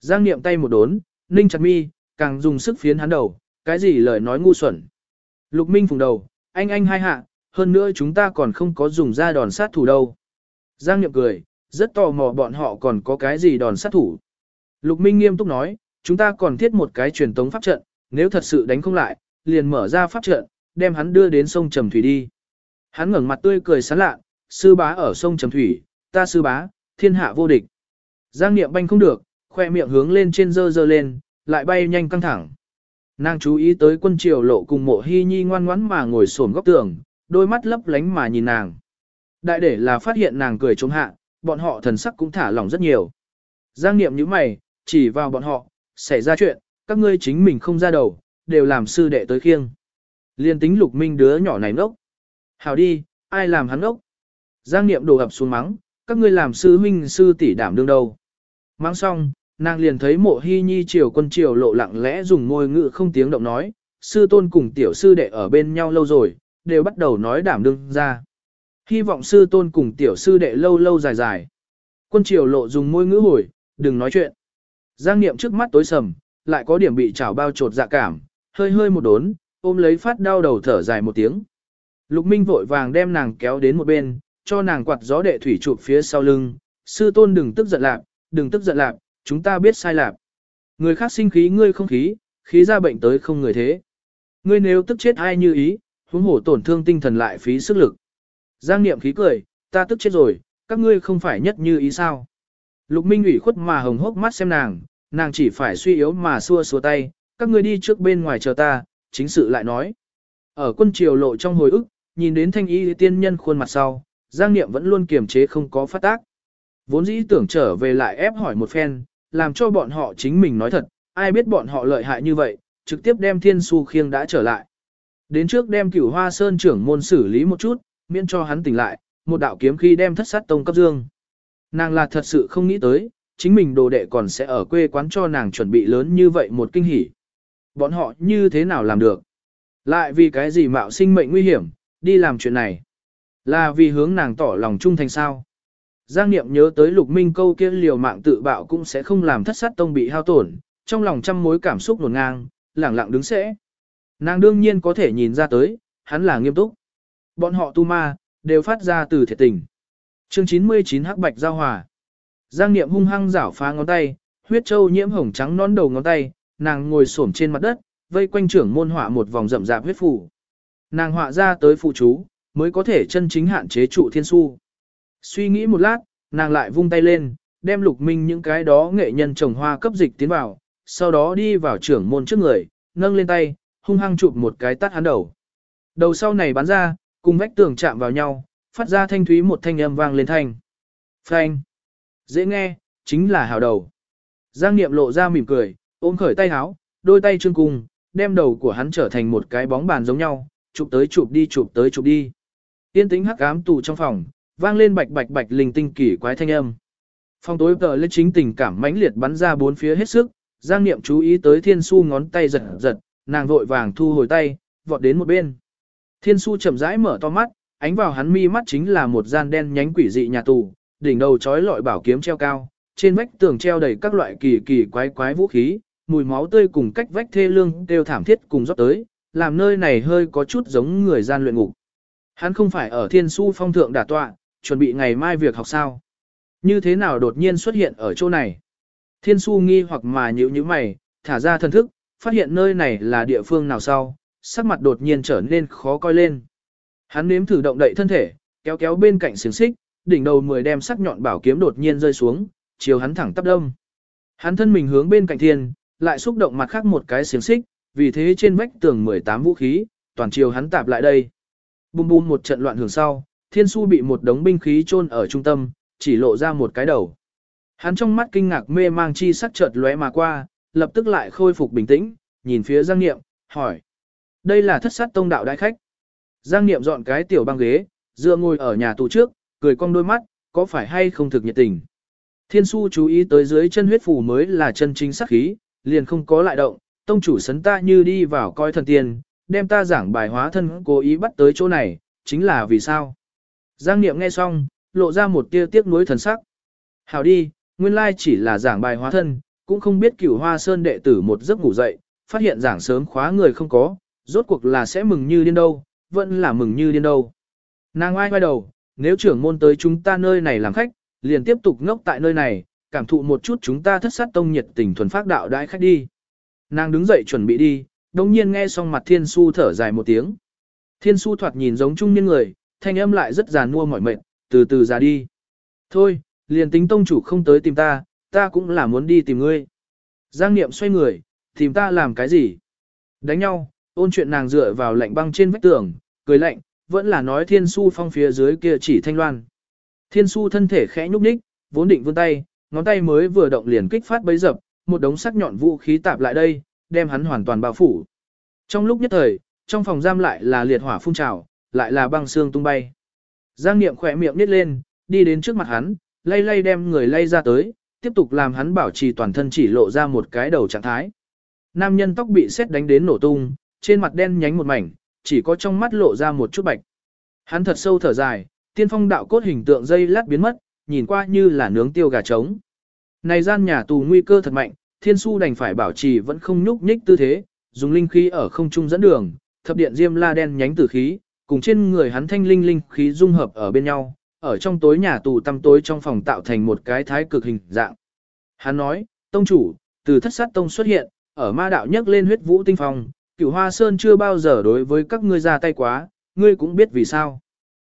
Giang Niệm tay một đốn, ninh chặt mi, càng dùng sức phiến hắn đầu, cái gì lời nói ngu xuẩn. Lục Minh phùng đầu, anh anh hai hạ, hơn nữa chúng ta còn không có dùng ra đòn sát thủ đâu. Giang Niệm cười, rất tò mò bọn họ còn có cái gì đòn sát thủ. Lục Minh nghiêm túc nói, chúng ta còn thiết một cái truyền tống pháp trận, nếu thật sự đánh không lại, liền mở ra pháp trận, đem hắn đưa đến sông Trầm Thủy đi. Hắn ngẩng mặt tươi cười sán lạ, sư bá ở sông Trầm Thủy, ta sư bá, thiên hạ vô địch. Giang Niệm banh không được, khoe miệng hướng lên trên dơ dơ lên, lại bay nhanh căng thẳng. Nàng chú ý tới quân triều lộ cùng mộ hy nhi ngoan ngoãn mà ngồi xổm góc tường, đôi mắt lấp lánh mà nhìn nàng. Đại để là phát hiện nàng cười chống hạ, bọn họ thần sắc cũng thả lỏng rất nhiều. Giang Niệm như mày, chỉ vào bọn họ, xảy ra chuyện, các ngươi chính mình không ra đầu, đều làm sư đệ tới khiêng. Liên tính lục minh đứa nhỏ này ngốc. Hào đi, ai làm hắn ngốc? Giang Niệm đổ ập xuống mắng, các ngươi làm sư huynh sư tỷ đảm đương đâu. Mắng xong, nàng liền thấy mộ hy nhi triều quân triều lộ lặng lẽ dùng môi ngữ không tiếng động nói, sư tôn cùng tiểu sư đệ ở bên nhau lâu rồi, đều bắt đầu nói đảm đương ra. Hy vọng sư tôn cùng tiểu sư đệ lâu lâu dài dài. Quân triều lộ dùng môi ngữ hồi, đừng nói chuyện. Giang niệm trước mắt tối sầm, lại có điểm bị chảo bao trột dạ cảm, hơi hơi một đốn, ôm lấy phát đau đầu thở dài một tiếng. Lục Minh vội vàng đem nàng kéo đến một bên, cho nàng quạt gió đệ thủy chụp phía sau lưng, sư tôn đừng tức giận lạc, đừng tức giận lạc, chúng ta biết sai lạc. Người khác sinh khí ngươi không khí, khí ra bệnh tới không người thế. Ngươi nếu tức chết ai như ý, huống hổ tổn thương tinh thần lại phí sức lực. Giang niệm khí cười, ta tức chết rồi, các ngươi không phải nhất như ý sao. Lục Minh ủy khuất mà hồng hốc mắt xem nàng, nàng chỉ phải suy yếu mà xua xua tay, các ngươi đi trước bên ngoài chờ ta, chính sự lại nói. Ở quân triều lộ trong hồi ức, nhìn đến thanh y tiên nhân khuôn mặt sau, Giang Niệm vẫn luôn kiềm chế không có phát tác. Vốn dĩ tưởng trở về lại ép hỏi một phen, làm cho bọn họ chính mình nói thật, ai biết bọn họ lợi hại như vậy, trực tiếp đem thiên su khiêng đã trở lại. Đến trước đem cửu hoa sơn trưởng môn xử lý một chút, miễn cho hắn tỉnh lại, một đạo kiếm khi đem thất sát tông cấp dương. Nàng là thật sự không nghĩ tới, chính mình đồ đệ còn sẽ ở quê quán cho nàng chuẩn bị lớn như vậy một kinh hỉ. Bọn họ như thế nào làm được? Lại vì cái gì mạo sinh mệnh nguy hiểm, đi làm chuyện này? Là vì hướng nàng tỏ lòng trung thành sao? Giang Niệm nhớ tới lục minh câu kia liều mạng tự bạo cũng sẽ không làm thất sát tông bị hao tổn, trong lòng trăm mối cảm xúc nổn ngang, lẳng lặng đứng sẽ. Nàng đương nhiên có thể nhìn ra tới, hắn là nghiêm túc. Bọn họ tu ma, đều phát ra từ thiệt tình. Chương 99 Hắc Bạch Giao Hòa Giang Niệm hung hăng rảo phá ngón tay, huyết châu nhiễm hồng trắng non đầu ngón tay, nàng ngồi xổm trên mặt đất, vây quanh trưởng môn họa một vòng rậm rạp huyết phủ. Nàng họa ra tới phụ chú, mới có thể chân chính hạn chế trụ thiên su. Suy nghĩ một lát, nàng lại vung tay lên, đem lục minh những cái đó nghệ nhân trồng hoa cấp dịch tiến vào, sau đó đi vào trưởng môn trước người, nâng lên tay, hung hăng chụp một cái tát hắn đầu. Đầu sau này bắn ra, cùng vách tường chạm vào nhau, phát ra thanh thúy một thanh âm vang lên thanh. Phanh. Dễ nghe, chính là hào đầu. Giang Niệm lộ ra mỉm cười, ôm khởi tay háo, đôi tay trương cùng, đem đầu của hắn trở thành một cái bóng bàn giống nhau, chụp tới chụp đi chụp tới chụp đi. Tiên tính hắc ám tù trong phòng, vang lên bạch bạch bạch linh tinh kỳ quái thanh âm. phong tối tờ lên chính tình cảm mãnh liệt bắn ra bốn phía hết sức, Giang Niệm chú ý tới Thiên Su ngón tay giật giật, nàng vội vàng thu hồi tay, vọt đến một bên. Thiên Su chậm rãi mở to mắt, ánh vào hắn mi mắt chính là một gian đen nhánh quỷ dị nhà tù, đỉnh đầu trói lọi bảo kiếm treo cao, trên vách tường treo đầy các loại kỳ kỳ quái quái vũ khí, mùi máu tươi cùng cách vách thê lương đều thảm thiết cùng rót tới, làm nơi này hơi có chút giống người gian luyện ngục. Hắn không phải ở thiên su phong thượng đả tọa, chuẩn bị ngày mai việc học sao. Như thế nào đột nhiên xuất hiện ở chỗ này? Thiên su nghi hoặc mà nhữ như mày, thả ra thần thức, phát hiện nơi này là địa phương nào sau, sắc mặt đột nhiên trở nên khó coi lên. Hắn nếm thử động đậy thân thể, kéo kéo bên cạnh xiềng xích, đỉnh đầu mười đem sắc nhọn bảo kiếm đột nhiên rơi xuống, chiều hắn thẳng tắp đông. Hắn thân mình hướng bên cạnh thiên, lại xúc động mặt khác một cái xiềng xích, vì thế trên vách tường 18 vũ khí, toàn chiều hắn tạp lại đây. Bùm bùm một trận loạn hưởng sau, thiên su bị một đống binh khí chôn ở trung tâm, chỉ lộ ra một cái đầu. Hắn trong mắt kinh ngạc mê mang chi sắc chợt lóe mà qua, lập tức lại khôi phục bình tĩnh, nhìn phía Giang Niệm, hỏi. Đây là thất sát tông đạo đại khách. Giang Niệm dọn cái tiểu băng ghế, dựa ngồi ở nhà tù trước, cười cong đôi mắt, có phải hay không thực nhiệt tình. Thiên su chú ý tới dưới chân huyết phù mới là chân chính sắc khí, liền không có lại động, tông chủ sấn ta như đi vào coi thần tiên, đem ta giảng bài hóa thân cố ý bắt tới chỗ này, chính là vì sao. Giang Niệm nghe xong, lộ ra một tia tiếc nuối thần sắc. Hảo đi, nguyên lai chỉ là giảng bài hóa thân, cũng không biết cửu hoa sơn đệ tử một giấc ngủ dậy, phát hiện giảng sớm khóa người không có, rốt cuộc là sẽ mừng như điên đâu, vẫn là mừng như điên đâu. Nàng ai quay đầu, nếu trưởng môn tới chúng ta nơi này làm khách, liền tiếp tục ngốc tại nơi này, cảm thụ một chút chúng ta thất sát tông nhiệt tình thuần phát đạo đại khách đi. Nàng đứng dậy chuẩn bị đi, đồng nhiên nghe xong mặt thiên su thở dài một tiếng. Thiên su thoạt nhìn giống trung niên người, thanh âm lại rất già nua mỏi mệt, từ từ ra đi. Thôi, liền tính tông chủ không tới tìm ta, ta cũng là muốn đi tìm ngươi. Giang Niệm xoay người, tìm ta làm cái gì? Đánh nhau, ôn chuyện nàng dựa vào lạnh băng trên vách tường, cười lạnh, vẫn là nói thiên su phong phía dưới kia chỉ thanh loan. Thiên su thân thể khẽ nhúc nhích, vốn định vươn tay, ngón tay mới vừa động liền kích phát bấy dập, một đống sắc nhọn vũ khí tạp lại đây, đem hắn hoàn toàn bao phủ. Trong lúc nhất thời, trong phòng giam lại là liệt hỏa phun trào, lại là băng xương tung bay. Giang Niệm khỏe miệng nít lên, đi đến trước mặt hắn, lay lay đem người lay ra tới, tiếp tục làm hắn bảo trì toàn thân chỉ lộ ra một cái đầu trạng thái. Nam nhân tóc bị xét đánh đến nổ tung, trên mặt đen nhánh một mảnh, chỉ có trong mắt lộ ra một chút bạch. Hắn thật sâu thở dài, tiên phong đạo cốt hình tượng dây lát biến mất, nhìn qua như là nướng tiêu gà trống. Này gian nhà tù nguy cơ thật mạnh, thiên su đành phải bảo trì vẫn không nhúc nhích tư thế, dùng linh khí ở không trung dẫn đường, thập điện diêm la đen nhánh tử khí, cùng trên người hắn thanh linh linh khí dung hợp ở bên nhau, ở trong tối nhà tù tăm tối trong phòng tạo thành một cái thái cực hình dạng. Hắn nói, tông chủ, từ thất sát tông xuất hiện, ở ma đạo nhấc lên huyết vũ tinh phong, cửu hoa sơn chưa bao giờ đối với các ngươi ra tay quá, ngươi cũng biết vì sao.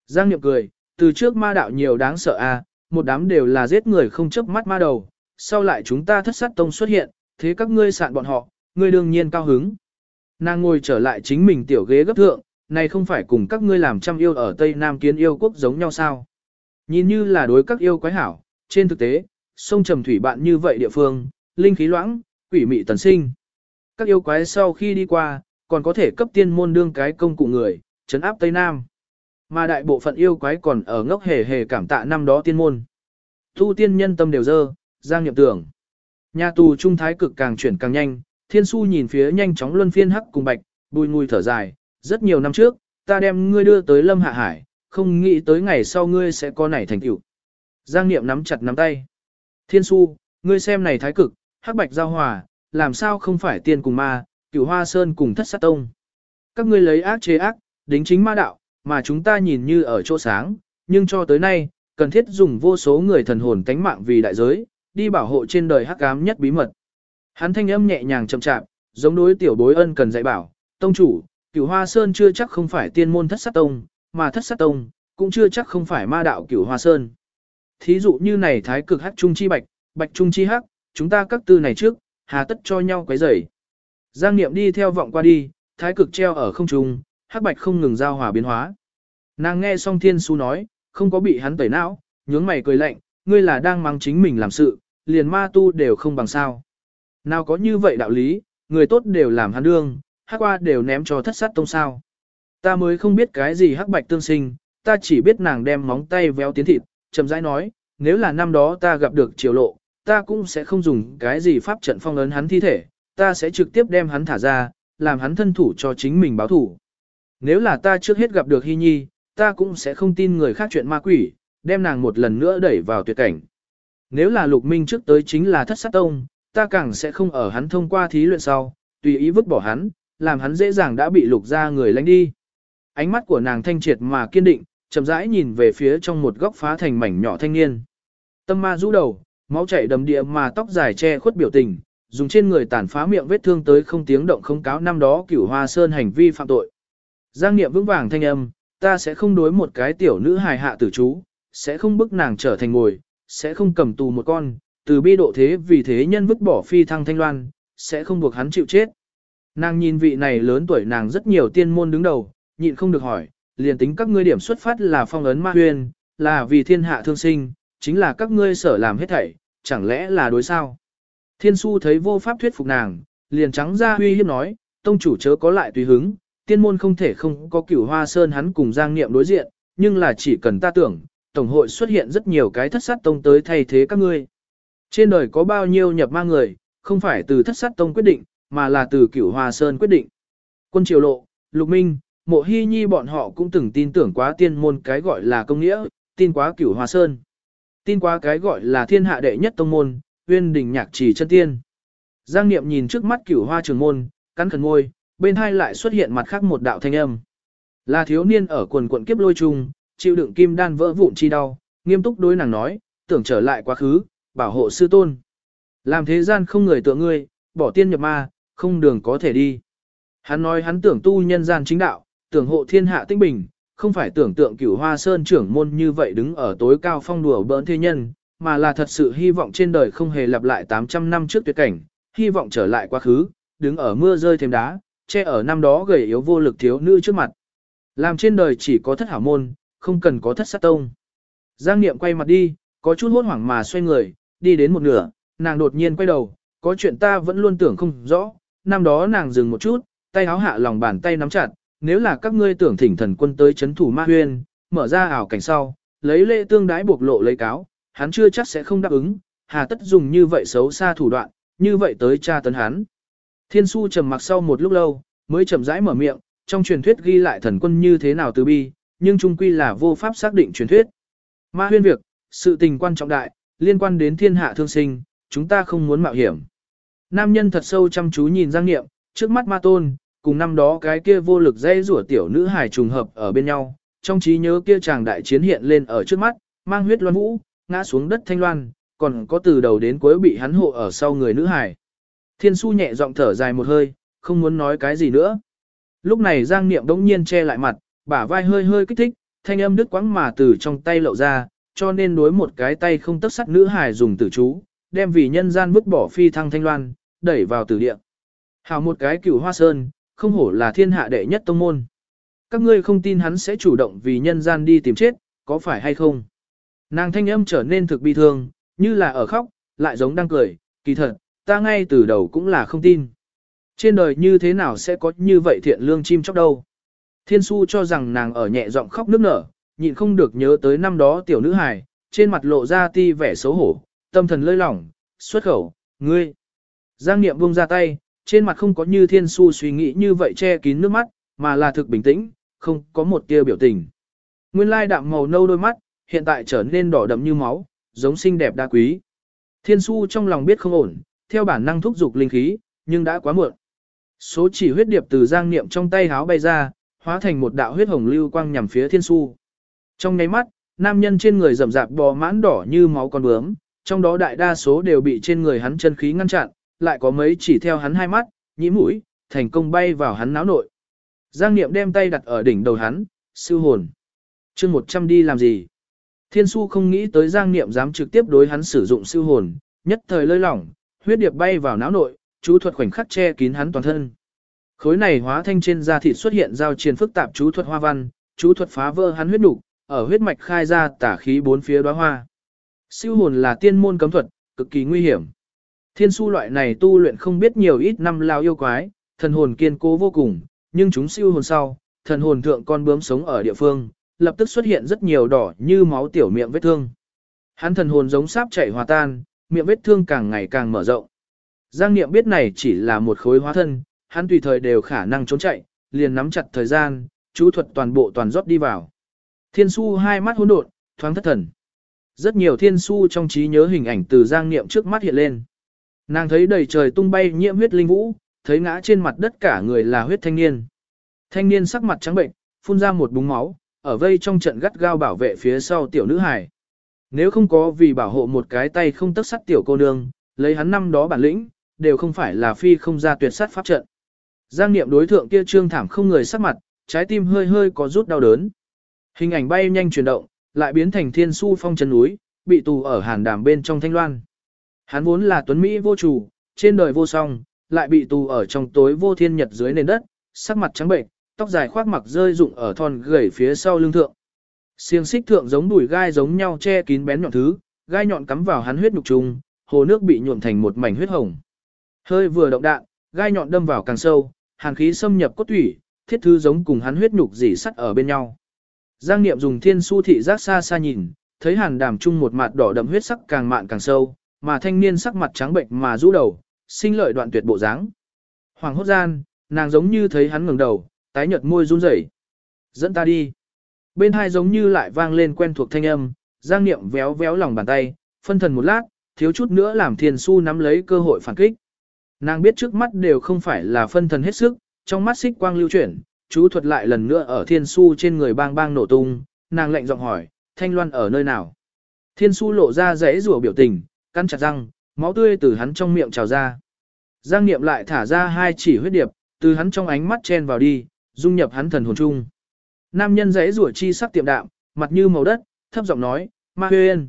Giang Niệm cười, từ trước ma đạo nhiều đáng sợ a, à, một đám đều là giết người không chớp mắt ma đầu, sau lại chúng ta thất sát tông xuất hiện, thế các ngươi sạn bọn họ, ngươi đương nhiên cao hứng. Nàng ngồi trở lại chính mình tiểu ghế gấp thượng, này không phải cùng các ngươi làm trăm yêu ở Tây Nam kiến yêu quốc giống nhau sao. Nhìn như là đối các yêu quái hảo, trên thực tế, sông trầm thủy bạn như vậy địa phương, linh khí loãng, quỷ mị tần sinh. Các yêu quái sau khi đi qua, còn có thể cấp tiên môn đương cái công cụ người, chấn áp Tây Nam. Mà đại bộ phận yêu quái còn ở ngốc hề hề cảm tạ năm đó tiên môn. Thu tiên nhân tâm đều dơ, giang nhập tưởng. Nhà tù trung thái cực càng chuyển càng nhanh, thiên su nhìn phía nhanh chóng luân phiên hắc cùng bạch, bùi ngùi thở dài, rất nhiều năm trước, ta đem ngươi đưa tới lâm hạ hải, không nghĩ tới ngày sau ngươi sẽ có nảy thành tựu. Giang niệm nắm chặt nắm tay. Thiên su, ngươi xem này thái cực, hắc bạch giao hòa, làm sao không phải tiên cùng ma, cửu hoa sơn cùng thất sát tông. Các ngươi lấy ác chế ác, đính chính ma đạo, mà chúng ta nhìn như ở chỗ sáng, nhưng cho tới nay, cần thiết dùng vô số người thần hồn tánh mạng vì đại giới, đi bảo hộ trên đời hắc ám nhất bí mật. Hắn thanh âm nhẹ nhàng chậm chạp, giống đối tiểu bối ân cần dạy bảo, tông chủ, cửu hoa sơn chưa chắc không phải tiên môn thất sát tông, mà thất sát tông, cũng chưa chắc không phải ma đạo cửu hoa sơn. Thí dụ như này thái cực hắc trung chi bạch, bạch trung chi hắc, chúng ta các tư này trước, hà tất cho nhau quấy rầy. Giang Niệm đi theo vọng qua đi, thái cực treo ở không trung, hắc bạch không ngừng giao hòa biến hóa. Nàng nghe xong thiên su nói, không có bị hắn tẩy não, nhướng mày cười lạnh, ngươi là đang mang chính mình làm sự, liền ma tu đều không bằng sao. Nào có như vậy đạo lý, người tốt đều làm hắn đương, hắc qua đều ném cho thất sát tông sao. Ta mới không biết cái gì hắc bạch tương sinh, ta chỉ biết nàng đem móng tay véo tiến thịt, chậm rãi nói, nếu là năm đó ta gặp được triều lộ, ta cũng sẽ không dùng cái gì pháp trận phong ấn hắn thi thể, ta sẽ trực tiếp đem hắn thả ra, làm hắn thân thủ cho chính mình báo thủ. Nếu là ta trước hết gặp được Hy Nhi, ta cũng sẽ không tin người khác chuyện ma quỷ, đem nàng một lần nữa đẩy vào tuyệt cảnh. Nếu là lục minh trước tới chính là thất sát tông, ta càng sẽ không ở hắn thông qua thí luyện sau, tùy ý vứt bỏ hắn, làm hắn dễ dàng đã bị lục ra người lánh đi. Ánh mắt của nàng thanh triệt mà kiên định, chậm rãi nhìn về phía trong một góc phá thành mảnh nhỏ thanh niên. Tâm ma rũ đầu, máu chảy đầm địa mà tóc dài che khuất biểu tình, dùng trên người tàn phá miệng vết thương tới không tiếng động không cáo năm đó cửu hoa sơn hành vi phạm tội. Giang niệm vững vàng thanh âm, ta sẽ không đối một cái tiểu nữ hài hạ tử chú, sẽ không bức nàng trở thành ngồi, sẽ không cầm tù một con, từ bi độ thế vì thế nhân vứt bỏ phi thăng thanh loan, sẽ không buộc hắn chịu chết. Nàng nhìn vị này lớn tuổi nàng rất nhiều tiên môn đứng đầu, nhịn không được hỏi, liền tính các ngươi điểm xuất phát là phong ấn ma huyền, là vì thiên hạ thương sinh, chính là các ngươi sở làm hết thảy, chẳng lẽ là đối sao? Thiên su thấy vô pháp thuyết phục nàng, liền trắng ra huy hiếp nói, tông chủ chớ có lại tùy hứng, tiên môn không thể không có cửu hoa sơn hắn cùng giang niệm đối diện, nhưng là chỉ cần ta tưởng, tổng hội xuất hiện rất nhiều cái thất sát tông tới thay thế các ngươi. Trên đời có bao nhiêu nhập ma người, không phải từ thất sát tông quyết định, mà là từ cửu hoa sơn quyết định. Quân triều lộ, lục minh, mộ hy nhi bọn họ cũng từng tin tưởng quá tiên môn cái gọi là công nghĩa, tin quá cửu hoa sơn. Tin quá cái gọi là thiên hạ đệ nhất tông môn, uyên đỉnh nhạc chỉ chân tiên. Giang Niệm nhìn trước mắt cửu hoa trường môn, cắn khẩn ngôi, bên hai lại xuất hiện mặt khác một đạo thanh âm. Là thiếu niên ở quần quận kiếp lôi trùng chịu đựng kim đan vỡ vụn chi đau, nghiêm túc đối nàng nói, tưởng trở lại quá khứ, bảo hộ sư tôn. Làm thế gian không người tựa ngươi, bỏ tiên nhập ma, không đường có thể đi. Hắn nói hắn tưởng tu nhân gian chính đạo, tưởng hộ thiên hạ tinh bình, không phải tưởng tượng cửu hoa sơn trưởng môn như vậy đứng ở tối cao phong đùa bỡn thế nhân, mà là thật sự hy vọng trên đời không hề lặp lại 800 năm trước tuyệt cảnh, hy vọng trở lại quá khứ, đứng ở mưa rơi thêm đá, che ở năm đó gầy yếu vô lực thiếu nữ trước mặt. Làm trên đời chỉ có thất hảo môn, không cần có thất sát tông. Giang Niệm quay mặt đi, có chút hốt hoảng mà xoay người, đi đến một nửa, nàng đột nhiên quay đầu, có chuyện ta vẫn luôn tưởng không rõ, năm đó nàng dừng một chút, tay háo hạ lòng bàn tay nắm chặt, nếu là các ngươi tưởng thỉnh thần quân tới chấn thủ ma huyên, mở ra ảo cảnh sau, lấy lễ tương đái buộc lộ lấy cáo, hắn chưa chắc sẽ không đáp ứng, hà tất dùng như vậy xấu xa thủ đoạn, như vậy tới tra tấn hắn. Thiên su trầm mặc sau một lúc lâu, mới chậm rãi mở miệng, trong truyền thuyết ghi lại thần quân như thế nào từ bi, nhưng trung quy là vô pháp xác định truyền thuyết. Ma huyên việc, sự tình quan trọng đại, liên quan đến thiên hạ thương sinh, chúng ta không muốn mạo hiểm. Nam nhân thật sâu chăm chú nhìn Giang Niệm, trước mắt ma tôn, cùng năm đó cái kia vô lực dây rủa tiểu nữ hài trùng hợp ở bên nhau, trong trí nhớ kia chàng đại chiến hiện lên ở trước mắt, mang huyết loan vũ, ngã xuống đất thanh loan, còn có từ đầu đến cuối bị hắn hộ ở sau người nữ hài. Thiên su nhẹ giọng thở dài một hơi, không muốn nói cái gì nữa. Lúc này Giang Niệm đống nhiên che lại mặt, bả vai hơi hơi kích thích, thanh âm đứt quãng mà từ trong tay lậu ra, cho nên đối một cái tay không tất sắt nữ hài dùng tử chú, đem vì nhân gian vứt bỏ phi thăng thanh loan, đẩy vào tử địa. Hào một cái cửu hoa sơn, không hổ là thiên hạ đệ nhất tông môn. Các ngươi không tin hắn sẽ chủ động vì nhân gian đi tìm chết, có phải hay không? Nàng thanh âm trở nên thực bi thương, như là ở khóc, lại giống đang cười, kỳ thật, ta ngay từ đầu cũng là không tin. Trên đời như thế nào sẽ có như vậy thiện lương chim chóc đâu? Thiên su cho rằng nàng ở nhẹ giọng khóc nức nở, nhịn không được nhớ tới năm đó tiểu nữ hài, trên mặt lộ ra ti vẻ xấu hổ, tâm thần lơi lỏng, xuất khẩu, ngươi. Giang Niệm buông ra tay, trên mặt không có như thiên su suy nghĩ như vậy che kín nước mắt, mà là thực bình tĩnh, không có một tia biểu tình. Nguyên lai đạm màu nâu đôi mắt, hiện tại trở nên đỏ đậm như máu, giống xinh đẹp đa quý. Thiên su trong lòng biết không ổn, theo bản năng thúc dục linh khí, nhưng đã quá muộn. Số chỉ huyết điệp từ giang niệm trong tay háo bay ra, hóa thành một đạo huyết hồng lưu quang nhằm phía thiên su. Trong nháy mắt, nam nhân trên người rậm rạp bò mãn đỏ như máu con bướm, trong đó đại đa số đều bị trên người hắn chân khí ngăn chặn, lại có mấy chỉ theo hắn hai mắt, nhĩ mũi, thành công bay vào hắn náo nội. Giang Niệm đem tay đặt ở đỉnh đầu hắn, siêu hồn. chương 100 đi làm gì? Thiên su không nghĩ tới Giang Niệm dám trực tiếp đối hắn sử dụng siêu hồn, nhất thời lơi lỏng, huyết điệp bay vào não nội, chú thuật khoảnh khắc che kín hắn toàn thân. Khối này hóa thanh trên da thịt xuất hiện giao chiến phức tạp chú thuật hoa văn, chú thuật phá vỡ hắn huyết nục, ở huyết mạch khai ra tả khí bốn phía đóa hoa. Siêu hồn là tiên môn cấm thuật, cực kỳ nguy hiểm. Thiên su loại này tu luyện không biết nhiều ít năm lao yêu quái, thần hồn kiên cố vô cùng, nhưng chúng siêu hồn sau, thần hồn thượng con bướm sống ở địa phương, lập tức xuất hiện rất nhiều đỏ như máu tiểu miệng vết thương. Hắn thần hồn giống sáp chảy hòa tan, miệng vết thương càng ngày càng mở rộng. Giang Niệm biết này chỉ là một khối hóa thân, hắn tùy thời đều khả năng trốn chạy, liền nắm chặt thời gian, chú thuật toàn bộ toàn rót đi vào. Thiên su hai mắt hỗn độn, thoáng thất thần. Rất nhiều thiên su trong trí nhớ hình ảnh từ Giang Niệm trước mắt hiện lên. Nàng thấy đầy trời tung bay nhiễm huyết linh vũ, thấy ngã trên mặt đất cả người là huyết thanh niên. Thanh niên sắc mặt trắng bệnh, phun ra một búng máu, ở vây trong trận gắt gao bảo vệ phía sau tiểu nữ hải. Nếu không có vì bảo hộ một cái tay không tất sắt tiểu cô nương, lấy hắn năm đó bản lĩnh, đều không phải là phi không ra tuyệt sát pháp trận. Giang niệm đối thượng kia trương thảm không người sắc mặt, trái tim hơi hơi có rút đau đớn. Hình ảnh bay nhanh chuyển động, lại biến thành thiên su phong chân núi, bị tù ở hàn đàm bên trong thanh loan. Hắn vốn là tuấn Mỹ vô chủ, trên đời vô song, lại bị tù ở trong tối vô thiên nhật dưới nền đất, sắc mặt trắng bệnh, tóc dài khoác mặc rơi rụng ở thon gầy phía sau lưng thượng. Xiềng xích thượng giống đùi gai giống nhau che kín bén nhọn thứ, gai nhọn cắm vào hắn huyết nhục trùng, hồ nước bị nhuộm thành một mảnh huyết hồng. Hơi vừa động đạn, gai nhọn đâm vào càng sâu, hàn khí xâm nhập cốt thủy, thiết thứ giống cùng hắn huyết nhục dỉ sắt ở bên nhau. Giang Niệm dùng thiên su thị giác xa xa nhìn, thấy hàn đàm chung một mặt đỏ đậm huyết sắc càng mạn càng sâu, mà thanh niên sắc mặt trắng bệnh mà rũ đầu, sinh lợi đoạn tuyệt bộ dáng. Hoàng hốt gian, nàng giống như thấy hắn ngẩng đầu, tái nhợt môi run rẩy. Dẫn ta đi. Bên hai giống như lại vang lên quen thuộc thanh âm, Giang Niệm véo véo lòng bàn tay, phân thần một lát, thiếu chút nữa làm Thiên Su nắm lấy cơ hội phản kích. Nàng biết trước mắt đều không phải là phân thần hết sức, trong mắt xích quang lưu chuyển, chú thuật lại lần nữa ở thiên su trên người bang bang nổ tung, nàng lệnh giọng hỏi, thanh loan ở nơi nào? Thiên su lộ ra rẽ rủa biểu tình, căn chặt răng, máu tươi từ hắn trong miệng trào ra. Giang niệm lại thả ra hai chỉ huyết điệp, từ hắn trong ánh mắt chen vào đi, dung nhập hắn thần hồn chung. Nam nhân rẽ rủa chi sắc tiệm đạm, mặt như màu đất, thấp giọng nói, ma huyên.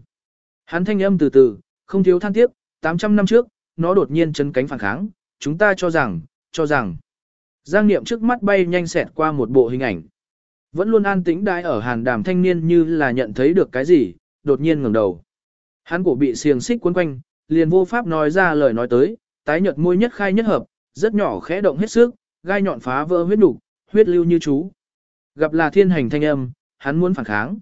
Hắn thanh âm từ từ, không thiếu than tiếc, 800 năm trước, nó đột nhiên chấn cánh phản kháng, chúng ta cho rằng, cho rằng. Giang niệm trước mắt bay nhanh xẹt qua một bộ hình ảnh. Vẫn luôn an tĩnh đai ở hàn đàm thanh niên như là nhận thấy được cái gì, đột nhiên ngẩng đầu. Hắn cổ bị xiềng xích quấn quanh, liền vô pháp nói ra lời nói tới, tái nhợt môi nhất khai nhất hợp, rất nhỏ khẽ động hết sức, gai nhọn phá vỡ huyết đủ, huyết lưu như chú. Gặp là thiên hành thanh âm, hắn muốn phản kháng.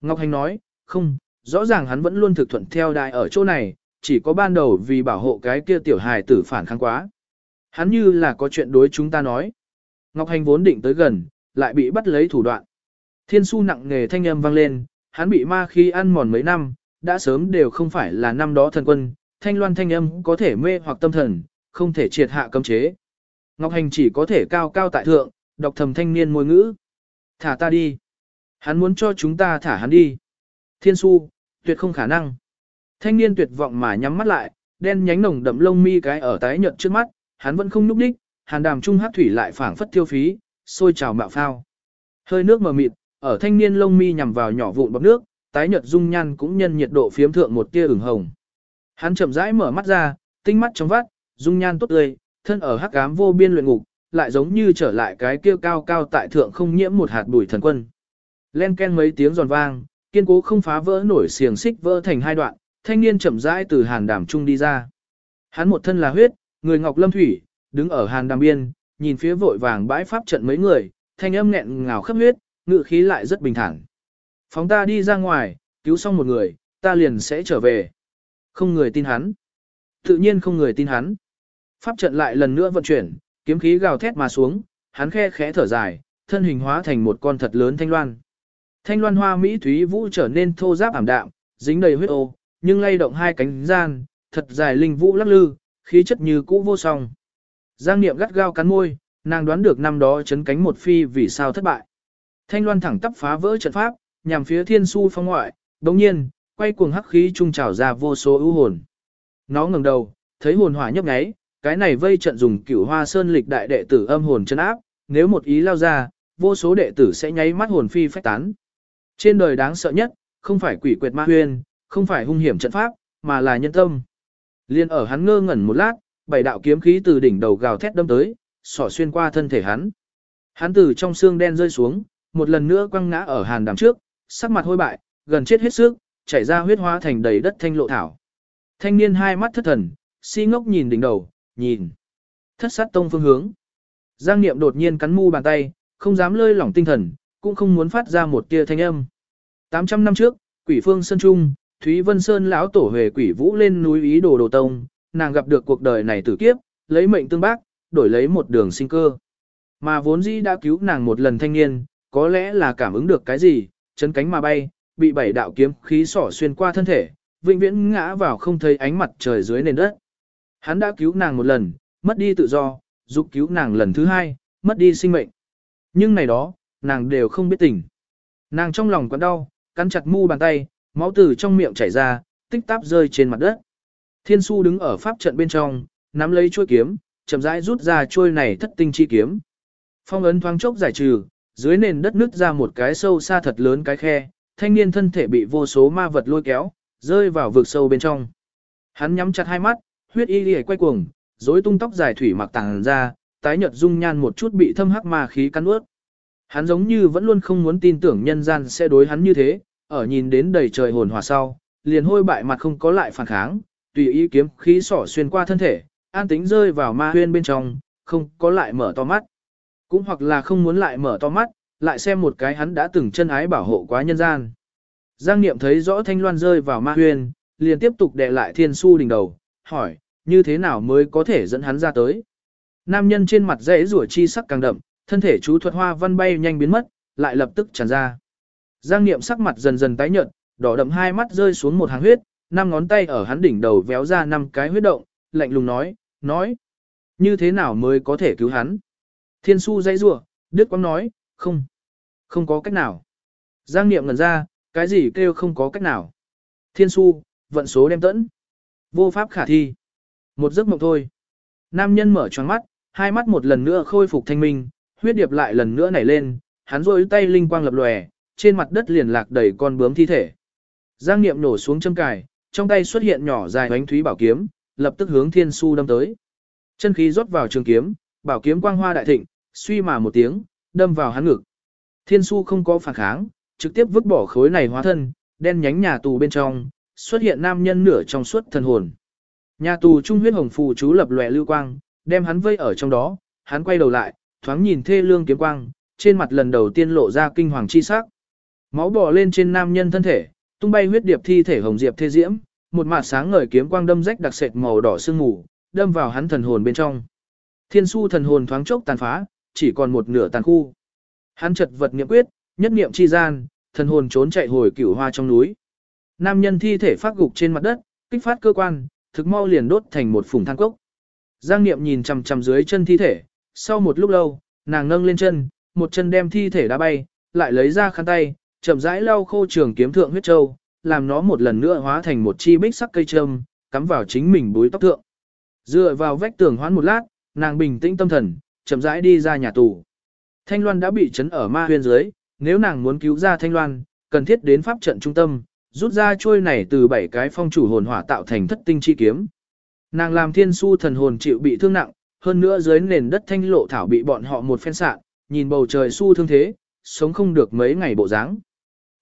Ngọc Hành nói, không, rõ ràng hắn vẫn luôn thực thuận theo đại ở chỗ này, chỉ có ban đầu vì bảo hộ cái kia tiểu hài tử phản kháng quá. Hắn như là có chuyện đối chúng ta nói. Ngọc Hành vốn định tới gần, lại bị bắt lấy thủ đoạn. Thiên su nặng nghề thanh âm vang lên, hắn bị ma khí ăn mòn mấy năm, đã sớm đều không phải là năm đó thần quân, thanh loan thanh âm có thể mê hoặc tâm thần, không thể triệt hạ cấm chế. Ngọc Hành chỉ có thể cao cao tại thượng, đọc thầm thanh niên môi ngữ. Thả ta đi. Hắn muốn cho chúng ta thả hắn đi. Thiên su, tuyệt không khả năng. Thanh niên tuyệt vọng mà nhắm mắt lại, đen nhánh nồng đậm lông mi cái ở tái nhợt trước mắt, hắn vẫn không núp đích, hàn đàm trung hát thủy lại phảng phất tiêu phí, sôi trào mạo phao. Hơi nước mờ mịt, ở thanh niên lông mi nhằm vào nhỏ vụn bọt nước, tái nhợt dung nhan cũng nhân nhiệt độ phiếm thượng một tia ửng hồng. Hắn chậm rãi mở mắt ra, tinh mắt trong vắt, dung nhan tốt tươi, thân ở hắc ám vô biên luyện ngục, lại giống như trở lại cái kia cao cao tại thượng không nhiễm một hạt bụi thần quân. Len ken mấy tiếng giòn vang, kiên cố không phá vỡ nổi xiềng xích vỡ thành hai đoạn, thanh niên chậm rãi từ hàn đàm trung đi ra. Hắn một thân là huyết, người ngọc lâm thủy, đứng ở hàn đàm biên, nhìn phía vội vàng bãi pháp trận mấy người, thanh âm nghẹn ngào khắp huyết, ngự khí lại rất bình thản. Phóng ta đi ra ngoài, cứu xong một người, ta liền sẽ trở về. Không người tin hắn. Tự nhiên không người tin hắn. Pháp trận lại lần nữa vận chuyển, kiếm khí gào thét mà xuống, hắn khe khẽ thở dài, thân hình hóa thành một con thật lớn thanh loan. Thanh loan hoa mỹ thúy vũ trở nên thô ráp ảm đạm, dính đầy huyết ô, nhưng lay động hai cánh gian, thật dài linh vũ lắc lư, khí chất như cũ vô song. Giang Niệm gắt gao cắn môi, nàng đoán được năm đó chấn cánh một phi vì sao thất bại. Thanh loan thẳng tắp phá vỡ trận pháp, nhằm phía thiên su phong ngoại, đồng nhiên, quay cuồng hắc khí trung trào ra vô số ưu hồn. Nó ngẩng đầu, thấy hồn hỏa nhấp nháy, cái này vây trận dùng cửu hoa sơn lịch đại đệ tử âm hồn chân áp, nếu một ý lao ra, vô số đệ tử sẽ nháy mắt hồn phi phách tán. Trên đời đáng sợ nhất, không phải quỷ quyệt ma huyên, không phải hung hiểm trận pháp, mà là nhân tâm. Liên ở hắn ngơ ngẩn một lát, bảy đạo kiếm khí từ đỉnh đầu gào thét đâm tới, xỏ xuyên qua thân thể hắn. Hắn từ trong xương đen rơi xuống, một lần nữa quăng ngã ở hàn đàm trước, sắc mặt hôi bại, gần chết hết sức, chảy ra huyết hóa thành đầy đất thanh lộ thảo. Thanh niên hai mắt thất thần, si ngốc nhìn đỉnh đầu, nhìn. Thất sát tông phương hướng. Giang Niệm đột nhiên cắn mu bàn tay, không dám lơi lỏng tinh thần, cũng không muốn phát ra một tia thanh âm. 800 năm trước, quỷ phương Sơn Trung, Thúy Vân Sơn lão tổ về quỷ vũ lên núi ý đồ đồ tông, nàng gặp được cuộc đời này tử kiếp, lấy mệnh tương bác, đổi lấy một đường sinh cơ. Mà vốn dĩ đã cứu nàng một lần thanh niên, có lẽ là cảm ứng được cái gì, chấn cánh mà bay, bị bảy đạo kiếm khí sỏ xuyên qua thân thể, vĩnh viễn ngã vào không thấy ánh mặt trời dưới nền đất. Hắn đã cứu nàng một lần, mất đi tự do, giúp cứu nàng lần thứ hai, mất đi sinh mệnh. Nhưng này đó, nàng đều không biết tỉnh. Nàng trong lòng quặn đau, cắn chặt mu bàn tay, máu từ trong miệng chảy ra, tích táp rơi trên mặt đất. Thiên su đứng ở pháp trận bên trong, nắm lấy chuôi kiếm, chậm rãi rút ra chuôi này thất tinh chi kiếm. Phong ấn thoáng chốc giải trừ, dưới nền đất nứt ra một cái sâu xa thật lớn cái khe, thanh niên thân thể bị vô số ma vật lôi kéo, rơi vào vực sâu bên trong. Hắn nhắm chặt hai mắt, huyết y liễu quay cuồng, rối tung tóc dài thủy mặc tàng ra, tái nhợt dung nhan một chút bị thâm hắc ma khí cắn ướt. Hắn giống như vẫn luôn không muốn tin tưởng nhân gian sẽ đối hắn như thế, ở nhìn đến đầy trời hồn hòa sau, liền hôi bại mặt không có lại phản kháng, tùy ý kiếm khí sỏ xuyên qua thân thể, an tính rơi vào ma huyên bên trong, không có lại mở to mắt. Cũng hoặc là không muốn lại mở to mắt, lại xem một cái hắn đã từng chân ái bảo hộ quá nhân gian. Giang Niệm thấy rõ thanh loan rơi vào ma huyền liền tiếp tục đè lại thiên su đỉnh đầu, hỏi, như thế nào mới có thể dẫn hắn ra tới. Nam nhân trên mặt dễ rủa chi sắc càng đậm, thân thể chú thuật hoa văn bay nhanh biến mất, lại lập tức tràn ra. Giang Niệm sắc mặt dần dần tái nhợt, đỏ đậm hai mắt rơi xuống một hàng huyết, năm ngón tay ở hắn đỉnh đầu véo ra năm cái huyết động, lạnh lùng nói, nói. Như thế nào mới có thể cứu hắn? Thiên su dãy rủa, Đức Quang nói, không, không có cách nào. Giang Niệm ngẩn ra, cái gì kêu không có cách nào. Thiên su, vận số đem tẫn. Vô pháp khả thi. Một giấc mộng thôi. Nam nhân mở tròn mắt, hai mắt một lần nữa khôi phục thanh minh, huyết điệp lại lần nữa nảy lên, hắn rôi tay linh quang lập lòe, trên mặt đất liền lạc đầy con bướm thi thể. Giang Niệm nổ xuống châm cài, trong tay xuất hiện nhỏ dài ánh thúy bảo kiếm, lập tức hướng Thiên Su đâm tới. Chân khí rót vào trường kiếm, bảo kiếm quang hoa đại thịnh, suy mà một tiếng, đâm vào hắn ngực. Thiên Su không có phản kháng, trực tiếp vứt bỏ khối này hóa thân, đen nhánh nhà tù bên trong, xuất hiện nam nhân nửa trong suốt thần hồn. Nhà tù trung huyết hồng phù chú lập lòe lưu quang, đem hắn vây ở trong đó, hắn quay đầu lại, thoáng nhìn thê lương kiếm quang, trên mặt lần đầu tiên lộ ra kinh hoàng chi sắc. Máu bò lên trên nam nhân thân thể, tung bay huyết điệp thi thể hồng diệp thê diễm, một mạt sáng ngời kiếm quang đâm rách đặc sệt màu đỏ sương mù, đâm vào hắn thần hồn bên trong. Thiên su thần hồn thoáng chốc tàn phá, chỉ còn một nửa tàn khu. Hắn chật vật niệm quyết, nhất niệm chi gian, thần hồn trốn chạy hồi cửu hoa trong núi. Nam nhân thi thể phát gục trên mặt đất, kích phát cơ quan, thực mau liền đốt thành một phùng than cốc. Giang niệm nhìn chằm chằm dưới chân thi thể, sau một lúc lâu, nàng nâng lên chân, một chân đem thi thể đá bay, lại lấy ra khăn tay, chậm rãi lau khô trường kiếm thượng huyết châu, làm nó một lần nữa hóa thành một chi bích sắc cây châm, cắm vào chính mình búi tóc thượng. Dựa vào vách tường hoán một lát, nàng bình tĩnh tâm thần, chậm rãi đi ra nhà tù. Thanh Loan đã bị chấn ở ma huyên dưới, nếu nàng muốn cứu ra Thanh Loan, cần thiết đến pháp trận trung tâm, rút ra trôi này từ bảy cái phong chủ hồn hỏa tạo thành thất tinh chi kiếm. Nàng làm thiên su thần hồn chịu bị thương nặng, hơn nữa dưới nền đất thanh lộ thảo bị bọn họ một phen sạn, nhìn bầu trời su thương thế, sống không được mấy ngày bộ dáng.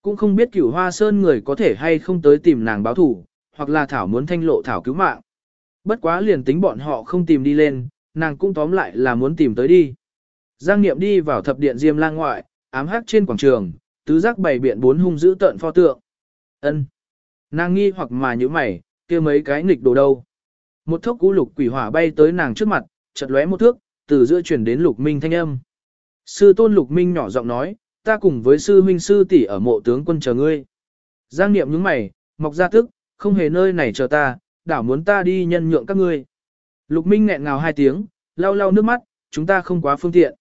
Cũng không biết cửu hoa sơn người có thể hay không tới tìm nàng báo thủ, hoặc là thảo muốn thanh lộ thảo cứu mạng. Bất quá liền tính bọn họ không tìm đi lên, nàng cũng tóm lại là muốn tìm tới đi. Giang Niệm đi vào thập điện Diêm Lang ngoại, ám hắc trên quảng trường, tứ giác bày biện bốn hung giữ tận pho tượng. Ân. Nàng nghi hoặc mà như mày, kia mấy cái nghịch đồ đâu. Một thốc cú lục quỷ hỏa bay tới nàng trước mặt, chợt lóe một thước, từ giữa chuyển đến lục minh thanh âm. Sư tôn lục minh nhỏ giọng nói, ta cùng với sư huynh sư tỷ ở mộ tướng quân chờ ngươi. Giang niệm nhướng mày, mọc ra tức, không hề nơi này chờ ta, đảo muốn ta đi nhân nhượng các ngươi. Lục minh nghẹn ngào hai tiếng, lau lau nước mắt, chúng ta không quá phương tiện.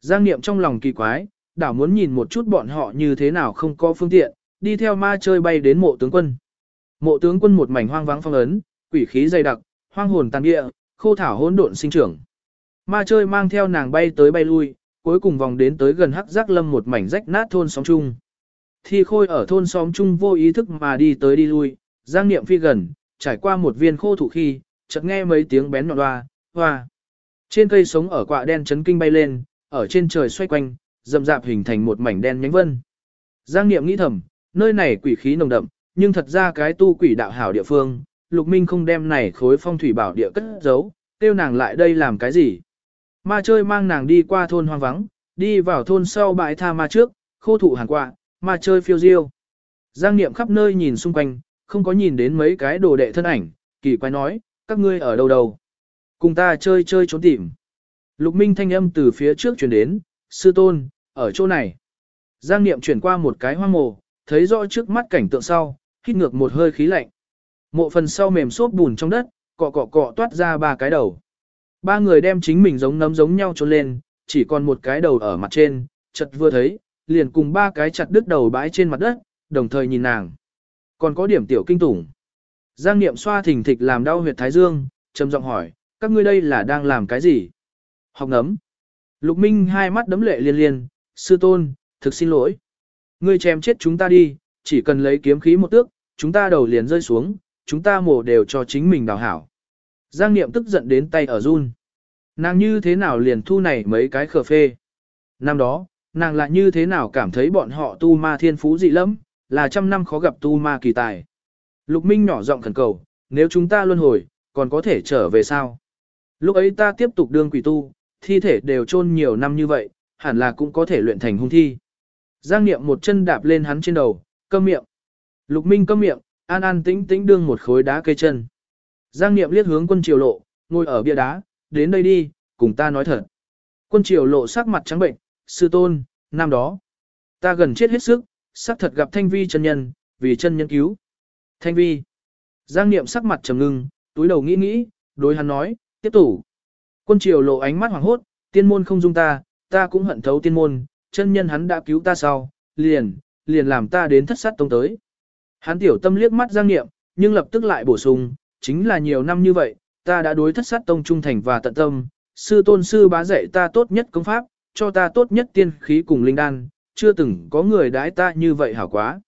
Giang niệm trong lòng kỳ quái, đảo muốn nhìn một chút bọn họ như thế nào không có phương tiện, đi theo ma chơi bay đến mộ tướng quân. Mộ tướng quân một mảnh hoang vắng phong ấn, quỷ khí dày đặc, hoang hồn tàn địa, khô thảo hỗn độn sinh trưởng. Ma chơi mang theo nàng bay tới bay lui, cuối cùng vòng đến tới gần hắc giác lâm một mảnh rách nát thôn xóm chung. Thi khôi ở thôn xóm chung vô ý thức mà đi tới đi lui, giang niệm phi gần, trải qua một viên khô thủ khi, chợt nghe mấy tiếng bén nhọn hoa, hoa. Trên cây sống ở quạ đen chấn kinh bay lên, ở trên trời xoay quanh, dầm dạp hình thành một mảnh đen nhánh vân. Giang niệm nghĩ thầm, nơi này quỷ khí nồng đậm, nhưng thật ra cái tu quỷ đạo hảo địa phương, Lục Minh không đem này khối phong thủy bảo địa cất giấu, tiêu nàng lại đây làm cái gì. Ma chơi mang nàng đi qua thôn hoang vắng, đi vào thôn sau bãi tha ma trước, khô thụ hàn quạ, ma chơi phiêu diêu. Giang Niệm khắp nơi nhìn xung quanh, không có nhìn đến mấy cái đồ đệ thân ảnh, kỳ quái nói, các ngươi ở đâu đâu. Cùng ta chơi chơi trốn tìm. Lục Minh thanh âm từ phía trước chuyển đến, sư tôn, ở chỗ này. Giang Niệm chuyển qua một cái hoang mồ, thấy rõ trước mắt cảnh tượng sau, hít ngược một hơi khí lạnh. Mộ phần sau mềm xốp bùn trong đất, cọ cọ cọ toát ra ba cái đầu. Ba người đem chính mình giống nấm giống nhau trốn lên, chỉ còn một cái đầu ở mặt trên, chật vừa thấy, liền cùng ba cái chặt đứt đầu bãi trên mặt đất, đồng thời nhìn nàng. Còn có điểm tiểu kinh tủng. Giang Niệm xoa thỉnh thịch làm đau huyệt thái dương, trầm giọng hỏi, các ngươi đây là đang làm cái gì? Học nấm. Lục Minh hai mắt đấm lệ liên liên, sư tôn, thực xin lỗi. Ngươi chém chết chúng ta đi, chỉ cần lấy kiếm khí một tước, chúng ta đầu liền rơi xuống, chúng ta mổ đều cho chính mình đào hảo. Giang Niệm tức giận đến tay ở run. Nàng như thế nào liền thu này mấy cái khờ phê. Năm đó, nàng lại như thế nào cảm thấy bọn họ tu ma thiên phú dị lắm, là trăm năm khó gặp tu ma kỳ tài. Lục Minh nhỏ giọng khẩn cầu, nếu chúng ta luân hồi, còn có thể trở về sao? Lúc ấy ta tiếp tục đương quỷ tu, thi thể đều chôn nhiều năm như vậy, hẳn là cũng có thể luyện thành hung thi. Giang Niệm một chân đạp lên hắn trên đầu, câm miệng. Lục Minh câm miệng, an an tĩnh tĩnh đương một khối đá cây chân. Giang Niệm liếc hướng quân triều lộ, ngồi ở bia đá, đến đây đi, cùng ta nói thật. Quân triều lộ sắc mặt trắng bệnh, sư tôn, năm đó. Ta gần chết hết sức, sắc thật gặp thanh vi chân nhân, vì chân nhân cứu. Thanh vi. Giang Niệm sắc mặt trầm ngưng, túi đầu nghĩ nghĩ, đối hắn nói, tiếp tục. Quân triều lộ ánh mắt hoàng hốt, tiên môn không dung ta, ta cũng hận thấu tiên môn, chân nhân hắn đã cứu ta sau, liền, liền làm ta đến thất sát tông tới. Hắn tiểu tâm liếc mắt giang niệm, nhưng lập tức lại bổ sung, chính là nhiều năm như vậy, ta đã đối thất sát tông trung thành và tận tâm, sư tôn sư bá dạy ta tốt nhất công pháp, cho ta tốt nhất tiên khí cùng linh đan, chưa từng có người đãi ta như vậy hảo quá.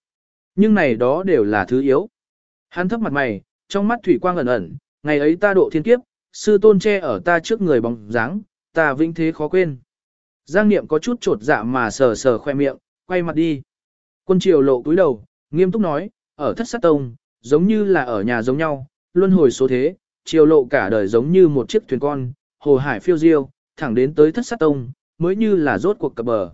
Nhưng này đó đều là thứ yếu. Hắn thấp mặt mày, trong mắt thủy quang ẩn ẩn, ngày ấy ta độ thiên kiếp, sư tôn che ở ta trước người bóng dáng, ta vĩnh thế khó quên. Giang Niệm có chút trột dạ mà sờ sờ khoe miệng, quay mặt đi. Quân triều lộ cúi đầu, nghiêm túc nói, ở thất sát tông, giống như là ở nhà giống nhau, luân hồi số thế, triều lộ cả đời giống như một chiếc thuyền con, hồ hải phiêu diêu, thẳng đến tới thất sát tông, mới như là rốt cuộc cập bờ.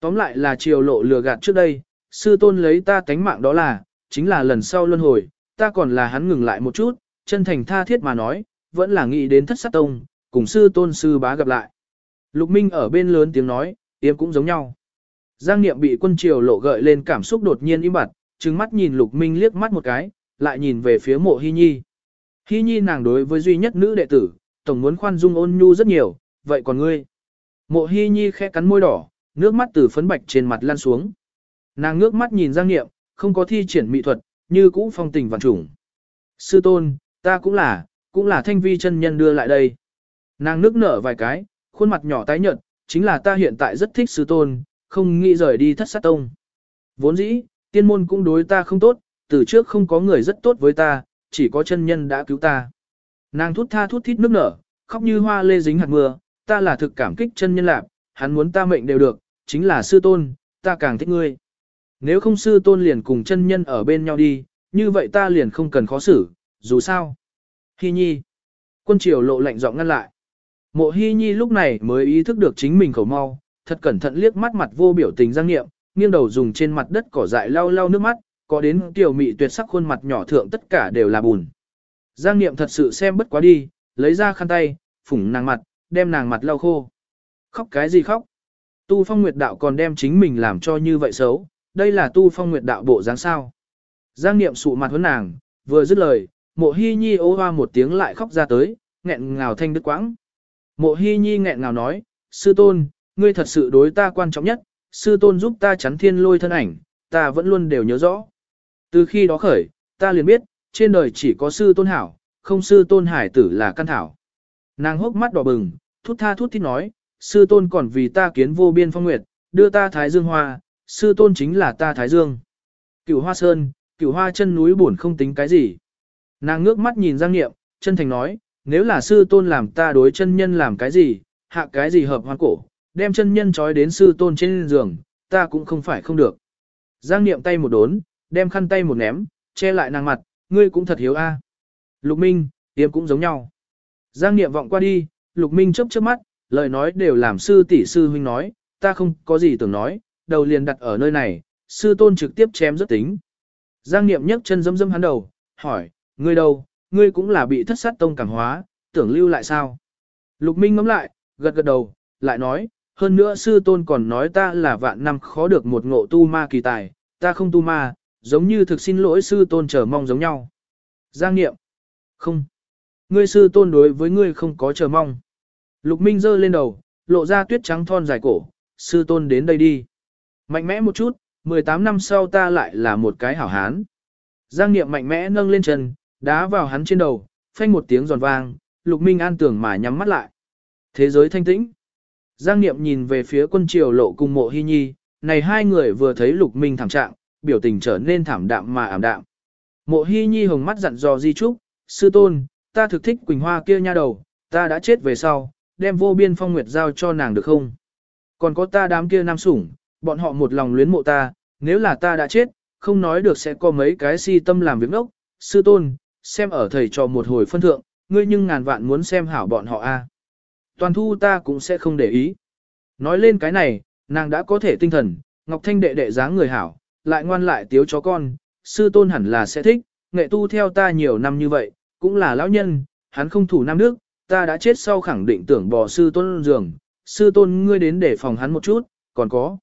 Tóm lại là triều lộ lừa gạt trước đây, sư tôn lấy ta tánh mạng đó là, chính là lần sau luân hồi, ta còn là hắn ngừng lại một chút, chân thành tha thiết mà nói, vẫn là nghĩ đến thất sát tông, cùng sư tôn sư bá gặp lại. Lục Minh ở bên lớn tiếng nói, yếm cũng giống nhau. Giang Niệm bị quân triều lộ gợi lên cảm xúc đột nhiên im bặt, trừng mắt nhìn Lục Minh liếc mắt một cái, lại nhìn về phía mộ Hy Nhi. Hy Nhi nàng đối với duy nhất nữ đệ tử, tổng muốn khoan dung ôn nhu rất nhiều, vậy còn ngươi? Mộ Hy Nhi khẽ cắn môi đỏ, nước mắt từ phấn bạch trên mặt lan xuống. Nàng ngước mắt nhìn Giang Niệm, không có thi triển mỹ thuật, như cũ phong tình vạn trùng. Sư tôn, ta cũng là, cũng là thanh vi chân nhân đưa lại đây. Nàng nước nở vài cái, khuôn mặt nhỏ tái nhợt, chính là ta hiện tại rất thích sư tôn, không nghĩ rời đi thất sát tông. Vốn dĩ, tiên môn cũng đối ta không tốt, từ trước không có người rất tốt với ta, chỉ có chân nhân đã cứu ta. Nàng thút tha thút thít nước nở, khóc như hoa lê dính hạt mưa, ta là thực cảm kích chân nhân lạc, hắn muốn ta mệnh đều được, chính là sư tôn, ta càng thích ngươi. Nếu không sư tôn liền cùng chân nhân ở bên nhau đi, như vậy ta liền không cần khó xử, dù sao. Hi nhi. Quân triều lộ lạnh giọng ngăn lại. Mộ Hi nhi lúc này mới ý thức được chính mình khẩu mau, thật cẩn thận liếc mắt mặt vô biểu tình giang nghiệm, nghiêng đầu dùng trên mặt đất cỏ dại lau lau nước mắt, có đến tiểu mị tuyệt sắc khuôn mặt nhỏ thượng tất cả đều là bùn. Giang Niệm thật sự xem bất quá đi, lấy ra khăn tay, phủng nàng mặt, đem nàng mặt lau khô. Khóc cái gì khóc? Tu Phong Nguyệt Đạo còn đem chính mình làm cho như vậy xấu, đây là Tu Phong Nguyệt Đạo bộ dáng sao? Giang Niệm sụ mặt hướng nàng, vừa dứt lời, Mộ hy Nhi ố hoa một tiếng lại khóc ra tới, nghẹn ngào thanh đứt quãng. Mộ hy Nhi nghẹn ngào nói, sư tôn, ngươi thật sự đối ta quan trọng nhất, sư tôn giúp ta chắn thiên lôi thân ảnh, ta vẫn luôn đều nhớ rõ. Từ khi đó khởi, ta liền biết, trên đời chỉ có sư tôn hảo, không sư tôn hải tử là căn thảo. Nàng hốc mắt đỏ bừng, thút tha thút thít nói, sư tôn còn vì ta kiến vô biên phong nguyệt, đưa ta thái dương hoa, sư tôn chính là ta thái dương. Cửu hoa sơn, cửu hoa chân núi buồn không tính cái gì. Nàng ngước mắt nhìn Giang Niệm, chân thành nói, nếu là sư tôn làm ta đối chân nhân làm cái gì, hạ cái gì hợp hoan cổ, đem chân nhân trói đến sư tôn trên giường, ta cũng không phải không được. Giang Niệm tay một đốn, đem khăn tay một ném, che lại nàng mặt, ngươi cũng thật hiếu a. Lục Minh, tiêm cũng giống nhau. Giang Niệm vọng qua đi, Lục Minh chớp chớp mắt, lời nói đều làm sư tỷ sư huynh nói, ta không có gì tưởng nói, đầu liền đặt ở nơi này, sư tôn trực tiếp chém rất tính. Giang Niệm nhấc chân dâm dâm hắn đầu, hỏi, ngươi đâu, ngươi cũng là bị thất sát tông cảm hóa, tưởng lưu lại sao? Lục Minh ngắm lại, gật gật đầu, lại nói, hơn nữa sư tôn còn nói ta là vạn năm khó được một ngộ tu ma kỳ tài, ta không tu ma, giống như thực xin lỗi sư tôn chờ mong giống nhau. Giang Niệm, không, ngươi sư tôn đối với ngươi không có chờ mong. Lục Minh giơ lên đầu, lộ ra tuyết trắng thon dài cổ, sư tôn đến đây đi. Mạnh mẽ một chút, 18 năm sau ta lại là một cái hảo hán. Giang Niệm mạnh mẽ nâng lên chân, đá vào hắn trên đầu, phanh một tiếng giòn vang, Lục Minh an tưởng mà nhắm mắt lại. Thế giới thanh tĩnh. Giang Niệm nhìn về phía quân triều lộ cùng mộ hy nhi, này hai người vừa thấy Lục Minh thảm trạng, biểu tình trở nên thảm đạm mà ảm đạm. Mộ hy nhi hồng mắt dặn dò di trúc, sư tôn, ta thực thích Quỳnh Hoa kia nha đầu, ta đã chết về sau, đem vô biên phong nguyệt giao cho nàng được không? Còn có ta đám kia nam sủng, bọn họ một lòng luyến mộ ta, nếu là ta đã chết, không nói được sẽ có mấy cái si tâm làm việc ngốc, sư tôn, xem ở thầy trò một hồi phân thượng, ngươi nhưng ngàn vạn muốn xem hảo bọn họ a. Toàn thu ta cũng sẽ không để ý. Nói lên cái này, nàng đã có thể tinh thần, Ngọc Thanh đệ đệ dáng người hảo, lại ngoan lại tiếu chó con, sư tôn hẳn là sẽ thích, nghệ tu theo ta nhiều năm như vậy, cũng là lão nhân, hắn không thủ nam nước, ta đã chết sau khẳng định tưởng bỏ sư tôn giường, sư tôn ngươi đến để phòng hắn một chút, còn có.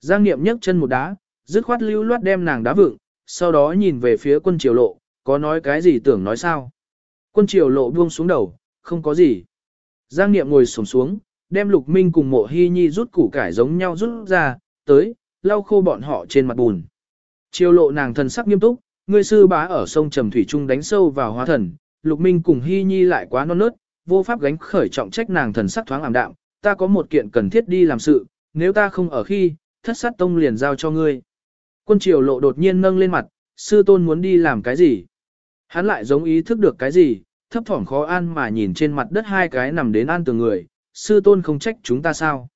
Giang Niệm nhấc chân một đá, dứt khoát lưu loát đem nàng đá vựng, sau đó nhìn về phía quân triều lộ, có nói cái gì tưởng nói sao. Quân triều lộ buông xuống đầu, không có gì. Giang Niệm ngồi xổm xuống, đem Lục Minh cùng Mộ Hi Nhi rút củ cải giống nhau rút ra, tới, lau khô bọn họ trên mặt bùn. Triều lộ nàng thần sắc nghiêm túc, ngươi sư bá ở sông Trầm Thủy Trung đánh sâu vào hóa thần, Lục Minh cùng Hi Nhi lại quá non nớt, vô pháp gánh khởi trọng trách nàng thần sắc thoáng ảm đạm, ta có một kiện cần thiết đi làm sự, nếu ta không ở khi, thất sát tông liền giao cho ngươi. Quân triều lộ đột nhiên nâng lên mặt, sư tôn muốn đi làm cái gì? Hắn lại giống ý thức được cái gì, thấp thỏm khó an mà nhìn trên mặt đất hai cái nằm đến an tường người, sư tôn không trách chúng ta sao?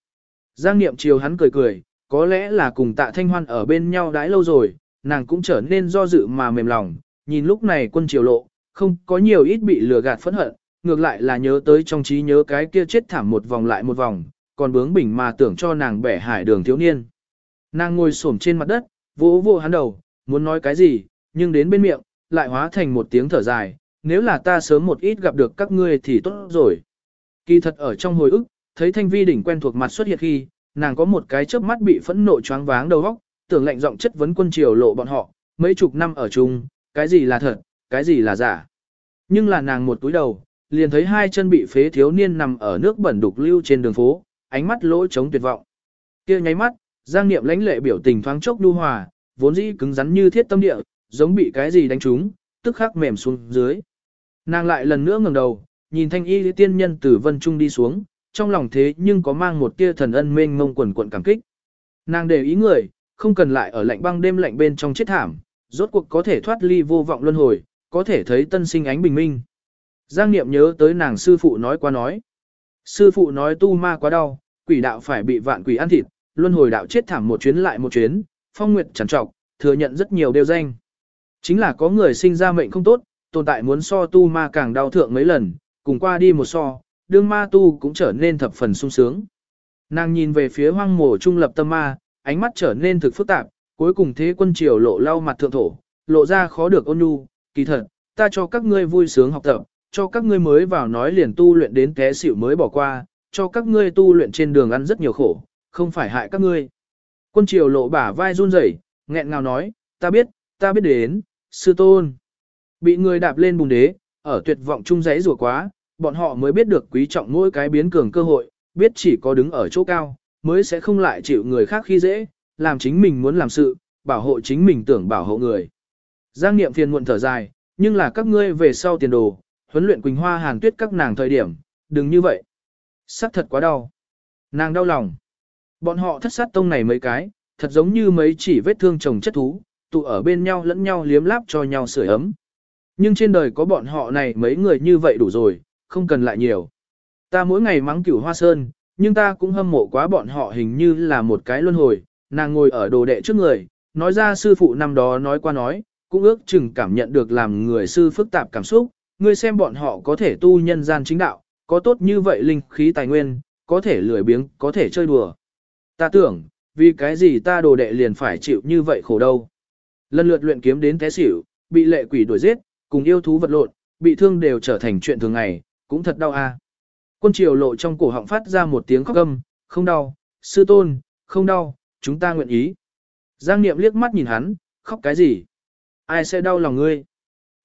Giang niệm chiều hắn cười cười, có lẽ là cùng tạ thanh hoan ở bên nhau đãi lâu rồi, nàng cũng trở nên do dự mà mềm lòng, nhìn lúc này quân triều lộ, không có nhiều ít bị lừa gạt phẫn hận, ngược lại là nhớ tới trong trí nhớ cái kia chết thảm một vòng lại một vòng, còn bướng bỉnh mà tưởng cho nàng bẻ hải đường thiếu niên. Nàng ngồi xổm trên mặt đất, vỗ vỗ hắn đầu, muốn nói cái gì, nhưng đến bên miệng, lại hóa thành một tiếng thở dài, nếu là ta sớm một ít gặp được các ngươi thì tốt rồi. Kỳ thật ở trong hồi ức, thấy thanh vi đỉnh quen thuộc mặt xuất hiện khi, nàng có một cái chớp mắt bị phẫn nộ choáng váng đầu óc, tưởng lệnh giọng chất vấn quân triều lộ bọn họ, mấy chục năm ở chung, cái gì là thật, cái gì là giả. Nhưng là nàng một túi đầu, liền thấy hai chân bị phế thiếu niên nằm ở nước bẩn đục lưu trên đường phố, ánh mắt lỗ trống tuyệt vọng. Kia nháy mắt, Giang Niệm lãnh lệ biểu tình thoáng chốc nhu hòa, vốn dĩ cứng rắn như thiết tâm địa, giống bị cái gì đánh trúng, tức khắc mềm xuống dưới. Nàng lại lần nữa ngẩng đầu, nhìn thanh y tiên nhân từ vân trung đi xuống, trong lòng thế nhưng có mang một tia thần ân mênh mông quần quận cảm kích. Nàng để ý người, không cần lại ở lạnh băng đêm lạnh bên trong chết thảm, rốt cuộc có thể thoát ly vô vọng luân hồi, có thể thấy tân sinh ánh bình minh. Giang Niệm nhớ tới nàng sư phụ nói qua nói. Sư phụ nói tu ma quá đau, quỷ đạo phải bị vạn quỷ ăn thịt, luân hồi đạo chết thảm một chuyến lại một chuyến, phong nguyệt chẳng trọc, thừa nhận rất nhiều đều danh. Chính là có người sinh ra mệnh không tốt, tồn tại muốn so tu ma càng đau thượng mấy lần, cùng qua đi một so, đương ma tu cũng trở nên thập phần sung sướng. Nàng nhìn về phía hoang mổ trung lập tâm ma, ánh mắt trở nên thực phức tạp, cuối cùng thế quân triều lộ lau mặt thượng thổ, lộ ra khó được ôn nhu, kỳ thật, ta cho các ngươi vui sướng học tập, cho các ngươi mới vào nói liền tu luyện đến té xỉu mới bỏ qua, cho các ngươi tu luyện trên đường ăn rất nhiều khổ, không phải hại các ngươi. Quân triều lộ bả vai run rẩy, nghẹn ngào nói, ta biết, ta biết đến, sư tôn. Bị người đạp lên bùn đế, ở tuyệt vọng chung giấy rùa quá, bọn họ mới biết được quý trọng mỗi cái biến cường cơ hội, biết chỉ có đứng ở chỗ cao, mới sẽ không lại chịu người khác khi dễ, làm chính mình muốn làm sự, bảo hộ chính mình tưởng bảo hộ người. Giang niệm phiền muộn thở dài, nhưng là các ngươi về sau tiền đồ, huấn luyện Quỳnh Hoa Hàn Tuyết các nàng thời điểm, đừng như vậy. Sắc thật quá đau. Nàng đau lòng. Bọn họ thất sát tông này mấy cái, thật giống như mấy chỉ vết thương chồng chất thú, tụ ở bên nhau lẫn nhau liếm láp cho nhau sưởi ấm. Nhưng trên đời có bọn họ này mấy người như vậy đủ rồi, không cần lại nhiều. Ta mỗi ngày mắng cửu hoa sơn, nhưng ta cũng hâm mộ quá bọn họ hình như là một cái luân hồi, nàng ngồi ở đồ đệ trước người, nói ra sư phụ năm đó nói qua nói, cũng ước chừng cảm nhận được làm người sư phức tạp cảm xúc, ngươi xem bọn họ có thể tu nhân gian chính đạo, có tốt như vậy linh khí tài nguyên, có thể lười biếng, có thể chơi đùa. Ta tưởng, vì cái gì ta đồ đệ liền phải chịu như vậy khổ đâu. Lần lượt luyện kiếm đến té xỉu, bị lệ quỷ đuổi giết, cùng yêu thú vật lộn, bị thương đều trở thành chuyện thường ngày, cũng thật đau a. Quân triều lộ trong cổ họng phát ra một tiếng khóc âm, không đau, sư tôn, không đau, chúng ta nguyện ý. Giang Niệm liếc mắt nhìn hắn, khóc cái gì? Ai sẽ đau lòng ngươi?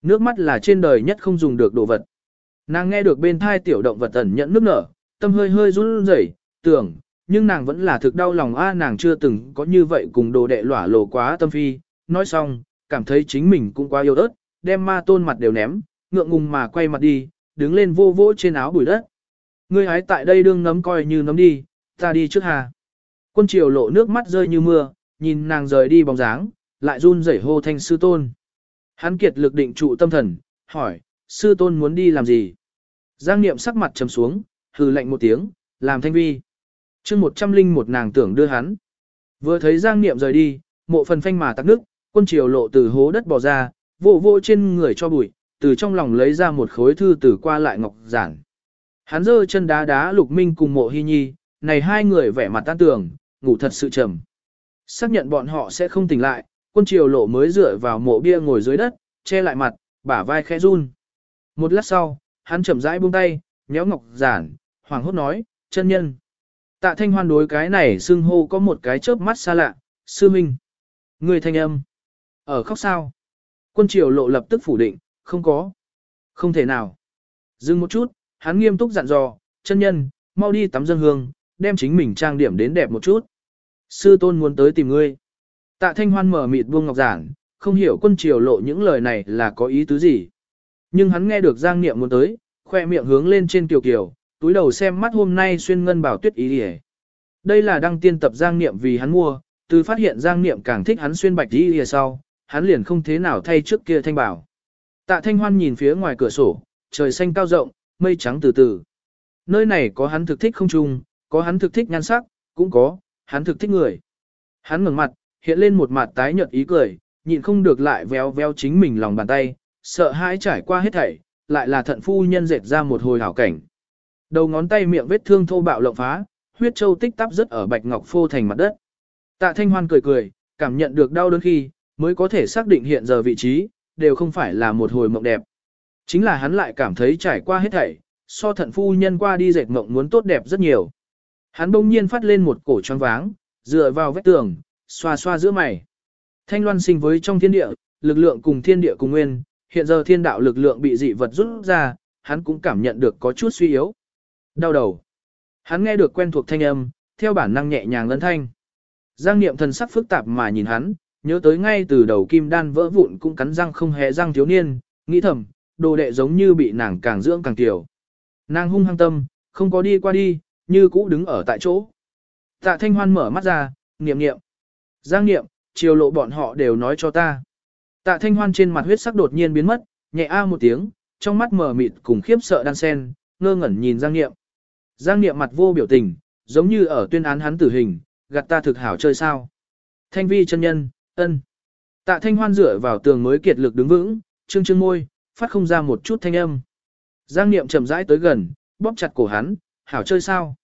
Nước mắt là trên đời nhất không dùng được đồ vật. Nàng nghe được bên thai tiểu động vật ẩn nhận nước nở, tâm hơi hơi run rẩy, tưởng, nhưng nàng vẫn là thực đau lòng a nàng chưa từng có như vậy cùng đồ đệ lỏa lồ quá tâm phi, nói xong, cảm thấy chính mình cũng quá yêu ớt, đem ma tôn mặt đều ném, ngượng ngùng mà quay mặt đi, đứng lên vô vỗ trên áo bụi đất. Ngươi hái tại đây đương nấm coi như nấm đi, ta đi trước hà. Quân triều lộ nước mắt rơi như mưa, nhìn nàng rời đi bóng dáng, lại run rẩy hô thanh sư tôn. Hắn kiệt lực định trụ tâm thần, hỏi, sư tôn muốn đi làm gì? Giang niệm sắc mặt trầm xuống, hừ lạnh một tiếng, làm thanh vi chương một trăm linh một nàng tưởng đưa hắn. Vừa thấy Giang niệm rời đi, mộ phần phanh mà tắc nước, quân triều lộ từ hố đất bò ra, vô vô trên người cho bụi, từ trong lòng lấy ra một khối thư từ qua lại ngọc giản. Hắn giơ chân đá đá lục minh cùng mộ hy nhi, này hai người vẻ mặt tan tường, ngủ thật sự trầm. Xác nhận bọn họ sẽ không tỉnh lại, quân triều lộ mới dựa vào mộ bia ngồi dưới đất, che lại mặt, bả vai khẽ run. Một lát sau, hắn chậm rãi buông tay, nhéo ngọc giản, hoàng hốt nói, chân nhân. Tạ thanh hoan đối cái này xưng hô có một cái chớp mắt xa lạ, sư minh. Người thanh âm. Ở khóc sao? Quân triều lộ lập tức phủ định, không có. Không thể nào. Dừng một chút, hắn nghiêm túc dặn dò, chân nhân, mau đi tắm dân hương, đem chính mình trang điểm đến đẹp một chút. Sư tôn muốn tới tìm ngươi. Tạ thanh hoan mở mịt buông ngọc giản, không hiểu quân triều lộ những lời này là có ý tứ gì. Nhưng hắn nghe được Giang Niệm muốn tới, khoe miệng hướng lên trên kiều kiều, túi đầu xem mắt hôm nay xuyên ngân bảo tuyết ý ỉa Đây là đăng tiên tập Giang Niệm vì hắn mua, từ phát hiện Giang Niệm càng thích hắn xuyên bạch ý ỉa sau, hắn liền không thế nào thay trước kia thanh bảo. Tạ thanh hoan nhìn phía ngoài cửa sổ, trời xanh cao rộng, mây trắng từ từ. Nơi này có hắn thực thích không trung, có hắn thực thích nhan sắc, cũng có, hắn thực thích người. Hắn ngẩng mặt, hiện lên một mặt tái nhợt ý cười, nhịn không được lại véo véo chính mình lòng bàn tay, sợ hãi trải qua hết thảy, lại là thận phu nhân dệt ra một hồi hảo cảnh. Đầu ngón tay miệng vết thương thô bạo lộng phá, huyết châu tích tắp rất ở bạch ngọc phô thành mặt đất. Tạ Thanh Hoan cười cười, cảm nhận được đau đớn khi, mới có thể xác định hiện giờ vị trí, đều không phải là một hồi mộng đẹp. Chính là hắn lại cảm thấy trải qua hết thảy, so thận phu nhân qua đi dệt mộng muốn tốt đẹp rất nhiều. Hắn bỗng nhiên phát lên một cổ choáng váng, dựa vào vách tường, xoa xoa giữa mày. Thanh loan sinh với trong thiên địa, lực lượng cùng thiên địa cùng nguyên, hiện giờ thiên đạo lực lượng bị dị vật rút ra, hắn cũng cảm nhận được có chút suy yếu. Đau đầu. Hắn nghe được quen thuộc thanh âm, theo bản năng nhẹ nhàng lấn thanh. Giang niệm thần sắc phức tạp mà nhìn hắn, nhớ tới ngay từ đầu kim đan vỡ vụn cũng cắn răng không hề răng thiếu niên, nghĩ thầm, đồ đệ giống như bị nàng càng dưỡng càng tiểu. Nàng hung hăng tâm, không có đi qua đi, như cũ đứng ở tại chỗ. Tạ thanh hoan mở mắt ra, niệm niệm. Giang niệm, chiều lộ bọn họ đều nói cho ta. Tạ thanh hoan trên mặt huyết sắc đột nhiên biến mất, nhẹ a một tiếng, trong mắt mở mịt cùng khiếp sợ đan sen, ngơ ngẩn nhìn Giang niệm. Giang niệm mặt vô biểu tình, giống như ở tuyên án hắn tử hình, gạt ta thực hảo chơi sao. Thanh vi chân nhân, ân. Tạ thanh hoan dựa vào tường mới kiệt lực đứng vững, trương trương môi, phát không ra một chút thanh âm. Giang niệm chậm rãi tới gần, bóp chặt cổ hắn, hảo chơi sao.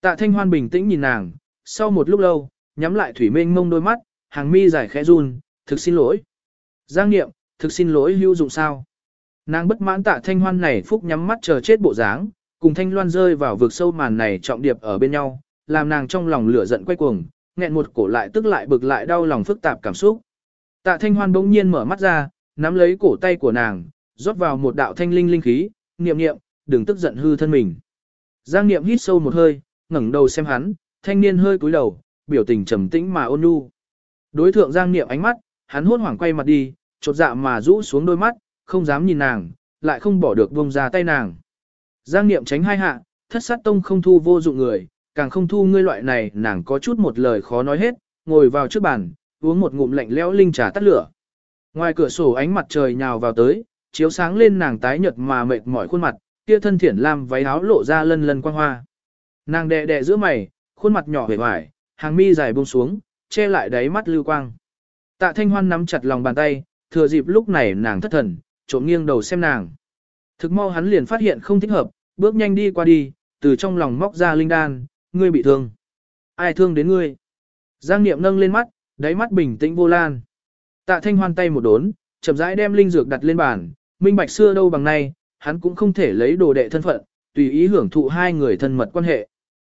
Tạ thanh hoan bình tĩnh nhìn nàng, sau một lúc lâu, nhắm lại thủy mênh mông đôi mắt, hàng mi dài khẽ run, thực xin lỗi. Giang niệm, thực xin lỗi hữu dụng sao. Nàng bất mãn tạ thanh hoan này phúc nhắm mắt chờ chết bộ dáng, cùng thanh loan rơi vào vực sâu màn này trọng điệp ở bên nhau, làm nàng trong lòng lửa giận quay cuồng, nghẹn một cổ lại tức lại bực lại đau lòng phức tạp cảm xúc. Tạ thanh hoan bỗng nhiên mở mắt ra, nắm lấy cổ tay của nàng, rót vào một đạo thanh linh linh khí, niệm niệm, đừng tức giận hư thân mình. Giang niệm hít sâu một hơi, ngẩng đầu xem hắn, thanh niên hơi cúi đầu, biểu tình trầm tĩnh mà ôn nhu. Đối thượng Giang niệm ánh mắt, hắn hốt hoảng quay mặt đi, chột dạ mà rũ xuống đôi mắt, không dám nhìn nàng, lại không bỏ được buông ra tay nàng. Giang niệm tránh hai hạ, thất sát tông không thu vô dụng người, càng không thu ngươi loại này nàng có chút một lời khó nói hết, ngồi vào trước bàn, uống một ngụm lạnh lẽo linh trà tắt lửa. Ngoài cửa sổ ánh mặt trời nhào vào tới, chiếu sáng lên nàng tái nhợt mà mệt mỏi khuôn mặt, kia thân thiển lam váy áo lộ ra lân lân quang hoa. Nàng đè đè giữa mày, khuôn mặt nhỏ hề hoài, hàng mi dài buông xuống, che lại đáy mắt lưu quang. Tạ Thanh Hoan nắm chặt lòng bàn tay, thừa dịp lúc này nàng thất thần, trộm nghiêng đầu xem nàng. Thực mau hắn liền phát hiện không thích hợp, bước nhanh đi qua đi, từ trong lòng móc ra linh đan, ngươi bị thương. Ai thương đến ngươi? Giang Niệm nâng lên mắt, đáy mắt bình tĩnh vô lan. Tạ Thanh Hoan tay một đốn, chậm rãi đem linh dược đặt lên bàn, minh bạch xưa đâu bằng nay, hắn cũng không thể lấy đồ đệ thân phận, tùy ý hưởng thụ hai người thân mật quan hệ.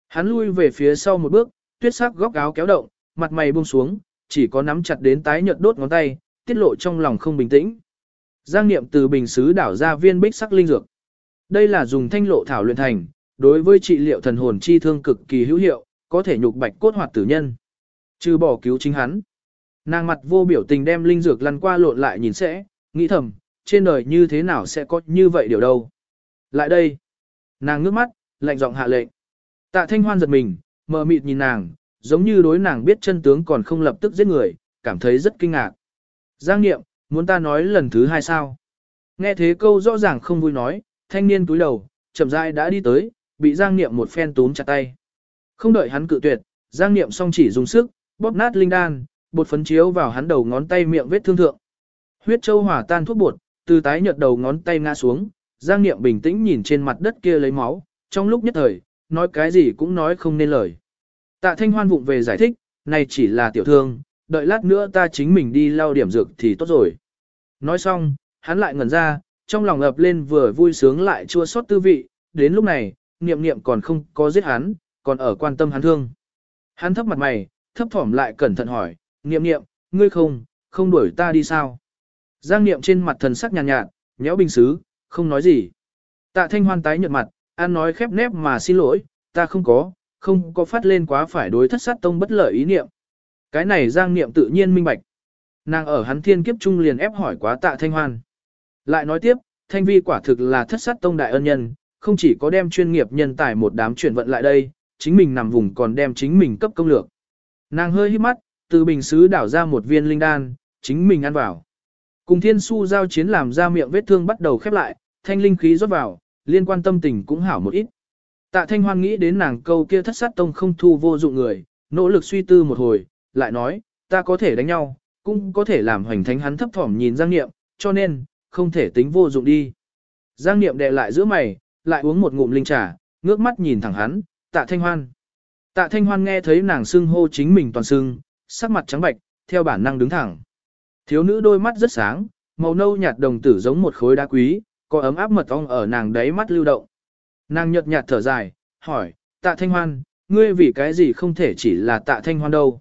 Hắn lui về phía sau một bước, tuyết sắc góc áo kéo động, mặt mày buông xuống, chỉ có nắm chặt đến tái nhợt đốt ngón tay, tiết lộ trong lòng không bình tĩnh. Giang Niệm từ bình xứ đảo ra viên bích sắc linh dược. Đây là dùng thanh lộ thảo luyện thành, đối với trị liệu thần hồn chi thương cực kỳ hữu hiệu, có thể nhục bạch cốt hoạt tử nhân. Trừ bỏ cứu chính hắn. Nàng mặt vô biểu tình đem linh dược lăn qua lộn lại nhìn sẽ, nghĩ thầm, trên đời như thế nào sẽ có như vậy điều đâu. Lại đây. Nàng ngước mắt, lạnh giọng hạ lệnh. Tạ thanh hoan giật mình, mờ mịt nhìn nàng, giống như đối nàng biết chân tướng còn không lập tức giết người, cảm thấy rất kinh ngạc. Giang Niệm, muốn ta nói lần thứ hai sao? Nghe thế câu rõ ràng không vui nói, thanh niên túi đầu, chậm rãi đã đi tới, bị Giang Niệm một phen túm chặt tay. Không đợi hắn cự tuyệt, Giang Niệm song chỉ dùng sức, bóp nát linh đan, bột phấn chiếu vào hắn đầu ngón tay miệng vết thương thượng. Huyết châu hỏa tan thuốc bột, từ tái nhợt đầu ngón tay ngã xuống, Giang Niệm bình tĩnh nhìn trên mặt đất kia lấy máu, trong lúc nhất thời, nói cái gì cũng nói không nên lời. Tạ Thanh Hoan vụng về giải thích, này chỉ là tiểu thương, đợi lát nữa ta chính mình đi lau điểm dược thì tốt rồi. Nói xong, hắn lại ngẩn ra, trong lòng ập lên vừa vui sướng lại chua xót tư vị, đến lúc này, niệm niệm còn không có giết hắn, còn ở quan tâm hắn thương. Hắn thấp mặt mày, thấp thỏm lại cẩn thận hỏi, niệm niệm, ngươi không, không đuổi ta đi sao? Giang niệm trên mặt thần sắc nhàn nhạt, nhạt, nhéo bình xứ, không nói gì. Tạ thanh hoan tái nhợt mặt, An nói khép nép mà xin lỗi, ta không có, không có phát lên quá phải đối thất sát tông bất lợi ý niệm. Cái này giang niệm tự nhiên minh bạch. Nàng ở hắn thiên kiếp trung liền ép hỏi quá tạ thanh hoan. Lại nói tiếp, thanh vi quả thực là thất sát tông đại ân nhân, không chỉ có đem chuyên nghiệp nhân tài một đám chuyển vận lại đây, chính mình nằm vùng còn đem chính mình cấp công lược. Nàng hơi hít mắt, từ bình xứ đảo ra một viên linh đan, chính mình ăn vào. Cùng thiên su giao chiến làm ra miệng vết thương bắt đầu khép lại, thanh linh khí rót vào, liên quan tâm tình cũng hảo một ít. Tạ thanh hoan nghĩ đến nàng câu kia thất sát tông không thu vô dụng người, nỗ lực suy tư một hồi, lại nói, ta có thể đánh nhau, cũng có thể làm hoành thánh hắn thấp thỏm nhìn Giang Niệm, cho nên, không thể tính vô dụng đi. Giang Niệm đè lại giữa mày, lại uống một ngụm linh trà, ngước mắt nhìn thẳng hắn, tạ thanh hoan. Tạ thanh hoan nghe thấy nàng xưng hô chính mình toàn xưng, sắc mặt trắng bạch, theo bản năng đứng thẳng. Thiếu nữ đôi mắt rất sáng, màu nâu nhạt đồng tử giống một khối đá quý, có ấm áp mật ong ở nàng đáy mắt lưu động. Nàng nhợt nhạt thở dài, hỏi, tạ thanh hoan, ngươi vì cái gì không thể chỉ là tạ thanh hoan đâu.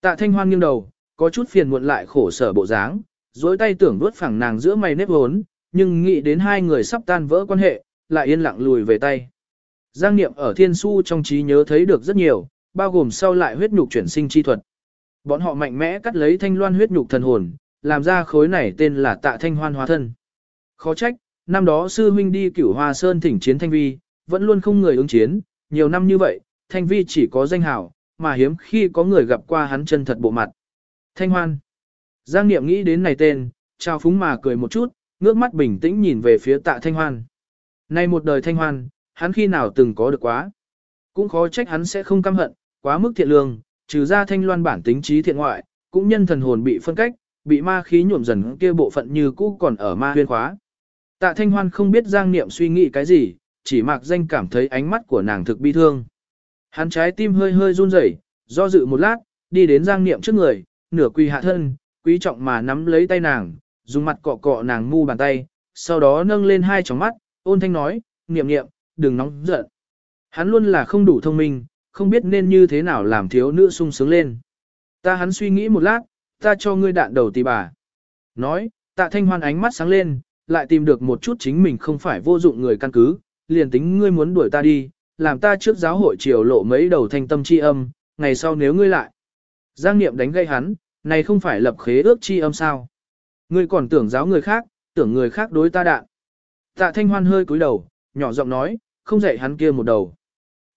Tạ thanh hoan nghiêng đầu, có chút phiền muộn lại khổ sở bộ dáng, dối tay tưởng vuốt phẳng nàng giữa mày nếp hốn, nhưng nghĩ đến hai người sắp tan vỡ quan hệ, lại yên lặng lùi về tay. Giang Niệm ở Thiên Su trong trí nhớ thấy được rất nhiều, bao gồm sau lại huyết nhục chuyển sinh chi thuật. Bọn họ mạnh mẽ cắt lấy thanh loan huyết nhục thần hồn, làm ra khối này tên là tạ thanh hoan hóa thân. Khó trách, năm đó sư huynh đi cửu hoa sơn thỉnh chiến thanh vi, vẫn luôn không người ứng chiến, nhiều năm như vậy, thanh vi chỉ có danh hào, mà hiếm khi có người gặp qua hắn chân thật bộ mặt. Thanh hoan. Giang Niệm nghĩ đến này tên, trao phúng mà cười một chút, ngước mắt bình tĩnh nhìn về phía tạ thanh hoan. Nay một đời thanh hoan, hắn khi nào từng có được quá. Cũng khó trách hắn sẽ không căm hận, quá mức thiện lương, trừ ra thanh loan bản tính trí thiện ngoại, cũng nhân thần hồn bị phân cách, bị ma khí nhuộm dần kia bộ phận như cũ còn ở ma huyên khóa. Tạ thanh hoan không biết giang niệm suy nghĩ cái gì, chỉ mặc danh cảm thấy ánh mắt của nàng thực bi thương. Hắn trái tim hơi hơi run rẩy, do dự một lát, đi đến giang niệm trước người, nửa quỳ hạ thân, quý trọng mà nắm lấy tay nàng, dùng mặt cọ cọ nàng mu bàn tay, sau đó nâng lên hai tròng mắt, ôn thanh nói, niệm niệm, đừng nóng giận. Hắn luôn là không đủ thông minh, không biết nên như thế nào làm thiếu nữ sung sướng lên. Ta hắn suy nghĩ một lát, ta cho ngươi đạn đầu tỷ bà. Nói, tạ thanh hoan ánh mắt sáng lên, lại tìm được một chút chính mình không phải vô dụng người căn cứ, liền tính ngươi muốn đuổi ta đi, làm ta trước giáo hội triều lộ mấy đầu thanh tâm chi âm, ngày sau nếu ngươi lại. Giang Niệm đánh gây hắn, này không phải lập khế ước chi âm sao. Ngươi còn tưởng giáo người khác, tưởng người khác đối ta đạn. Tạ Thanh Hoan hơi cúi đầu, nhỏ giọng nói, không dạy hắn kia một đầu.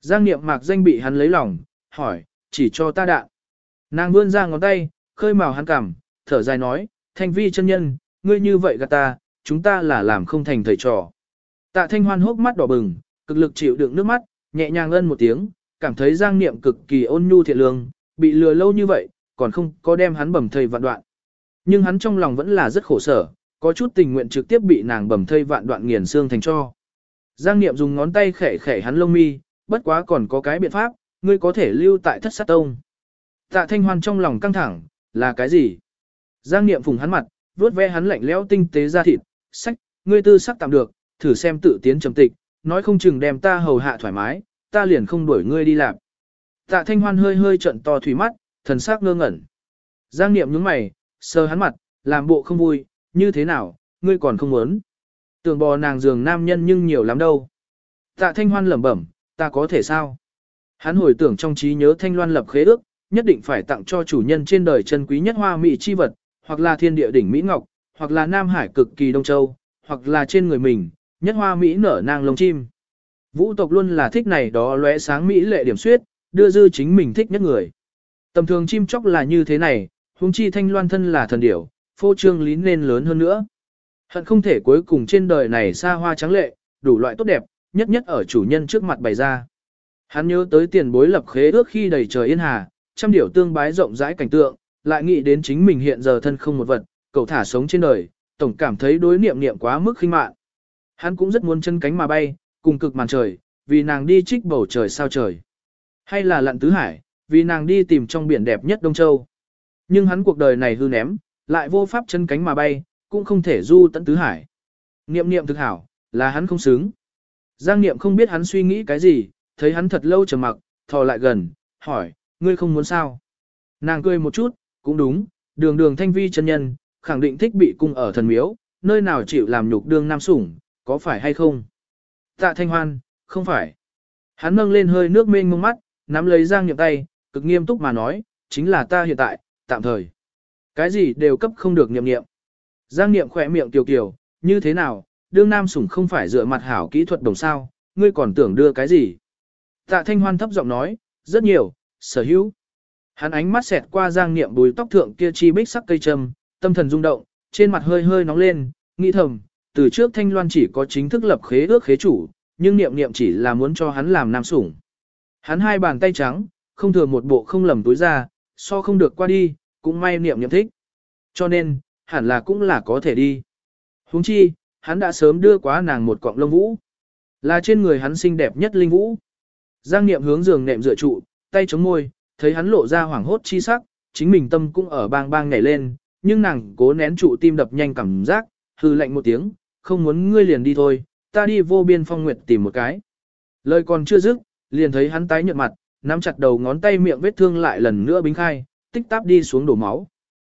Giang Niệm mạc danh bị hắn lấy lòng, hỏi, chỉ cho ta đạn. Nàng vươn ra ngón tay, khơi màu hắn cằm, thở dài nói, thanh vi chân nhân, ngươi như vậy gạt ta, chúng ta là làm không thành thầy trò. Tạ Thanh Hoan hốc mắt đỏ bừng, cực lực chịu đựng nước mắt, nhẹ nhàng ân một tiếng, cảm thấy Giang Niệm cực kỳ ôn nhu thiện lương, bị lừa lâu như vậy, còn không có đem hắn bầm thây vạn đoạn. Nhưng hắn trong lòng vẫn là rất khổ sở, có chút tình nguyện trực tiếp bị nàng bầm thây vạn đoạn nghiền xương thành cho. Giang Niệm dùng ngón tay khẽ khẽ hắn lông mi, bất quá còn có cái biện pháp, ngươi có thể lưu tại thất sát tông. Tạ Thanh Hoan trong lòng căng thẳng, là cái gì? Giang Niệm phùng hắn mặt, vuốt ve hắn lạnh lẽo tinh tế ra thịt, sách, ngươi tư sắc tạm được, thử xem tự tiến trầm tịch, nói không chừng đem ta hầu hạ thoải mái, ta liền không đuổi ngươi đi làm. Tạ Thanh Hoan hơi hơi trận to thủy mắt, thần sắc ngơ ngẩn. Giang Niệm nhướng mày, sờ hắn mặt, làm bộ không vui, như thế nào, ngươi còn không muốn. Tưởng bò nàng giường nam nhân nhưng nhiều lắm đâu. Tạ Thanh Hoan lẩm bẩm, ta có thể sao? Hắn hồi tưởng trong trí nhớ Thanh Loan lập khế ước, nhất định phải tặng cho chủ nhân trên đời chân quý nhất hoa mỹ chi vật, hoặc là thiên địa đỉnh Mỹ Ngọc, hoặc là Nam Hải cực kỳ Đông Châu, hoặc là trên người mình, nhất hoa Mỹ nở nang lông chim. Vũ tộc luôn là thích này đó lóe sáng Mỹ lệ điểm suyết, đưa dư chính mình thích nhất người. Tầm thường chim chóc là như thế này, huống chi thanh loan thân là thần điểu, phô trương lý nên lớn hơn nữa. Hận không thể cuối cùng trên đời này xa hoa trắng lệ, đủ loại tốt đẹp, nhất nhất ở chủ nhân trước mặt bày ra. Hắn nhớ tới tiền bối lập khế ước khi đầy trời yên hà, trăm điểu tương bái rộng rãi cảnh tượng, lại nghĩ đến chính mình hiện giờ thân không một vật, cậu thả sống trên đời, tổng cảm thấy đối niệm niệm quá mức khinh mạn. Hắn cũng rất muốn chân cánh mà bay, cùng cực màn trời, vì nàng đi trích bầu trời sao trời. Hay là lặn tứ hải, vì nàng đi tìm trong biển đẹp nhất Đông Châu. Nhưng hắn cuộc đời này hư ném, lại vô pháp chân cánh mà bay, cũng không thể du tận tứ hải. Niệm niệm thực hảo, là hắn không xứng. Giang niệm không biết hắn suy nghĩ cái gì, thấy hắn thật lâu trầm mặc, thò lại gần, hỏi, ngươi không muốn sao? Nàng cười một chút, cũng đúng, đường đường thanh vi chân nhân, khẳng định thích bị cung ở thần miếu, nơi nào chịu làm nhục đương nam sủng, có phải hay không? Tạ thanh hoan, không phải. Hắn nâng lên hơi nước mênh mông mắt, nắm lấy Giang Niệm tay, cực nghiêm túc mà nói, chính là ta hiện tại, tạm thời. Cái gì đều cấp không được niệm niệm. Giang Niệm khỏe miệng tiểu kiểu, như thế nào, đương nam sủng không phải dựa mặt hảo kỹ thuật đồng sao, ngươi còn tưởng đưa cái gì. Tạ Thanh Hoan thấp giọng nói, rất nhiều, sở hữu. Hắn ánh mắt xẹt qua Giang Niệm bùi tóc thượng kia chi bích sắc cây trầm, tâm thần rung động, trên mặt hơi hơi nóng lên, nghĩ thầm, từ trước Thanh Loan chỉ có chính thức lập khế ước khế chủ, nhưng Niệm Niệm chỉ là muốn cho hắn làm nam sủng. Hắn hai bàn tay trắng, không thừa một bộ không lầm túi ra, so không được qua đi, cũng may Niệm Niệm thích. Cho nên, hẳn là cũng là có thể đi. huống chi, hắn đã sớm đưa quá nàng một cọng lông vũ. Là trên người hắn xinh đẹp nhất linh vũ. Giang Niệm hướng giường nệm dựa trụ, tay chống môi, thấy hắn lộ ra hoảng hốt chi sắc, chính mình tâm cũng ở bang bang nhảy lên, nhưng nàng cố nén trụ tim đập nhanh cảm giác, hư lạnh một tiếng, không muốn ngươi liền đi thôi, ta đi vô biên phong nguyệt tìm một cái. Lời còn chưa dứt, liền thấy hắn tái nhợt mặt, nắm chặt đầu ngón tay miệng vết thương lại lần nữa bính khai, tích táp đi xuống đổ máu.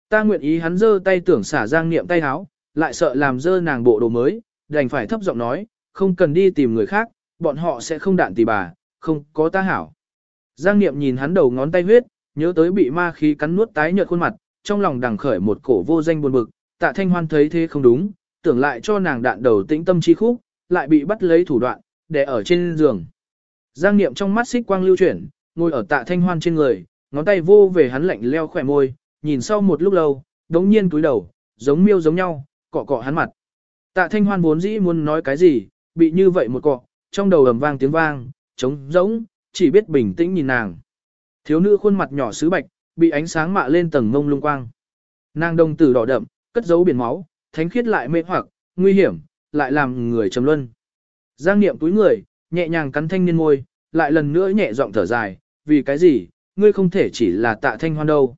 Ta nguyện ý hắn giơ tay tưởng xả giang niệm tay háo, lại sợ làm dơ nàng bộ đồ mới, đành phải thấp giọng nói, không cần đi tìm người khác, bọn họ sẽ không đạn tỷ bà, không có ta hảo. Giang niệm nhìn hắn đầu ngón tay huyết, nhớ tới bị ma khí cắn nuốt tái nhợt khuôn mặt, trong lòng đằng khởi một cổ vô danh buồn bực, tạ thanh hoan thấy thế không đúng, tưởng lại cho nàng đạn đầu tĩnh tâm chi khúc, lại bị bắt lấy thủ đoạn, để ở trên giường. Giang niệm trong mắt xích quang lưu chuyển, ngồi ở tạ thanh hoan trên người, ngón tay vô về hắn lạnh leo khỏe môi, nhìn sau một lúc lâu, đống nhiên túi đầu, giống miêu giống nhau, cọ cọ hắn mặt. Tạ thanh hoan vốn dĩ muốn nói cái gì, bị như vậy một cọ, trong đầu ầm vang tiếng vang, trống rỗng, chỉ biết bình tĩnh nhìn nàng. Thiếu nữ khuôn mặt nhỏ sứ bạch, bị ánh sáng mạ lên tầng mông lung quang. Nàng đồng tử đỏ đậm, cất giấu biển máu, thánh khiết lại mê hoặc, nguy hiểm, lại làm người trầm luân. Giang niệm túi người, nhẹ nhàng cắn thanh niên môi, lại lần nữa nhẹ giọng thở dài, vì cái gì, ngươi không thể chỉ là tạ thanh hoan đâu.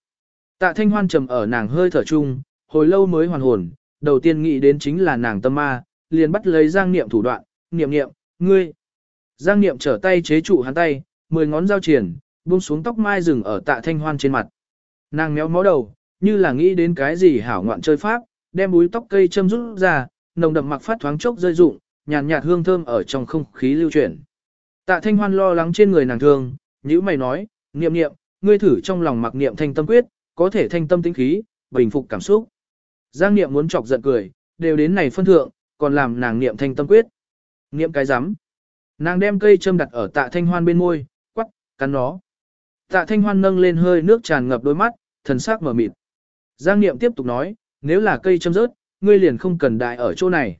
Tạ thanh hoan trầm ở nàng hơi thở chung, hồi lâu mới hoàn hồn, đầu tiên nghĩ đến chính là nàng tâm ma, liền bắt lấy giang niệm thủ đoạn, niệm niệm, ngươi. Giang niệm trở tay chế trụ hắn tay, mười ngón giao triển, buông xuống tóc mai rừng ở tạ thanh hoan trên mặt. Nàng méo mó đầu, như là nghĩ đến cái gì hảo ngoạn chơi pháp, đem búi tóc cây châm rút ra, nồng đậm mặc phát thoáng chốc rơi rụng, nhàn nhạt hương thơm ở trong không khí lưu chuyển. Tạ thanh hoan lo lắng trên người nàng thương, nhữ mày nói, niệm niệm, ngươi thử trong lòng mặc niệm thanh tâm quyết, có thể thanh tâm tĩnh khí, bình phục cảm xúc. Giang niệm muốn chọc giận cười, đều đến này phân thượng, còn làm nàng niệm thanh tâm quyết. Niệm cái rắm Nàng đem cây châm đặt ở tạ thanh hoan bên môi, quắc, cắn nó. Tạ thanh hoan nâng lên hơi nước tràn ngập đôi mắt, thần sắc mở mịt. Giang niệm tiếp tục nói, nếu là cây châm rớt, ngươi liền không cần đại ở chỗ này.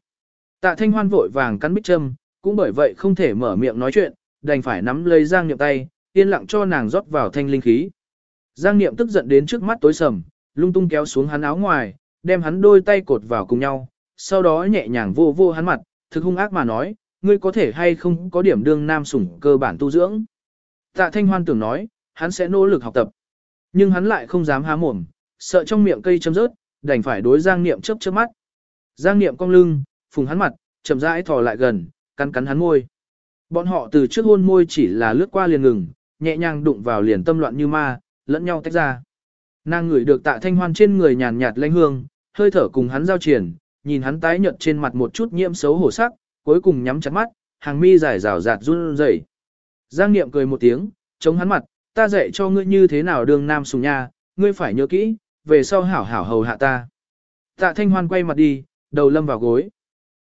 Tạ thanh hoan vội vàng cắn bích châm, cũng bởi vậy không thể mở miệng nói chuyện, đành phải nắm lấy Giang niệm tay, yên lặng cho nàng rót vào thanh linh khí. Giang niệm tức giận đến trước mắt tối sầm, lung tung kéo xuống hắn áo ngoài, đem hắn đôi tay cột vào cùng nhau, sau đó nhẹ nhàng vô vô hắn mặt, thực hung ác mà nói, ngươi có thể hay không có điểm đương nam sủng cơ bản tu dưỡng. Tạ thanh hoan tưởng nói, hắn sẽ nỗ lực học tập. Nhưng hắn lại không dám há mồm, sợ trong miệng cây châm rớt, đành phải đối Giang Niệm chớp chớp mắt. Giang Niệm cong lưng, phùng hắn mặt, chậm rãi thò lại gần, cắn cắn hắn môi. Bọn họ từ trước hôn môi chỉ là lướt qua liền ngừng, nhẹ nhàng đụng vào liền tâm loạn như ma, lẫn nhau tách ra. Nàng ngửi được tạ thanh hoan trên người nhàn nhạt lãnh hương, hơi thở cùng hắn giao triển, nhìn hắn tái nhợt trên mặt một chút nhiễm xấu hổ sắc, cuối cùng nhắm chặt mắt, hàng mi dài rào rạt run rẩy. Giang Niệm cười một tiếng, chống hắn mặt, ta dạy cho ngươi như thế nào đường nam sùng nha, ngươi phải nhớ kỹ, về sau hảo hảo hầu hạ ta. Tạ Thanh Hoan quay mặt đi, đầu lâm vào gối.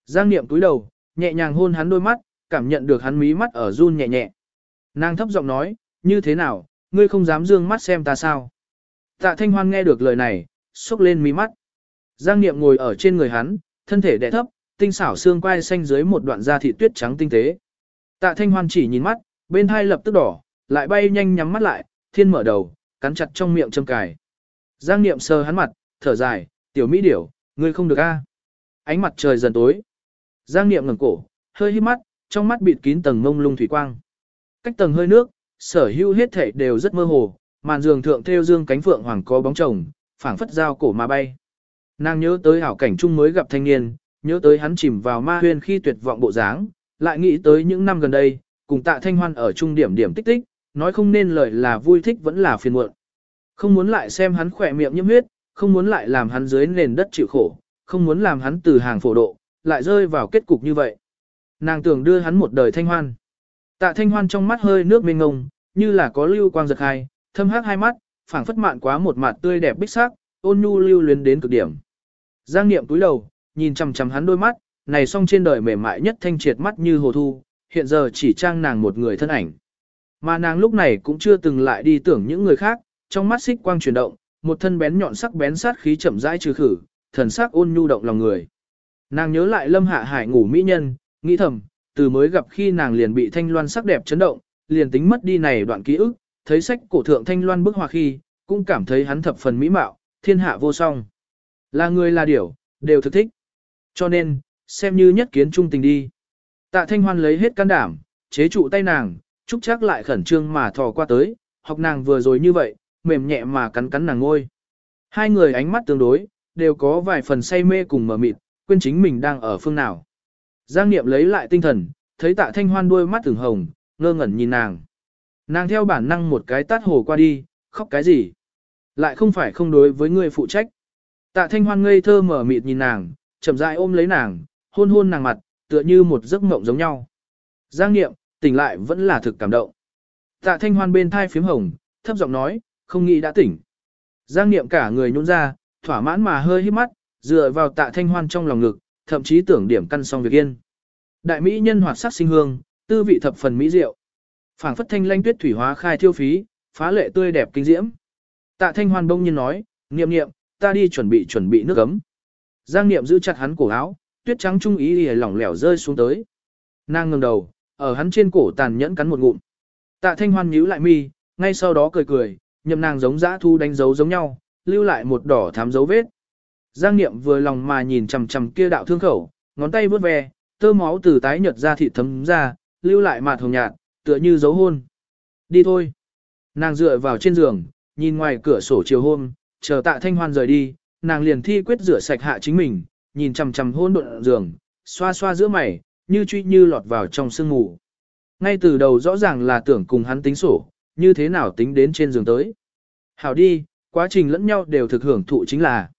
Giang Niệm túi đầu, nhẹ nhàng hôn hắn đôi mắt, cảm nhận được hắn mí mắt ở run nhẹ nhẹ. Nàng thấp giọng nói, như thế nào, ngươi không dám dương mắt xem ta sao. Tạ Thanh Hoan nghe được lời này, xúc lên mí mắt. Giang Niệm ngồi ở trên người hắn, thân thể đè thấp, tinh xảo xương quai xanh dưới một đoạn da thịt tuyết trắng tinh tế. Tạ Thanh Hoan chỉ nhìn mắt, bên hai lập tức đỏ, lại bay nhanh nhắm mắt lại, thiên mở đầu, cắn chặt trong miệng châm cài. Giang Niệm sờ hắn mặt, thở dài, tiểu mỹ điểu, ngươi không được a. Ánh mặt trời dần tối. Giang Niệm ngẩng cổ, hơi hít mắt, trong mắt bịt kín tầng mông lung thủy quang. Cách tầng hơi nước, sở hữu hết thảy đều rất mơ hồ, màn giường thượng theo dương cánh phượng hoàng có bóng chồng, phảng phất dao cổ mà bay. Nàng nhớ tới hảo cảnh chung mới gặp thanh niên, nhớ tới hắn chìm vào ma huyên khi tuyệt vọng bộ dáng, lại nghĩ tới những năm gần đây, cùng tạ thanh hoan ở trung điểm điểm tích tích, nói không nên lời là vui thích vẫn là phiền muộn. Không muốn lại xem hắn khỏe miệng nhiễm huyết, không muốn lại làm hắn dưới nền đất chịu khổ, không muốn làm hắn từ hàng phổ độ, lại rơi vào kết cục như vậy. Nàng tưởng đưa hắn một đời thanh hoan. Tạ Thanh Hoan trong mắt hơi nước mênh ngông, như là có lưu quang giật hai, thâm hắc hai mắt, phảng phất mạn quá một mặt tươi đẹp bích sắc, ôn nhu lưu luyến đến cực điểm. Giang Niệm túi đầu, nhìn chằm chằm hắn đôi mắt, này song trên đời mềm mại nhất thanh triệt mắt như hồ thu, hiện giờ chỉ trang nàng một người thân ảnh. Mà nàng lúc này cũng chưa từng lại đi tưởng những người khác, trong mắt xích quang chuyển động, một thân bén nhọn sắc bén sát khí chậm rãi trừ khử, thần sắc ôn nhu động lòng người. Nàng nhớ lại Lâm Hạ Hải ngủ mỹ nhân, nghĩ thầm, từ mới gặp khi nàng liền bị thanh loan sắc đẹp chấn động, liền tính mất đi này đoạn ký ức, thấy sách cổ thượng thanh loan bức hòa khi, cũng cảm thấy hắn thập phần mỹ mạo, thiên hạ vô song. Là người là điểu, đều thực thích. Cho nên, xem như nhất kiến trung tình đi. Tạ thanh hoan lấy hết can đảm, chế trụ tay nàng, trúc chắc lại khẩn trương mà thò qua tới, học nàng vừa rồi như vậy, mềm nhẹ mà cắn cắn nàng ngôi. Hai người ánh mắt tương đối, đều có vài phần say mê cùng mở mịt, quên chính mình đang ở phương nào. Giang Niệm lấy lại tinh thần, thấy tạ thanh hoan đôi mắt từng hồng, ngơ ngẩn nhìn nàng. Nàng theo bản năng một cái tát hồ qua đi, khóc cái gì? Lại không phải không đối với người phụ trách. Tạ thanh hoan ngây thơ mở mịt nhìn nàng, chậm rãi ôm lấy nàng, hôn hôn nàng mặt, tựa như một giấc mộng giống nhau. Giang Niệm, tỉnh lại vẫn là thực cảm động. Tạ thanh hoan bên thai phím hồng, thấp giọng nói, không nghĩ đã tỉnh. Giang Niệm cả người nhún ra, thỏa mãn mà hơi hít mắt, dựa vào tạ thanh hoan trong lòng ngực, thậm chí tưởng điểm căn xong việc yên. Đại mỹ nhân hoạt sắc sinh hương, tư vị thập phần mỹ diệu. Phảng phất thanh lanh tuyết thủy hóa khai thiêu phí, phá lệ tươi đẹp kinh diễm. Tạ thanh hoan bông nhiên nói, niệm niệm, ta đi chuẩn bị chuẩn bị nước ấm. Giang niệm giữ chặt hắn cổ áo, tuyết trắng trung ý y lỏng lẻo rơi xuống tới. Nàng ngẩng đầu, ở hắn trên cổ tàn nhẫn cắn một ngụm. Tạ thanh hoan nhíu lại mi, ngay sau đó cười cười, nhậm nàng giống dã thu đánh dấu giống nhau, lưu lại một đỏ thám dấu vết. Giang Niệm vừa lòng mà nhìn chằm chằm kia đạo thương khẩu, ngón tay vuốt ve, tơ máu từ tái nhợt ra thịt thấm ra, lưu lại mạt hồng nhạt, tựa như dấu hôn. Đi thôi. Nàng dựa vào trên giường, nhìn ngoài cửa sổ chiều hôm, chờ tạ thanh hoan rời đi, nàng liền thi quyết rửa sạch hạ chính mình, nhìn chằm chằm hôn độn giường, xoa xoa giữa mày, như truy như lọt vào trong sương ngủ. Ngay từ đầu rõ ràng là tưởng cùng hắn tính sổ, như thế nào tính đến trên giường tới. Hảo đi, quá trình lẫn nhau đều thực hưởng thụ chính là.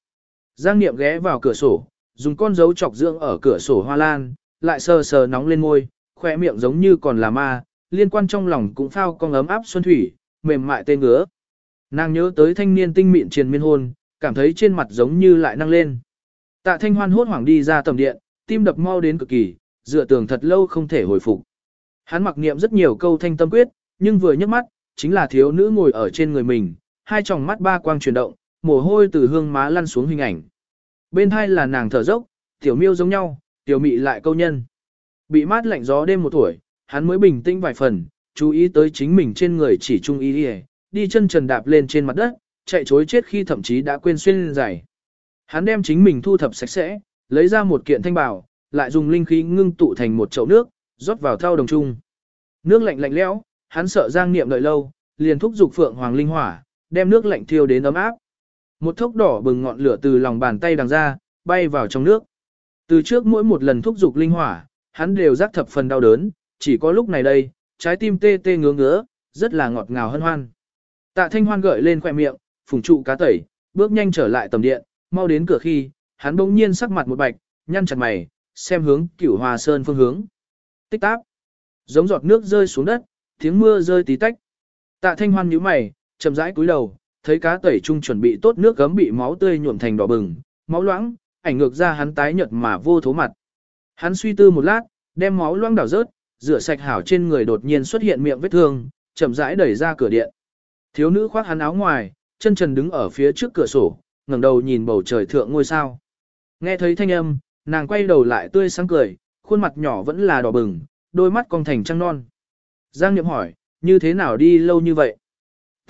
Giang Niệm ghé vào cửa sổ, dùng con dấu chọc dưỡng ở cửa sổ hoa lan, lại sờ sờ nóng lên môi, khoe miệng giống như còn là ma, liên quan trong lòng cũng phao con ấm áp xuân thủy, mềm mại tê ngứa. Nàng nhớ tới thanh niên tinh mịn triền miên hôn, cảm thấy trên mặt giống như lại năng lên. Tạ thanh hoan hốt hoảng đi ra tầm điện, tim đập mau đến cực kỳ, dựa tường thật lâu không thể hồi phục. Hắn mặc niệm rất nhiều câu thanh tâm quyết, nhưng vừa nhấc mắt, chính là thiếu nữ ngồi ở trên người mình, hai tròng mắt ba quang chuyển động, mồ hôi từ hương má lăn xuống hình ảnh. Bên hai là nàng thở dốc, tiểu miêu giống nhau, tiểu mị lại câu nhân. Bị mát lạnh gió đêm một tuổi, hắn mới bình tĩnh vài phần, chú ý tới chính mình trên người chỉ trung ý đi, đi chân trần đạp lên trên mặt đất, chạy chối chết khi thậm chí đã quên xuyên giày. Hắn đem chính mình thu thập sạch sẽ, lấy ra một kiện thanh bảo, lại dùng linh khí ngưng tụ thành một chậu nước, rót vào thau đồng trung. Nước lạnh lạnh lẽo, hắn sợ Giang Niệm đợi lâu, liền thúc giục Phượng Hoàng linh hỏa, đem nước lạnh thiêu đến ấm áp. Một thốc đỏ bừng ngọn lửa từ lòng bàn tay đằng ra, bay vào trong nước. Từ trước mỗi một lần thúc dục linh hỏa, hắn đều giác thập phần đau đớn, chỉ có lúc này đây, trái tim tê tê ngứa ngứa, rất là ngọt ngào hân hoan. Tạ Thanh Hoan gợi lên khóe miệng, phùng trụ cá tẩy, bước nhanh trở lại tầm điện, mau đến cửa khi, hắn bỗng nhiên sắc mặt một bạch, nhăn chặt mày, xem hướng Cửu Hòa Sơn phương hướng. Tích táp, giống giọt nước rơi xuống đất, tiếng mưa rơi tí tách. Tạ Thanh Hoan nhíu mày, chậm rãi cúi đầu, thấy cá tẩy trung chuẩn bị tốt nước gấm bị máu tươi nhuộm thành đỏ bừng, máu loãng, ảnh ngược ra hắn tái nhợt mà vô thố mặt. Hắn suy tư một lát, đem máu loãng đảo rớt, rửa sạch hảo trên người đột nhiên xuất hiện miệng vết thương, chậm rãi đẩy ra cửa điện. Thiếu nữ khoác hắn áo ngoài, chân trần đứng ở phía trước cửa sổ, ngẩng đầu nhìn bầu trời thượng ngôi sao. Nghe thấy thanh âm, nàng quay đầu lại tươi sáng cười, khuôn mặt nhỏ vẫn là đỏ bừng, đôi mắt cong thành trăng non. Giang Niệm hỏi, như thế nào đi lâu như vậy?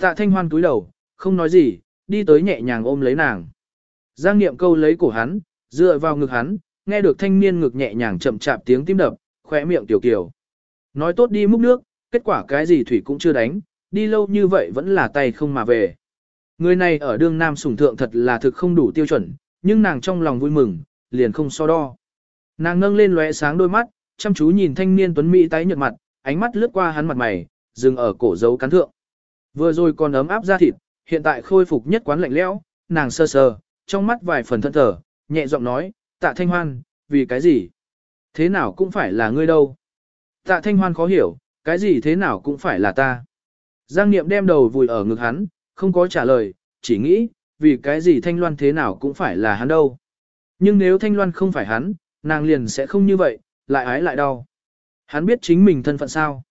Tạ Thanh Hoan cúi đầu, không nói gì, đi tới nhẹ nhàng ôm lấy nàng. Giang Niệm câu lấy cổ hắn, dựa vào ngực hắn, nghe được thanh niên ngực nhẹ nhàng chậm chạp tiếng tim đập, khỏe miệng tiểu kiều. Nói tốt đi múc nước, kết quả cái gì thủy cũng chưa đánh, đi lâu như vậy vẫn là tay không mà về. Người này ở đương nam sủng thượng thật là thực không đủ tiêu chuẩn, nhưng nàng trong lòng vui mừng, liền không so đo. Nàng nâng lên lóe sáng đôi mắt, chăm chú nhìn thanh niên tuấn mỹ tái nhợt mặt, ánh mắt lướt qua hắn mặt mày, dừng ở cổ dấu cắn thượng. Vừa rồi còn ấm áp da thịt, hiện tại khôi phục nhất quán lạnh lẽo, nàng sơ sơ, trong mắt vài phần thân thở, nhẹ giọng nói, tạ thanh hoan, vì cái gì? Thế nào cũng phải là ngươi đâu. Tạ thanh hoan khó hiểu, Cái gì thế nào cũng phải là ta. Giang Niệm đem đầu vùi ở ngực hắn, không có trả lời, chỉ nghĩ, vì cái gì Thanh Loan thế nào cũng phải là hắn đâu. Nhưng nếu Thanh Loan không phải hắn, nàng liền sẽ không như vậy, lại ái lại đau. Hắn biết chính mình thân phận sao.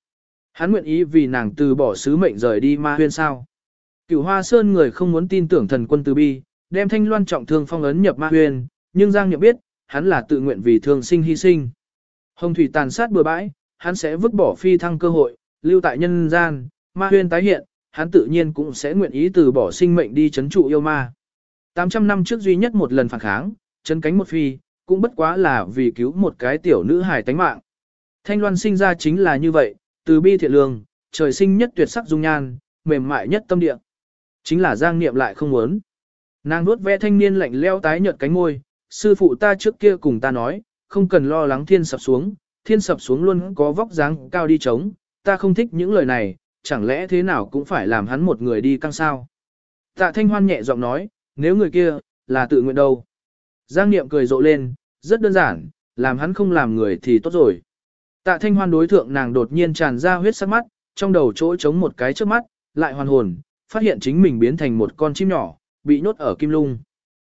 Hắn nguyện ý vì nàng từ bỏ sứ mệnh rời đi ma huyên sao. Cửu hoa sơn người không muốn tin tưởng thần quân từ bi, đem Thanh Loan trọng thương phong ấn nhập ma Huyền. nhưng Giang Nhậm biết, hắn là tự nguyện vì thương sinh hy sinh. Hồng thủy tàn sát bừa bãi, hắn sẽ vứt bỏ phi thăng cơ hội, lưu tại nhân gian, ma Huyền tái hiện, hắn tự nhiên cũng sẽ nguyện ý từ bỏ sinh mệnh đi chấn trụ yêu ma. 800 năm trước duy nhất một lần phản kháng, chấn cánh một phi, cũng bất quá là vì cứu một cái tiểu nữ hài tánh mạng. Thanh Loan sinh ra chính là như vậy, từ bi thiện lương, trời sinh nhất tuyệt sắc dung nhan, mềm mại nhất tâm địa. Chính là Giang Niệm lại không muốn. Nàng nuốt ve thanh niên lạnh leo tái nhợt cánh môi, sư phụ ta trước kia cùng ta nói, không cần lo lắng thiên sập xuống, thiên sập xuống luôn có vóc dáng cao đi trống, ta không thích những lời này, chẳng lẽ thế nào cũng phải làm hắn một người đi căng sao. Tạ thanh hoan nhẹ giọng nói, nếu người kia, là tự nguyện đâu. Giang Niệm cười rộ lên, rất đơn giản, làm hắn không làm người thì tốt rồi. Tạ thanh hoan đối thượng nàng đột nhiên tràn ra huyết sắc mắt, trong đầu chỗ trống một cái trước mắt, lại hoàn hồn, phát hiện chính mình biến thành một con chim nhỏ, bị nhốt ở kim lung.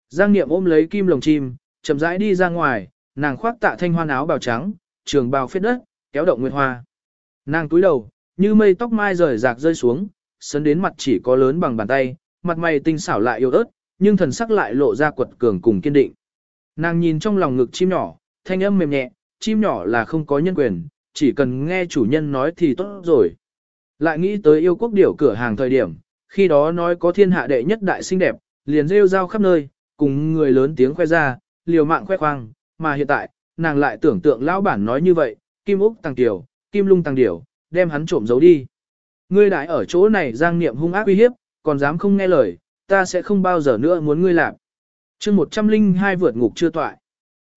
Giang Niệm ôm lấy kim lồng chim, chậm rãi đi ra ngoài, nàng khoác tạ thanh hoa áo bào trắng, trường bào phết đất, kéo động nguyệt hoa. Nàng túi đầu, như mây tóc mai rời rạc rơi xuống, sấn đến mặt chỉ có lớn bằng bàn tay, mặt mày tinh xảo lại yếu ớt, nhưng thần sắc lại lộ ra quật cường cùng kiên định. Nàng nhìn trong lòng ngực chim nhỏ, thanh âm mềm nhẹ, chim nhỏ là không có nhân quyền, chỉ cần nghe chủ nhân nói thì tốt rồi. Lại nghĩ tới yêu quốc điểu cửa hàng thời điểm, khi đó nói có thiên hạ đệ nhất đại xinh đẹp, liền rêu rao khắp nơi, cùng người lớn tiếng khoe ra, liều mạng khoe khoang, mà hiện tại, nàng lại tưởng tượng lão bản nói như vậy, kim úc tăng tiểu, kim lung tăng điểu, đem hắn trộm giấu đi. Ngươi đại ở chỗ này giang niệm hung ác uy hiếp, còn dám không nghe lời, ta sẽ không bao giờ nữa muốn ngươi làm. chương 102 vượt ngục chưa toại.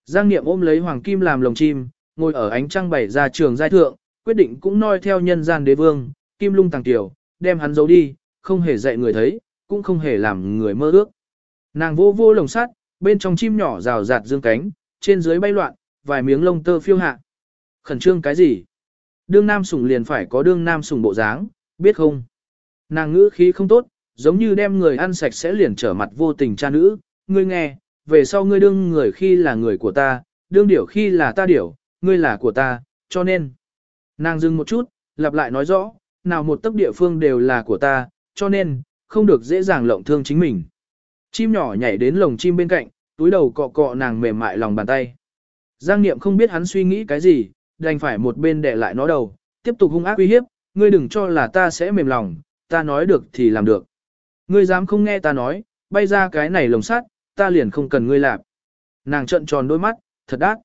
Giang niệm ôm lấy hoàng kim làm lồng chim, ngồi ở ánh trăng bảy ra trường giai thượng, quyết định cũng noi theo nhân gian đế vương, kim lung tăng tiểu, đem hắn giấu đi, không hề dạy người thấy, cũng không hề làm người mơ ước. Nàng vô vô lồng sắt, bên trong chim nhỏ rào rạt dương cánh, trên dưới bay loạn, vài miếng lông tơ phiêu hạ. Khẩn trương cái gì? Đương nam sủng liền phải có đương nam sủng bộ dáng, biết không? Nàng ngữ khí không tốt, giống như đem người ăn sạch sẽ liền trở mặt vô tình cha nữ. Ngươi nghe, về sau ngươi đương người khi là người của ta, đương điểu khi là ta điểu, ngươi là của ta, cho nên. Nàng dừng một chút, lặp lại nói rõ, nào một tấc địa phương đều là của ta, cho nên, không được dễ dàng lộng thương chính mình. Chim nhỏ nhảy đến lồng chim bên cạnh, túi đầu cọ cọ nàng mềm mại lòng bàn tay. Giang Niệm không biết hắn suy nghĩ cái gì, đành phải một bên đè lại nó đầu, tiếp tục hung ác uy hiếp, ngươi đừng cho là ta sẽ mềm lòng, ta nói được thì làm được. Ngươi dám không nghe ta nói, bay ra cái này lồng sắt, ta liền không cần ngươi làm. Nàng trợn tròn đôi mắt, thật đắt.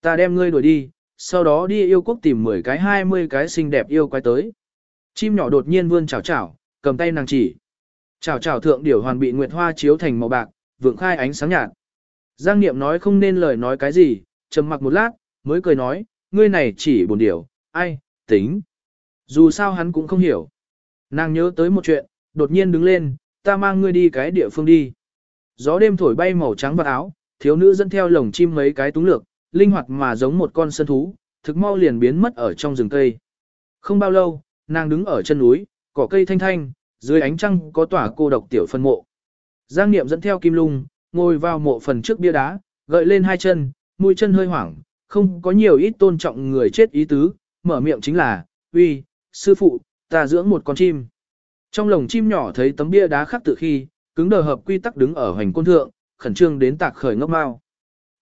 Ta đem ngươi đuổi đi, sau đó đi yêu quốc tìm 10 cái 20 cái xinh đẹp yêu quái tới. Chim nhỏ đột nhiên vươn chảo chảo, cầm tay nàng chỉ. chào chào thượng điểu hoàn bị nguyệt hoa chiếu thành màu bạc, vượng khai ánh sáng nhạt. Giang Niệm nói không nên lời nói cái gì, trầm mặc một lát, mới cười nói, ngươi này chỉ buồn điểu, ai, tính. Dù sao hắn cũng không hiểu. Nàng nhớ tới một chuyện, đột nhiên đứng lên, ta mang ngươi đi cái địa phương đi. Gió đêm thổi bay màu trắng vào áo, thiếu nữ dẫn theo lồng chim mấy cái túng lược, linh hoạt mà giống một con sân thú, thực mau liền biến mất ở trong rừng cây. Không bao lâu, nàng đứng ở chân núi, cỏ cây thanh thanh, dưới ánh trăng có tỏa cô độc tiểu phân mộ. Giang Niệm dẫn theo kim lung, ngồi vào mộ phần trước bia đá, gợi lên hai chân, mũi chân hơi hoảng, không có nhiều ít tôn trọng người chết ý tứ, mở miệng chính là, uy, sư phụ, ta dưỡng một con chim. Trong lồng chim nhỏ thấy tấm bia đá khắc tự khi, cứng đờ hợp quy tắc đứng ở hoành côn thượng, khẩn trương đến tạc khởi ngốc mau.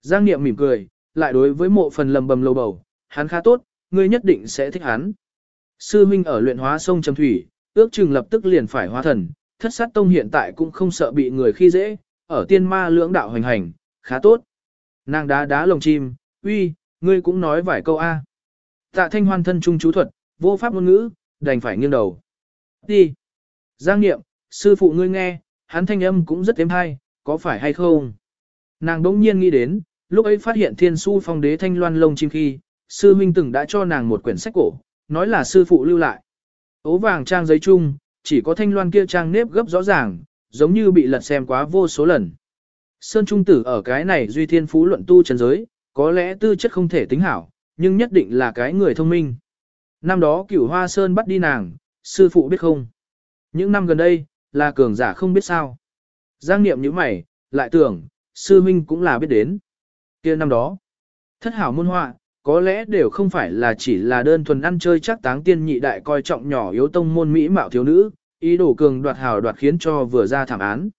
Giang Niệm mỉm cười, lại đối với mộ phần lầm bầm lầu bầu, hắn khá tốt, ngươi nhất định sẽ thích hắn. Sư huynh ở luyện hóa sông Trầm Thủy, ước chừng lập tức liền phải hóa thần, thất sát tông hiện tại cũng không sợ bị người khi dễ, ở tiên ma lưỡng đạo hành hành, khá tốt. Nàng đá đá lồng chim, uy, ngươi cũng nói vài câu A. Tạ thanh hoan thân trung chú thuật, vô pháp ngôn ngữ, đành phải nghiêng đầu. Đi. Giang niệm, sư phụ ngươi nghe, hắn thanh âm cũng rất êm hay, có phải hay không? Nàng đỗng nhiên nghĩ đến, lúc ấy phát hiện thiên su phong đế thanh loan lông chim khi, sư huynh từng đã cho nàng một quyển sách cổ, nói là sư phụ lưu lại. Ố vàng trang giấy chung, chỉ có thanh loan kia trang nếp gấp rõ ràng, giống như bị lật xem quá vô số lần. Sơn Trung Tử ở cái này duy thiên phú luận tu chân giới, có lẽ tư chất không thể tính hảo, nhưng nhất định là cái người thông minh. Năm đó cửu hoa sơn bắt đi nàng, sư phụ biết không? Những năm gần đây, là cường giả không biết sao. Giang niệm như mày, lại tưởng, sư minh cũng là biết đến. kia năm đó, thất hảo môn họa, có lẽ đều không phải là chỉ là đơn thuần ăn chơi chắc táng tiên nhị đại coi trọng nhỏ yếu tông môn mỹ mạo thiếu nữ, ý đồ cường đoạt hào đoạt khiến cho vừa ra thảm án.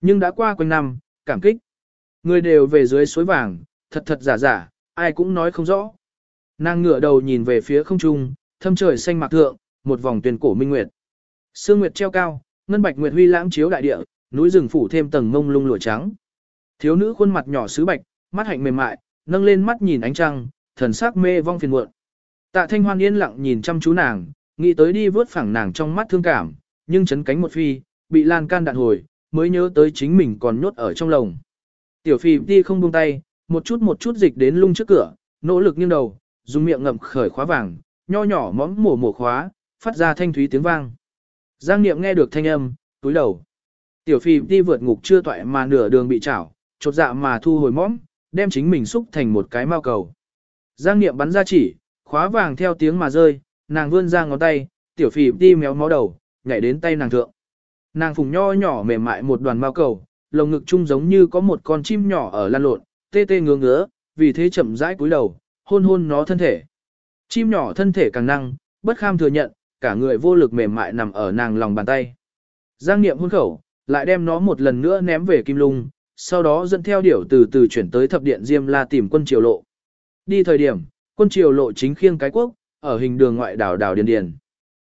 Nhưng đã qua quanh năm, cảm kích. Người đều về dưới suối vàng, thật thật giả giả, ai cũng nói không rõ. Nàng ngửa đầu nhìn về phía không trung, thâm trời xanh mạc thượng, một vòng tuyển cổ minh nguyệt. Sương nguyệt treo cao, ngân bạch nguyệt huy lãng chiếu đại địa, núi rừng phủ thêm tầng mông lung lụa trắng. Thiếu nữ khuôn mặt nhỏ sứ bạch, mắt hạnh mềm mại, nâng lên mắt nhìn ánh trăng, thần sắc mê vong phiền muộn. Tạ Thanh Hoan yên lặng nhìn chăm chú nàng, nghĩ tới đi vớt phẳng nàng trong mắt thương cảm, nhưng chấn cánh một phi, bị lan can đạn hồi, mới nhớ tới chính mình còn nhốt ở trong lồng. Tiểu phi đi không buông tay, một chút một chút dịch đến lung trước cửa, nỗ lực nghiêng đầu, dùng miệng ngậm khởi khóa vàng, nho nhỏ móng mổ mổ khóa, phát ra thanh thúy tiếng vang. Giang Niệm nghe được thanh âm, túi đầu. Tiểu phi đi vượt ngục chưa toại mà nửa đường bị chảo, chột dạ mà thu hồi mõm, đem chính mình xúc thành một cái mao cầu. Giang Niệm bắn ra chỉ, khóa vàng theo tiếng mà rơi, nàng vươn ra ngón tay, tiểu phỉ đi méo mó đầu, nhảy đến tay nàng thượng. Nàng phùng nho nhỏ mềm mại một đoàn mao cầu, lồng ngực chung giống như có một con chim nhỏ ở lan lộn, tê tê ngứa ngứa, vì thế chậm rãi cúi đầu, hôn hôn nó thân thể. Chim nhỏ thân thể càng năng, bất kham thừa nhận, cả người vô lực mềm mại nằm ở nàng lòng bàn tay. Giang Niệm hôn khẩu, lại đem nó một lần nữa ném về kim lung, sau đó dẫn theo điểu từ từ chuyển tới thập điện Diêm La tìm quân triều lộ. Đi thời điểm, quân triều lộ chính khiêng cái quốc, ở hình đường ngoại đảo đảo điền điền.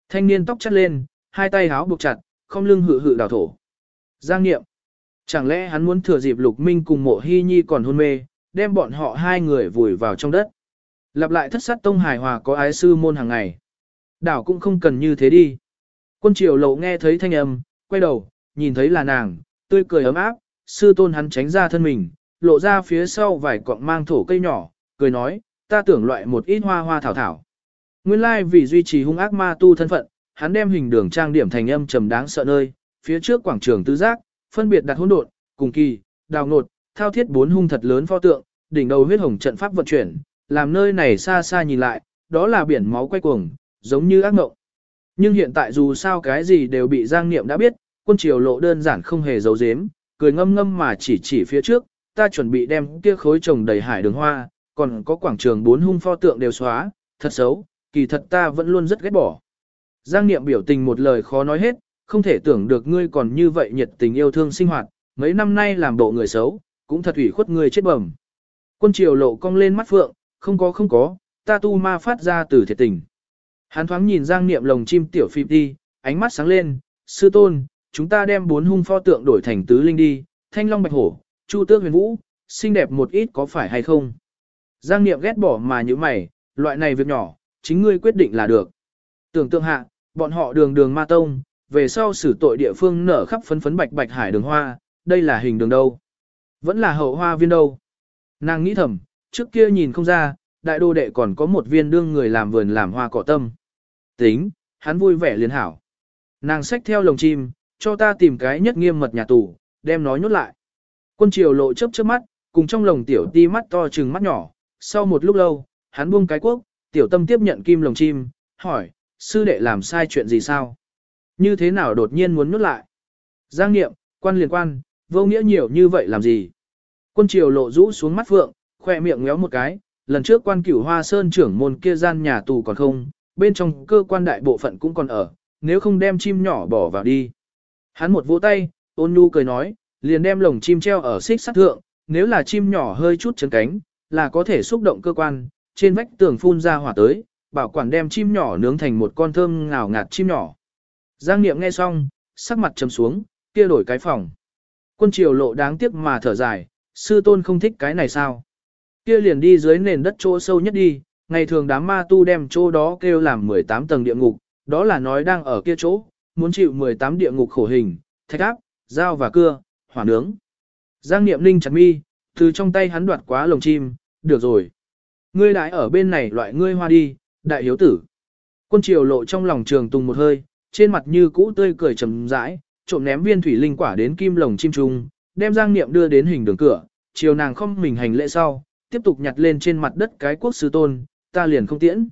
Thanh niên tóc chắt lên, hai tay háo buộc chặt, không lưng hự hự đảo thổ. Giang Niệm. Chẳng lẽ hắn muốn thừa dịp Lục Minh cùng mộ hy nhi còn hôn mê, đem bọn họ hai người vùi vào trong đất. Lặp lại thất sát tông hài hòa có ái sư môn hàng ngày. Đảo cũng không cần như thế đi. Quân triều lộ nghe thấy thanh âm, quay đầu, nhìn thấy là nàng, tươi cười ấm áp, sư tôn hắn tránh ra thân mình, lộ ra phía sau vài cọng mang thổ cây nhỏ, cười nói, ta tưởng loại một ít hoa hoa thảo thảo. Nguyên lai vì duy trì hung ác ma tu thân phận, hắn đem hình đường trang điểm thành âm trầm đáng sợ nơi, phía trước quảng trường tứ giác, phân biệt đặt hỗn độn, cùng kỳ, đào nột, thao thiết bốn hung thật lớn pho tượng, đỉnh đầu huyết hồng trận pháp vận chuyển, làm nơi này xa xa nhìn lại, đó là biển máu quay cuồng, giống như ác mộng. Nhưng hiện tại dù sao cái gì đều bị Giang Niệm đã biết, quân triều lộ đơn giản không hề giấu giếm, cười ngâm ngâm mà chỉ chỉ phía trước, ta chuẩn bị đem kia khối trồng đầy hải đường hoa, còn có quảng trường bốn hung pho tượng đều xóa, thật xấu, kỳ thật ta vẫn luôn rất ghét bỏ. Giang Niệm biểu tình một lời khó nói hết, không thể tưởng được ngươi còn như vậy nhiệt tình yêu thương sinh hoạt, mấy năm nay làm bộ người xấu, cũng thật ủy khuất ngươi chết bẩm. Quân triều lộ cong lên mắt phượng, không có không có, ta tu ma phát ra từ thiệt tình. Hắn thoáng nhìn Giang Niệm lồng chim tiểu phi đi, ánh mắt sáng lên, sư tôn, chúng ta đem bốn hung pho tượng đổi thành tứ linh đi, thanh long bạch hổ, chu tước huyền vũ, xinh đẹp một ít có phải hay không. Giang Niệm ghét bỏ mà như mày, loại này việc nhỏ, chính ngươi quyết định là được. Tưởng tượng hạ, bọn họ đường đường ma tông, về sau xử tội địa phương nở khắp phấn phấn bạch bạch hải đường hoa, đây là hình đường đâu. Vẫn là hậu hoa viên đâu. Nàng nghĩ thầm, trước kia nhìn không ra, đại đô đệ còn có một viên đương người làm vườn làm hoa cỏ tâm. Tính, hắn vui vẻ liền hảo. Nàng xách theo lồng chim, cho ta tìm cái nhất nghiêm mật nhà tù, đem nó nhốt lại. Quân triều lộ chớp chớp mắt, cùng trong lồng tiểu ti mắt to trừng mắt nhỏ. Sau một lúc lâu, hắn buông cái quốc, tiểu tâm tiếp nhận kim lồng chim, hỏi, sư đệ làm sai chuyện gì sao? Như thế nào đột nhiên muốn nuốt lại? Giang nghiệm, quan liền quan, vô nghĩa nhiều như vậy làm gì? Quân triều lộ rũ xuống mắt phượng, khoe miệng ngéo một cái, lần trước quan cửu hoa sơn trưởng môn kia gian nhà tù còn không, bên trong cơ quan đại bộ phận cũng còn ở, nếu không đem chim nhỏ bỏ vào đi. Hắn một vỗ tay, ôn nhu cười nói, liền đem lồng chim treo ở xích sắt thượng, nếu là chim nhỏ hơi chút chấn cánh, là có thể xúc động cơ quan, trên vách tường phun ra hỏa tới, bảo quản đem chim nhỏ nướng thành một con thơm ngào ngạt chim nhỏ. Giang Niệm nghe xong, sắc mặt trầm xuống, kia đổi cái phòng. Quân triều lộ đáng tiếc mà thở dài, sư tôn không thích cái này sao? Kia liền đi dưới nền đất chỗ sâu nhất đi, ngày thường đám ma tu đem chỗ đó kêu làm 18 tầng địa ngục, đó là nói đang ở kia chỗ, muốn chịu 18 địa ngục khổ hình, thạch áp, dao và cưa, hỏa nướng. Giang Niệm Linh chặt mi, từ trong tay hắn đoạt quá lồng chim, được rồi. Ngươi lại ở bên này loại ngươi hoa đi, đại hiếu tử. Quân triều lộ trong lòng trường tùng một hơi, trên mặt như cũ tươi cười trầm rãi, trộm ném viên thủy linh quả đến kim lồng chim trung, đem Giang Niệm đưa đến hình đường cửa, chiều nàng không mình hành lễ sau, tiếp tục nhặt lên trên mặt đất cái quốc sư tôn, ta liền không tiễn.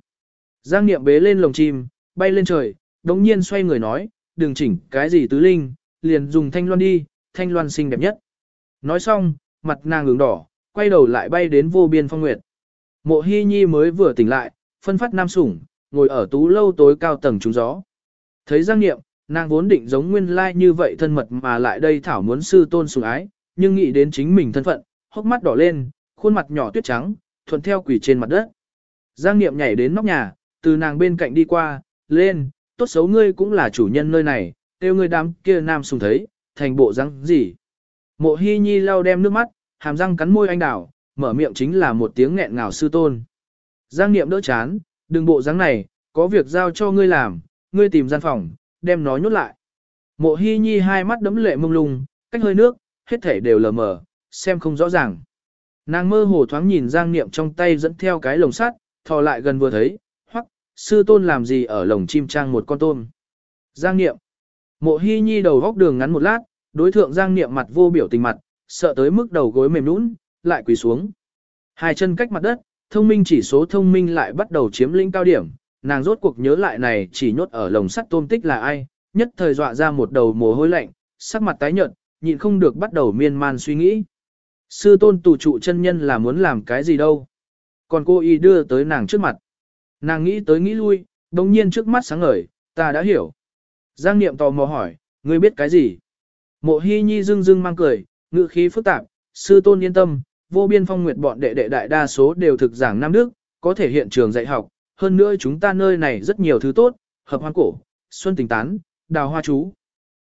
Giang Niệm bế lên lồng chim, bay lên trời, đống nhiên xoay người nói, đừng chỉnh cái gì tứ linh, liền dùng thanh loan đi, thanh loan xinh đẹp nhất. Nói xong, mặt nàng ửng đỏ, quay đầu lại bay đến vô biên phong nguyệt. Mộ hi Nhi mới vừa tỉnh lại, phân phát nam sủng, ngồi ở tú lâu tối cao tầng trúng gió. Thấy Giang Niệm, nàng vốn định giống nguyên lai like như vậy thân mật mà lại đây thảo muốn sư tôn sủng ái, nhưng nghĩ đến chính mình thân phận, hốc mắt đỏ lên, khuôn mặt nhỏ tuyết trắng, thuận theo quỷ trên mặt đất. Giang Niệm nhảy đến nóc nhà, từ nàng bên cạnh đi qua, lên, tốt xấu ngươi cũng là chủ nhân nơi này, kêu ngươi đám kia nam sùng thấy, thành bộ răng gì. Mộ Hi Nhi lau đem nước mắt, hàm răng cắn môi anh đảo, mở miệng chính là một tiếng nghẹn ngào sư tôn. Giang Niệm đỡ chán, đừng bộ dáng này, có việc giao cho ngươi làm, ngươi tìm gian phòng, đem nó nhốt lại. Mộ Hi Nhi hai mắt đấm lệ mông lung, cách hơi nước, hết thể đều lờ mờ, xem không rõ ràng. Nàng mơ hồ thoáng nhìn Giang Niệm trong tay dẫn theo cái lồng sắt, thò lại gần vừa thấy, hoặc, sư tôn làm gì ở lồng chim trang một con tôm. Giang Niệm. Mộ Hi Nhi đầu góc đường ngắn một lát, đối thượng Giang Niệm mặt vô biểu tình mặt, sợ tới mức đầu gối mềm nhũn, lại quỳ xuống. Hai chân cách mặt đất, thông minh chỉ số thông minh lại bắt đầu chiếm lĩnh cao điểm, nàng rốt cuộc nhớ lại này chỉ nhốt ở lồng sắt tôm tích là ai, nhất thời dọa ra một đầu mồ hôi lạnh, sắc mặt tái nhợt, nhịn không được bắt đầu miên man suy nghĩ. Sư tôn tù trụ chân nhân là muốn làm cái gì đâu. Còn cô y đưa tới nàng trước mặt. Nàng nghĩ tới nghĩ lui, đồng nhiên trước mắt sáng ngời, ta đã hiểu. Giang Niệm tò mò hỏi, ngươi biết cái gì? Mộ Hi Nhi dưng dưng mang cười, ngữ khí phức tạp, sư tôn yên tâm, vô biên phong nguyệt bọn đệ đệ đại đa số đều thực giảng Nam Đức, có thể hiện trường dạy học, hơn nữa chúng ta nơi này rất nhiều thứ tốt, hợp hoan cổ, xuân tình tán, đào hoa chú.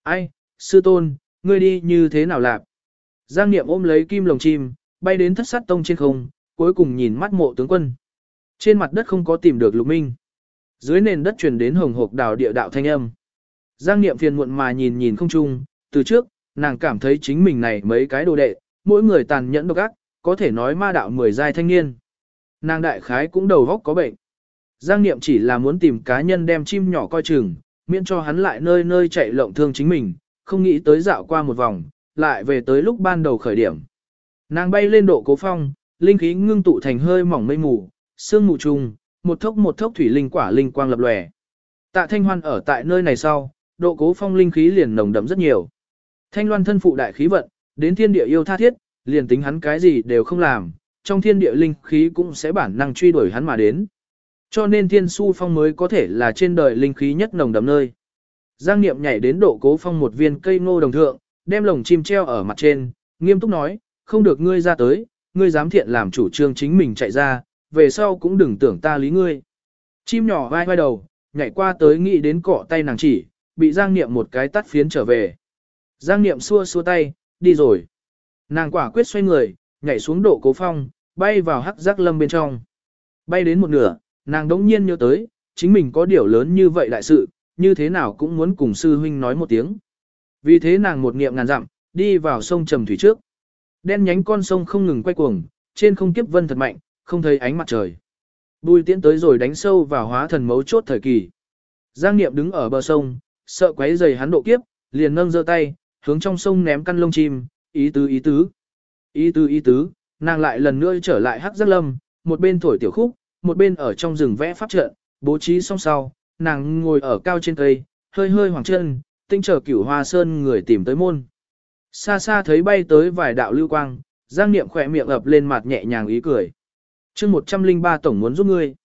Ai, sư tôn, ngươi đi như thế nào lạp? Giang Niệm ôm lấy kim lồng chim, bay đến thất sát tông trên không, cuối cùng nhìn mắt mộ tướng quân. Trên mặt đất không có tìm được lục minh. Dưới nền đất truyền đến hồng hộc đào địa đạo thanh âm. Giang Niệm phiền muộn mà nhìn nhìn không chung, từ trước, nàng cảm thấy chính mình này mấy cái đồ đệ, mỗi người tàn nhẫn độc ác, có thể nói ma đạo mười giai thanh niên. Nàng đại khái cũng đầu góc có bệnh. Giang Niệm chỉ là muốn tìm cá nhân đem chim nhỏ coi chừng, miễn cho hắn lại nơi nơi chạy lộng thương chính mình, không nghĩ tới dạo qua một vòng, lại về tới lúc ban đầu khởi điểm. Nàng bay lên độ cố phong, linh khí ngưng tụ thành hơi mỏng mây mù, sương mù trùng, một thốc một thốc thủy linh quả linh quang lập lòe. Tạ Thanh Hoan ở tại nơi này sau, độ cố phong linh khí liền nồng đậm rất nhiều. Thanh Loan thân phụ đại khí vận, đến thiên địa yêu tha thiết, liền tính hắn cái gì đều không làm, trong thiên địa linh khí cũng sẽ bản năng truy đuổi hắn mà đến. Cho nên thiên su phong mới có thể là trên đời linh khí nhất nồng đậm nơi. Giang Niệm nhảy đến độ cố phong một viên cây ngô đồng thượng, đem lồng chim treo ở mặt trên, nghiêm túc nói, không được ngươi ra tới, ngươi dám thiện làm chủ trương chính mình chạy ra, về sau cũng đừng tưởng ta lý ngươi. Chim nhỏ vai vai đầu, nhảy qua tới nghĩ đến cỏ tay nàng chỉ, bị Giang Niệm một cái tắt phiến trở về. Giang Niệm xua xua tay, đi rồi. Nàng quả quyết xoay người, nhảy xuống độ cố phong, bay vào hắc giác lâm bên trong. Bay đến một nửa, nàng đống nhiên nhớ tới, chính mình có điều lớn như vậy đại sự, như thế nào cũng muốn cùng sư huynh nói một tiếng. Vì thế nàng một niệm ngàn dặm, đi vào sông trầm thủy trước. Đen nhánh con sông không ngừng quay cuồng, trên không kiếp vân thật mạnh, không thấy ánh mặt trời. Bùi tiễn tới rồi đánh sâu vào hóa thần mấu chốt thời kỳ. Giang Niệm đứng ở bờ sông, sợ quấy rầy hắn độ kiếp, liền nâng giơ tay, hướng trong sông ném căn lông chim, ý tứ ý tứ. Ý tứ ý tứ, nàng lại lần nữa trở lại hắc giác lâm, một bên thổi tiểu khúc, một bên ở trong rừng vẽ pháp trận, bố trí xong sau, nàng ngồi ở cao trên cây, hơi hơi hoàng chân, tinh chờ cửu hoa sơn người tìm tới môn. Xa xa thấy bay tới vài đạo lưu quang, giang niệm khỏe miệng ập lên mặt nhẹ nhàng ý cười. chương 103 tổng muốn giúp ngươi.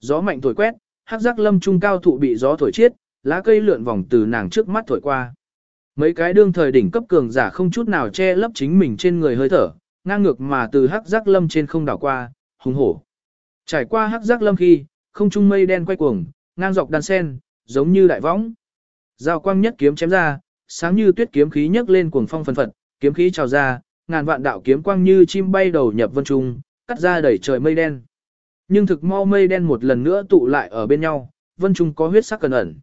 Gió mạnh thổi quét, hắc giác lâm trung cao thụ bị gió thổi chết, lá cây lượn vòng từ nàng trước mắt thổi qua. Mấy cái đương thời đỉnh cấp cường giả không chút nào che lấp chính mình trên người hơi thở, ngang ngược mà từ hắc giác lâm trên không đảo qua, hùng hổ. Trải qua hắc giác lâm khi, không trung mây đen quay cuồng, ngang dọc đàn sen, giống như đại võng. Giao quang nhất kiếm chém ra, sáng như tuyết kiếm khí nhấc lên cuồng phong phần phật, kiếm khí trào ra, ngàn vạn đạo kiếm quang như chim bay đầu nhập vân trung, cắt ra đẩy trời mây đen. Nhưng thực mau mây đen một lần nữa tụ lại ở bên nhau, vân trung có huyết sắc cần ẩn.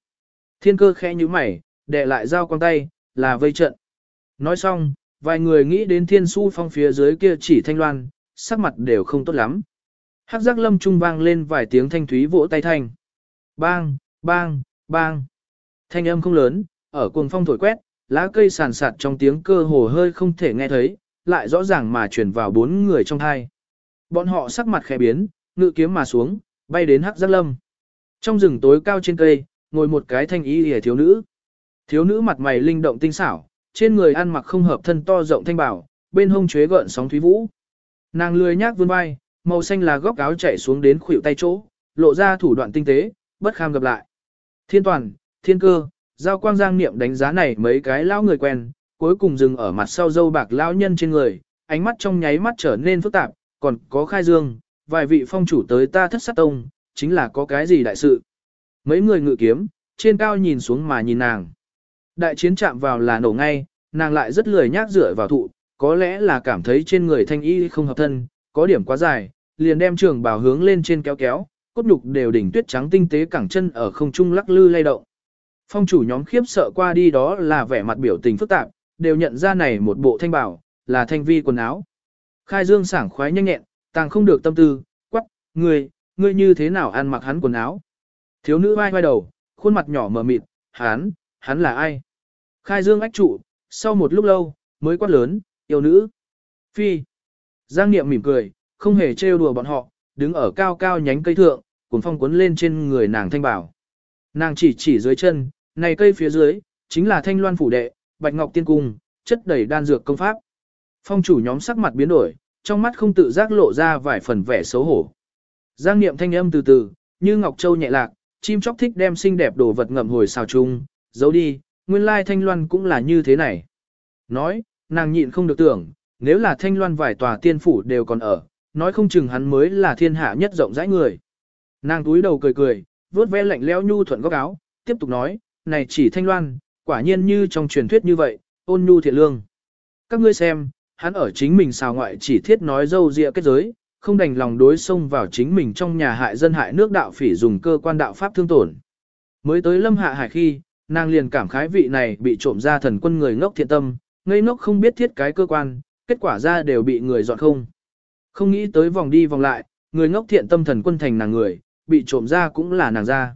Thiên cơ khẽ như mày, đè lại giao quang tay, là vây trận. Nói xong, vài người nghĩ đến thiên su phong phía dưới kia chỉ thanh loan, sắc mặt đều không tốt lắm. Hắc giác lâm trung vang lên vài tiếng thanh thúy vỗ tay thanh. Bang, bang, bang. Thanh âm không lớn, ở cuồng phong thổi quét, lá cây sàn sạt trong tiếng cơ hồ hơi không thể nghe thấy, lại rõ ràng mà truyền vào bốn người trong hai. Bọn họ sắc mặt khẽ biến, ngự kiếm mà xuống, bay đến hắc giác lâm. Trong rừng tối cao trên cây, ngồi một cái thanh y hề thiếu nữ. Thiếu nữ mặt mày linh động tinh xảo, trên người ăn mặc không hợp thân to rộng thanh bảo, bên hông chuế gợn sóng thúy vũ. Nàng lười nhác vươn vai, màu xanh là góc áo chạy xuống đến khuỷu tay chỗ, lộ ra thủ đoạn tinh tế, bất kham gặp lại. Thiên toàn, thiên cơ, giao quang giang niệm đánh giá này mấy cái lão người quen, cuối cùng dừng ở mặt sau dâu bạc lão nhân trên người, ánh mắt trong nháy mắt trở nên phức tạp, còn có khai dương, vài vị phong chủ tới ta thất sát tông, chính là có cái gì đại sự. Mấy người ngự kiếm, trên cao nhìn xuống mà nhìn nàng. Đại chiến chạm vào là nổ ngay, nàng lại rất lười nhác dựa vào thụ, có lẽ là cảm thấy trên người thanh y không hợp thân, có điểm quá dài, liền đem trường bào hướng lên trên kéo kéo, cốt nhục đều đỉnh tuyết trắng tinh tế cẳng chân ở không trung lắc lư lay động. Phong chủ nhóm khiếp sợ qua đi đó là vẻ mặt biểu tình phức tạp, đều nhận ra này một bộ thanh bảo, là thanh vi quần áo. Khai dương sảng khoái nhanh nhẹn, tàng không được tâm tư, quắc, ngươi, ngươi như thế nào ăn mặc hắn quần áo. Thiếu nữ vai vai đầu, khuôn mặt nhỏ mờ mịt, hắn, hắn là ai? Khai dương ách trụ, sau một lúc lâu, mới quát lớn, yêu nữ. Phi. Giang Niệm mỉm cười, không hề trêu đùa bọn họ, đứng ở cao cao nhánh cây thượng, cuốn phong cuốn lên trên người nàng thanh bảo. Nàng chỉ chỉ dưới chân, này cây phía dưới, chính là thanh loan phủ đệ, bạch ngọc tiên cung, chất đầy đan dược công pháp. Phong chủ nhóm sắc mặt biến đổi, trong mắt không tự giác lộ ra vài phần vẻ xấu hổ. Giang niệm thanh âm từ từ, như ngọc châu nhẹ lạc, chim chóc thích đem xinh đẹp đồ vật ngậm hồi xào chung, giấu đi, nguyên lai thanh loan cũng là như thế này. Nói, nàng nhịn không được tưởng, nếu là thanh loan vài tòa tiên phủ đều còn ở, nói không chừng hắn mới là thiên hạ nhất rộng rãi người. Nàng túi đầu cười cười, vuốt ve lạnh lẽo nhu thuận góc áo, tiếp tục nói, này chỉ thanh loan, quả nhiên như trong truyền thuyết như vậy, ôn nhu thiện lương. Các ngươi xem, hắn ở chính mình xào ngoại chỉ thiết nói dâu dịa kết giới, không đành lòng đối xông vào chính mình trong nhà hại dân hại nước đạo phỉ dùng cơ quan đạo pháp thương tổn. Mới tới lâm hạ hải khi, nàng liền cảm khái vị này bị trộm ra thần quân người ngốc thiện tâm, ngây ngốc không biết thiết cái cơ quan, kết quả ra đều bị người dọn không. Không nghĩ tới vòng đi vòng lại, người ngốc thiện tâm thần quân thành nàng người, bị trộm ra cũng là nàng ra.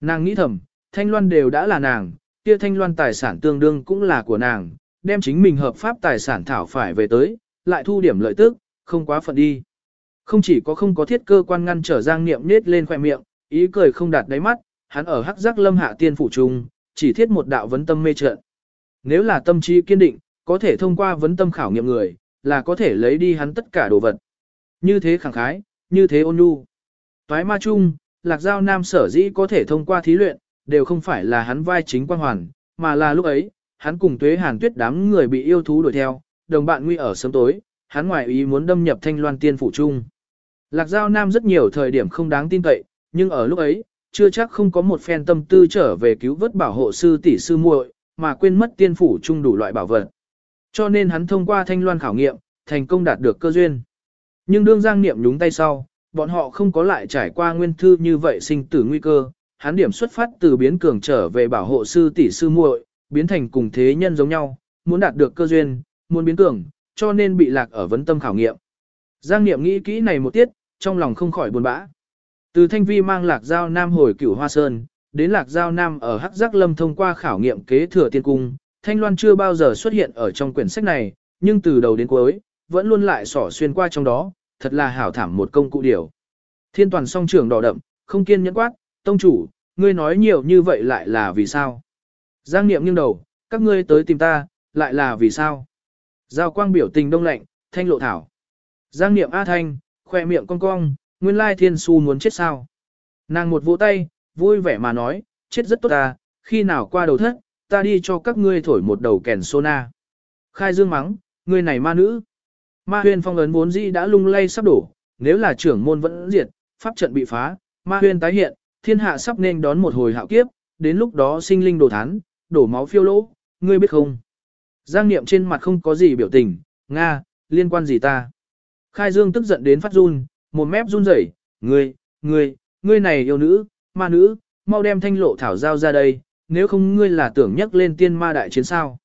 Nàng nghĩ thầm, thanh loan đều đã là nàng, kia thanh loan tài sản tương đương cũng là của nàng, đem chính mình hợp pháp tài sản thảo phải về tới, lại thu điểm lợi tức, không quá phận đi. Không chỉ có không có thiết cơ quan ngăn trở giang niệm nết lên khoẻ miệng, ý cười không đạt đáy mắt, hắn ở hắc giác lâm hạ tiên phủ trung, chỉ thiết một đạo vấn tâm mê trận. Nếu là tâm trí kiên định, có thể thông qua vấn tâm khảo nghiệm người, là có thể lấy đi hắn tất cả đồ vật. Như thế khẳng khái, như thế ôn nhu. Toái ma chung, lạc giao nam sở dĩ có thể thông qua thí luyện, đều không phải là hắn vai chính quan hoàn, mà là lúc ấy, hắn cùng tuế hàn tuyết đám người bị yêu thú đuổi theo, đồng bạn nguy ở sớm tối, hắn ngoài ý muốn đâm nhập thanh loan tiên phủ chung. Lạc giao nam rất nhiều thời điểm không đáng tin cậy, nhưng ở lúc ấy, chưa chắc không có một phen tâm tư trở về cứu vớt bảo hộ sư tỷ sư muội, mà quên mất tiên phủ chung đủ loại bảo vật. Cho nên hắn thông qua thanh loan khảo nghiệm, thành công đạt được cơ duyên. Nhưng đương giang niệm nhúng tay sau, bọn họ không có lại trải qua nguyên thư như vậy sinh tử nguy cơ, hắn điểm xuất phát từ biến cường trở về bảo hộ sư tỷ sư muội, biến thành cùng thế nhân giống nhau, muốn đạt được cơ duyên, muốn biến cường, cho nên bị lạc ở vấn tâm khảo nghiệm. Giang Niệm nghĩ kỹ này một tiết, trong lòng không khỏi buồn bã. Từ Thanh Vi mang Lạc Giao Nam hồi cửu Hoa Sơn, đến Lạc Giao Nam ở Hắc Giác Lâm thông qua khảo nghiệm kế thừa tiên cung, Thanh Loan chưa bao giờ xuất hiện ở trong quyển sách này, nhưng từ đầu đến cuối, vẫn luôn lại sỏ xuyên qua trong đó, thật là hảo thảm một công cụ điều. Thiên toàn song trưởng đỏ đậm, không kiên nhẫn quát, tông chủ, ngươi nói nhiều như vậy lại là vì sao? Giang Niệm nghiêng đầu, các ngươi tới tìm ta, lại là vì sao? Giao quang biểu tình đông lạnh, thanh lộ thảo. Giang Niệm A Thanh, khoe miệng cong cong, nguyên lai thiên su muốn chết sao? Nàng một vỗ tay, vui vẻ mà nói, chết rất tốt ta, khi nào qua đầu thất, ta đi cho các ngươi thổi một đầu kèn sona. Khai dương mắng, ngươi này ma nữ. Ma huyền phong ấn vốn dĩ đã lung lay sắp đổ, nếu là trưởng môn vẫn diệt, pháp trận bị phá, ma huyền tái hiện, thiên hạ sắp nên đón một hồi hạo kiếp, đến lúc đó sinh linh đổ thán, đổ máu phiêu lỗ, ngươi biết không? Giang Niệm trên mặt không có gì biểu tình, Nga, liên quan gì ta? Khai Dương tức giận đến phát run, một mép run rẩy, ngươi, ngươi, ngươi này yêu nữ, ma nữ, mau đem thanh lộ thảo giao ra đây, nếu không ngươi là tưởng nhắc lên tiên ma đại chiến sao.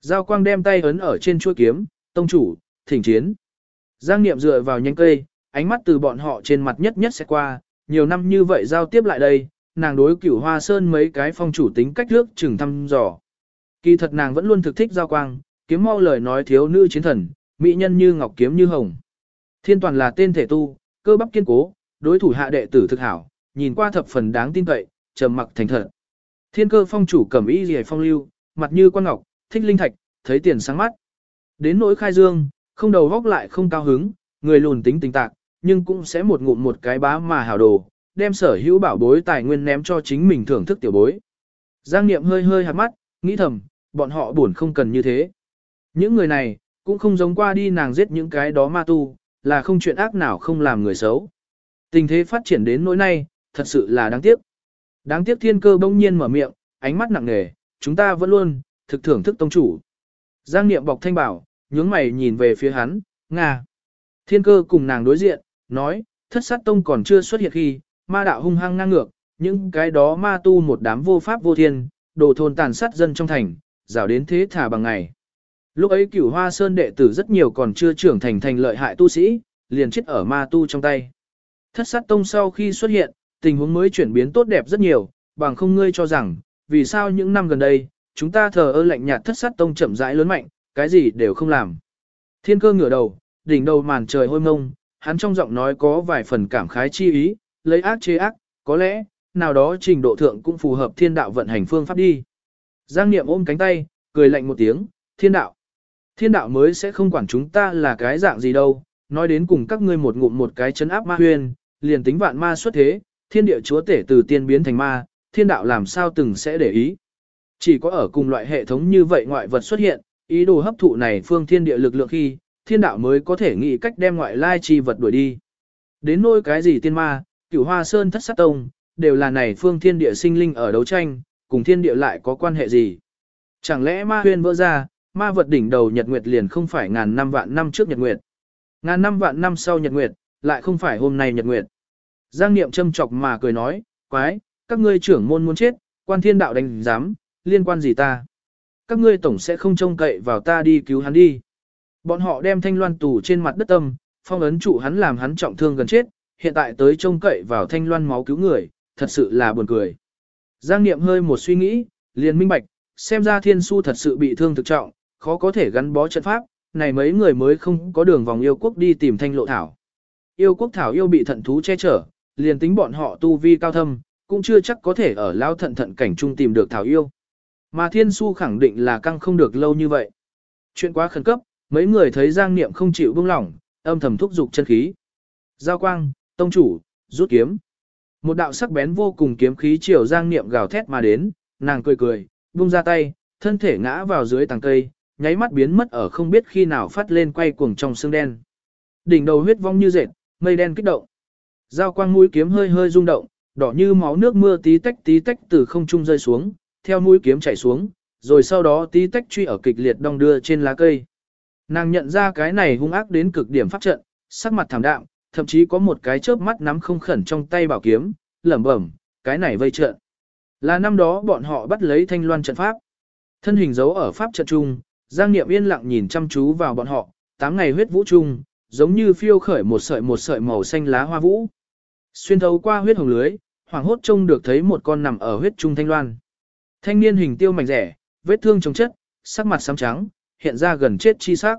Giao quang đem tay ấn ở trên chuôi kiếm, tông chủ, thỉnh chiến. Giang Niệm dựa vào nhánh cây, ánh mắt từ bọn họ trên mặt nhất nhất sẽ qua, nhiều năm như vậy giao tiếp lại đây, nàng đối cửu hoa sơn mấy cái phong chủ tính cách lước chừng thăm dò. Kỳ thật nàng vẫn luôn thực thích giao quang, kiếm mau lời nói thiếu nữ chiến thần, mỹ nhân như ngọc kiếm như hồng. Thiên toàn là tên thể tu, cơ bắp kiên cố, đối thủ hạ đệ tử thực hảo, nhìn qua thập phần đáng tin cậy, trầm mặc thành thật. Thiên cơ phong chủ cầm y rìa phong lưu, mặt như quan ngọc, thích linh thạch, thấy tiền sáng mắt. Đến nỗi khai dương, không đầu góc lại không cao hứng, người lùn tính tình tạc, nhưng cũng sẽ một ngụm một cái bá mà hào đồ, đem sở hữu bảo bối tài nguyên ném cho chính mình thưởng thức tiểu bối. Giang Niệm hơi hơi hạt mắt, nghĩ thầm, bọn họ buồn không cần như thế. Những người này, cũng không giống qua đi nàng giết những cái đó ma tu, là không chuyện ác nào không làm người xấu. Tình thế phát triển đến nỗi nay, thật sự là đáng tiếc. Đáng tiếc thiên cơ bỗng nhiên mở miệng, ánh mắt nặng nề, chúng ta vẫn luôn, thực thưởng thức tông chủ. Giang Niệm bọc thanh bảo, nhướng mày nhìn về phía hắn, Nga. Thiên cơ cùng nàng đối diện, nói, thất sát tông còn chưa xuất hiện khi, ma đạo hung hăng ngang ngược, những cái đó ma tu một đám vô pháp vô thiên, đồ thôn tàn sát dân trong thành, rào đến thế thả bằng ngày. Lúc ấy cửu hoa sơn đệ tử rất nhiều còn chưa trưởng thành thành lợi hại tu sĩ, liền chết ở ma tu trong tay. Thất sát tông sau khi xuất hiện, tình huống mới chuyển biến tốt đẹp rất nhiều, bằng không ngươi cho rằng, vì sao những năm gần đây, chúng ta thờ ơ lạnh nhạt thất sát tông chậm rãi lớn mạnh, cái gì đều không làm. Thiên cơ ngửa đầu, đỉnh đầu màn trời hôi mông, hắn trong giọng nói có vài phần cảm khái chi ý, lấy ác chế ác, có lẽ, nào đó trình độ thượng cũng phù hợp thiên đạo vận hành phương pháp đi. Giang Niệm ôm cánh tay, cười lạnh một tiếng, thiên đạo. Thiên đạo mới sẽ không quản chúng ta là cái dạng gì đâu, nói đến cùng các ngươi một ngụm một cái chấn áp ma huyền, liền tính vạn ma xuất thế, thiên địa chúa tể từ tiên biến thành ma, thiên đạo làm sao từng sẽ để ý. Chỉ có ở cùng loại hệ thống như vậy ngoại vật xuất hiện, ý đồ hấp thụ này phương thiên địa lực lượng khi, thiên đạo mới có thể nghĩ cách đem ngoại lai chi vật đuổi đi. Đến nỗi cái gì tiên ma, cửu hoa sơn thất sát tông, đều là này phương thiên địa sinh linh ở đấu tranh, cùng thiên địa lại có quan hệ gì. Chẳng lẽ ma huyên vỡ ra, ma vật đỉnh đầu nhật nguyệt liền không phải ngàn năm vạn năm trước nhật nguyệt. Ngàn năm vạn năm sau nhật nguyệt, lại không phải hôm nay nhật nguyệt. Giang Niệm châm chọc mà cười nói, quái, các ngươi trưởng môn muốn chết, quan thiên đạo đánh giám, liên quan gì ta? Các ngươi tổng sẽ không trông cậy vào ta đi cứu hắn đi. Bọn họ đem thanh loan tù trên mặt đất tâm, phong ấn trụ hắn làm hắn trọng thương gần chết, hiện tại tới trông cậy vào thanh loan máu cứu người, thật sự là buồn cười. Giang Niệm hơi một suy nghĩ, liền minh bạch, xem ra thiên su thật sự bị thương thực trọng, khó có thể gắn bó trận pháp, này mấy người mới không có đường vòng yêu quốc đi tìm thanh lộ thảo. Yêu quốc thảo yêu bị thận thú che chở, liền tính bọn họ tu vi cao thâm, cũng chưa chắc có thể ở lao thận thận cảnh trung tìm được thảo yêu. Mà thiên su khẳng định là căng không được lâu như vậy. Chuyện quá khẩn cấp, mấy người thấy giang niệm không chịu buông lỏng, âm thầm thúc giục chân khí. Giao quang, tông chủ, rút kiếm. Một đạo sắc bén vô cùng kiếm khí chiều giang niệm gào thét mà đến, nàng cười cười, buông ra tay, thân thể ngã vào dưới tàng cây, nháy mắt biến mất ở không biết khi nào phát lên quay cuồng trong xương đen. Đỉnh đầu huyết vong như dệt, mây đen kích động. Giao quang mũi kiếm hơi hơi rung động, đỏ như máu nước mưa tí tách tí tách từ không trung rơi xuống, theo mũi kiếm chảy xuống, rồi sau đó tí tách truy ở kịch liệt đong đưa trên lá cây. Nàng nhận ra cái này hung ác đến cực điểm pháp trận, sắc mặt thảm đạm, thậm chí có một cái chớp mắt nắm không khẩn trong tay bảo kiếm, lẩm bẩm, cái này vây trận. Là năm đó bọn họ bắt lấy thanh loan trận pháp. Thân hình giấu ở pháp trận trung, Giang Niệm yên lặng nhìn chăm chú vào bọn họ, tám ngày huyết vũ trung, giống như phiêu khởi một sợi một sợi màu xanh lá hoa vũ. Xuyên thấu qua huyết hồng lưới, hoàng hốt trông được thấy một con nằm ở huyết trung thanh loan. Thanh niên hình tiêu mảnh rẻ, vết thương chống chất, sắc mặt xám trắng, hiện ra gần chết chi sắc.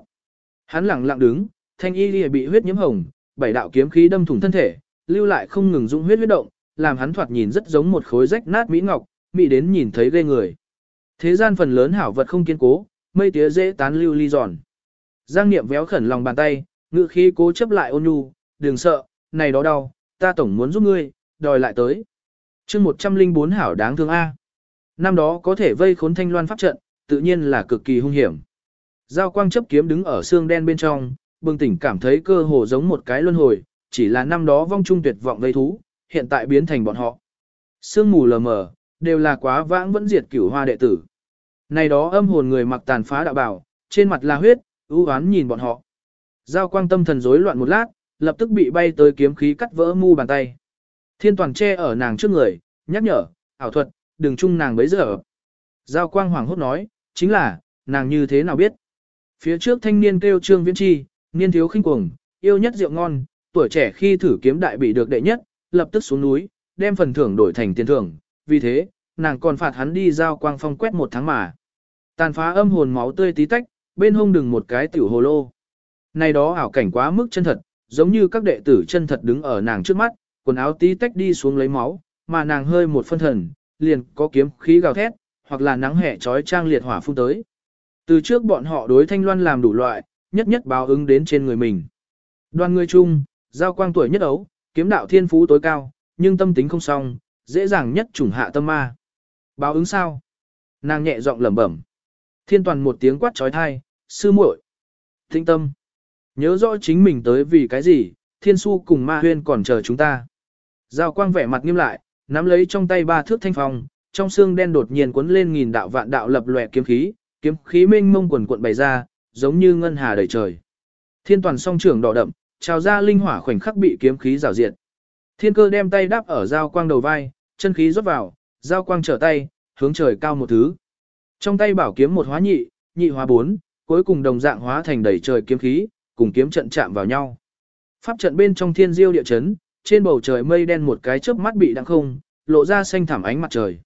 Hắn lặng lặng đứng, thanh y lìa bị huyết nhiễm hồng, bảy đạo kiếm khí đâm thủng thân thể, lưu lại không ngừng dũng huyết huyết động, làm hắn thoạt nhìn rất giống một khối rách nát mỹ ngọc, mỹ đến nhìn thấy ghê người. Thế gian phần lớn hảo vật không kiên cố, mây tía dễ tán lưu ly giòn. Giang Niệm véo khẩn lòng bàn tay, ngự khí cố chấp lại ôn nhu, đừng sợ, này đó đau, ta tổng muốn giúp ngươi, đòi lại tới. chương 104 hảo đáng thương A. Năm đó có thể vây khốn thanh loan pháp trận, tự nhiên là cực kỳ hung hiểm. Giao quang chấp kiếm đứng ở xương đen bên trong, bừng tỉnh cảm thấy cơ hồ giống một cái luân hồi, chỉ là năm đó vong trung tuyệt vọng vây thú, hiện tại biến thành bọn họ. Sương mù lờ mờ, đều là quá vãng vẫn diệt cửu hoa đệ tử. Này đó âm hồn người mặc tàn phá đạo bảo, trên mặt là huyết, ưu oán nhìn bọn họ. Giao quang tâm thần rối loạn một lát, lập tức bị bay tới kiếm khí cắt vỡ mu bàn tay. Thiên toàn che ở nàng trước người, nhắc nhở, ảo thuật, đừng chung nàng bấy giờ. Giao quang hoàng hốt nói, chính là, nàng như thế nào biết. Phía trước thanh niên kêu trương viễn chi, niên thiếu khinh cuồng, yêu nhất rượu ngon, tuổi trẻ khi thử kiếm đại bị được đệ nhất, lập tức xuống núi, đem phần thưởng đổi thành tiền thưởng, vì thế, nàng còn phạt hắn đi giao quang phong quét một tháng mà. Tàn phá âm hồn máu tươi tí tách, bên hông đừng một cái tiểu hồ lô. Này đó ảo cảnh quá mức chân thật, giống như các đệ tử chân thật đứng ở nàng trước mắt, quần áo tí tách đi xuống lấy máu, mà nàng hơi một phân thần, liền có kiếm khí gào thét, hoặc là nắng hẻ trói trang liệt hỏa phun tới. Từ trước bọn họ đối thanh loan làm đủ loại, nhất nhất báo ứng đến trên người mình. Đoàn người chung, giao quang tuổi nhất ấu, kiếm đạo thiên phú tối cao, nhưng tâm tính không song, dễ dàng nhất chủng hạ tâm ma. Báo ứng sao? Nàng nhẹ giọng lẩm bẩm. Thiên toàn một tiếng quát trói thai, sư muội, Thinh tâm. Nhớ rõ chính mình tới vì cái gì, thiên su cùng ma huyên còn chờ chúng ta. Giao quang vẻ mặt nghiêm lại, nắm lấy trong tay ba thước thanh phong, trong xương đen đột nhiên cuốn lên nghìn đạo vạn đạo lập lòe kiếm khí, kiếm khí mênh mông quần cuộn bày ra, giống như ngân hà đầy trời. Thiên toàn song trưởng đỏ đậm, trào ra linh hỏa khoảnh khắc bị kiếm khí rào diệt. Thiên cơ đem tay đáp ở giao quang đầu vai, chân khí rót vào, giao quang trở tay, hướng trời cao một thứ. Trong tay bảo kiếm một hóa nhị, nhị hóa bốn, cuối cùng đồng dạng hóa thành đầy trời kiếm khí, cùng kiếm trận chạm vào nhau. Pháp trận bên trong thiên diêu địa chấn, trên bầu trời mây đen một cái chớp mắt bị đắng không, lộ ra xanh thảm ánh mặt trời.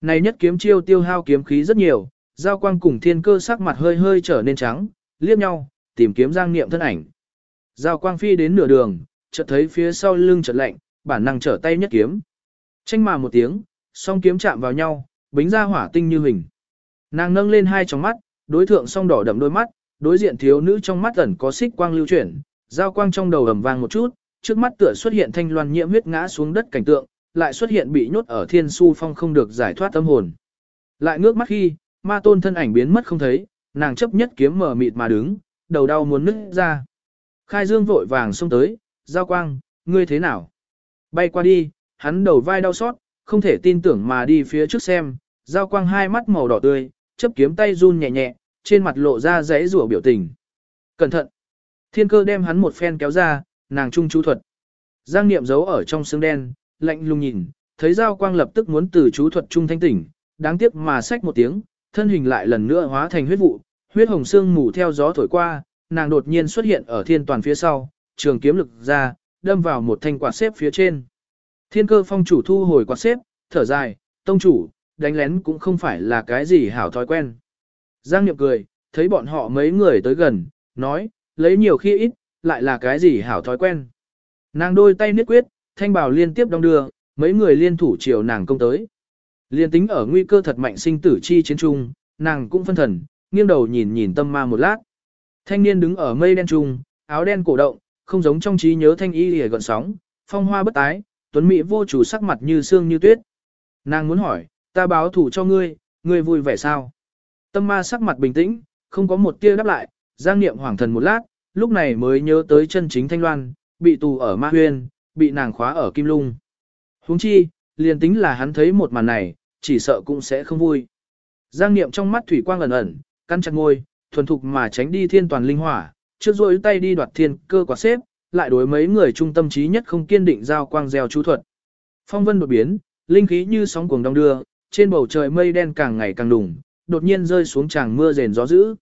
Này nhất kiếm chiêu tiêu hao kiếm khí rất nhiều, giao quang cùng thiên cơ sắc mặt hơi hơi trở nên trắng, liếc nhau, tìm kiếm giang niệm thân ảnh. Giao quang phi đến nửa đường, chợt thấy phía sau lưng chợt lạnh, bản năng trở tay nhất kiếm. Tranh mà một tiếng, song kiếm chạm vào nhau, bính ra hỏa tinh như hình. Nàng nâng lên hai tròng mắt, đối thượng song đỏ đậm đôi mắt, đối diện thiếu nữ trong mắt ẩn có xích quang lưu chuyển, giao quang trong đầu ầm vang một chút, trước mắt tựa xuất hiện thanh loan nhiễm huyết ngã xuống đất cảnh tượng, lại xuất hiện bị nhốt ở thiên su phong không được giải thoát tâm hồn. Lại ngước mắt khi, ma tôn thân ảnh biến mất không thấy, nàng chấp nhất kiếm mở mịt mà đứng, đầu đau muốn nứt ra. Khai dương vội vàng xông tới, giao quang, ngươi thế nào? Bay qua đi, hắn đầu vai đau xót, không thể tin tưởng mà đi phía trước xem, giao quang hai mắt màu đỏ tươi, chấp kiếm tay run nhẹ nhẹ, trên mặt lộ ra rẽ rủa biểu tình. Cẩn thận! Thiên cơ đem hắn một phen kéo ra, nàng trung chú thuật. Giang niệm giấu ở trong xương đen, lạnh lùng nhìn, thấy giao quang lập tức muốn từ chú thuật trung thanh tỉnh, đáng tiếc mà xách một tiếng, thân hình lại lần nữa hóa thành huyết vụ, huyết hồng xương mù theo gió thổi qua, nàng đột nhiên xuất hiện ở thiên toàn phía sau, trường kiếm lực ra, đâm vào một thanh quạt xếp phía trên. Thiên cơ phong chủ thu hồi quạt xếp, thở dài, tông chủ, đánh lén cũng không phải là cái gì hảo thói quen. Giang Niệm cười, thấy bọn họ mấy người tới gần, nói, lấy nhiều khi ít, lại là cái gì hảo thói quen. Nàng đôi tay niết quyết, thanh bảo liên tiếp đong đưa, mấy người liên thủ chiều nàng công tới. Liên tính ở nguy cơ thật mạnh sinh tử chi chiến trung, nàng cũng phân thần, nghiêng đầu nhìn nhìn tâm ma một lát. Thanh niên đứng ở mây đen trung, áo đen cổ động, không giống trong trí nhớ thanh y hề gọn sóng, phong hoa bất tái, tuấn mỹ vô chủ sắc mặt như xương như tuyết. Nàng muốn hỏi, ta báo thủ cho ngươi, ngươi vui vẻ sao? Tâm ma sắc mặt bình tĩnh, không có một tia đáp lại, giang niệm hoàng thần một lát, lúc này mới nhớ tới chân chính thanh loan, bị tù ở ma huyên, bị nàng khóa ở kim lung. huống chi, liền tính là hắn thấy một màn này, chỉ sợ cũng sẽ không vui. Giang niệm trong mắt thủy quang ẩn ẩn, căn chặt ngôi, thuần thục mà tránh đi thiên toàn linh hỏa, trước rồi tay đi đoạt thiên cơ quả xếp, lại đối mấy người trung tâm trí nhất không kiên định giao quang gieo chú thuật. Phong vân đột biến, linh khí như sóng cuồng đông đưa, trên bầu trời mây đen càng ngày càng đùng, đột nhiên rơi xuống tràng mưa rền gió dữ.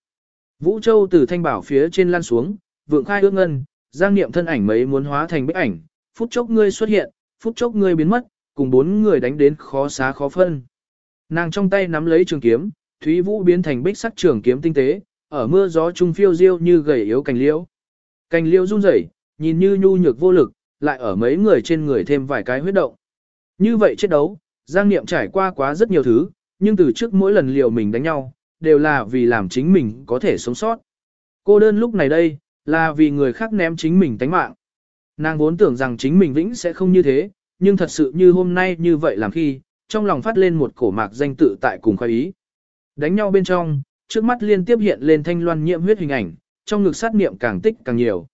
Vũ Châu từ thanh bảo phía trên lăn xuống, vượng khai ước ngân, giang niệm thân ảnh mấy muốn hóa thành bích ảnh, phút chốc ngươi xuất hiện, phút chốc ngươi biến mất, cùng bốn người đánh đến khó xá khó phân. Nàng trong tay nắm lấy trường kiếm, Thúy Vũ biến thành bích sắc trường kiếm tinh tế, ở mưa gió trung phiêu diêu như gầy yếu cành liễu. Cành liễu run rẩy, nhìn như nhu nhược vô lực, lại ở mấy người trên người thêm vài cái huyết động. Như vậy chết đấu, Giang Niệm trải qua quá rất nhiều thứ, nhưng từ trước mỗi lần liều mình đánh nhau, đều là vì làm chính mình có thể sống sót. Cô đơn lúc này đây, là vì người khác ném chính mình tánh mạng. Nàng vốn tưởng rằng chính mình vĩnh sẽ không như thế, nhưng thật sự như hôm nay như vậy làm khi, trong lòng phát lên một cổ mạc danh tự tại cùng khoái ý. Đánh nhau bên trong, trước mắt liên tiếp hiện lên thanh loan nhiễm huyết hình ảnh, trong ngực sát niệm càng tích càng nhiều.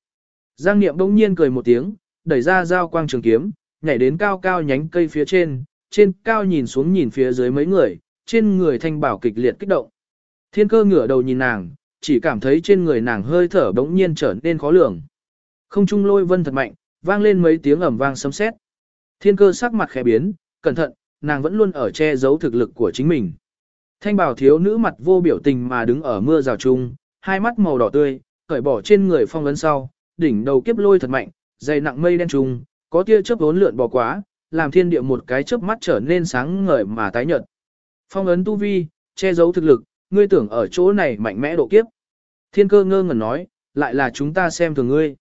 Giang niệm bỗng nhiên cười một tiếng, đẩy ra dao quang trường kiếm, nhảy đến cao cao nhánh cây phía trên, trên cao nhìn xuống nhìn phía dưới mấy người, trên người thanh bảo kịch liệt kích động. Thiên cơ ngửa đầu nhìn nàng, chỉ cảm thấy trên người nàng hơi thở bỗng nhiên trở nên khó lường. Không trung lôi vân thật mạnh, vang lên mấy tiếng ầm vang sấm sét. Thiên cơ sắc mặt khẽ biến, cẩn thận, nàng vẫn luôn ở che giấu thực lực của chính mình. Thanh bảo thiếu nữ mặt vô biểu tình mà đứng ở mưa rào trung, hai mắt màu đỏ tươi, cởi bỏ trên người phong ấn sau, đỉnh đầu kiếp lôi thật mạnh, dày nặng mây đen trùng, có tia chớp vốn lượn bò quá, làm thiên địa một cái chớp mắt trở nên sáng ngời mà tái nhợt. Phong ấn tu vi, che giấu thực lực, ngươi tưởng ở chỗ này mạnh mẽ độ kiếp. Thiên cơ ngơ ngẩn nói, lại là chúng ta xem thường ngươi.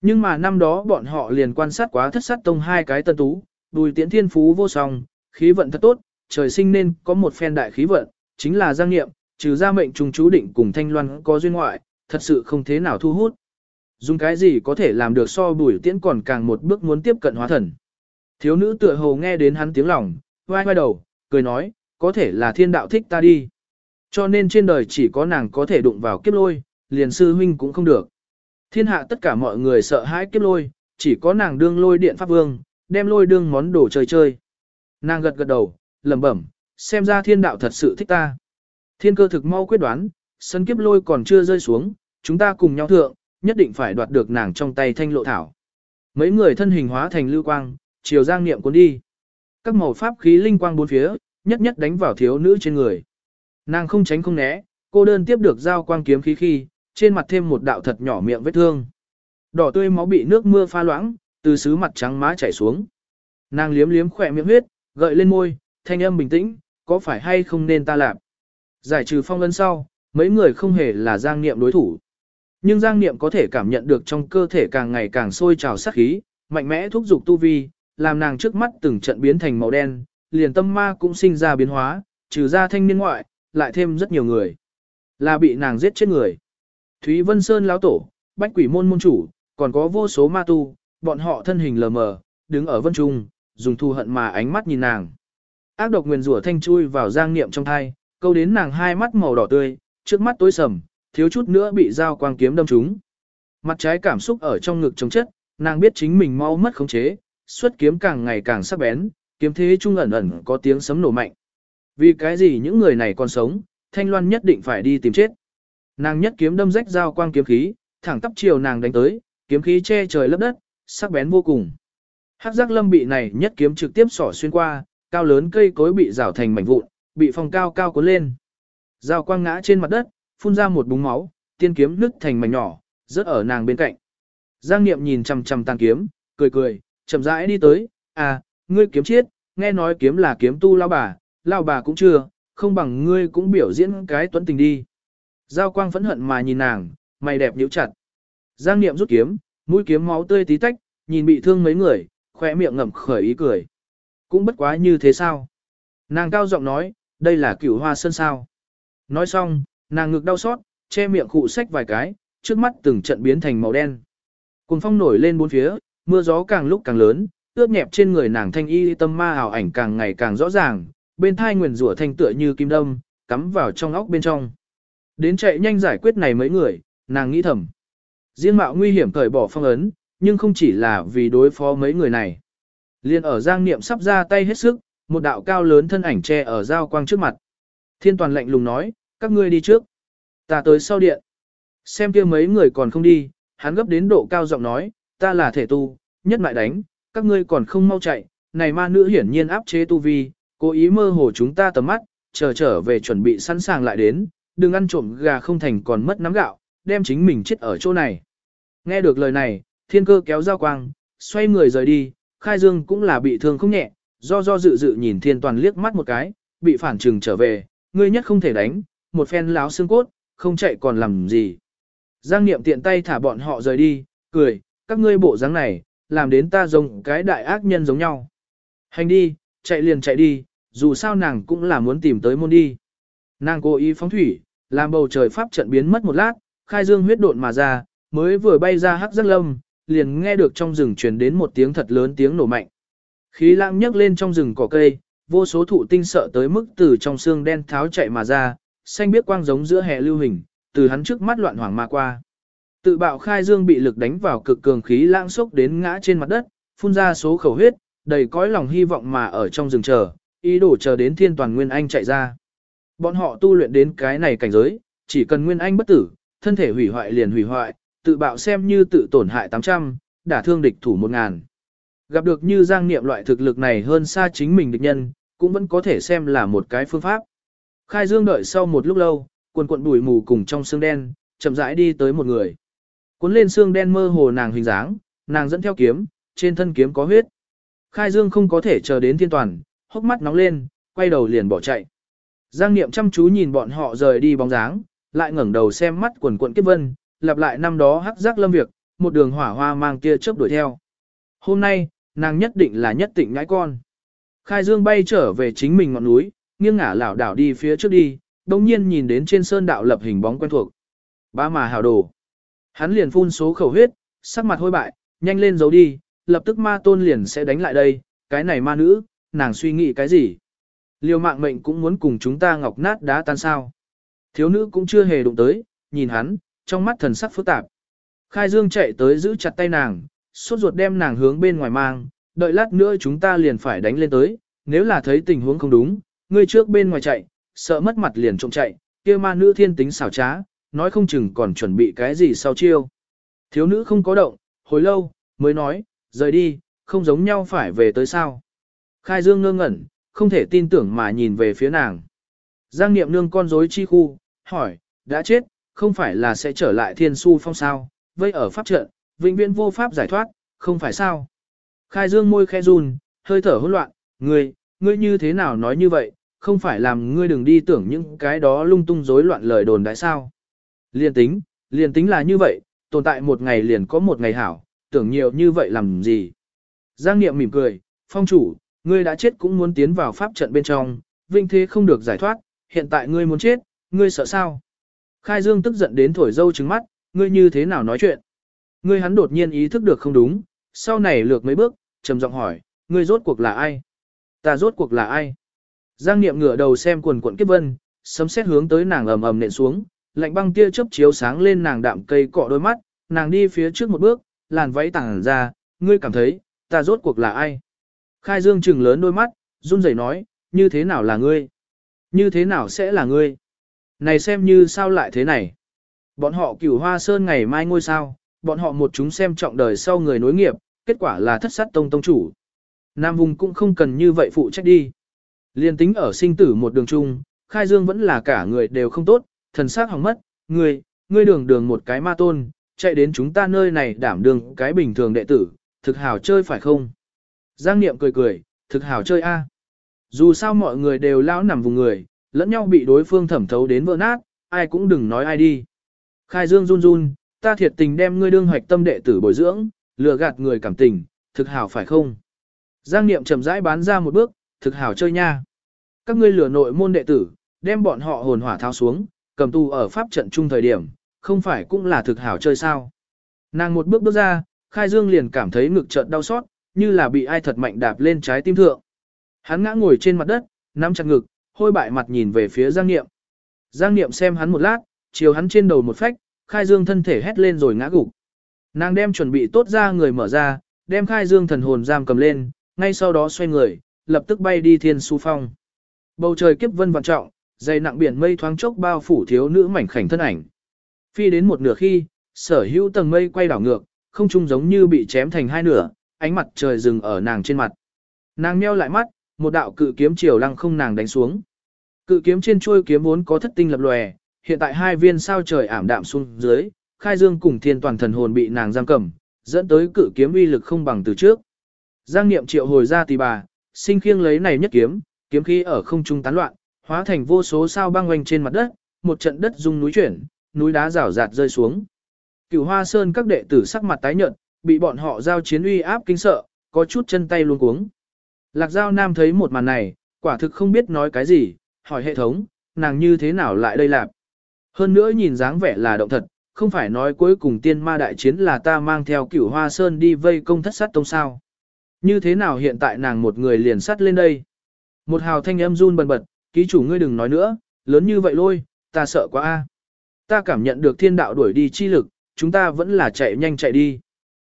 Nhưng mà năm đó bọn họ liền quan sát quá thất sát tông hai cái tân tú, đùi tiễn thiên phú vô song, khí vận thật tốt, trời sinh nên có một phen đại khí vận, chính là giang nghiệm, trừ ra mệnh trùng chú định cùng thanh loan có duyên ngoại, thật sự không thế nào thu hút. Dùng cái gì có thể làm được so bùi tiễn còn càng một bước muốn tiếp cận hóa thần. Thiếu nữ tựa hồ nghe đến hắn tiếng lòng, vai vai đầu, cười nói, có thể là thiên đạo thích ta đi. Cho nên trên đời chỉ có nàng có thể đụng vào kiếp lôi, liền sư huynh cũng không được. Thiên hạ tất cả mọi người sợ hãi kiếp lôi, chỉ có nàng đương lôi điện pháp vương, đem lôi đương món đồ chơi chơi. Nàng gật gật đầu, lẩm bẩm, xem ra thiên đạo thật sự thích ta. Thiên cơ thực mau quyết đoán, sân kiếp lôi còn chưa rơi xuống, chúng ta cùng nhau thượng, nhất định phải đoạt được nàng trong tay thanh lộ thảo. Mấy người thân hình hóa thành lưu quang, chiều giang niệm cuốn đi. Các màu pháp khí linh quang bốn phía, nhất nhất đánh vào thiếu nữ trên người. Nàng không tránh không né, cô đơn tiếp được giao quang kiếm khí khi, trên mặt thêm một đạo thật nhỏ miệng vết thương. Đỏ tươi máu bị nước mưa pha loãng, từ xứ mặt trắng má chảy xuống. Nàng liếm liếm khỏe miệng huyết, gợi lên môi, thanh âm bình tĩnh, có phải hay không nên ta làm. Giải trừ phong ấn sau, mấy người không hề là giang niệm đối thủ. Nhưng giang niệm có thể cảm nhận được trong cơ thể càng ngày càng sôi trào sát khí, mạnh mẽ thúc giục tu vi, làm nàng trước mắt từng trận biến thành màu đen, liền tâm ma cũng sinh ra biến hóa, trừ ra thanh niên ngoại, lại thêm rất nhiều người. Là bị nàng giết chết người. Thúy Vân Sơn lão tổ, Bách Quỷ môn môn chủ, còn có vô số ma tu, bọn họ thân hình lờ mờ, đứng ở vân trung, dùng thu hận mà ánh mắt nhìn nàng. Ác độc nguyền rủa thanh chui vào giang niệm trong thai, câu đến nàng hai mắt màu đỏ tươi, trước mắt tối sầm, thiếu chút nữa bị dao quang kiếm đâm trúng. Mặt trái cảm xúc ở trong ngực chống chất, nàng biết chính mình mau mất khống chế, xuất kiếm càng ngày càng sắc bén, kiếm thế trung ẩn ẩn có tiếng sấm nổ mạnh. Vì cái gì những người này còn sống, Thanh Loan nhất định phải đi tìm chết. Nàng nhất kiếm đâm rách dao quang kiếm khí, thẳng tắp chiều nàng đánh tới, kiếm khí che trời lấp đất, sắc bén vô cùng. Hắc giác lâm bị này nhất kiếm trực tiếp xỏ xuyên qua, cao lớn cây cối bị rào thành mảnh vụn, bị phong cao cao cuốn lên. Dao quang ngã trên mặt đất, phun ra một búng máu, tiên kiếm nứt thành mảnh nhỏ, rớt ở nàng bên cạnh. Giang Niệm nhìn chằm chằm tàn kiếm, cười cười, chậm rãi đi tới, à, ngươi kiếm chiết, nghe nói kiếm là kiếm tu lao bà, lao bà cũng chưa, không bằng ngươi cũng biểu diễn cái tuấn tình đi. Giao quang phẫn hận mà nhìn nàng, mày đẹp nhíu chặt. Giang Niệm rút kiếm, mũi kiếm máu tươi tí tách, nhìn bị thương mấy người, khỏe miệng ngậm khởi ý cười. Cũng bất quá như thế sao? Nàng cao giọng nói, đây là cửu hoa sơn sao. Nói xong, nàng ngực đau xót, che miệng khụ sách vài cái, trước mắt từng trận biến thành màu đen. Cùng phong nổi lên bốn phía, mưa gió càng lúc càng lớn, ướt nhẹp trên người nàng thanh y tâm ma ảo ảnh càng ngày càng rõ ràng, bên thai nguyền rủa thanh tựa như kim đâm, cắm vào trong óc bên trong. Đến chạy nhanh giải quyết này mấy người, nàng nghĩ thầm. Diên mạo nguy hiểm cởi bỏ phong ấn, nhưng không chỉ là vì đối phó mấy người này. Liên ở giang niệm sắp ra tay hết sức, một đạo cao lớn thân ảnh che ở giao quang trước mặt. Thiên toàn lạnh lùng nói, các ngươi đi trước. Ta tới sau điện. Xem kia mấy người còn không đi, hắn gấp đến độ cao giọng nói, ta là thể tu, nhất mại đánh, các ngươi còn không mau chạy, này ma nữ hiển nhiên áp chế tu vi, cố ý mơ hồ chúng ta tầm mắt, chờ trở về chuẩn bị sẵn sàng lại đến, đừng ăn trộm gà không thành còn mất nắm gạo, đem chính mình chết ở chỗ này. Nghe được lời này, thiên cơ kéo dao quang, xoay người rời đi, khai dương cũng là bị thương không nhẹ, do do dự dự nhìn thiên toàn liếc mắt một cái, bị phản trừng trở về, ngươi nhất không thể đánh, một phen láo xương cốt, không chạy còn làm gì. Giang niệm tiện tay thả bọn họ rời đi, cười, các ngươi bộ dáng này, làm đến ta giống cái đại ác nhân giống nhau. Hành đi, chạy liền chạy đi, dù sao nàng cũng là muốn tìm tới môn đi. Nàng cố ý phóng thủy, làm bầu trời pháp trận biến mất một lát, khai dương huyết độn mà ra, mới vừa bay ra hắc rất lâm, liền nghe được trong rừng truyền đến một tiếng thật lớn tiếng nổ mạnh. Khí lãng nhấc lên trong rừng cỏ cây, vô số thụ tinh sợ tới mức từ trong xương đen tháo chạy mà ra, xanh biết quang giống giữa hệ lưu hình, từ hắn trước mắt loạn hoàng mà qua. Tự bạo khai dương bị lực đánh vào cực cường khí lãng sốc đến ngã trên mặt đất, phun ra số khẩu huyết, đầy cõi lòng hy vọng mà ở trong rừng chờ, ý đồ chờ đến thiên toàn Nguyên Anh chạy ra. Bọn họ tu luyện đến cái này cảnh giới, chỉ cần Nguyên Anh bất tử, thân thể hủy hoại liền hủy hoại, tự bạo xem như tự tổn hại 800, đả thương địch thủ 1000. Gặp được như giang niệm loại thực lực này hơn xa chính mình địch nhân, cũng vẫn có thể xem là một cái phương pháp. Khai dương đợi sau một lúc lâu, quần cuộn bụi mù cùng trong xương đen, chậm rãi đi tới một người. Cuốn lên xương đen mơ hồ nàng hình dáng, nàng dẫn theo kiếm, trên thân kiếm có huyết. Khai Dương không có thể chờ đến thiên toàn, hốc mắt nóng lên, quay đầu liền bỏ chạy. Giang Niệm chăm chú nhìn bọn họ rời đi bóng dáng, lại ngẩng đầu xem mắt quần quận kiếp vân, lặp lại năm đó hắc giác lâm việc, một đường hỏa hoa mang tia chớp đuổi theo. Hôm nay, nàng nhất định là nhất tịnh ngãi con. Khai Dương bay trở về chính mình ngọn núi, nghiêng ngả lảo đảo đi phía trước đi, đồng nhiên nhìn đến trên sơn đạo lập hình bóng quen thuộc. Ba mà hào đồ. Hắn liền phun số khẩu huyết, sắc mặt hôi bại, nhanh lên giấu đi, lập tức ma tôn liền sẽ đánh lại đây, cái này ma nữ, nàng suy nghĩ cái gì? Liều mạng mệnh cũng muốn cùng chúng ta ngọc nát đá tan sao. Thiếu nữ cũng chưa hề đụng tới, nhìn hắn, trong mắt thần sắc phức tạp. Khai Dương chạy tới giữ chặt tay nàng, sốt ruột đem nàng hướng bên ngoài mang, đợi lát nữa chúng ta liền phải đánh lên tới, nếu là thấy tình huống không đúng, ngươi trước bên ngoài chạy, sợ mất mặt liền trộm chạy, kia ma nữ thiên tính xảo trá, nói không chừng còn chuẩn bị cái gì sau chiêu. Thiếu nữ không có động, hồi lâu, mới nói, rời đi, không giống nhau phải về tới sao. Khai Dương ngơ ngẩn, không thể tin tưởng mà nhìn về phía nàng. Giang Niệm nương con rối chi khu, hỏi, đã chết, không phải là sẽ trở lại thiên su phong sao, vây ở pháp trận, vĩnh viễn vô pháp giải thoát, không phải sao. Khai Dương môi khe run, hơi thở hỗn loạn, người ngươi như thế nào nói như vậy, không phải làm ngươi đừng đi tưởng những cái đó lung tung rối loạn lời đồn đại sao. Liên tính, liên tính là như vậy, tồn tại một ngày liền có một ngày hảo, tưởng nhiều như vậy làm gì. Giang Niệm mỉm cười, phong chủ, ngươi đã chết cũng muốn tiến vào pháp trận bên trong, vinh thế không được giải thoát, hiện tại ngươi muốn chết, ngươi sợ sao? Khai Dương tức giận đến thổi dâu trứng mắt, ngươi như thế nào nói chuyện? Ngươi hắn đột nhiên ý thức được không đúng, sau này lược mấy bước, trầm giọng hỏi, ngươi rốt cuộc là ai? Ta rốt cuộc là ai? Giang Niệm ngửa đầu xem quần quận kiếp vân, sấm sét hướng tới nàng ầm ầm nện xuống, lạnh băng tia chớp chiếu sáng lên nàng đạm cây cọ đôi mắt, nàng đi phía trước một bước, làn váy tảng ra, ngươi cảm thấy, ta rốt cuộc là ai? Khai Dương trừng lớn đôi mắt, run rẩy nói, như thế nào là ngươi? Như thế nào sẽ là ngươi? Này xem như sao lại thế này? Bọn họ cửu hoa sơn ngày mai ngôi sao, bọn họ một chúng xem trọng đời sau người nối nghiệp, kết quả là thất sát tông tông chủ. Nam vùng cũng không cần như vậy phụ trách đi. Liên tính ở sinh tử một đường chung, Khai Dương vẫn là cả người đều không tốt, thần xác hỏng mất, ngươi, ngươi đường đường một cái ma tôn, chạy đến chúng ta nơi này đảm đường cái bình thường đệ tử, thực hảo chơi phải không? Giang Niệm cười cười, thực hảo chơi a. Dù sao mọi người đều lão nằm vùng người, lẫn nhau bị đối phương thẩm thấu đến vỡ nát, ai cũng đừng nói ai đi. Khai Dương run run, ta thiệt tình đem ngươi đương hoạch tâm đệ tử bồi dưỡng, lừa gạt người cảm tình, thực hảo phải không? Giang Niệm chậm rãi bán ra một bước, thực hảo chơi nha. Các ngươi lừa nội môn đệ tử, đem bọn họ hồn hỏa thao xuống, cầm tù ở pháp trận chung thời điểm, không phải cũng là thực hảo chơi sao? Nàng một bước bước ra, Khai Dương liền cảm thấy ngực trận đau xót, như là bị ai thật mạnh đạp lên trái tim thượng. Hắn ngã ngồi trên mặt đất, nắm chặt ngực, hôi bại mặt nhìn về phía Giang Niệm. Giang Niệm xem hắn một lát, chiều hắn trên đầu một phách, khai dương thân thể hét lên rồi ngã gục. Nàng đem chuẩn bị tốt ra người mở ra, đem khai dương thần hồn giam cầm lên, ngay sau đó xoay người, lập tức bay đi thiên su phong. Bầu trời kiếp vân vạn trọng, dày nặng biển mây thoáng chốc bao phủ thiếu nữ mảnh khảnh thân ảnh. Phi đến một nửa khi, sở hữu tầng mây quay đảo ngược, không trung giống như bị chém thành hai nửa, ánh mặt trời dừng ở nàng trên mặt. Nàng nheo lại mắt, một đạo cự kiếm chiều lăng không nàng đánh xuống. Cự kiếm trên chuôi kiếm vốn có thất tinh lập lòe, hiện tại hai viên sao trời ảm đạm xuống dưới, khai dương cùng thiên toàn thần hồn bị nàng giam cầm, dẫn tới cự kiếm uy lực không bằng từ trước. Giang niệm triệu hồi ra tỳ bà, sinh khiêng lấy này nhất kiếm, kiếm khí ở không trung tán loạn, hóa thành vô số sao băng quanh trên mặt đất, một trận đất rung núi chuyển, núi đá rào rạt rơi xuống. Cửu Hoa Sơn các đệ tử sắc mặt tái nhợt, bị bọn họ giao chiến uy áp kinh sợ, có chút chân tay luống cuống. Lạc Giao Nam thấy một màn này, quả thực không biết nói cái gì, hỏi hệ thống, nàng như thế nào lại đây lạp. Hơn nữa nhìn dáng vẻ là động thật, không phải nói cuối cùng tiên ma đại chiến là ta mang theo cửu hoa sơn đi vây công thất sát tông sao. Như thế nào hiện tại nàng một người liền sắt lên đây. Một hào thanh âm run bần bật, ký chủ ngươi đừng nói nữa, lớn như vậy lôi, ta sợ quá a. Ta cảm nhận được thiên đạo đuổi đi chi lực, chúng ta vẫn là chạy nhanh chạy đi.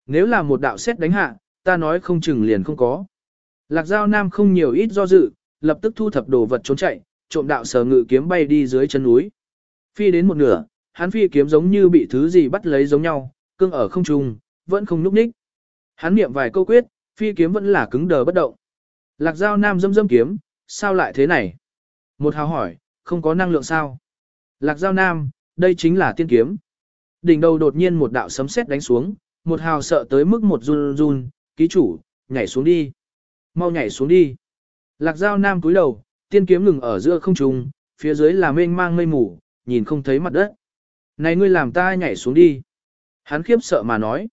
Nếu là một đạo xét đánh hạ, ta nói không chừng liền không có. Lạc Giao Nam không nhiều ít do dự, lập tức thu thập đồ vật trốn chạy, trộm đạo sở ngự kiếm bay đi dưới chân núi. Phi đến một nửa, hắn phi kiếm giống như bị thứ gì bắt lấy giống nhau, cương ở không trung, vẫn không núp ních. Hắn niệm vài câu quyết, phi kiếm vẫn là cứng đờ bất động. Lạc Giao Nam dâm dâm kiếm, sao lại thế này? Một hào hỏi, không có năng lượng sao? Lạc Giao Nam, đây chính là tiên kiếm. Đỉnh đầu đột nhiên một đạo sấm sét đánh xuống, một hào sợ tới mức một run run, ký chủ, nhảy xuống đi. Mau nhảy xuống đi. Lạc Giao Nam cúi đầu, tiên kiếm ngừng ở giữa không trung, phía dưới là mênh mang mây mù, nhìn không thấy mặt đất. Này ngươi làm ta nhảy xuống đi. Hắn khiếp sợ mà nói.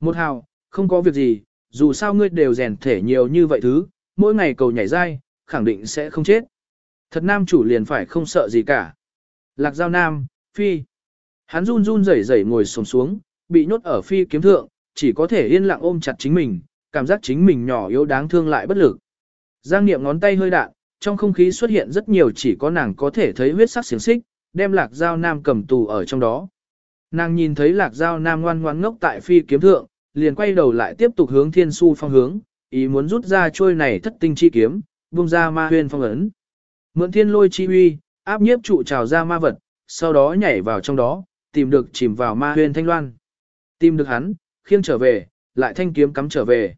Một hào, không có việc gì, dù sao ngươi đều rèn thể nhiều như vậy thứ, mỗi ngày cầu nhảy dai, khẳng định sẽ không chết. Thật nam chủ liền phải không sợ gì cả. Lạc giao nam, phi. Hắn run run rẩy rẩy ngồi xổm xuống, bị nhốt ở phi kiếm thượng, chỉ có thể yên lặng ôm chặt chính mình, cảm giác chính mình nhỏ yếu đáng thương lại bất lực. Giang Niệm ngón tay hơi đạn, trong không khí xuất hiện rất nhiều chỉ có nàng có thể thấy huyết sắc xiềng xích, đem lạc giao nam cầm tù ở trong đó. Nàng nhìn thấy lạc giao nam ngoan ngoan ngốc tại phi kiếm thượng, liền quay đầu lại tiếp tục hướng thiên su phong hướng, ý muốn rút ra trôi này thất tinh chi kiếm, vung ra ma huyên phong ấn. Mượn thiên lôi chi uy, áp nhiếp trụ trào ra ma vật, sau đó nhảy vào trong đó, tìm được chìm vào ma huyên thanh loan. Tìm được hắn, khiêng trở về, lại thanh kiếm cắm trở về.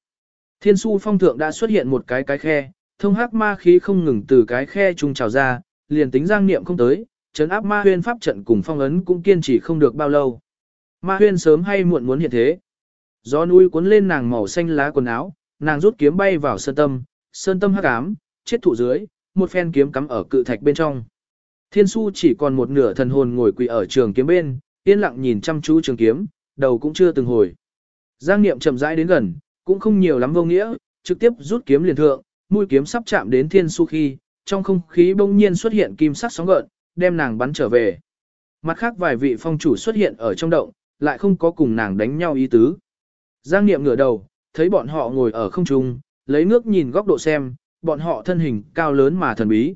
Thiên su phong thượng đã xuất hiện một cái cái khe, thông hắc ma khí không ngừng từ cái khe trung trào ra, liền tính giang niệm không tới, chấn áp ma huyên pháp trận cùng phong ấn cũng kiên trì không được bao lâu. Ma huyên sớm hay muộn muốn hiện thế. Gió núi cuốn lên nàng màu xanh lá quần áo, nàng rút kiếm bay vào sơn tâm, sơn tâm hắc ám, chết thụ dưới, một phen kiếm cắm ở cự thạch bên trong. Thiên su chỉ còn một nửa thần hồn ngồi quỳ ở trường kiếm bên, yên lặng nhìn chăm chú trường kiếm, đầu cũng chưa từng hồi. Giang Niệm chậm rãi đến gần, cũng không nhiều lắm vô nghĩa, trực tiếp rút kiếm liền thượng, mũi kiếm sắp chạm đến thiên su khi, trong không khí bỗng nhiên xuất hiện kim sắc sóng gợn, đem nàng bắn trở về. Mặt khác vài vị phong chủ xuất hiện ở trong động, lại không có cùng nàng đánh nhau ý tứ. Giang Niệm ngửa đầu, thấy bọn họ ngồi ở không trung, lấy nước nhìn góc độ xem, bọn họ thân hình cao lớn mà thần bí.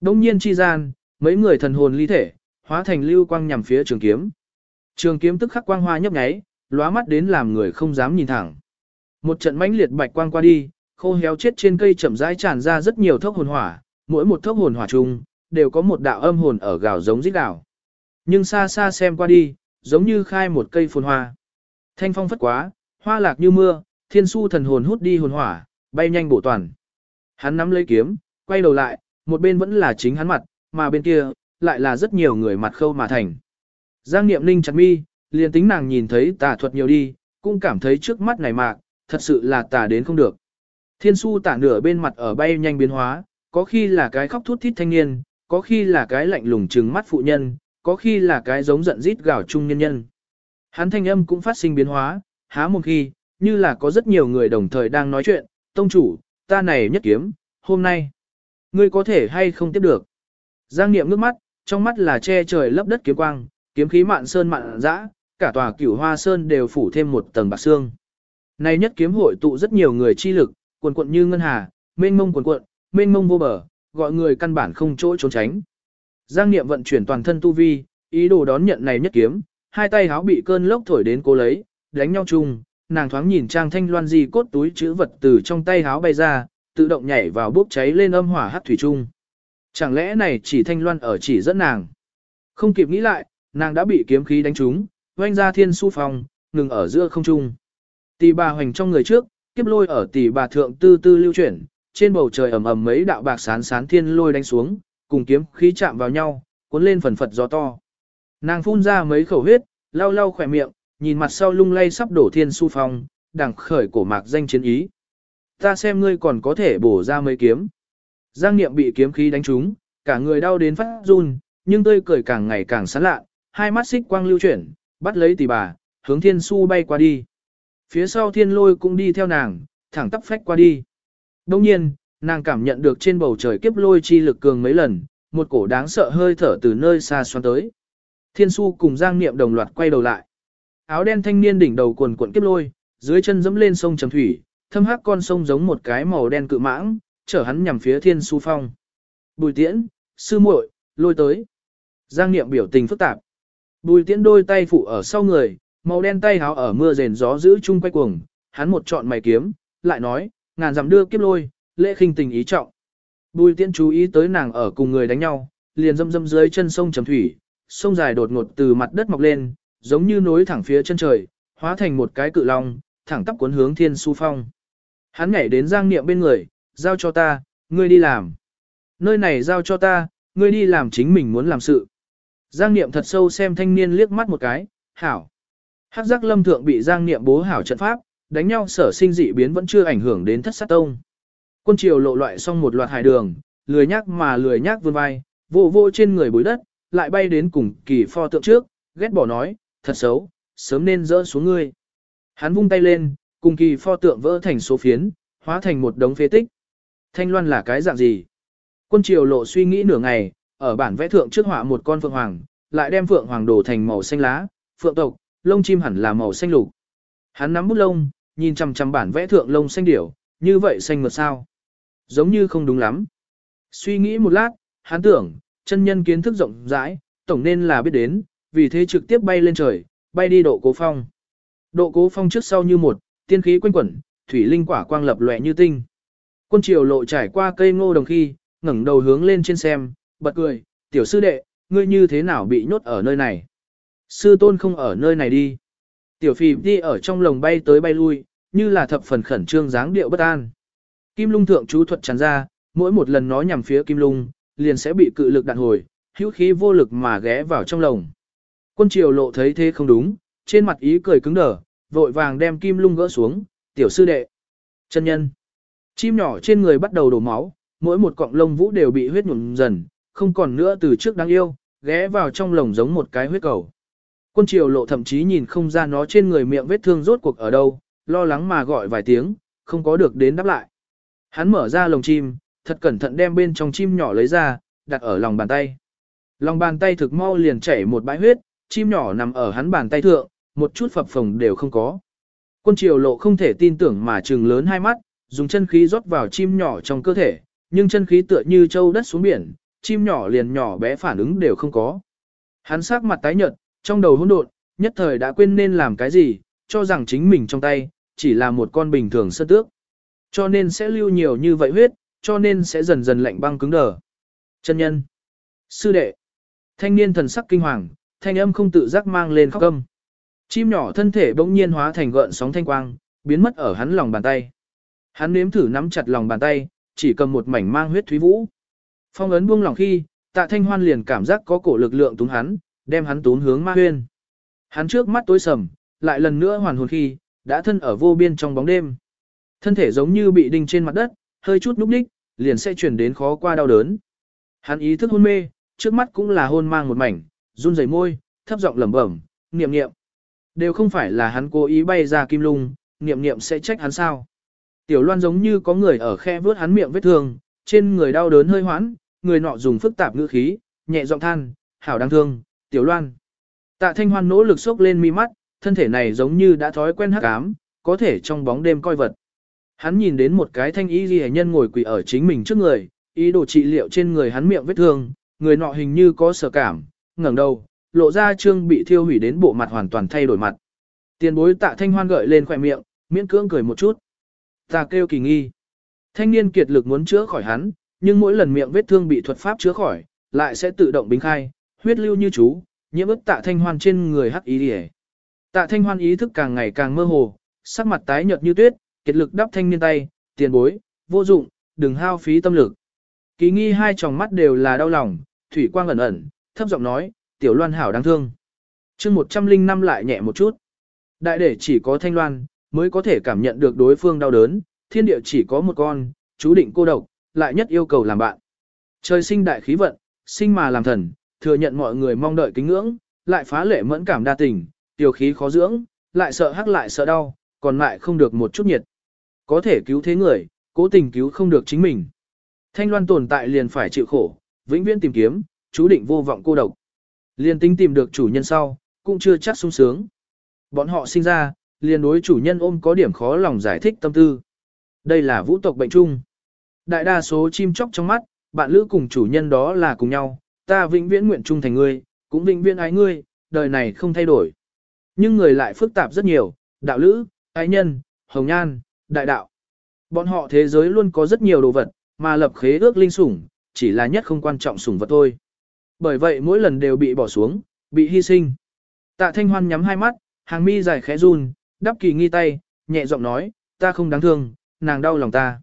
Đông nhiên chi gian, mấy người thần hồn ly thể, hóa thành lưu quang nhằm phía trường kiếm. Trường kiếm tức khắc quang hoa nhấp nháy, lóa mắt đến làm người không dám nhìn thẳng. Một trận mãnh liệt bạch quang qua đi, khô héo chết trên cây chậm rãi tràn ra rất nhiều thốc hồn hỏa, mỗi một thốc hồn hỏa chung đều có một đạo âm hồn ở gào giống rít gào. Nhưng xa xa xem qua đi, giống như khai một cây phồn hoa. Thanh phong phất quá, hoa lạc như mưa, thiên su thần hồn hút đi hồn hỏa, bay nhanh bổ toàn. Hắn nắm lấy kiếm, quay đầu lại, một bên vẫn là chính hắn mặt, mà bên kia, lại là rất nhiều người mặt khâu mà thành. Giang Niệm Ninh chặt mi, liền tính nàng nhìn thấy tà thuật nhiều đi, cũng cảm thấy trước mắt này mạc, thật sự là tà đến không được. Thiên su tả nửa bên mặt ở bay nhanh biến hóa, có khi là cái khóc thút thít thanh niên, có khi là cái lạnh lùng trừng mắt phụ nhân, có khi là cái giống giận rít gào trung nhân nhân. Hắn thanh âm cũng phát sinh biến hóa, há một khi, như là có rất nhiều người đồng thời đang nói chuyện, tông chủ, ta này nhất kiếm, hôm nay, ngươi có thể hay không tiếp được. Giang niệm ngước mắt, trong mắt là che trời lấp đất kiếm quang, kiếm khí mạn sơn mạn dã, cả tòa cửu hoa sơn đều phủ thêm một tầng bạc xương. Này nhất kiếm hội tụ rất nhiều người chi lực, cuồn cuộn như ngân hà, mênh mông cuồn cuộn, mênh mông vô bờ, gọi người căn bản không chỗ trốn tránh. Giang Niệm vận chuyển toàn thân tu vi, ý đồ đón nhận này nhất kiếm, hai tay háo bị cơn lốc thổi đến cố lấy, đánh nhau chung, nàng thoáng nhìn Trang Thanh Loan di cốt túi chữ vật từ trong tay háo bay ra, tự động nhảy vào bốc cháy lên âm hỏa hát thủy chung. Chẳng lẽ này chỉ Thanh Loan ở chỉ dẫn nàng? Không kịp nghĩ lại, nàng đã bị kiếm khí đánh trúng, oanh ra thiên su phòng, ngừng ở giữa không trung. Tỷ bà hoành trong người trước, kiếp lôi ở tỷ bà thượng tư tư lưu chuyển, trên bầu trời ầm ầm mấy đạo bạc sán sán thiên lôi đánh xuống, cùng kiếm khí chạm vào nhau, cuốn lên phần phật gió to. Nàng phun ra mấy khẩu huyết, lau lau khỏe miệng, nhìn mặt sau lung lay sắp đổ thiên su phong, đằng khởi cổ mạc danh chiến ý. Ta xem ngươi còn có thể bổ ra mấy kiếm. Giang Niệm bị kiếm khí đánh trúng, cả người đau đến phát run, nhưng tươi cười càng ngày càng sán lạ, hai mắt xích quang lưu chuyển, bắt lấy tỷ bà, hướng thiên su bay qua đi. Phía sau thiên lôi cũng đi theo nàng, thẳng tắp phách qua đi. Đồng nhiên, nàng cảm nhận được trên bầu trời kiếp lôi chi lực cường mấy lần, một cổ đáng sợ hơi thở từ nơi xa xoắn tới. Thiên su cùng Giang Niệm đồng loạt quay đầu lại. Áo đen thanh niên đỉnh đầu cuồn cuộn kiếp lôi, dưới chân dẫm lên sông trầm thủy, thâm hắc con sông giống một cái màu đen cự mãng, chở hắn nhằm phía Thiên su phong. Bùi tiễn, sư muội, lôi tới. Giang Niệm biểu tình phức tạp. Bùi tiễn đôi tay phụ ở sau người, màu đen tay háo ở mưa rền gió giữ chung quay cuồng, hắn một trọn mày kiếm, lại nói, ngàn dặm đưa kiếp lôi, lễ khinh tình ý trọng. Bùi tiễn chú ý tới nàng ở cùng người đánh nhau, liền dâm dâm dưới chân sông trầm thủy, sông dài đột ngột từ mặt đất mọc lên, giống như nối thẳng phía chân trời, hóa thành một cái cự long, thẳng tắp cuốn hướng thiên su phong. Hắn nhảy đến giang niệm bên người, giao cho ta, ngươi đi làm. Nơi này giao cho ta, ngươi đi làm chính mình muốn làm sự. Giang niệm thật sâu xem thanh niên liếc mắt một cái, hảo. Hắc giác lâm thượng bị giang niệm bố hảo trận pháp, đánh nhau sở sinh dị biến vẫn chưa ảnh hưởng đến thất sát tông. Quân triều lộ loại xong một loạt hải đường, lười nhác mà lười nhác vươn vai, vô vô trên người bối đất, lại bay đến cùng kỳ pho tượng trước, ghét bỏ nói, thật xấu, sớm nên dỡ xuống ngươi. Hắn vung tay lên, cùng kỳ pho tượng vỡ thành số phiến, hóa thành một đống phế tích. Thanh loan là cái dạng gì? Quân triều lộ suy nghĩ nửa ngày, ở bản vẽ thượng trước họa một con phượng hoàng, lại đem phượng hoàng đổ thành màu xanh lá, phượng tộc, lông chim hẳn là màu xanh lục. Hắn nắm bút lông, nhìn chằm chằm bản vẽ thượng lông xanh điểu, như vậy xanh mượt sao? Giống như không đúng lắm. Suy nghĩ một lát, hắn tưởng, chân nhân kiến thức rộng rãi, tổng nên là biết đến, vì thế trực tiếp bay lên trời, bay đi độ cố phong. Độ cố phong trước sau như một, tiên khí quanh quẩn, thủy linh quả quang lập lòe như tinh. Quân triều lộ trải qua cây ngô đồng khi, ngẩng đầu hướng lên trên xem, bật cười, tiểu sư đệ, ngươi như thế nào bị nhốt ở nơi này? Sư tôn không ở nơi này đi. Tiểu phì đi ở trong lồng bay tới bay lui, như là thập phần khẩn trương dáng điệu bất an. Kim lung thượng chú thuật tràn ra, mỗi một lần nó nhằm phía kim lung, liền sẽ bị cự lực đạn hồi, hữu khí vô lực mà ghé vào trong lồng. Quân triều lộ thấy thế không đúng, trên mặt ý cười cứng đờ, vội vàng đem kim lung gỡ xuống, tiểu sư đệ. Chân nhân. Chim nhỏ trên người bắt đầu đổ máu, mỗi một cọng lông vũ đều bị huyết nhuộm dần, không còn nữa từ trước đáng yêu, ghé vào trong lồng giống một cái huyết cầu. Quân triều lộ thậm chí nhìn không ra nó trên người miệng vết thương rốt cuộc ở đâu, lo lắng mà gọi vài tiếng, không có được đến đáp lại. Hắn mở ra lồng chim, thật cẩn thận đem bên trong chim nhỏ lấy ra, đặt ở lòng bàn tay. Lòng bàn tay thực mau liền chảy một bãi huyết, chim nhỏ nằm ở hắn bàn tay thượng, một chút phập phồng đều không có. Quân triều lộ không thể tin tưởng mà trừng lớn hai mắt, dùng chân khí rót vào chim nhỏ trong cơ thể, nhưng chân khí tựa như châu đất xuống biển, chim nhỏ liền nhỏ bé phản ứng đều không có. Hắn sắc mặt tái nhợt, trong đầu hỗn độn, nhất thời đã quên nên làm cái gì, cho rằng chính mình trong tay, chỉ là một con bình thường sơ tước. Cho nên sẽ lưu nhiều như vậy huyết, cho nên sẽ dần dần lạnh băng cứng đờ. Chân nhân, sư đệ, thanh niên thần sắc kinh hoàng, thanh âm không tự giác mang lên khóc âm. Chim nhỏ thân thể bỗng nhiên hóa thành gợn sóng thanh quang, biến mất ở hắn lòng bàn tay. Hắn nếm thử nắm chặt lòng bàn tay, chỉ cầm một mảnh mang huyết thúy vũ. Phong ấn buông lòng khi, tạ thanh hoan liền cảm giác có cổ lực lượng túng hắn, đem hắn tún hướng ma huyên. Hắn trước mắt tối sầm, lại lần nữa hoàn hồn khi, đã thân ở vô biên trong bóng đêm. Thân thể giống như bị đinh trên mặt đất, hơi chút núp đích, liền sẽ chuyển đến khó qua đau đớn. Hắn ý thức hôn mê, trước mắt cũng là hôn mang một mảnh, run rẩy môi, thấp giọng lẩm bẩm, niệm niệm. Đều không phải là hắn cố ý bay ra kim lung, niệm niệm sẽ trách hắn sao. Tiểu loan giống như có người ở khe vớt hắn miệng vết thương, trên người đau đớn hơi hoãn, người nọ dùng phức tạp ngữ khí, nhẹ giọng than, hảo đáng thương, tiểu loan. Tạ thanh hoan nỗ lực sốc lên mi mắt, thân thể này giống như đã thói quen hắc ám, có thể trong bóng đêm coi vật. Hắn nhìn đến một cái thanh y ghi nhân ngồi quỳ ở chính mình trước người, ý đồ trị liệu trên người hắn miệng vết thương, người nọ hình như có sở cảm, ngẩng đầu, lộ ra trương bị thiêu hủy đến bộ mặt hoàn toàn thay đổi mặt. Tiền bối tạ thanh hoan gợi lên khỏe miệng, miễn cưỡng cười một chút. Ta kêu kỳ nghi. Thanh niên kiệt lực muốn chữa khỏi hắn, nhưng mỗi lần miệng vết thương bị thuật pháp chữa khỏi, lại sẽ tự động bình khai, huyết lưu như chú, nhiễm ức tạ thanh hoan trên người hắc ý đi Tạ thanh hoan ý thức càng ngày càng mơ hồ, sắc mặt tái nhợt như tuyết, kiệt lực đắp thanh niên tay, tiền bối, vô dụng, đừng hao phí tâm lực. Kỳ nghi hai tròng mắt đều là đau lòng, thủy quang ẩn ẩn, thấp giọng nói, tiểu loan hảo đáng thương. chương 105 lại nhẹ một chút. Đại để chỉ có thanh loan, mới có thể cảm nhận được đối phương đau đớn, thiên địa chỉ có một con, chú định cô độc, lại nhất yêu cầu làm bạn. Trời sinh đại khí vận, sinh mà làm thần, thừa nhận mọi người mong đợi kính ngưỡng, lại phá lệ mẫn cảm đa tình, tiểu khí khó dưỡng, lại sợ hắc lại sợ đau, còn lại không được một chút nhiệt. Có thể cứu thế người, cố tình cứu không được chính mình. Thanh loan tồn tại liền phải chịu khổ, vĩnh viễn tìm kiếm, chú định vô vọng cô độc. Liền tính tìm được chủ nhân sau, cũng chưa chắc sung sướng. Bọn họ sinh ra, liền đối chủ nhân ôm có điểm khó lòng giải thích tâm tư. Đây là vũ tộc bệnh chung. Đại đa số chim chóc trong mắt, bạn lữ cùng chủ nhân đó là cùng nhau, ta vĩnh viễn nguyện chung thành ngươi, cũng vĩnh viễn ái ngươi, đời này không thay đổi. Nhưng người lại phức tạp rất nhiều, đạo lữ, ái nhân, hồng nhan, đại đạo. Bọn họ thế giới luôn có rất nhiều đồ vật, mà lập khế ước linh sủng, chỉ là nhất không quan trọng sủng vật thôi. Bởi vậy mỗi lần đều bị bỏ xuống, bị hy sinh. Tạ Thanh Hoan nhắm hai mắt, hàng mi dài khẽ run, đắp kỳ nghi tay, nhẹ giọng nói, ta không đáng thương, nàng đau lòng ta.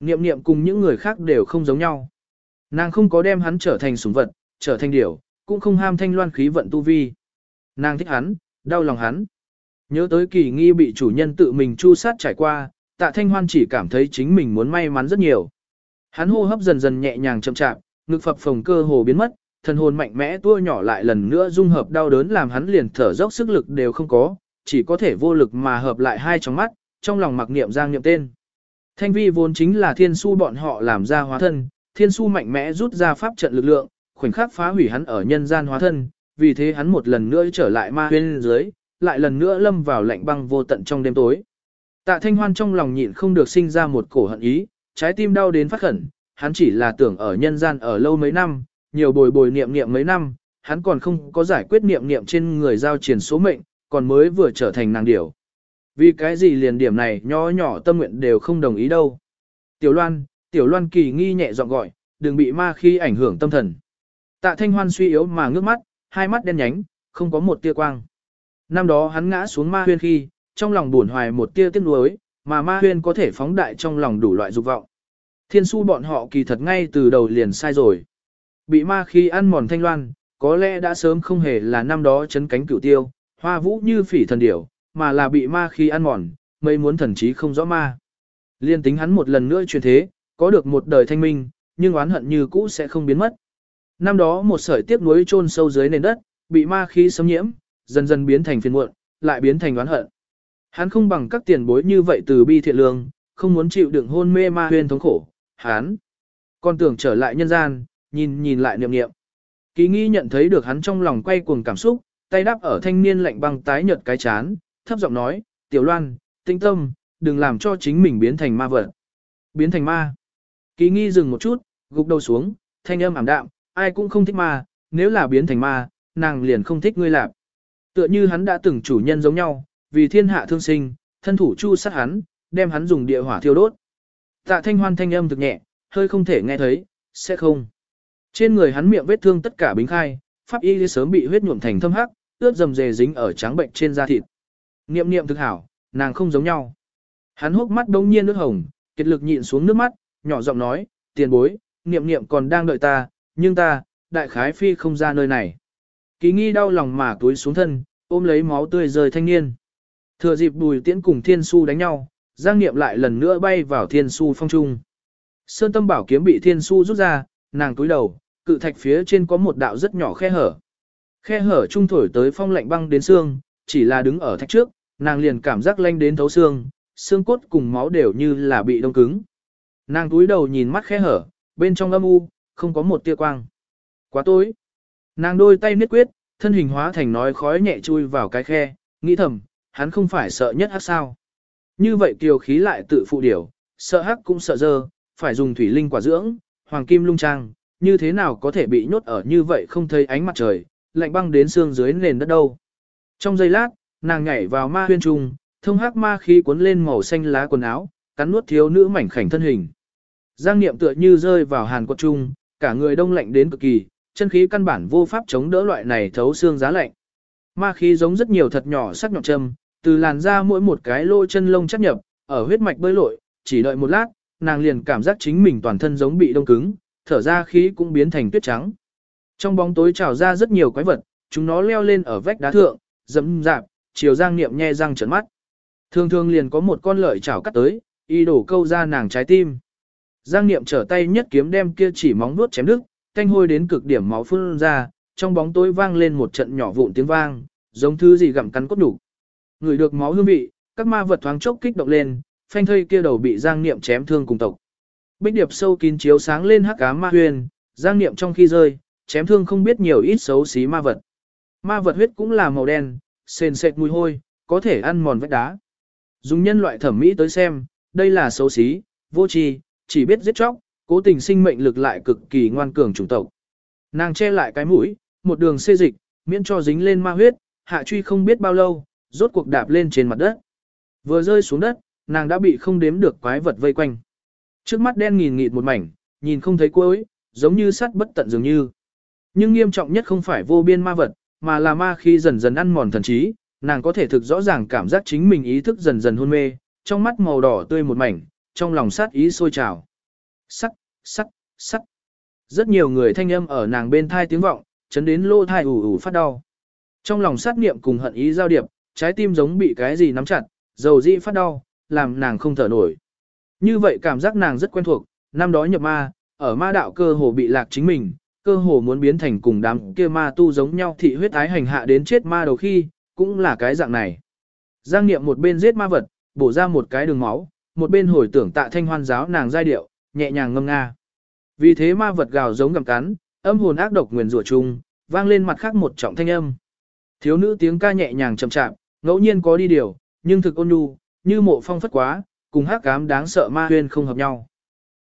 Niệm niệm cùng những người khác đều không giống nhau. Nàng không có đem hắn trở thành sủng vật, trở thành điểu, cũng không ham thanh loan khí vận tu vi. Nàng thích hắn, đau lòng hắn. Nhớ tới kỳ nghi bị chủ nhân tự mình chu sát trải qua, tạ thanh hoan chỉ cảm thấy chính mình muốn may mắn rất nhiều. Hắn hô hấp dần dần nhẹ nhàng chậm chạp, ngực phập phồng cơ hồ biến mất, thần hồn mạnh mẽ tua nhỏ lại lần nữa dung hợp đau đớn làm hắn liền thở dốc sức lực đều không có, chỉ có thể vô lực mà hợp lại hai tròng mắt, trong lòng mặc niệm giang niệm tên. Thanh vi vốn chính là thiên su bọn họ làm ra hóa thân, thiên su mạnh mẽ rút ra pháp trận lực lượng, khoảnh khắc phá hủy hắn ở nhân gian hóa thân, vì thế hắn một lần nữa trở lại ma huyên dưới, lại lần nữa lâm vào lạnh băng vô tận trong đêm tối. Tạ thanh hoan trong lòng nhịn không được sinh ra một cổ hận ý, trái tim đau đến phát khẩn, hắn chỉ là tưởng ở nhân gian ở lâu mấy năm, nhiều bồi bồi niệm niệm mấy năm, hắn còn không có giải quyết niệm niệm trên người giao triển số mệnh, còn mới vừa trở thành nàng điểu. Vì cái gì liền điểm này nho nhỏ tâm nguyện đều không đồng ý đâu. Tiểu Loan, Tiểu Loan kỳ nghi nhẹ giọng gọi, đừng bị ma khi ảnh hưởng tâm thần. Tạ Thanh Hoan suy yếu mà ngước mắt, hai mắt đen nhánh, không có một tia quang. Năm đó hắn ngã xuống ma huyên khi, trong lòng buồn hoài một tia tiếc nuối, mà ma huyên có thể phóng đại trong lòng đủ loại dục vọng. Thiên su bọn họ kỳ thật ngay từ đầu liền sai rồi. Bị ma khi ăn mòn thanh loan, có lẽ đã sớm không hề là năm đó chấn cánh cửu tiêu, hoa vũ như phỉ thần điểu, mà là bị ma khi ăn mòn, mấy muốn thần trí không rõ ma. Liên tính hắn một lần nữa truyền thế, có được một đời thanh minh, nhưng oán hận như cũ sẽ không biến mất. Năm đó một sợi tiếc nuối chôn sâu dưới nền đất, bị ma khí xâm nhiễm, dần dần biến thành phiền muộn, lại biến thành oán hận. Hắn không bằng các tiền bối như vậy từ bi thiện lương, không muốn chịu đựng hôn mê ma huyên thống khổ. Hắn còn tưởng trở lại nhân gian, nhìn nhìn lại niệm niệm. Kỳ nghi nhận thấy được hắn trong lòng quay cuồng cảm xúc, tay đắp ở thanh niên lạnh băng tái nhợt cái chán, thấp giọng nói, tiểu loan, tinh tâm, đừng làm cho chính mình biến thành ma vật. Biến thành ma. Kỳ nghi dừng một chút, gục đầu xuống, thanh âm ảm đạm, ai cũng không thích ma, nếu là biến thành ma, nàng liền không thích ngươi lạp. Tựa như hắn đã từng chủ nhân giống nhau, vì thiên hạ thương sinh, thân thủ chu sát hắn, đem hắn dùng địa hỏa thiêu đốt. Tạ thanh hoan thanh âm thực nhẹ, hơi không thể nghe thấy, sẽ không. Trên người hắn miệng vết thương tất cả bính khai, pháp y sớm bị huyết nhuộm thành thâm hắc, ướt dầm dề dính ở trắng bệnh trên da thịt. Niệm niệm thực hảo, nàng không giống nhau. Hắn hốc mắt đông nhiên nước hồng, kiệt lực nhịn xuống nước mắt, nhỏ giọng nói, tiền bối, niệm niệm còn đang đợi ta, nhưng ta, đại khái phi không ra nơi này. Ký nghi đau lòng mà túi xuống thân, ôm lấy máu tươi rời thanh niên. Thừa dịp bùi tiễn cùng thiên su đánh nhau, giang niệm lại lần nữa bay vào thiên su phong trung. Sơn tâm bảo kiếm bị thiên su rút ra, nàng túi đầu, cự thạch phía trên có một đạo rất nhỏ khe hở. Khe hở trung thổi tới phong lạnh băng đến xương, chỉ là đứng ở thạch trước, nàng liền cảm giác lanh đến thấu xương, xương cốt cùng máu đều như là bị đông cứng. Nàng túi đầu nhìn mắt khe hở, bên trong âm u, không có một tia quang. Quá tối. Nàng đôi tay niết quyết, thân hình hóa thành nói khói nhẹ chui vào cái khe, nghĩ thầm, hắn không phải sợ nhất hắc sao. Như vậy kiều khí lại tự phụ điểu, sợ hắc cũng sợ dơ, phải dùng thủy linh quả dưỡng, hoàng kim lung trang, như thế nào có thể bị nhốt ở như vậy không thấy ánh mặt trời, lạnh băng đến xương dưới nền đất đâu. Trong giây lát, nàng nhảy vào ma huyên trung, thông hắc ma khí cuốn lên màu xanh lá quần áo, cắn nuốt thiếu nữ mảnh khảnh thân hình. Giang niệm tựa như rơi vào hàn quật trung, cả người đông lạnh đến cực kỳ, chân khí căn bản vô pháp chống đỡ loại này thấu xương giá lạnh. Ma khí giống rất nhiều thật nhỏ sắc nhọn châm, từ làn ra mỗi một cái lỗ chân lông chắc nhập, ở huyết mạch bơi lội, chỉ đợi một lát, nàng liền cảm giác chính mình toàn thân giống bị đông cứng, thở ra khí cũng biến thành tuyết trắng. Trong bóng tối trào ra rất nhiều quái vật, chúng nó leo lên ở vách đá thượng, dẫm dạp, chiều giang niệm nhe răng trợn mắt. Thường thường liền có một con lợi chảo cắt tới, y đổ câu ra nàng trái tim. Giang niệm trở tay nhất kiếm đem kia chỉ móng nuốt chém đứt, thanh hôi đến cực điểm máu phun ra, trong bóng tối vang lên một trận nhỏ vụn tiếng vang, giống thứ gì gặm cắn cốt đủ. Người được máu hương vị, các ma vật thoáng chốc kích động lên, phanh thây kia đầu bị Giang Niệm chém thương cùng tộc. Bích điệp sâu kín chiếu sáng lên hắc ám ma huyền, Giang Niệm trong khi rơi, chém thương không biết nhiều ít xấu xí ma vật. Ma vật huyết cũng là màu đen, sền sệt mùi hôi, có thể ăn mòn vách đá. Dùng nhân loại thẩm mỹ tới xem, đây là xấu xí, vô tri, chỉ biết giết chóc, cố tình sinh mệnh lực lại cực kỳ ngoan cường chủng tộc. Nàng che lại cái mũi, một đường xê dịch, miễn cho dính lên ma huyết, hạ truy không biết bao lâu, rốt cuộc đạp lên trên mặt đất. Vừa rơi xuống đất, nàng đã bị không đếm được quái vật vây quanh. Trước mắt đen nghìn nghịt một mảnh, nhìn không thấy cuối, giống như sắt bất tận dường như. Nhưng nghiêm trọng nhất không phải vô biên ma vật, mà là ma khi dần dần ăn mòn thần trí, nàng có thể thực rõ ràng cảm giác chính mình ý thức dần dần hôn mê, trong mắt màu đỏ tươi một mảnh, trong lòng sát ý sôi trào. Sắc, sắc, sắc. Rất nhiều người thanh âm ở nàng bên thai tiếng vọng, chấn đến lô thai ủ ủ phát đau. Trong lòng sát niệm cùng hận ý giao điệp, trái tim giống bị cái gì nắm chặt, dầu dị phát đau, làm nàng không thở nổi. Như vậy cảm giác nàng rất quen thuộc, năm đó nhập ma, ở ma đạo cơ hồ bị lạc chính mình, cơ hồ muốn biến thành cùng đám kia ma tu giống nhau thị huyết ái hành hạ đến chết ma đầu khi, cũng là cái dạng này. Giang Niệm một bên giết ma vật, bổ ra một cái đường máu, một bên hồi tưởng tạ thanh hoan giáo nàng giai điệu, nhẹ nhàng ngâm nga. Vì thế ma vật gào giống gầm cắn, âm hồn ác độc nguyền rủa chung, vang lên mặt khác một trọng thanh âm. Thiếu nữ tiếng ca nhẹ nhàng chậm chạp, ngẫu nhiên có đi điều, nhưng thực ôn nhu, như mộ phong phất quá, cùng hắc ám đáng sợ ma huyên không hợp nhau.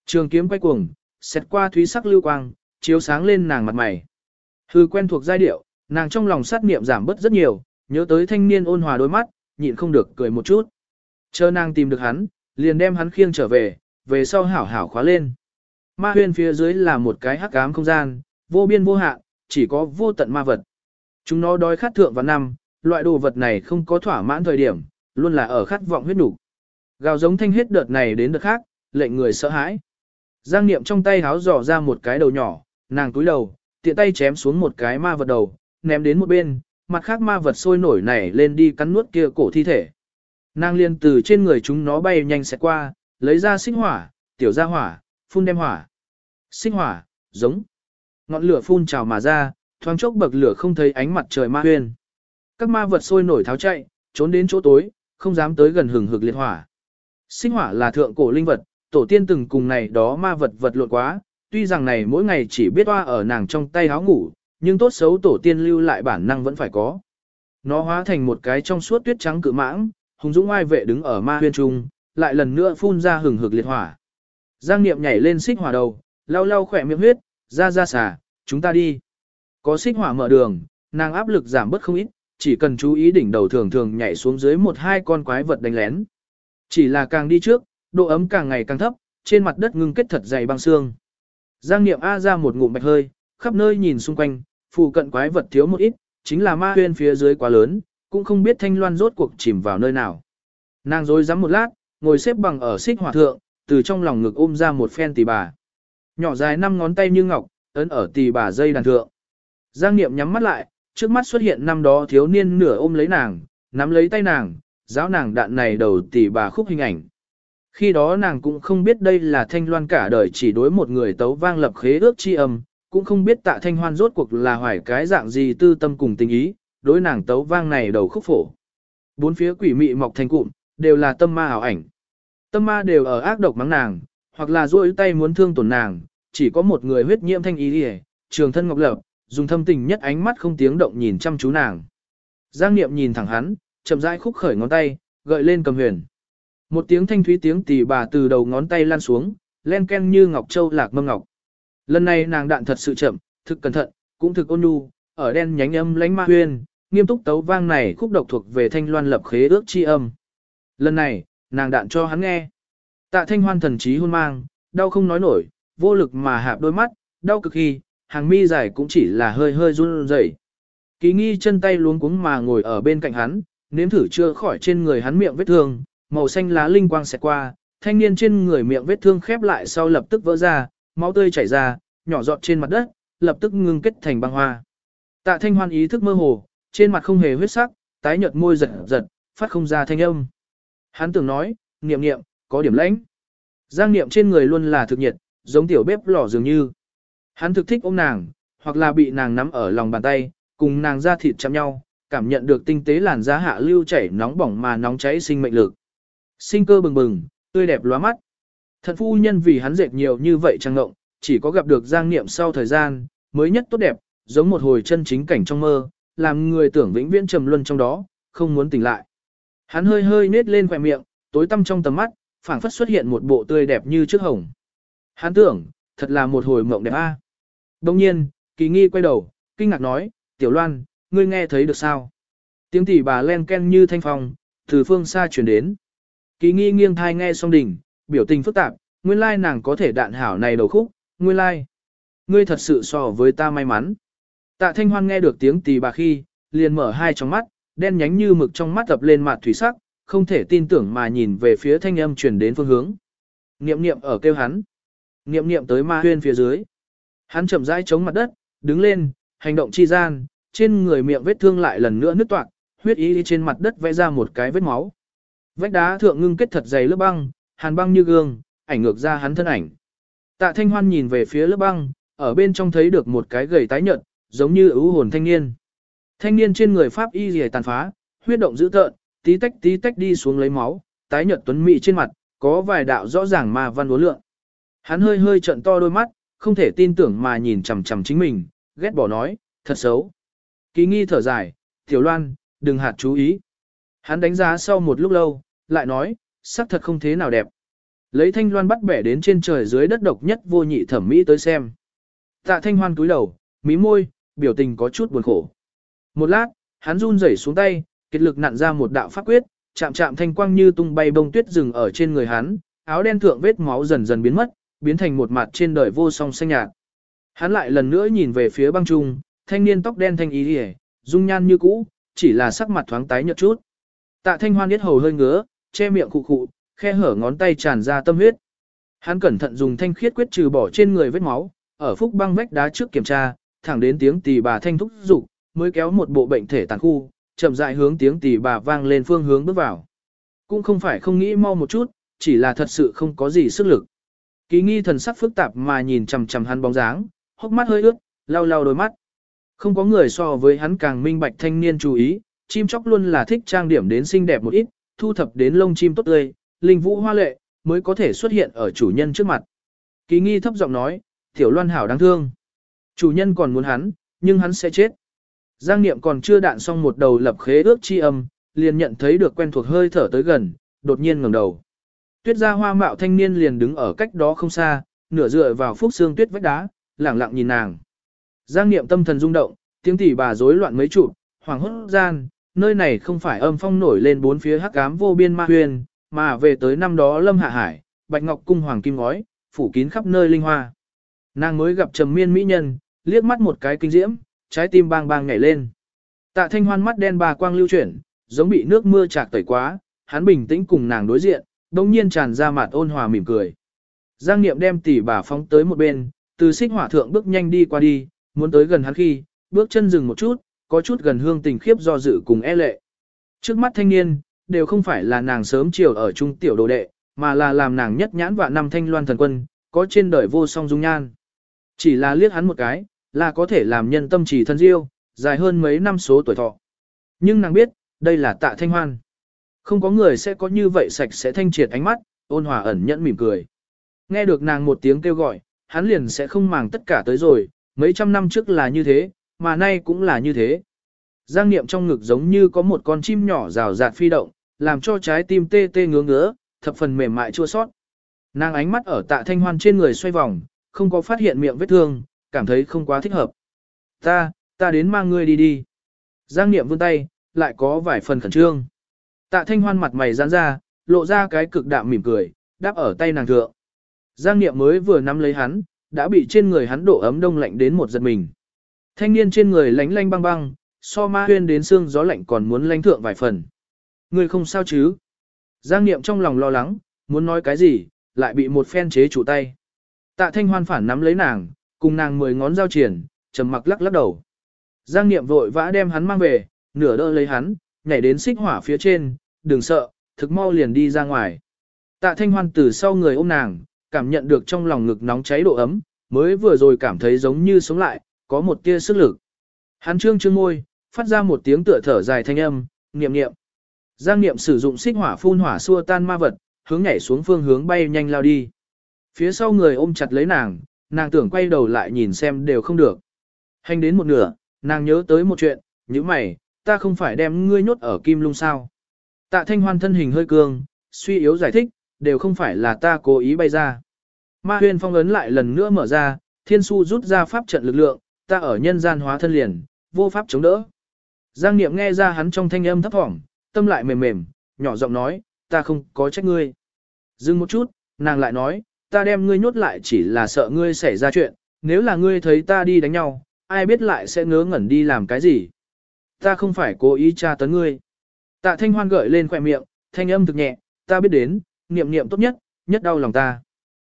Trường kiếm quay cuồng, xét qua thúy sắc lưu quang, chiếu sáng lên nàng mặt mày. Hư quen thuộc giai điệu, nàng trong lòng sát niệm giảm bớt rất nhiều, nhớ tới thanh niên ôn hòa đôi mắt, nhịn không được cười một chút. Chờ nàng tìm được hắn, liền đem hắn khiêng trở về, về sau hảo hảo khóa lên. Ma huyên phía dưới là một cái hắc ám không gian, vô biên vô hạn, chỉ có vô tận ma vật. Chúng nó đói khát thượng và năm, loại đồ vật này không có thỏa mãn thời điểm, luôn là ở khát vọng huyết đủ. Gào giống thanh hết đợt này đến đợt khác, lệnh người sợ hãi. Giang Niệm trong tay háo dò ra một cái đầu nhỏ, nàng túi đầu, tiện tay chém xuống một cái ma vật đầu, ném đến một bên, mặt khác ma vật sôi nổi nảy lên đi cắn nuốt kia cổ thi thể. Nàng liên từ trên người chúng nó bay nhanh sẽ qua, lấy ra sinh hỏa, tiểu ra hỏa, phun đem hỏa. Sinh hỏa, giống. Ngọn lửa phun trào mà ra, thoáng chốc bậc lửa không thấy ánh mặt trời ma huyên. Các ma vật sôi nổi tháo chạy, trốn đến chỗ tối, không dám tới gần hừng hực liệt hỏa. Sinh hỏa là thượng cổ linh vật, tổ tiên từng cùng này đó ma vật vật lộn quá, tuy rằng này mỗi ngày chỉ biết hoa ở nàng trong tay háo ngủ, nhưng tốt xấu tổ tiên lưu lại bản năng vẫn phải có. Nó hóa thành một cái trong suốt tuyết trắng cự mãng, hùng dũng ai vệ đứng ở ma huyên trung, lại lần nữa phun ra hừng hực liệt hỏa. Giang Niệm nhảy lên xích hỏa đầu, lau lau khỏe miệng huyết, ra ra xả, chúng ta đi. Có xích hỏa mở đường, nàng áp lực giảm bớt không ít, chỉ cần chú ý đỉnh đầu thường thường nhảy xuống dưới một hai con quái vật đánh lén. Chỉ là càng đi trước, độ ấm càng ngày càng thấp, trên mặt đất ngưng kết thật dày băng xương. Giang Niệm A ra một ngụm bạch hơi, khắp nơi nhìn xung quanh, phụ cận quái vật thiếu một ít, chính là ma huyên phía dưới quá lớn, cũng không biết thanh loan rốt cuộc chìm vào nơi nào. Nàng rối rắm một lát, ngồi xếp bằng ở xích hỏa thượng, từ trong lòng ngực ôm ra một phen tỷ bà. Nhỏ dài năm ngón tay như ngọc, ấn ở tỷ bà dây đàn thượng. Giang Niệm nhắm mắt lại, trước mắt xuất hiện năm đó thiếu niên nửa ôm lấy nàng, nắm lấy tay nàng, giáo nàng đạn này đầu tỷ bà khúc hình ảnh. Khi đó nàng cũng không biết đây là thanh loan cả đời chỉ đối một người tấu vang lập khế ước chi âm, cũng không biết tạ thanh hoan rốt cuộc là hoài cái dạng gì tư tâm cùng tình ý, đối nàng tấu vang này đầu khúc phổ. Bốn phía quỷ mị mọc thành cụm, đều là tâm ma ảo ảnh. Tâm ma đều ở ác độc mắng nàng, hoặc là duỗi tay muốn thương tổn nàng, chỉ có một người huyết nhiễm thanh ý đi trường thân ngọc lập, dùng thâm tình nhất ánh mắt không tiếng động nhìn chăm chú nàng. Giang Niệm nhìn thẳng hắn, chậm rãi khúc khởi ngón tay, gợi lên cầm huyền. Một tiếng thanh thúy tiếng tỳ bà từ đầu ngón tay lan xuống, len ken như ngọc châu lạc mâm ngọc. Lần này nàng đạn thật sự chậm, thực cẩn thận, cũng thực ôn nhu, ở đen nhánh âm lánh ma huyền nghiêm túc tấu vang này khúc độc thuộc về thanh loan lập khế ước chi âm. Lần này, nàng đạn cho hắn nghe. Tạ thanh hoan thần trí hôn mang, đau không nói nổi, vô lực mà hạp đôi mắt, đau cực kỳ, hàng mi dài cũng chỉ là hơi hơi run rẩy. Kỳ nghi chân tay luống cuống mà ngồi ở bên cạnh hắn, nếm thử chưa khỏi trên người hắn miệng vết thương, màu xanh lá linh quang xẹt qua, thanh niên trên người miệng vết thương khép lại sau lập tức vỡ ra, máu tươi chảy ra, nhỏ giọt trên mặt đất, lập tức ngưng kết thành băng hoa. Tạ Thanh Hoan ý thức mơ hồ, trên mặt không hề huyết sắc, tái nhợt môi giật giật, phát không ra thanh âm. Hắn tưởng nói, niệm niệm, có điểm lãnh. Giang niệm trên người luôn là thực nhiệt, giống tiểu bếp lò dường như. Hắn thực thích ôm nàng, hoặc là bị nàng nắm ở lòng bàn tay, cùng nàng ra thịt chạm nhau, cảm nhận được tinh tế làn da hạ lưu chảy nóng bỏng mà nóng cháy sinh mệnh lực. Sinh cơ bừng bừng, tươi đẹp lóa mắt. Thận phu nhân vì hắn dệt nhiều như vậy trang ngộng, chỉ có gặp được giang niệm sau thời gian, mới nhất tốt đẹp, giống một hồi chân chính cảnh trong mơ, làm người tưởng vĩnh viễn trầm luân trong đó, không muốn tỉnh lại. Hắn hơi hơi nết lên khỏe miệng, tối tăm trong tầm mắt, phảng phất xuất hiện một bộ tươi đẹp như trước hồng. Hắn tưởng, thật là một hồi mộng đẹp a. Đồng nhiên, kỳ nghi quay đầu, kinh ngạc nói, tiểu loan, ngươi nghe thấy được sao? Tiếng tỷ bà len ken như thanh phong, từ phương xa chuyển đến. Kỳ nghi nghiêng thai nghe xong đỉnh, biểu tình phức tạp, nguyên lai nàng có thể đạn hảo này đầu khúc, nguyên lai. Ngươi thật sự so với ta may mắn. Tạ thanh hoan nghe được tiếng tỷ bà khi, liền mở hai tròng mắt, đen nhánh như mực trong mắt tập lên mặt thủy sắc, không thể tin tưởng mà nhìn về phía thanh âm truyền đến phương hướng. Niệm niệm ở kêu hắn. Niệm niệm tới ma huyên phía dưới. Hắn chậm rãi chống mặt đất, đứng lên, hành động chi gian, trên người miệng vết thương lại lần nữa nứt toạc, huyết ý trên mặt đất vẽ ra một cái vết máu. Vách đá thượng ngưng kết thật dày lớp băng, hàn băng như gương, ảnh ngược ra hắn thân ảnh. Tạ Thanh Hoan nhìn về phía lớp băng, ở bên trong thấy được một cái gầy tái nhợt, giống như ưu hồn thanh niên. Thanh niên trên người pháp y rìa tàn phá, huyết động dữ tợn, tí tách tí tách đi xuống lấy máu, tái nhợt tuấn mỹ trên mặt, có vài đạo rõ ràng mà văn uốn lượng. Hắn hơi hơi trợn to đôi mắt, không thể tin tưởng mà nhìn chằm chằm chính mình, ghét bỏ nói, thật xấu. Ký nghi thở dài, tiểu loan, đừng hạt chú ý. Hắn đánh giá sau một lúc lâu, lại nói, sắc thật không thế nào đẹp. Lấy thanh loan bắt bẻ đến trên trời dưới đất độc nhất vô nhị thẩm mỹ tới xem. Tạ thanh hoan cúi đầu, mí môi, biểu tình có chút buồn khổ. Một lát, hắn run rẩy xuống tay, kết lực nặn ra một đạo pháp quyết, chạm chạm thanh quang như tung bay bông tuyết rừng ở trên người hắn, áo đen thượng vết máu dần dần biến mất, biến thành một mặt trên đời vô song xanh nhạt. Hắn lại lần nữa nhìn về phía băng trung, thanh niên tóc đen thanh ý hề, dung nhan như cũ, chỉ là sắc mặt thoáng tái nhợt chút. Tạ thanh hoan biết hầu hơi ngứa, che miệng khụ khụ, khe hở ngón tay tràn ra tâm huyết. Hắn cẩn thận dùng thanh khiết quyết trừ bỏ trên người vết máu, ở phúc băng vách đá trước kiểm tra, thẳng đến tiếng tỳ bà thanh thúc dục, mới kéo một bộ bệnh thể tàn khu, chậm rãi hướng tiếng tỳ bà vang lên phương hướng bước vào. Cũng không phải không nghĩ mau một chút, chỉ là thật sự không có gì sức lực. Ký nghi thần sắc phức tạp mà nhìn chằm chằm hắn bóng dáng, hốc mắt hơi ướt, lau lau đôi mắt. Không có người so với hắn càng minh bạch thanh niên chú ý, chim chóc luôn là thích trang điểm đến xinh đẹp một ít, thu thập đến lông chim tốt tươi, linh vũ hoa lệ, mới có thể xuất hiện ở chủ nhân trước mặt. Ký nghi thấp giọng nói, tiểu loan hảo đáng thương. Chủ nhân còn muốn hắn, nhưng hắn sẽ chết. Giang Niệm còn chưa đạn xong một đầu lập khế ước chi âm, liền nhận thấy được quen thuộc hơi thở tới gần, đột nhiên ngẩng đầu. Tuyết gia hoa mạo thanh niên liền đứng ở cách đó không xa, nửa dựa vào phúc xương tuyết vách đá, lẳng lặng nhìn nàng. Giang Niệm tâm thần rung động, tiếng tỉ bà rối loạn mấy trụ, hoàng hốt gian, nơi này không phải âm phong nổi lên bốn phía hắc ám vô biên ma huyền, mà về tới năm đó Lâm Hạ Hải, Bạch Ngọc cung hoàng kim ngói, phủ kín khắp nơi linh hoa. Nàng mới gặp Trầm Miên mỹ nhân, liếc mắt một cái kinh diễm, trái tim bang bang nhảy lên. Tạ Thanh Hoan mắt đen bà quang lưu chuyển, giống bị nước mưa chạc tẩy quá, hắn bình tĩnh cùng nàng đối diện, đồng nhiên tràn ra mặt ôn hòa mỉm cười. Giang Niệm đem tỷ bà phóng tới một bên, từ xích hỏa thượng bước nhanh đi qua đi, muốn tới gần hắn khi, bước chân dừng một chút, có chút gần hương tình khiếp do dự cùng e lệ. Trước mắt thanh niên, đều không phải là nàng sớm chiều ở trung tiểu đồ đệ, mà là làm nàng nhất nhãn vạn năm thanh loan thần quân, có trên đời vô song dung nhan. Chỉ là liếc hắn một cái, là có thể làm nhân tâm trì thân diêu, dài hơn mấy năm số tuổi thọ. Nhưng nàng biết, đây là tạ thanh hoan. Không có người sẽ có như vậy sạch sẽ thanh triệt ánh mắt, ôn hòa ẩn nhẫn mỉm cười. Nghe được nàng một tiếng kêu gọi, hắn liền sẽ không màng tất cả tới rồi, mấy trăm năm trước là như thế, mà nay cũng là như thế. Giang niệm trong ngực giống như có một con chim nhỏ rào rạt phi động, làm cho trái tim tê tê ngứa ngứa, thập phần mềm mại chua sót. Nàng ánh mắt ở tạ thanh hoan trên người xoay vòng, không có phát hiện miệng vết thương, cảm thấy không quá thích hợp. Ta, ta đến mang ngươi đi đi. Giang niệm vươn tay, lại có vài phần khẩn trương. Tạ thanh hoan mặt mày giãn ra, lộ ra cái cực đạm mỉm cười, đáp ở tay nàng thượng. Giang niệm mới vừa nắm lấy hắn, đã bị trên người hắn độ ấm đông lạnh đến một giật mình. Thanh niên trên người lánh lanh băng băng, so ma huyên đến xương gió lạnh còn muốn lánh thượng vài phần. Người không sao chứ? Giang niệm trong lòng lo lắng, muốn nói cái gì, lại bị một phen chế chủ tay. Tạ thanh hoan phản nắm lấy nàng, cùng nàng mười ngón giao triển, trầm mặc lắc lắc đầu. Giang niệm vội vã đem hắn mang về, nửa đỡ lấy hắn, nhảy đến xích hỏa phía trên, đừng sợ, thực mau liền đi ra ngoài. Tạ thanh hoan từ sau người ôm nàng, cảm nhận được trong lòng ngực nóng cháy độ ấm, mới vừa rồi cảm thấy giống như sống lại, có một tia sức lực. Hắn trương trương môi, phát ra một tiếng tựa thở dài thanh âm, niệm niệm. Giang niệm sử dụng xích hỏa phun hỏa xua tan ma vật, hướng nhảy xuống phương hướng bay nhanh lao đi. Phía sau người ôm chặt lấy nàng, nàng tưởng quay đầu lại nhìn xem đều không được. Hành đến một nửa, nàng nhớ tới một chuyện, như mày, ta không phải đem ngươi nhốt ở kim lung sao. Tạ thanh hoan thân hình hơi cương, suy yếu giải thích, đều không phải là ta cố ý bay ra. Ma huyền phong ấn lại lần nữa mở ra, thiên su rút ra pháp trận lực lượng, ta ở nhân gian hóa thân liền, vô pháp chống đỡ. Giang Niệm nghe ra hắn trong thanh âm thấp thỏm, tâm lại mềm mềm, nhỏ giọng nói, ta không có trách ngươi. Dừng một chút, nàng lại nói, ta đem ngươi nhốt lại chỉ là sợ ngươi xảy ra chuyện, nếu là ngươi thấy ta đi đánh nhau, ai biết lại sẽ ngớ ngẩn đi làm cái gì. Ta không phải cố ý tra tấn ngươi. Tạ thanh hoan gợi lên khỏe miệng, thanh âm thực nhẹ, ta biết đến, niệm niệm tốt nhất, nhất đau lòng ta.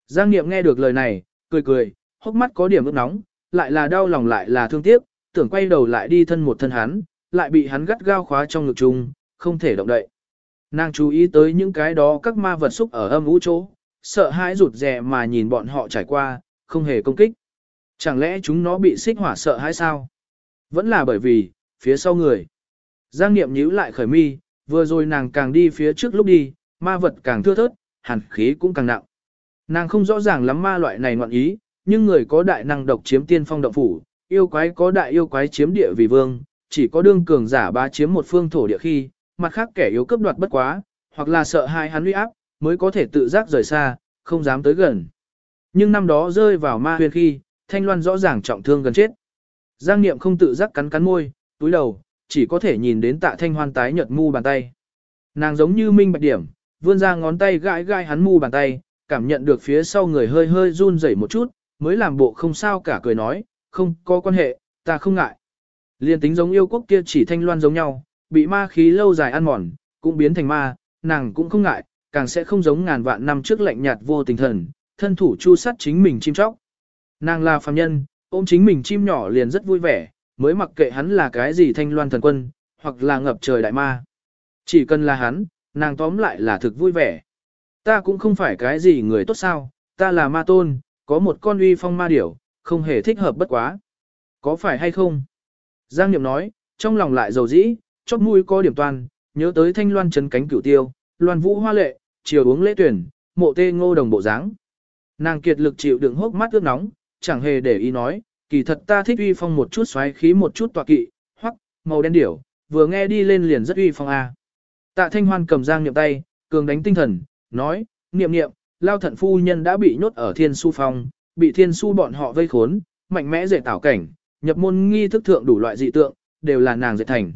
Giang niệm nghe được lời này, cười cười, hốc mắt có điểm ướt nóng, lại là đau lòng lại là thương tiếc, tưởng quay đầu lại đi thân một thân hắn, lại bị hắn gắt gao khóa trong ngực chung, không thể động đậy. Nàng chú ý tới những cái đó các ma vật xúc ở âm ú chỗ, sợ hãi rụt rè mà nhìn bọn họ trải qua, không hề công kích. Chẳng lẽ chúng nó bị xích hỏa sợ hãi sao? Vẫn là bởi vì, phía sau người. Giang Niệm nhíu lại khởi mi, vừa rồi nàng càng đi phía trước lúc đi, ma vật càng thưa thớt, hàn khí cũng càng nặng. Nàng không rõ ràng lắm ma loại này ngoạn ý, nhưng người có đại năng độc chiếm tiên phong động phủ, yêu quái có đại yêu quái chiếm địa vì vương, chỉ có đương cường giả ba chiếm một phương thổ địa khi, mặt khác kẻ yếu cướp đoạt bất quá, hoặc là sợ hai hắn uy áp, mới có thể tự giác rời xa, không dám tới gần. Nhưng năm đó rơi vào ma huyền khi, Thanh Loan rõ ràng trọng thương gần chết. Giang Niệm không tự giác cắn cắn môi, túi đầu, chỉ có thể nhìn đến tạ Thanh Hoan tái nhợt mu bàn tay. Nàng giống như minh bạch điểm, vươn ra ngón tay gãi gãi hắn mu bàn tay, cảm nhận được phía sau người hơi hơi run rẩy một chút, mới làm bộ không sao cả cười nói, không có quan hệ, ta không ngại. Liên tính giống yêu quốc kia chỉ Thanh Loan giống nhau, bị ma khí lâu dài ăn mòn, cũng biến thành ma, nàng cũng không ngại, càng sẽ không giống ngàn vạn năm trước lạnh nhạt vô tình thần, thân thủ chu sát chính mình chim chóc. Nàng là phàm nhân, ôm chính mình chim nhỏ liền rất vui vẻ, mới mặc kệ hắn là cái gì thanh loan thần quân, hoặc là ngập trời đại ma. Chỉ cần là hắn, nàng tóm lại là thực vui vẻ. Ta cũng không phải cái gì người tốt sao, ta là ma tôn, có một con uy phong ma điểu, không hề thích hợp bất quá. Có phải hay không? Giang Niệm nói, trong lòng lại dầu dĩ, chóp mũi có điểm toàn, nhớ tới thanh loan chấn cánh cửu tiêu, loan vũ hoa lệ, chiều uống lễ tuyển, mộ tê ngô đồng bộ dáng. Nàng kiệt lực chịu đựng hốc mắt ướt nóng, chẳng hề để ý nói, kỳ thật ta thích uy phong một chút xoáy khí một chút tọa kỵ, hoặc, màu đen điểu, vừa nghe đi lên liền rất uy phong a. Tạ Thanh Hoan cầm giang niệm tay, cường đánh tinh thần, nói, niệm niệm, lao thận phu nhân đã bị nhốt ở thiên su phong, bị thiên su bọn họ vây khốn, mạnh mẽ dệt tảo cảnh, nhập môn nghi thức thượng đủ loại dị tượng, đều là nàng dệt thành.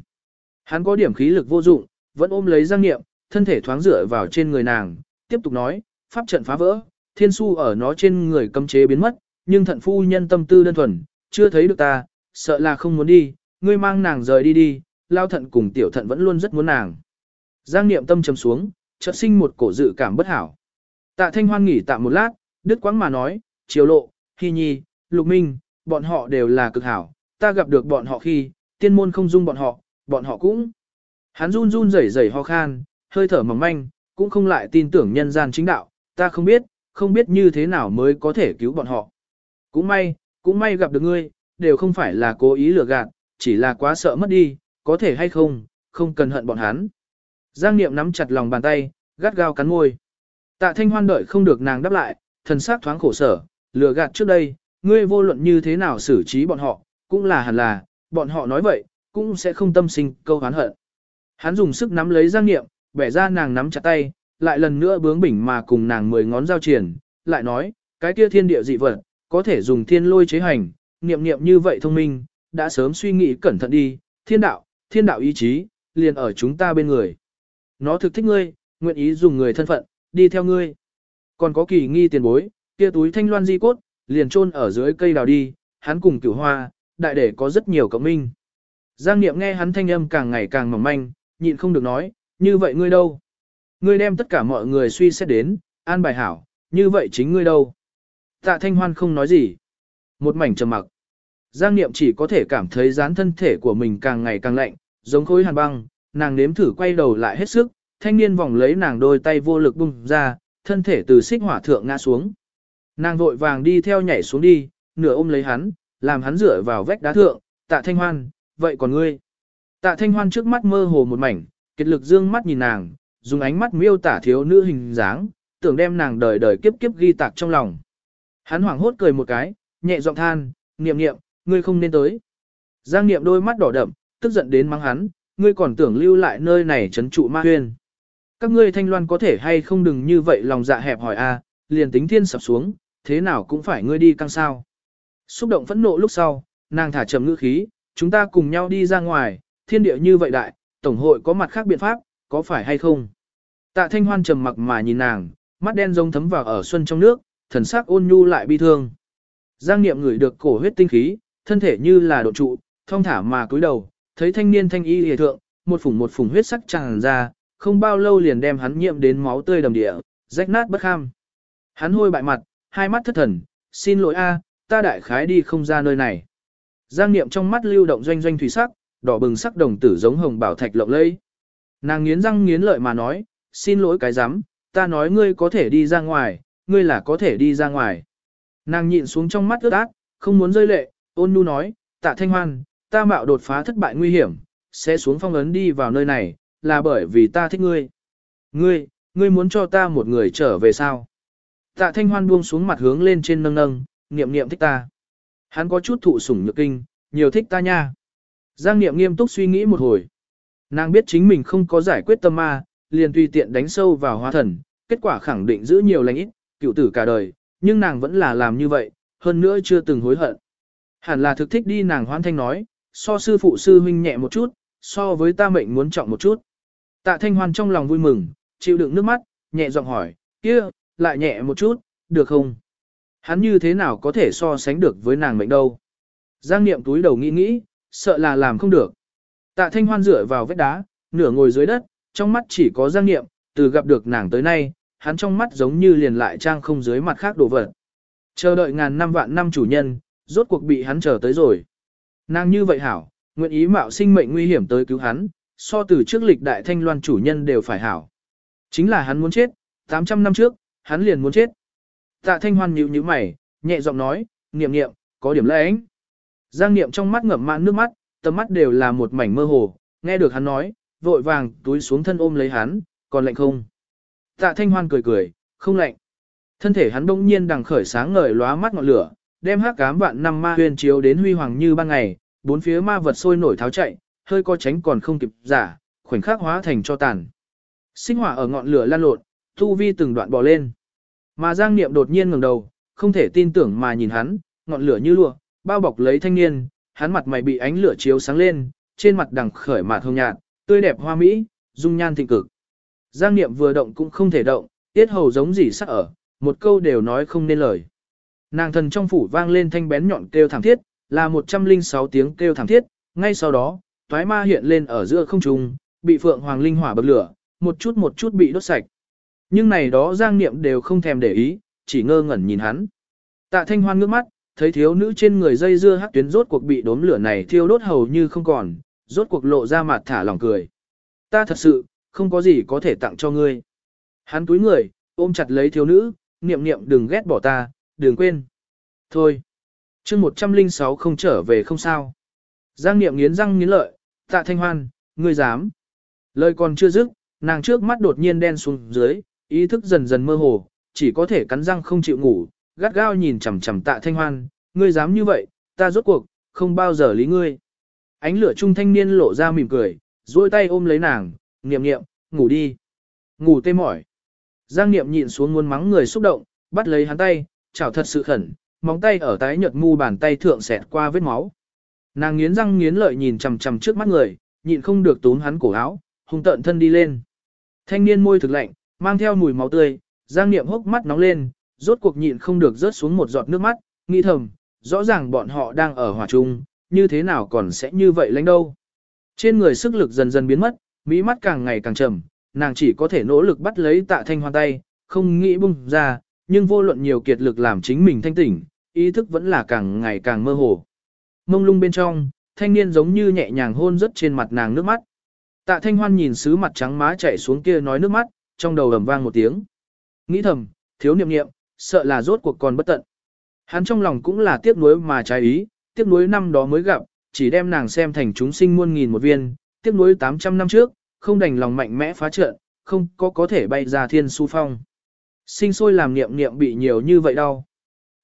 Hắn có điểm khí lực vô dụng, vẫn ôm lấy giang niệm, thân thể thoáng dựa vào trên người nàng, tiếp tục nói, pháp trận phá vỡ, thiên su ở nó trên người cấm chế biến mất, nhưng thận phu nhân tâm tư đơn thuần, chưa thấy được ta, sợ là không muốn đi, ngươi mang nàng rời đi đi, lao thận cùng tiểu thận vẫn luôn rất muốn nàng. Giang niệm tâm trầm xuống, chợt sinh một cổ dự cảm bất hảo. Tạ thanh hoan nghỉ tạm một lát, đứt quãng mà nói, chiều lộ, hy nhi, lục minh, bọn họ đều là cực hảo, ta gặp được bọn họ khi, tiên môn không dung bọn họ, bọn họ cũng. Hắn run run rẩy rẩy ho khan, hơi thở mỏng manh, cũng không lại tin tưởng nhân gian chính đạo, ta không biết, không biết như thế nào mới có thể cứu bọn họ. Cũng may, cũng may gặp được ngươi, đều không phải là cố ý lừa gạt, chỉ là quá sợ mất đi, có thể hay không, không cần hận bọn hắn. Giang Niệm nắm chặt lòng bàn tay, gắt gao cắn môi. Tạ Thanh Hoan đợi không được nàng đáp lại, thần sắc thoáng khổ sở, lừa gạt trước đây, ngươi vô luận như thế nào xử trí bọn họ, cũng là hẳn là, bọn họ nói vậy, cũng sẽ không tâm sinh câu hán hận. Hắn dùng sức nắm lấy Giang Niệm, bẻ ra nàng nắm chặt tay, lại lần nữa bướng bỉnh mà cùng nàng mười ngón giao triển, lại nói, cái kia thiên địa dị vật, có thể dùng thiên lôi chế hành, niệm niệm như vậy thông minh, đã sớm suy nghĩ cẩn thận đi, thiên đạo, thiên đạo ý chí, liền ở chúng ta bên người. Nó thực thích ngươi, nguyện ý dùng người thân phận, đi theo ngươi. Còn có kỳ nghi tiền bối, kia túi thanh loan di cốt, liền chôn ở dưới cây đào đi, hắn cùng cửu hoa, đại để có rất nhiều cộng minh. Giang Niệm nghe hắn thanh âm càng ngày càng mỏng manh, nhịn không được nói, như vậy ngươi đâu? Ngươi đem tất cả mọi người suy xét đến, an bài hảo, như vậy chính ngươi đâu? Tạ Thanh Hoan không nói gì. Một mảnh trầm mặc. Giang Niệm chỉ có thể cảm thấy dán thân thể của mình càng ngày càng lạnh, giống khối hàn băng, nàng nếm thử quay đầu lại hết sức, thanh niên vòng lấy nàng đôi tay vô lực bung ra, thân thể từ xích hỏa thượng ngã xuống. Nàng vội vàng đi theo nhảy xuống đi, nửa ôm lấy hắn, làm hắn dựa vào vách đá thượng, tạ thanh hoan, vậy còn ngươi? Tạ thanh hoan trước mắt mơ hồ một mảnh, kiệt lực dương mắt nhìn nàng, dùng ánh mắt miêu tả thiếu nữ hình dáng, tưởng đem nàng đời đời kiếp kiếp ghi tạc trong lòng. Hắn hoảng hốt cười một cái, nhẹ giọng than, niệm niệm, ngươi không nên tới. Giang niệm đôi mắt đỏ đậm, tức giận đến mắng hắn, ngươi còn tưởng lưu lại nơi này trấn trụ ma huyên. Các ngươi thanh loan có thể hay không đừng như vậy lòng dạ hẹp hỏi a, à, liền tính thiên sập xuống, thế nào cũng phải ngươi đi căng sao. Xúc động phẫn nộ lúc sau, nàng thả trầm ngữ khí, chúng ta cùng nhau đi ra ngoài, thiên địa như vậy đại, tổng hội có mặt khác biện pháp, có phải hay không? Tạ thanh hoan trầm mặc mà nhìn nàng, mắt đen rông thấm vào ở xuân trong nước, thần sắc ôn nhu lại bi thương. Giang niệm ngửi được cổ huyết tinh khí, thân thể như là độ trụ, thông thả mà cúi đầu, thấy thanh niên thanh y hề thượng, một phùng một phùng huyết sắc tràn ra, không bao lâu liền đem hắn nhiễm đến máu tươi đầm địa, rách nát bất kham. Hắn hôi bại mặt, hai mắt thất thần, xin lỗi a, ta đại khái đi không ra nơi này. Giang niệm trong mắt lưu động doanh doanh thủy sắc, đỏ bừng sắc đồng tử giống hồng bảo thạch lộng lẫy. Nàng nghiến răng nghiến lợi mà nói, xin lỗi cái rắm ta nói ngươi có thể đi ra ngoài, ngươi là có thể đi ra ngoài. Nàng nhịn xuống trong mắt ướt át, không muốn rơi lệ, ôn nhu nói, tạ thanh hoan, ta mạo đột phá thất bại nguy hiểm, sẽ xuống phong ấn đi vào nơi này, là bởi vì ta thích ngươi. Ngươi, ngươi muốn cho ta một người trở về sao? Tạ thanh hoan buông xuống mặt hướng lên trên nâng nâng, niệm niệm thích ta. Hắn có chút thụ sủng nhược kinh, nhiều thích ta nha. Giang niệm nghiêm túc suy nghĩ một hồi. Nàng biết chính mình không có giải quyết tâm ma, liền tùy tiện đánh sâu vào hóa thần, kết quả khẳng định giữ nhiều lành ít, cựu tử cả đời, nhưng nàng vẫn là làm như vậy, hơn nữa chưa từng hối hận. Hẳn là thực thích đi nàng hoan thanh nói, so sư phụ sư huynh nhẹ một chút, so với ta mệnh muốn trọng một chút. Tạ thanh hoan trong lòng vui mừng, chịu đựng nước mắt, nhẹ giọng hỏi, kia, lại nhẹ một chút, được không? Hắn như thế nào có thể so sánh được với nàng mệnh đâu? Giang niệm túi đầu nghĩ nghĩ, sợ là làm không được. Tạ thanh hoan dựa vào vết đá, nửa ngồi dưới đất, trong mắt chỉ có giang niệm, từ gặp được nàng tới nay, hắn trong mắt giống như liền lại trang không dưới mặt khác đồ vật. Chờ đợi ngàn năm vạn năm chủ nhân, rốt cuộc bị hắn chờ tới rồi. Nàng như vậy hảo, nguyện ý mạo sinh mệnh nguy hiểm tới cứu hắn, so từ trước lịch đại thanh loan chủ nhân đều phải hảo. Chính là hắn muốn chết, 800 năm trước, hắn liền muốn chết. Tạ thanh hoan nhíu nhíu mày, nhẹ giọng nói, niệm niệm, có điểm lẽ ánh. Giang niệm trong mắt ngậm mạn nước mắt, tầm mắt đều là một mảnh mơ hồ, nghe được hắn nói, vội vàng túi xuống thân ôm lấy hắn, còn lạnh không? Tạ thanh hoan cười cười, không lạnh. Thân thể hắn đông nhiên đằng khởi sáng ngời lóa mắt ngọn lửa, đem hắc cám vạn năm ma huyền chiếu đến huy hoàng như ban ngày, bốn phía ma vật sôi nổi tháo chạy, hơi co tránh còn không kịp giả, khoảnh khắc hóa thành cho tàn. Sinh hỏa ở ngọn lửa lan lộn, thu vi từng đoạn bò lên. Mà Giang Niệm đột nhiên ngẩng đầu, không thể tin tưởng mà nhìn hắn, ngọn lửa như lụa, bao bọc lấy thanh niên, hắn mặt mày bị ánh lửa chiếu sáng lên, trên mặt đằng khởi mạt hồng nhạt, tươi đẹp hoa mỹ, dung nhan thịnh cực. Giang Niệm vừa động cũng không thể động, tiết hầu giống gì sắc ở, một câu đều nói không nên lời. Nàng thần trong phủ vang lên thanh bén nhọn kêu thảm thiết, là 106 tiếng kêu thảm thiết, ngay sau đó, toái ma hiện lên ở giữa không trung, bị phượng hoàng linh hỏa bập lửa, một chút một chút bị đốt sạch. Nhưng này đó Giang Niệm đều không thèm để ý, chỉ ngơ ngẩn nhìn hắn. Tạ Thanh Hoan ngước mắt, thấy thiếu nữ trên người dây dưa hắc tuyến rốt cuộc bị đốm lửa này thiêu đốt hầu như không còn, rốt cuộc lộ ra mặt thả lỏng cười. Ta thật sự, không có gì có thể tặng cho ngươi. Hắn túi người, ôm chặt lấy thiếu nữ, niệm niệm đừng ghét bỏ ta, đừng quên. Thôi. chương 106 không trở về không sao. Giang niệm nghiến răng nghiến lợi, tạ thanh hoan, ngươi dám. Lời còn chưa dứt, nàng trước mắt đột nhiên đen xuống dưới, ý thức dần dần mơ hồ, chỉ có thể cắn răng không chịu ngủ, gắt gao nhìn chằm chằm tạ thanh hoan, ngươi dám như vậy, ta rốt cuộc, không bao giờ lý ngươi. Ánh lửa trung thanh niên lộ ra mỉm cười, duỗi tay ôm lấy nàng, niệm niệm, ngủ đi. Ngủ tê mỏi. Giang niệm nhịn xuống muốn mắng người xúc động, bắt lấy hắn tay, chảo thật sự khẩn, móng tay ở tái nhợt mu bàn tay thượng xẹt qua vết máu. Nàng nghiến răng nghiến lợi nhìn chằm chằm trước mắt người, nhịn không được túm hắn cổ áo, hung tợn thân đi lên. Thanh niên môi thực lạnh, mang theo mùi máu tươi, Giang Niệm hốc mắt nóng lên, rốt cuộc nhịn không được rớt xuống một giọt nước mắt, nghĩ thầm, rõ ràng bọn họ đang ở hòa chung, như thế nào còn sẽ như vậy lãnh đâu. Trên người sức lực dần dần biến mất, mỹ mắt càng ngày càng trầm, nàng chỉ có thể nỗ lực bắt lấy tạ thanh hoan tay, không nghĩ bung ra, nhưng vô luận nhiều kiệt lực làm chính mình thanh tỉnh, ý thức vẫn là càng ngày càng mơ hồ. Mông lung bên trong, thanh niên giống như nhẹ nhàng hôn rất trên mặt nàng nước mắt. Tạ thanh hoan nhìn sứ mặt trắng má chảy xuống kia nói nước mắt, trong đầu ầm vang một tiếng. Nghĩ thầm, thiếu niệm niệm, sợ là rốt cuộc còn bất tận. Hắn trong lòng cũng là tiếc nuối mà trái ý, tiếc nuối năm đó mới gặp, chỉ đem nàng xem thành chúng sinh muôn nghìn một viên, tiếc nuối 800 năm trước, không đành lòng mạnh mẽ phá trận, không có có thể bay ra thiên su phong. Sinh sôi làm niệm niệm bị nhiều như vậy đau.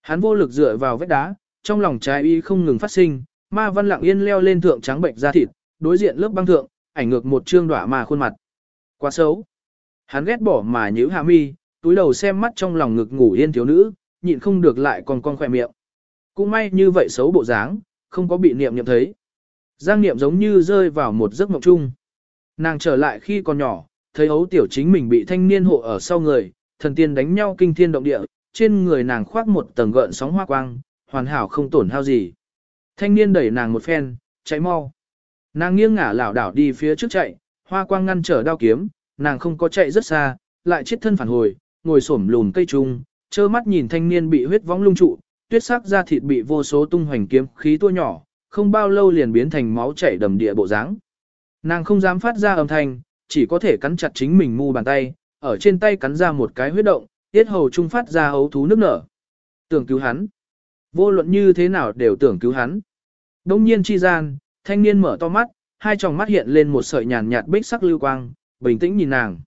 Hắn vô lực dựa vào vết đá, trong lòng trái ý không ngừng phát sinh, ma văn lặng yên leo lên thượng trắng bệnh da thịt, đối diện lớp băng thượng, ảnh ngược một trương đỏa mà khuôn mặt. Quá xấu. Hắn ghét bỏ mà nhíu hạ mi, túi đầu xem mắt trong lòng ngực ngủ yên thiếu nữ, nhịn không được lại còn con khỏe miệng. Cũng may như vậy xấu bộ dáng, không có bị niệm niệm thấy. Giang niệm giống như rơi vào một giấc mộng chung. Nàng trở lại khi còn nhỏ, thấy ấu tiểu chính mình bị thanh niên hộ ở sau người, thần tiên đánh nhau kinh thiên động địa, trên người nàng khoác một tầng gợn sóng hoa quang, hoàn hảo không tổn hao gì. Thanh niên đẩy nàng một phen, chạy mau. Nàng nghiêng ngả lảo đảo đi phía trước chạy, hoa quang ngăn trở đao kiếm, nàng không có chạy rất xa, lại chết thân phản hồi, ngồi xổm lùn cây trung, trơ mắt nhìn thanh niên bị huyết vong lung trụ, tuyết sắc da thịt bị vô số tung hoành kiếm khí tua nhỏ, không bao lâu liền biến thành máu chảy đầm địa bộ dáng. Nàng không dám phát ra âm thanh, chỉ có thể cắn chặt chính mình mu bàn tay, ở trên tay cắn ra một cái huyết động, tiết hầu trung phát ra ấu thú nước nở. Tưởng cứu hắn. Vô luận như thế nào đều tưởng cứu hắn. Đông nhiên chi gian, thanh niên mở to mắt, hai tròng mắt hiện lên một sợi nhàn nhạt bích sắc lưu quang, bình tĩnh nhìn nàng.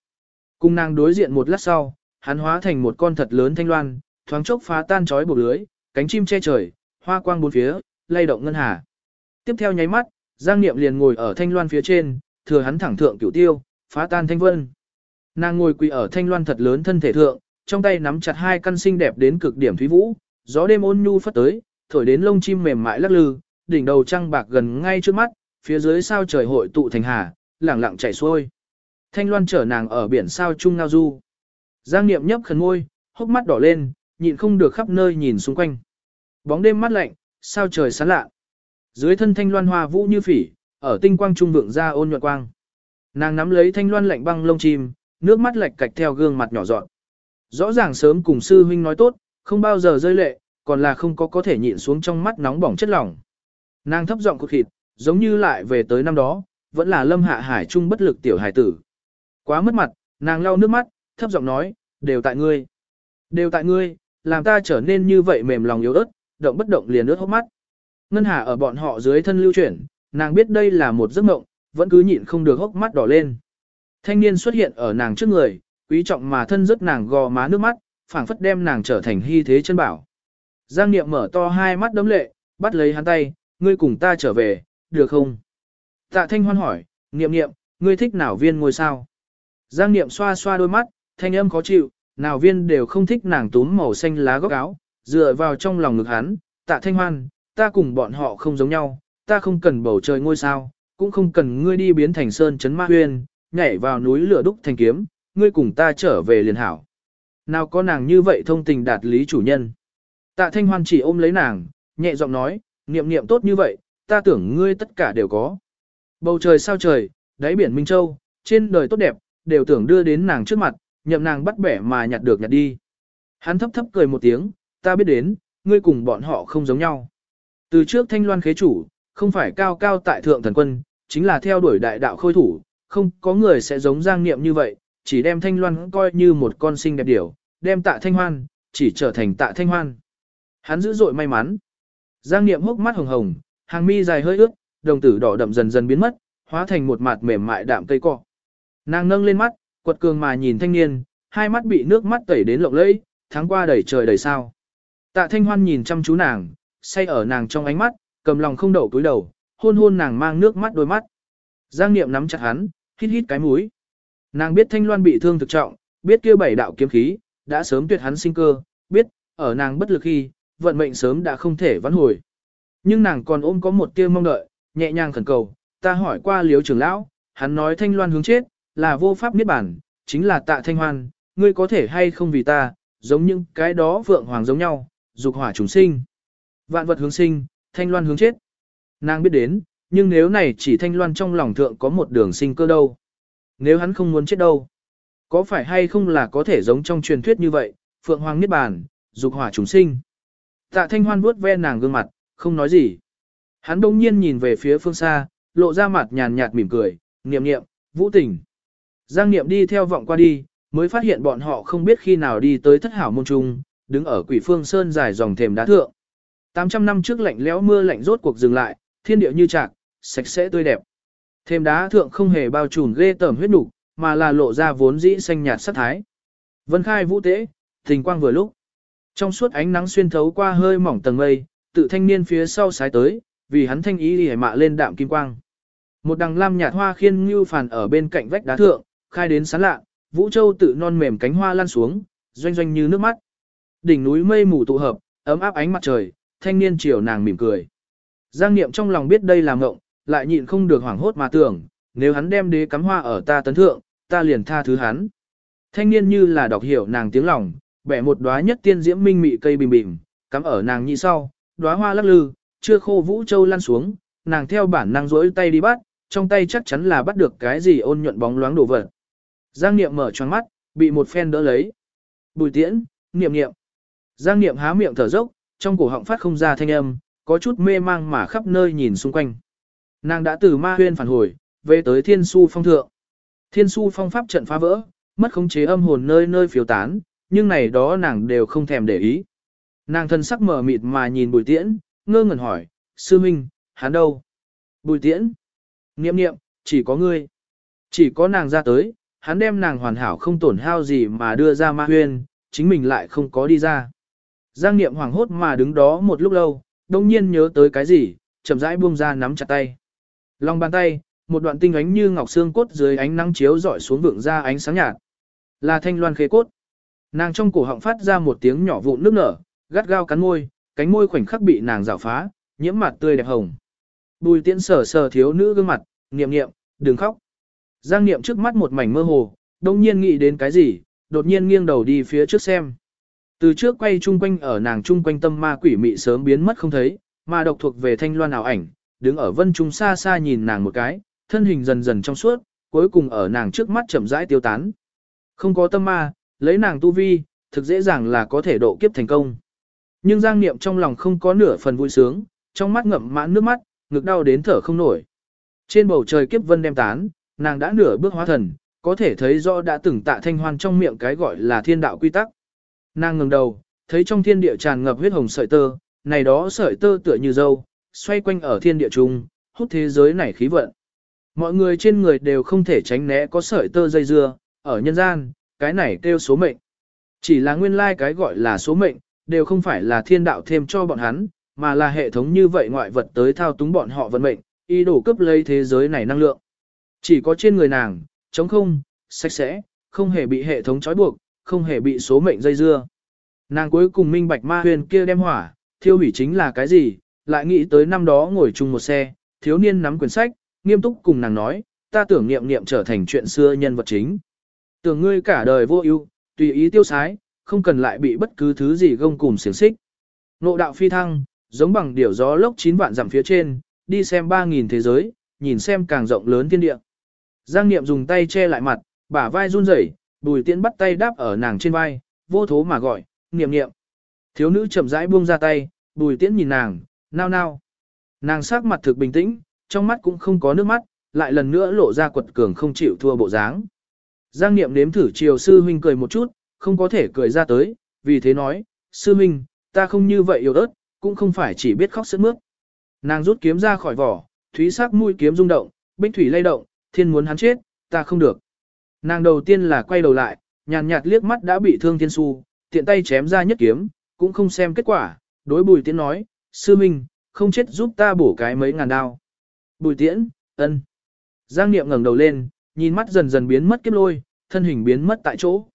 Cùng nàng đối diện một lát sau, hắn hóa thành một con thật lớn thanh loan, thoáng chốc phá tan chói buộc lưới, cánh chim che trời, hoa quang bốn phía, lay động ngân hà. Tiếp theo nháy mắt, Giang Niệm liền ngồi ở thanh loan phía trên, thừa hắn thẳng thượng cửu tiêu, phá tan thanh vân. Nàng ngồi quỳ ở thanh loan thật lớn thân thể thượng, trong tay nắm chặt hai căn sinh đẹp đến cực điểm thúy vũ, gió đêm ôn nhu phất tới, thổi đến lông chim mềm mại lắc lư, đỉnh đầu trăng bạc gần ngay trước mắt, phía dưới sao trời hội tụ thành hà, lẳng lặng chảy xuôi. Thanh loan chở nàng ở biển sao trung ngao du. Giang Niệm nhấp khẩn môi, hốc mắt đỏ lên, nhịn không được khắp nơi nhìn xung quanh. Bóng đêm mát lạnh, sao trời sáng lạ. Dưới thân thanh loan hoa vũ như phỉ, ở tinh quang trung vượng ra ôn nhuận quang. Nàng nắm lấy thanh loan lạnh băng lông chim, nước mắt lệch cạch theo gương mặt nhỏ dọn. Rõ ràng sớm cùng sư huynh nói tốt, không bao giờ rơi lệ, còn là không có có thể nhịn xuống trong mắt nóng bỏng chất lỏng. Nàng thấp giọng cột thịt, giống như lại về tới năm đó, vẫn là lâm hạ hải trung bất lực tiểu hải tử. Quá mất mặt, nàng lau nước mắt, thấp giọng nói, đều tại ngươi. Đều tại ngươi, làm ta trở nên như vậy mềm lòng yếu ớt, động bất động liền ướt hốc mắt. Ngân Hà ở bọn họ dưới thân lưu chuyển, nàng biết đây là một giấc mộng, vẫn cứ nhịn không được hốc mắt đỏ lên. Thanh niên xuất hiện ở nàng trước người, quý trọng mà thân rất nàng gò má nước mắt, phảng phất đem nàng trở thành hy thế chân bảo. Giang Niệm mở to hai mắt đấm lệ, bắt lấy hắn tay, ngươi cùng ta trở về, được không? Tạ Thanh Hoan hỏi, Niệm Niệm, ngươi thích nào viên ngôi sao? Giang Niệm xoa xoa đôi mắt, thanh âm khó chịu, nào viên đều không thích nàng túm màu xanh lá góc áo, dựa vào trong lòng ngực hắn, Tạ Thanh Hoan, ta cùng bọn họ không giống nhau, ta không cần bầu trời ngôi sao, cũng không cần ngươi đi biến thành sơn chấn ma huyền nhảy vào núi lửa đúc thành kiếm, ngươi cùng ta trở về liền hảo. Nào có nàng như vậy thông tình đạt lý chủ nhân. Tạ Thanh Hoan chỉ ôm lấy nàng, nhẹ giọng nói, niệm niệm tốt như vậy, ta tưởng ngươi tất cả đều có. Bầu trời sao trời, đáy biển Minh Châu, trên đời tốt đẹp, đều tưởng đưa đến nàng trước mặt, nhậm nàng bắt bẻ mà nhặt được nhặt đi. Hắn thấp thấp cười một tiếng, ta biết đến, ngươi cùng bọn họ không giống nhau. Từ trước thanh loan khế chủ, không phải cao cao tại thượng thần quân, chính là theo đuổi đại đạo khôi thủ, không có người sẽ giống giang niệm như vậy, chỉ đem thanh loan coi như một con sinh đẹp điểu, đem tạ thanh hoan, chỉ trở thành tạ thanh hoan. Hắn dữ dội may mắn. Giang niệm hốc mắt hồng hồng, hàng mi dài hơi ướt, đồng tử đỏ đậm dần dần biến mất, hóa thành một mặt mềm mại đạm cây cỏ Nàng nâng lên mắt, quật cường mà nhìn thanh niên, hai mắt bị nước mắt tẩy đến lộng lẫy, tháng qua đầy trời đầy sao. Tạ thanh hoan nhìn chăm chú nàng, say ở nàng trong ánh mắt, cầm lòng không đậu túi đầu, hôn hôn nàng mang nước mắt đôi mắt. Giang Niệm nắm chặt hắn, hít hít cái mũi. Nàng biết Thanh Loan bị thương thực trọng, biết kia bảy đạo kiếm khí, đã sớm tuyệt hắn sinh cơ, biết, ở nàng bất lực khi, vận mệnh sớm đã không thể vãn hồi. Nhưng nàng còn ôm có một tia mong đợi, nhẹ nhàng khẩn cầu, ta hỏi qua liếu trưởng lão, hắn nói Thanh Loan hướng chết, là vô pháp niết bản, chính là tạ Thanh Hoan, ngươi có thể hay không vì ta, giống những cái đó vượng hoàng giống nhau, dục hỏa chúng sinh. Vạn vật hướng sinh, thanh loan hướng chết. Nàng biết đến, nhưng nếu này chỉ thanh loan trong lòng thượng có một đường sinh cơ đâu. Nếu hắn không muốn chết đâu. Có phải hay không là có thể giống trong truyền thuyết như vậy, phượng hoàng niết bàn, dục hỏa chúng sinh. Tạ thanh hoan vuốt ve nàng gương mặt, không nói gì. Hắn đông nhiên nhìn về phía phương xa, lộ ra mặt nhàn nhạt mỉm cười, niệm niệm, vũ tình. Giang niệm đi theo vọng qua đi, mới phát hiện bọn họ không biết khi nào đi tới thất hảo môn trung, đứng ở quỷ phương sơn dài dòng thềm đá thượng. 800 năm trước lạnh lẽo mưa lạnh rốt cuộc dừng lại, thiên địa như trạc, sạch sẽ tươi đẹp. Thêm đá thượng không hề bao trùm ghê tởm huyết nục, mà là lộ ra vốn dĩ xanh nhạt sắc thái. Vân khai vũ tế, tình quang vừa lúc. Trong suốt ánh nắng xuyên thấu qua hơi mỏng tầng mây, tự thanh niên phía sau sái tới, vì hắn thanh ý đi mạ lên đạm kim quang. Một đằng lam nhạt hoa khiên như phàn ở bên cạnh vách đá thượng, khai đến sáng lạ, vũ châu tự non mềm cánh hoa lan xuống, doanh doanh như nước mắt. Đỉnh núi mây mù tụ hợp, ấm áp ánh mặt trời, thanh niên chiều nàng mỉm cười. Giang Niệm trong lòng biết đây là ngộng, lại nhịn không được hoảng hốt mà tưởng, nếu hắn đem đế cắm hoa ở ta tấn thượng, ta liền tha thứ hắn. Thanh niên như là đọc hiểu nàng tiếng lòng, bẻ một đóa nhất tiên diễm minh mị cây bìm bìm, cắm ở nàng nhị sau, đóa hoa lắc lư, chưa khô vũ châu lăn xuống, nàng theo bản năng rỗi tay đi bắt, trong tay chắc chắn là bắt được cái gì ôn nhuận bóng loáng đồ vật. Giang Niệm mở choáng mắt, bị một phen đỡ lấy. Bùi tiễn, Niệm Niệm. Giang Niệm há miệng thở dốc, trong cổ họng phát không ra thanh âm, có chút mê mang mà khắp nơi nhìn xung quanh. Nàng đã từ ma huyên phản hồi, về tới thiên su phong thượng. Thiên su phong pháp trận phá vỡ, mất khống chế âm hồn nơi nơi phiếu tán, nhưng này đó nàng đều không thèm để ý. Nàng thân sắc mở mịt mà nhìn bùi tiễn, ngơ ngẩn hỏi, sư minh, hắn đâu? Bùi tiễn. Niệm niệm, chỉ có ngươi. Chỉ có nàng ra tới, hắn đem nàng hoàn hảo không tổn hao gì mà đưa ra ma huyên, chính mình lại không có đi ra. Giang niệm hoảng hốt mà đứng đó một lúc lâu, đông nhiên nhớ tới cái gì, chậm rãi buông ra nắm chặt tay. Lòng bàn tay, một đoạn tinh ánh như ngọc xương cốt dưới ánh nắng chiếu rọi xuống vượng ra ánh sáng nhạt. Là thanh loan khế cốt. Nàng trong cổ họng phát ra một tiếng nhỏ vụn nước nở, gắt gao cắn môi, cánh môi khoảnh khắc bị nàng rào phá, nhiễm mặt tươi đẹp hồng. Bùi tiễn sờ sờ thiếu nữ gương mặt, niệm niệm, đừng khóc. Giang niệm trước mắt một mảnh mơ hồ, đông nhiên nghĩ đến cái gì, đột nhiên nghiêng đầu đi phía trước xem. Từ trước quay chung quanh ở nàng chung quanh tâm ma quỷ mị sớm biến mất không thấy, mà độc thuộc về thanh loan ảo ảnh, đứng ở vân trung xa xa nhìn nàng một cái, thân hình dần dần trong suốt, cuối cùng ở nàng trước mắt chậm rãi tiêu tán. Không có tâm ma, lấy nàng tu vi, thực dễ dàng là có thể độ kiếp thành công. Nhưng Giang Niệm trong lòng không có nửa phần vui sướng, trong mắt ngậm mãn nước mắt, ngực đau đến thở không nổi. Trên bầu trời kiếp vân đem tán, nàng đã nửa bước hóa thần, có thể thấy rõ đã từng tạ thanh hoan trong miệng cái gọi là thiên đạo quy tắc. Nàng ngừng đầu, thấy trong thiên địa tràn ngập huyết hồng sợi tơ, này đó sợi tơ tựa như dâu, xoay quanh ở thiên địa trung, hút thế giới này khí vận. Mọi người trên người đều không thể tránh né có sợi tơ dây dưa, ở nhân gian, cái này kêu số mệnh. Chỉ là nguyên lai like cái gọi là số mệnh, đều không phải là thiên đạo thêm cho bọn hắn, mà là hệ thống như vậy ngoại vật tới thao túng bọn họ vận mệnh, ý đồ cướp lấy thế giới này năng lượng. Chỉ có trên người nàng, chống không, sạch sẽ, không hề bị hệ thống trói buộc, không hề bị số mệnh dây dưa. Nàng cuối cùng minh bạch ma huyền kia đem hỏa, thiêu hủy chính là cái gì, lại nghĩ tới năm đó ngồi chung một xe, thiếu niên nắm quyển sách, nghiêm túc cùng nàng nói, ta tưởng niệm niệm trở thành chuyện xưa nhân vật chính. Tưởng ngươi cả đời vô ưu, tùy ý tiêu sái, không cần lại bị bất cứ thứ gì gông cùng xiềng xích. Nộ đạo phi thăng, giống bằng điểu gió lốc chín vạn dặm phía trên, đi xem 3.000 thế giới, nhìn xem càng rộng lớn thiên địa. Giang Niệm dùng tay che lại mặt, bả vai run rẩy, Bùi Tiễn bắt tay đáp ở nàng trên vai, vô thố mà gọi, "Niệm Niệm." Thiếu nữ chậm rãi buông ra tay, Bùi Tiễn nhìn nàng, nao nao. Nàng sắc mặt thực bình tĩnh, trong mắt cũng không có nước mắt, lại lần nữa lộ ra quật cường không chịu thua bộ dáng. Giang Niệm nếm thử chiều sư huynh cười một chút, không có thể cười ra tới, vì thế nói, sư huynh, ta không như vậy yếu ớt, cũng không phải chỉ biết khóc sướt mướt. Nàng rút kiếm ra khỏi vỏ, thúy sắc mũi kiếm rung động, bích thủy lay động, thiên muốn hắn chết, ta không được. Nàng đầu tiên là quay đầu lại, nhàn nhạt liếc mắt đã bị thương thiên su, tiện tay chém ra nhất kiếm, cũng không xem kết quả, đối bùi tiến nói, sư minh, không chết giúp ta bổ cái mấy ngàn đao. Bùi tiễn, ân. Giang niệm ngẩng đầu lên, nhìn mắt dần dần biến mất kiếp lôi, thân hình biến mất tại chỗ.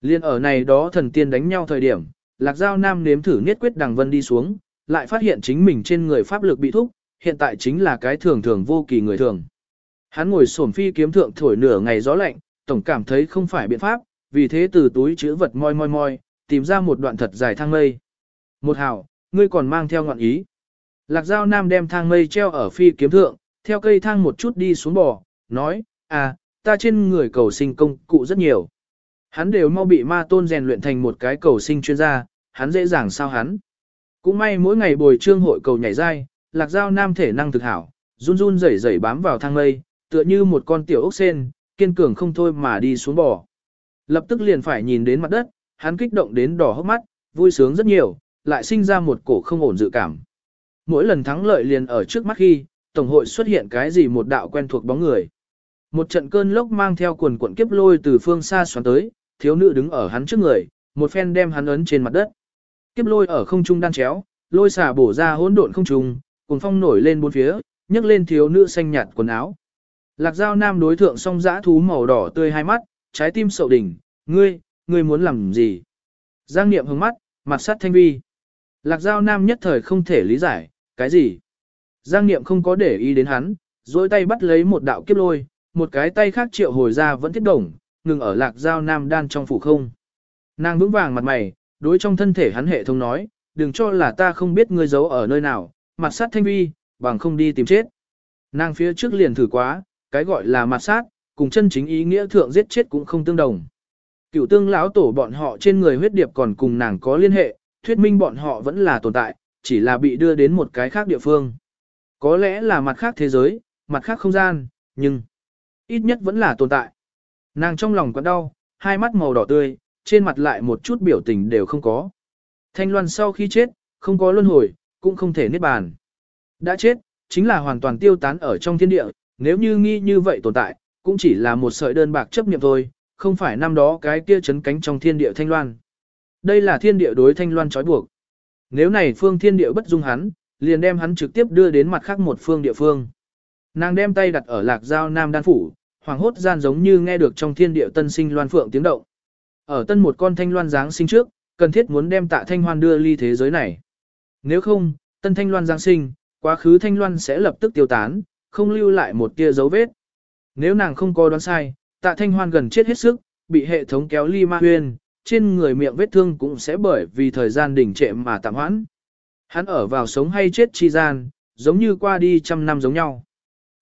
Liên ở này đó thần tiên đánh nhau thời điểm, lạc giao nam nếm thử niết quyết đằng vân đi xuống, lại phát hiện chính mình trên người pháp lực bị thúc, hiện tại chính là cái thường thường vô kỳ người thường. Hắn ngồi xổm phi kiếm thượng thổi nửa ngày gió lạnh, tổng cảm thấy không phải biện pháp, vì thế từ túi chữ vật moi moi moi, tìm ra một đoạn thật dài thang mây. Một hào, ngươi còn mang theo ngọn ý. Lạc Giao Nam đem thang mây treo ở phi kiếm thượng, theo cây thang một chút đi xuống bò, nói, à, ta trên người cầu sinh công cụ rất nhiều. Hắn đều mau bị ma tôn rèn luyện thành một cái cầu sinh chuyên gia, hắn dễ dàng sao hắn. Cũng may mỗi ngày bồi trương hội cầu nhảy dai, Lạc Giao Nam thể năng thực hảo, run run rẩy rẩy bám vào thang mây, tựa như một con tiểu ốc sen, kiên cường không thôi mà đi xuống bò. Lập tức liền phải nhìn đến mặt đất, hắn kích động đến đỏ hốc mắt, vui sướng rất nhiều, lại sinh ra một cổ không ổn dự cảm. Mỗi lần thắng lợi liền ở trước mắt khi, Tổng hội xuất hiện cái gì một đạo quen thuộc bóng người. Một trận cơn lốc mang theo quần cuộn kiếp lôi từ phương xa xoắn tới, thiếu nữ đứng ở hắn trước người, một phen đem hắn ấn trên mặt đất. Kiếp lôi ở không trung đan chéo, lôi xả bổ ra hỗn độn không trung, cuồng phong nổi lên bốn phía, nhấc lên thiếu nữ xanh nhạt quần áo. Lạc Giao Nam đối thượng song dã thú màu đỏ tươi hai mắt, trái tim sậu đỉnh, ngươi, ngươi muốn làm gì? Giang Niệm hướng mắt, mặt sát thanh vi. Lạc Giao Nam nhất thời không thể lý giải, cái gì? Giang Niệm không có để ý đến hắn, dối tay bắt lấy một đạo kiếp lôi, một cái tay khác triệu hồi ra vẫn thiết đồng, ngừng ở Lạc Giao Nam đan trong phủ không. Nàng vững vàng mặt mày, đối trong thân thể hắn hệ thống nói, đừng cho là ta không biết ngươi giấu ở nơi nào, mặt sát thanh vi, bằng không đi tìm chết. Nàng phía trước liền thử quá, cái gọi là mặt sát, cùng chân chính ý nghĩa thượng giết chết cũng không tương đồng. Cựu tương lão tổ bọn họ trên người huyết điệp còn cùng nàng có liên hệ, thuyết minh bọn họ vẫn là tồn tại, chỉ là bị đưa đến một cái khác địa phương. Có lẽ là mặt khác thế giới, mặt khác không gian, nhưng ít nhất vẫn là tồn tại. Nàng trong lòng quặn đau, hai mắt màu đỏ tươi, trên mặt lại một chút biểu tình đều không có. Thanh loan sau khi chết, không có luân hồi, cũng không thể niết bàn. Đã chết, chính là hoàn toàn tiêu tán ở trong thiên địa, nếu như nghi như vậy tồn tại, cũng chỉ là một sợi đơn bạc chấp niệm thôi, không phải năm đó cái kia chấn cánh trong thiên địa thanh loan. Đây là thiên địa đối thanh loan trói buộc. Nếu này phương thiên địa bất dung hắn, liền đem hắn trực tiếp đưa đến mặt khác một phương địa phương. Nàng đem tay đặt ở lạc giao nam đan phủ, hoàng hốt gian giống như nghe được trong thiên địa tân sinh loan phượng tiếng động. Ở tân một con thanh loan giáng sinh trước, cần thiết muốn đem tạ thanh hoan đưa ly thế giới này. Nếu không, tân thanh loan giáng sinh, quá khứ thanh loan sẽ lập tức tiêu tán, không lưu lại một tia dấu vết. Nếu nàng không có đoán sai, tạ thanh hoan gần chết hết sức, bị hệ thống kéo ly ma huyên, trên người miệng vết thương cũng sẽ bởi vì thời gian đỉnh trệ mà tạm hoãn. Hắn ở vào sống hay chết chi gian, giống như qua đi trăm năm giống nhau.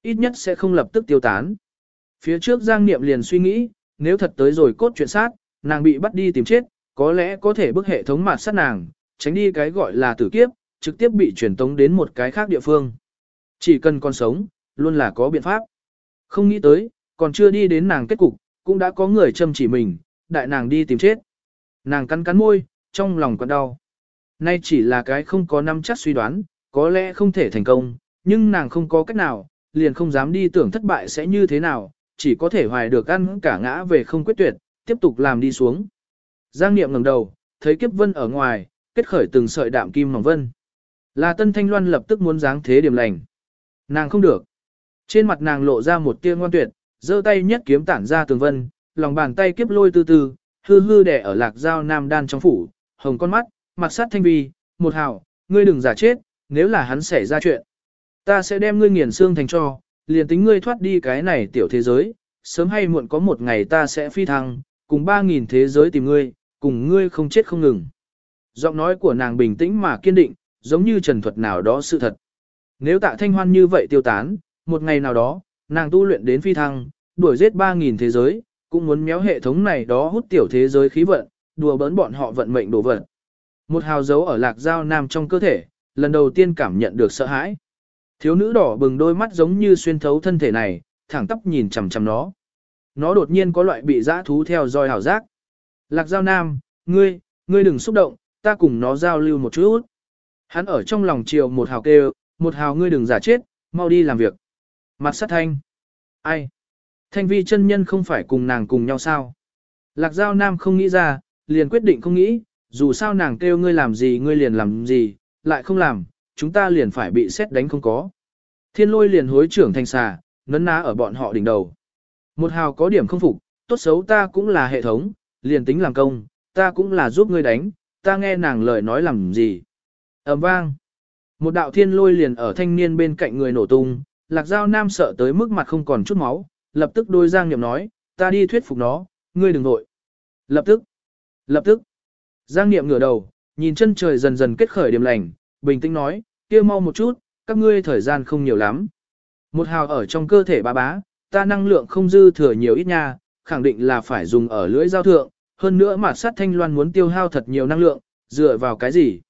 Ít nhất sẽ không lập tức tiêu tán. Phía trước Giang Niệm liền suy nghĩ, nếu thật tới rồi cốt chuyện sát, nàng bị bắt đi tìm chết, có lẽ có thể bức hệ thống mạt sát nàng, tránh đi cái gọi là tử kiếp, trực tiếp bị truyền tống đến một cái khác địa phương. Chỉ cần còn sống, luôn là có biện pháp. Không nghĩ tới, còn chưa đi đến nàng kết cục, cũng đã có người châm chỉ mình, đại nàng đi tìm chết. Nàng cắn cắn môi, trong lòng còn đau. Nay chỉ là cái không có năm chắc suy đoán, có lẽ không thể thành công, nhưng nàng không có cách nào, liền không dám đi tưởng thất bại sẽ như thế nào, chỉ có thể hoài được ăn cả ngã về không quyết tuyệt, tiếp tục làm đi xuống. Giang Niệm ngẩng đầu, thấy kiếp vân ở ngoài, kết khởi từng sợi đạm kim mỏng vân. Là Tân Thanh Loan lập tức muốn dáng thế điểm lành. Nàng không được. Trên mặt nàng lộ ra một tia ngoan tuyệt, giơ tay nhất kiếm tản ra tường vân, lòng bàn tay kiếp lôi từ từ, hư hư đẻ ở lạc giao nam đan trong phủ, hồng con mắt, mặt sát thanh vi, một hào, ngươi đừng giả chết, nếu là hắn xảy ra chuyện. Ta sẽ đem ngươi nghiền xương thành cho, liền tính ngươi thoát đi cái này tiểu thế giới, sớm hay muộn có một ngày ta sẽ phi thăng, cùng ba nghìn thế giới tìm ngươi, cùng ngươi không chết không ngừng. Giọng nói của nàng bình tĩnh mà kiên định, giống như trần thuật nào đó sự thật. Nếu tạ thanh hoan như vậy tiêu tán, một ngày nào đó, nàng tu luyện đến phi thăng, đuổi giết ba nghìn thế giới, cũng muốn méo hệ thống này đó hút tiểu thế giới khí vận, đùa bỡn bọn họ vận mệnh đổ vận. Một hào dấu ở lạc giao nam trong cơ thể, lần đầu tiên cảm nhận được sợ hãi. Thiếu nữ đỏ bừng đôi mắt giống như xuyên thấu thân thể này, thẳng tóc nhìn chằm chằm nó. Nó đột nhiên có loại bị dã thú theo dõi hảo giác. Lạc giao nam, ngươi, ngươi đừng xúc động, ta cùng nó giao lưu một chút. Hắn ở trong lòng chiều một hào kêu, một hào ngươi đừng giả chết, mau đi làm việc. Mặt sát thanh. Ai? Thanh vi chân nhân không phải cùng nàng cùng nhau sao? Lạc giao nam không nghĩ ra, liền quyết định không nghĩ, dù sao nàng kêu ngươi làm gì ngươi liền làm gì, lại không làm, chúng ta liền phải bị xét đánh không có. Thiên lôi liền hối trưởng thành xà, nấn ná ở bọn họ đỉnh đầu. Một hào có điểm không phục, tốt xấu ta cũng là hệ thống, liền tính làm công, ta cũng là giúp ngươi đánh, ta nghe nàng lời nói làm gì. ầm vang. Một đạo thiên lôi liền ở thanh niên bên cạnh người nổ tung, lạc giao nam sợ tới mức mặt không còn chút máu, lập tức đôi giang niệm nói, ta đi thuyết phục nó, ngươi đừng nội. Lập tức, lập tức, giang niệm ngửa đầu, nhìn chân trời dần dần kết khởi điểm lành, bình tĩnh nói, kia mau một chút, các ngươi thời gian không nhiều lắm. Một hào ở trong cơ thể ba bá, ta năng lượng không dư thừa nhiều ít nha, khẳng định là phải dùng ở lưỡi giao thượng, hơn nữa mà sát thanh loan muốn tiêu hao thật nhiều năng lượng, dựa vào cái gì?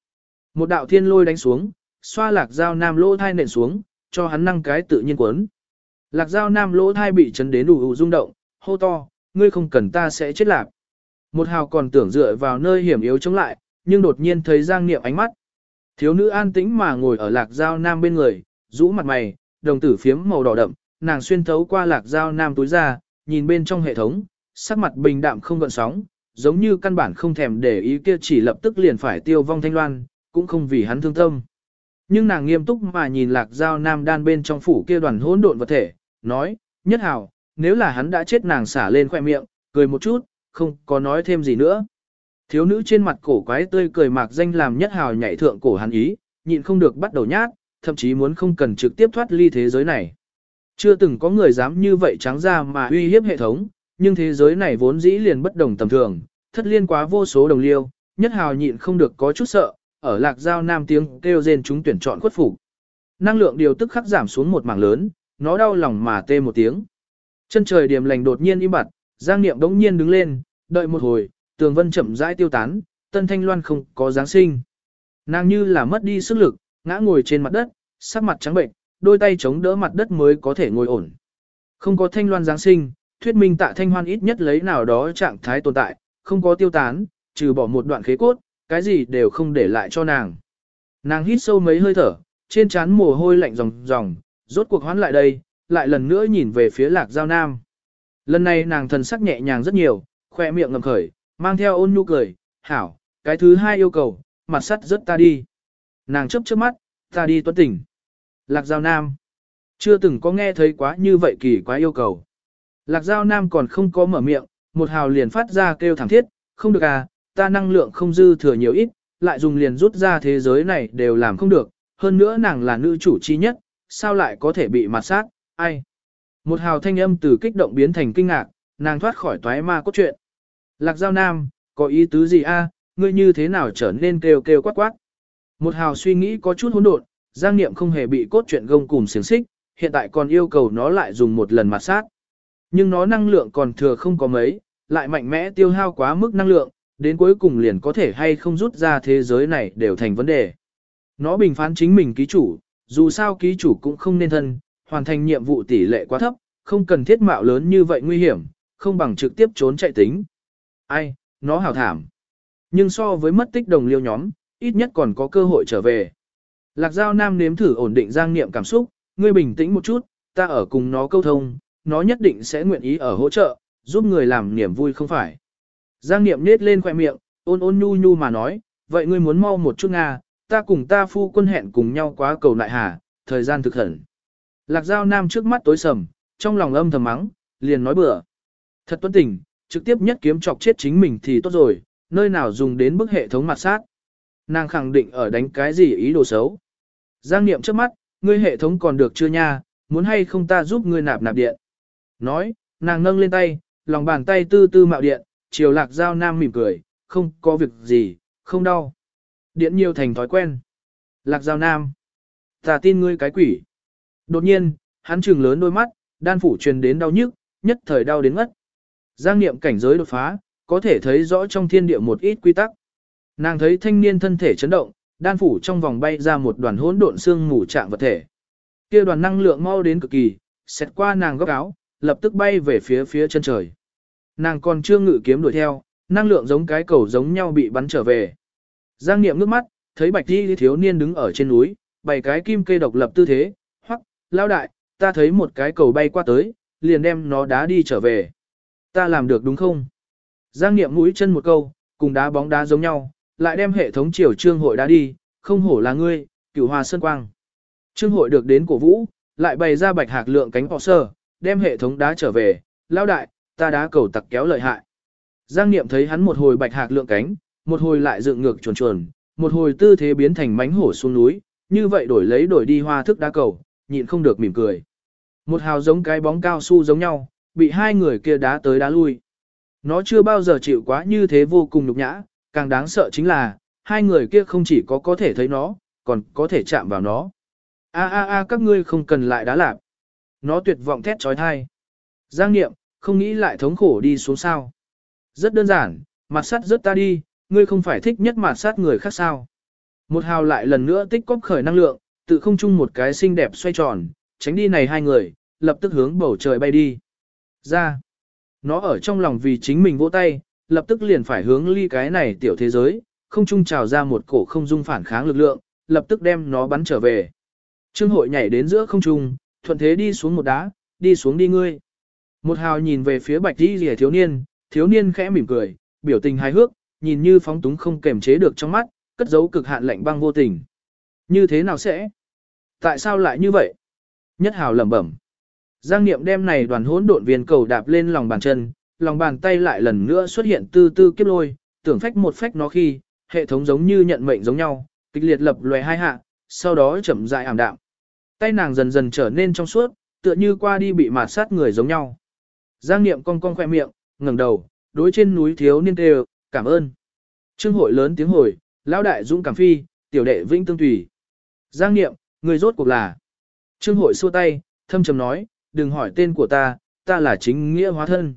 Một đạo thiên lôi đánh xuống, xoa lạc dao nam lỗ thai nện xuống, cho hắn năng cái tự nhiên quấn. Lạc giao nam lỗ thai bị chấn đến đủ rung động, hô to, ngươi không cần ta sẽ chết lạc. Một hào còn tưởng dựa vào nơi hiểm yếu chống lại, nhưng đột nhiên thấy Giang Niệm ánh mắt. Thiếu nữ an tĩnh mà ngồi ở lạc giao nam bên người, rũ mặt mày, đồng tử phiếm màu đỏ đậm, nàng xuyên thấu qua lạc giao nam túi ra, nhìn bên trong hệ thống, sắc mặt bình đạm không gợn sóng, giống như căn bản không thèm để ý kia chỉ lập tức liền phải tiêu vong thanh loan, cũng không vì hắn thương tâm. Nhưng nàng nghiêm túc mà nhìn lạc giao nam đan bên trong phủ kia đoàn hỗn độn vật thể, nói, nhất hào, nếu là hắn đã chết nàng xả lên khoe miệng, cười một chút, không có nói thêm gì nữa. Thiếu nữ trên mặt cổ quái tươi cười mạc danh làm nhất hào nhảy thượng cổ hắn ý, nhịn không được bắt đầu nhát, thậm chí muốn không cần trực tiếp thoát ly thế giới này. Chưa từng có người dám như vậy trắng ra mà uy hiếp hệ thống, nhưng thế giới này vốn dĩ liền bất đồng tầm thường, thất liên quá vô số đồng liêu, nhất hào nhịn không được có chút sợ, ở lạc giao nam tiếng kêu rên chúng tuyển chọn khuất phục. Năng lượng điều tức khắc giảm xuống một mảng lớn, nó đau lòng mà tê một tiếng. Chân trời điểm lành đột nhiên im bặt, Giang Niệm đống nhiên đứng lên, đợi một hồi, tường vân chậm rãi tiêu tán, tân thanh loan không có giáng sinh. Nàng như là mất đi sức lực, ngã ngồi trên mặt đất, sắc mặt trắng bệnh, đôi tay chống đỡ mặt đất mới có thể ngồi ổn. Không có thanh loan giáng sinh, thuyết minh tạ thanh hoan ít nhất lấy nào đó trạng thái tồn tại, không có tiêu tán, trừ bỏ một đoạn khế cốt, cái gì đều không để lại cho nàng. Nàng hít sâu mấy hơi thở, trên trán mồ hôi lạnh ròng ròng, rốt cuộc hoán lại đây, lại lần nữa nhìn về phía lạc giao nam. Lần này nàng thần sắc nhẹ nhàng rất nhiều, khoe miệng ngầm khởi, mang theo ôn nhu cười, hảo, cái thứ hai yêu cầu, mặt sắt rất ta đi. Nàng chấp trước mắt, ta đi tuấn tỉnh. Lạc giao nam. Chưa từng có nghe thấy quá như vậy kỳ quá yêu cầu. Lạc giao nam còn không có mở miệng, một hào liền phát ra kêu thẳng thiết, không được à, ta năng lượng không dư thừa nhiều ít, lại dùng liền rút ra thế giới này đều làm không được, hơn nữa nàng là nữ chủ chi nhất, sao lại có thể bị mặt sát, ai. Một hào thanh âm từ kích động biến thành kinh ngạc, nàng thoát khỏi toái ma cốt truyện. Lạc giao nam, có ý tứ gì a? ngươi như thế nào trở nên kêu kêu quát quát. Một hào suy nghĩ có chút hỗn độn, giang niệm không hề bị cốt truyện gông cùng xiềng xích, hiện tại còn yêu cầu nó lại dùng một lần mặt sát. Nhưng nó năng lượng còn thừa không có mấy, lại mạnh mẽ tiêu hao quá mức năng lượng, đến cuối cùng liền có thể hay không rút ra thế giới này đều thành vấn đề. Nó bình phán chính mình ký chủ, dù sao ký chủ cũng không nên thân, hoàn thành nhiệm vụ tỷ lệ quá thấp, không cần thiết mạo lớn như vậy nguy hiểm, không bằng trực tiếp trốn chạy tính. Ai, nó hảo thảm. Nhưng so với mất tích đồng liêu nhóm, ít nhất còn có cơ hội trở về. Lạc Giao Nam nếm thử ổn định giang niệm cảm xúc, ngươi bình tĩnh một chút, ta ở cùng nó câu thông, nó nhất định sẽ nguyện ý ở hỗ trợ, giúp người làm niềm vui không phải. Giang niệm nết lên khoẻ miệng, ôn ôn nhu nhu mà nói, vậy ngươi muốn mau một chút Nga, ta cùng ta phu quân hẹn cùng nhau quá cầu nại hà, thời gian thực hẩn Lạc Giao Nam trước mắt tối sầm, trong lòng âm thầm mắng, liền nói bừa. Thật tuấn tình, trực tiếp nhất kiếm chọc chết chính mình thì tốt rồi, nơi nào dùng đến bức hệ thống mặt sát. Nàng khẳng định ở đánh cái gì ý đồ xấu. Giang Niệm trước mắt, ngươi hệ thống còn được chưa nha, muốn hay không ta giúp ngươi nạp nạp điện. Nói, nàng nâng lên tay, lòng bàn tay tư tư mạo điện, chiều lạc giao nam mỉm cười, không có việc gì, không đau. Điện nhiều thành thói quen. Lạc giao nam. Ta tin ngươi cái quỷ. Đột nhiên, hắn trừng lớn đôi mắt, đan phủ truyền đến đau nhức, nhất thời đau đến ngất. Giang niệm cảnh giới đột phá, có thể thấy rõ trong thiên địa một ít quy tắc. Nàng thấy thanh niên thân thể chấn động, đan phủ trong vòng bay ra một đoàn hỗn độn xương mù trạng vật thể. Kia đoàn năng lượng mau đến cực kỳ, xét qua nàng góc áo, lập tức bay về phía phía chân trời. Nàng còn chưa ngự kiếm đuổi theo, năng lượng giống cái cầu giống nhau bị bắn trở về. Giang Niệm ngước mắt, thấy Bạch Di thiếu niên đứng ở trên núi, bày cái kim kê độc lập tư thế, hoặc, lao đại, ta thấy một cái cầu bay qua tới, liền đem nó đá đi trở về. Ta làm được đúng không? Giang Niệm mũi chân một câu, cùng đá bóng đá giống nhau, lại đem hệ thống triều trương hội đá đi, không hổ là ngươi, cửu hòa sơn quang. Trương hội được đến cổ vũ, lại bày ra bạch hạc lượng cánh bọ sơ, đem hệ thống đá trở về, lao đại, ta đá cầu tặc kéo lợi hại. Giang Niệm thấy hắn một hồi bạch hạc lượng cánh, một hồi lại dựng ngược chuồn chuồn, một hồi tư thế biến thành mánh hổ xuống núi, như vậy đổi lấy đổi đi hoa thức đá cầu, nhịn không được mỉm cười. Một hào giống cái bóng cao su giống nhau, bị hai người kia đá tới đá lui. Nó chưa bao giờ chịu quá như thế vô cùng nhục nhã, càng đáng sợ chính là, hai người kia không chỉ có có thể thấy nó, còn có thể chạm vào nó. A a a các ngươi không cần lại đá lạp. Nó tuyệt vọng thét trói thai. Giang Niệm, không nghĩ lại thống khổ đi xuống sao. Rất đơn giản, mặt sắt rớt ta đi, ngươi không phải thích nhất mà sát người khác sao. Một hào lại lần nữa tích cóp khởi năng lượng, tự không chung một cái xinh đẹp xoay tròn, tránh đi này hai người, lập tức hướng bầu trời bay đi. Ra. Nó ở trong lòng vì chính mình vỗ tay, lập tức liền phải hướng ly cái này tiểu thế giới, không trung trào ra một cổ không dung phản kháng lực lượng, lập tức đem nó bắn trở về. Trương hội nhảy đến giữa không trung, thuận thế đi xuống một đá, đi xuống đi ngươi. Một hào nhìn về phía bạch đi rìa thiếu niên, thiếu niên khẽ mỉm cười, biểu tình hài hước, nhìn như phóng túng không kềm chế được trong mắt, cất giấu cực hạn lạnh băng vô tình. Như thế nào sẽ? Tại sao lại như vậy? Nhất hào lẩm bẩm. Giang Niệm đem này đoàn hỗn độn viên cầu đạp lên lòng bàn chân, lòng bàn tay lại lần nữa xuất hiện tư tư kiếp lôi, tưởng phách một phách nó khi, hệ thống giống như nhận mệnh giống nhau, kịch liệt lập loè hai hạ, sau đó chậm rãi ảm đạm. Tay nàng dần dần trở nên trong suốt, tựa như qua đi bị mạt sát người giống nhau. Giang Niệm cong cong khoe miệng, ngẩng đầu, đối trên núi thiếu niên đều cảm ơn. Trương hội lớn tiếng hồi, lão đại dũng cảm phi, tiểu đệ vĩnh tương tùy. Giang Niệm, người rốt cuộc là. Trương hội xua tay, thâm trầm nói, đừng hỏi tên của ta, ta là chính nghĩa hóa thân.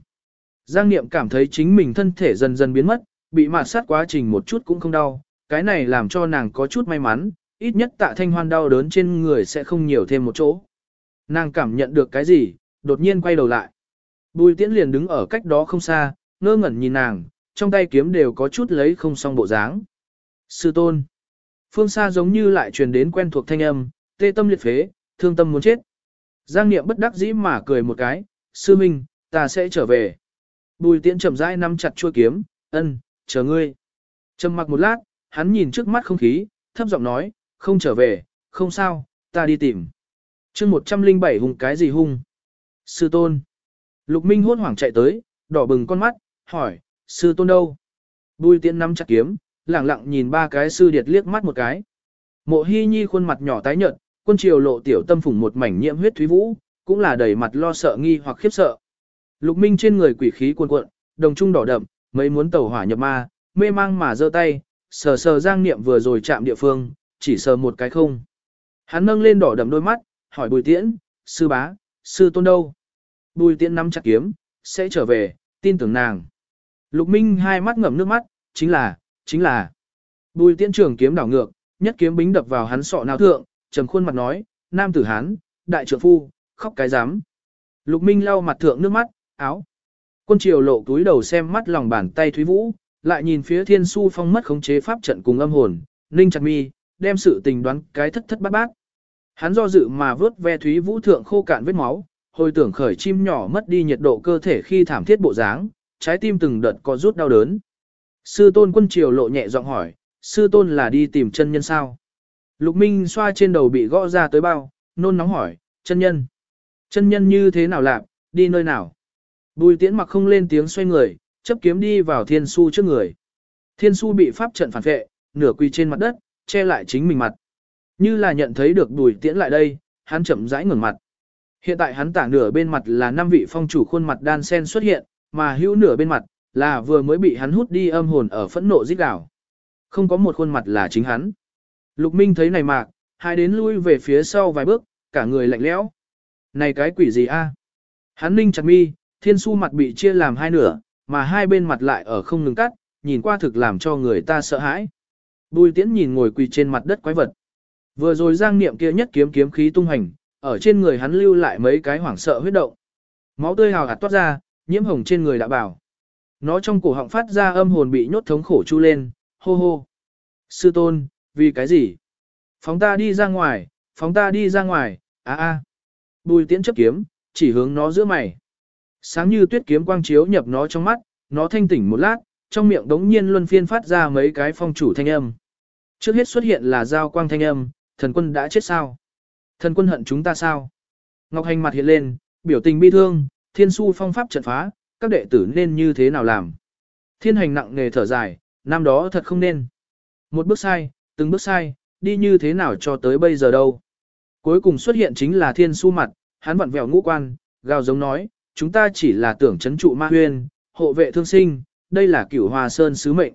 Giang Niệm cảm thấy chính mình thân thể dần dần biến mất, bị mạt sát quá trình một chút cũng không đau, cái này làm cho nàng có chút may mắn, ít nhất tạ thanh hoan đau đớn trên người sẽ không nhiều thêm một chỗ. Nàng cảm nhận được cái gì, đột nhiên quay đầu lại. Bùi tiễn liền đứng ở cách đó không xa, ngơ ngẩn nhìn nàng, trong tay kiếm đều có chút lấy không xong bộ dáng. Sư tôn. Phương xa giống như lại truyền đến quen thuộc thanh âm, tê tâm liệt phế, thương tâm muốn chết. Giang Niệm bất đắc dĩ mà cười một cái, sư minh, ta sẽ trở về. Bùi tiễn chậm rãi nắm chặt chuôi kiếm, ân, chờ ngươi. Trầm mặc một lát, hắn nhìn trước mắt không khí, thấp giọng nói, không trở về, không sao, ta đi tìm. chương 107 hùng cái gì hung? Sư tôn. Lục Minh hốt hoảng chạy tới, đỏ bừng con mắt, hỏi, sư tôn đâu? Bùi tiễn nắm chặt kiếm, lẳng lặng nhìn ba cái sư điệt liếc mắt một cái. Mộ hy nhi khuôn mặt nhỏ tái nhợt, quân triều lộ tiểu tâm phủng một mảnh nhiễm huyết thúy vũ, cũng là đầy mặt lo sợ nghi hoặc khiếp sợ. Lục Minh trên người quỷ khí cuồn cuộn, đồng trung đỏ đậm, mấy muốn tẩu hỏa nhập ma, mê mang mà giơ tay, sờ sờ Giang Niệm vừa rồi chạm địa phương, chỉ sờ một cái không. Hắn nâng lên đỏ đậm đôi mắt, hỏi Bùi Tiễn, sư bá, sư tôn đâu? Bùi Tiễn nắm chặt kiếm, sẽ trở về, tin tưởng nàng. Lục Minh hai mắt ngậm nước mắt, chính là, chính là. Bùi Tiễn trường kiếm đảo ngược, nhất kiếm bính đập vào hắn sọ não thượng, trầm khuôn mặt nói, nam tử hán, đại trượng phu, khóc cái dám. Lục Minh lau mặt thượng nước mắt, áo. Quân triều lộ túi đầu xem mắt lòng bàn tay Thúy Vũ, lại nhìn phía thiên su phong mất khống chế pháp trận cùng âm hồn, ninh chặt mi, đem sự tình đoán cái thất thất bát bát. Hắn do dự mà vớt ve Thúy Vũ thượng khô cạn vết máu, hồi tưởng khởi chim nhỏ mất đi nhiệt độ cơ thể khi thảm thiết bộ dáng, trái tim từng đợt có rút đau đớn. Sư tôn quân triều lộ nhẹ giọng hỏi, sư tôn là đi tìm chân nhân sao? Lục Minh xoa trên đầu bị gõ ra tới bao, nôn nóng hỏi, chân nhân. Chân nhân như thế nào lạc, đi nơi nào? Bùi tiễn mặc không lên tiếng xoay người, chấp kiếm đi vào thiên su trước người. Thiên su bị pháp trận phản vệ, nửa quỳ trên mặt đất, che lại chính mình mặt. Như là nhận thấy được bùi tiễn lại đây, hắn chậm rãi ngẩng mặt. Hiện tại hắn tả nửa bên mặt là năm vị phong chủ khuôn mặt đan sen xuất hiện, mà hữu nửa bên mặt là vừa mới bị hắn hút đi âm hồn ở phẫn nộ giết đảo. Không có một khuôn mặt là chính hắn. Lục Minh thấy này mạc, hai đến lui về phía sau vài bước, cả người lạnh lẽo. Này cái quỷ gì a? Hắn ninh chặt mi, thiên su mặt bị chia làm hai nửa, mà hai bên mặt lại ở không ngừng cắt, nhìn qua thực làm cho người ta sợ hãi. Bùi tiễn nhìn ngồi quỳ trên mặt đất quái vật. Vừa rồi giang niệm kia nhất kiếm kiếm khí tung hành, ở trên người hắn lưu lại mấy cái hoảng sợ huyết động. Máu tươi hào hạt toát ra, nhiễm hồng trên người đã bảo. Nó trong cổ họng phát ra âm hồn bị nhốt thống khổ chu lên, hô hô. Sư tôn, vì cái gì? Phóng ta đi ra ngoài, phóng ta đi ra ngoài, a a. Bùi tiễn chấp kiếm, chỉ hướng nó giữa mày. Sáng như tuyết kiếm quang chiếu nhập nó trong mắt, nó thanh tỉnh một lát, trong miệng đống nhiên luân phiên phát ra mấy cái phong chủ thanh âm. Trước hết xuất hiện là giao quang thanh âm, thần quân đã chết sao? Thần quân hận chúng ta sao? Ngọc Hành mặt hiện lên, biểu tình bi thương, thiên su phong pháp trận phá, các đệ tử nên như thế nào làm? Thiên hành nặng nề thở dài, năm đó thật không nên. Một bước sai, từng bước sai, đi như thế nào cho tới bây giờ đâu. Cuối cùng xuất hiện chính là thiên su mặt, hắn vặn vẹo ngũ quan, gào giống nói, chúng ta chỉ là tưởng chấn trụ ma huyên, hộ vệ thương sinh, đây là cửu hoa sơn sứ mệnh.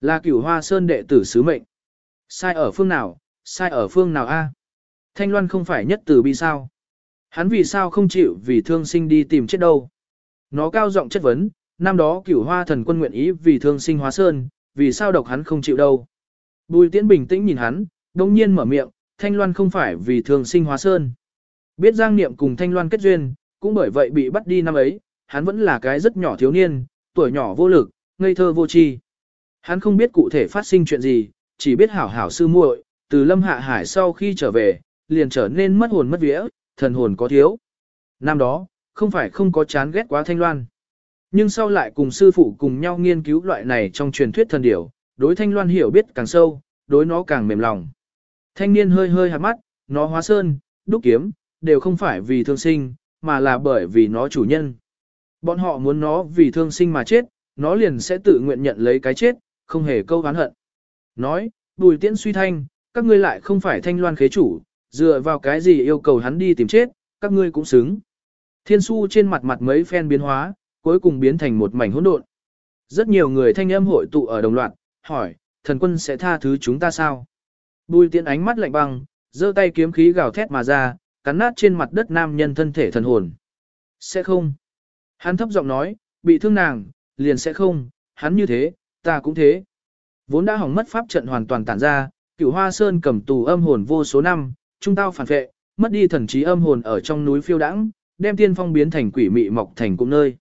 Là cửu hoa sơn đệ tử sứ mệnh. Sai ở phương nào, sai ở phương nào a? Thanh Loan không phải nhất tử bi sao? Hắn vì sao không chịu vì thương sinh đi tìm chết đâu? Nó cao giọng chất vấn, năm đó cửu hoa thần quân nguyện ý vì thương sinh hóa sơn, vì sao độc hắn không chịu đâu? Bùi tiễn bình tĩnh nhìn hắn, đồng nhiên mở miệng, Thanh Loan không phải vì thương sinh hóa sơn. Biết Giang Niệm cùng Thanh Loan kết duyên, cũng bởi vậy bị bắt đi năm ấy, hắn vẫn là cái rất nhỏ thiếu niên, tuổi nhỏ vô lực, ngây thơ vô tri. Hắn không biết cụ thể phát sinh chuyện gì, chỉ biết hảo hảo sư muội, từ Lâm Hạ Hải sau khi trở về, liền trở nên mất hồn mất vía, thần hồn có thiếu. Năm đó, không phải không có chán ghét quá Thanh Loan. Nhưng sau lại cùng sư phụ cùng nhau nghiên cứu loại này trong truyền thuyết thần điểu, đối Thanh Loan hiểu biết càng sâu, đối nó càng mềm lòng. Thanh niên hơi hơi hạt mắt, nó hóa sơn, đúc kiếm, đều không phải vì thương sinh, mà là bởi vì nó chủ nhân. Bọn họ muốn nó vì thương sinh mà chết, nó liền sẽ tự nguyện nhận lấy cái chết, không hề câu oán hận. Nói, bùi tiễn suy thanh, các ngươi lại không phải thanh loan khế chủ, dựa vào cái gì yêu cầu hắn đi tìm chết, các ngươi cũng xứng. Thiên su trên mặt mặt mấy phen biến hóa, cuối cùng biến thành một mảnh hỗn độn. Rất nhiều người thanh âm hội tụ ở đồng loạt, hỏi, thần quân sẽ tha thứ chúng ta sao? Bùi tiễn ánh mắt lạnh băng, giơ tay kiếm khí gào thét mà ra, cắn nát trên mặt đất nam nhân thân thể thần hồn. Sẽ không. Hắn thấp giọng nói, bị thương nàng, liền sẽ không, hắn như thế, ta cũng thế. Vốn đã hỏng mất pháp trận hoàn toàn tản ra, cửu hoa sơn cầm tù âm hồn vô số năm, trung tao phản vệ, mất đi thần trí âm hồn ở trong núi phiêu đãng, đem tiên phong biến thành quỷ mị mọc thành cung nơi.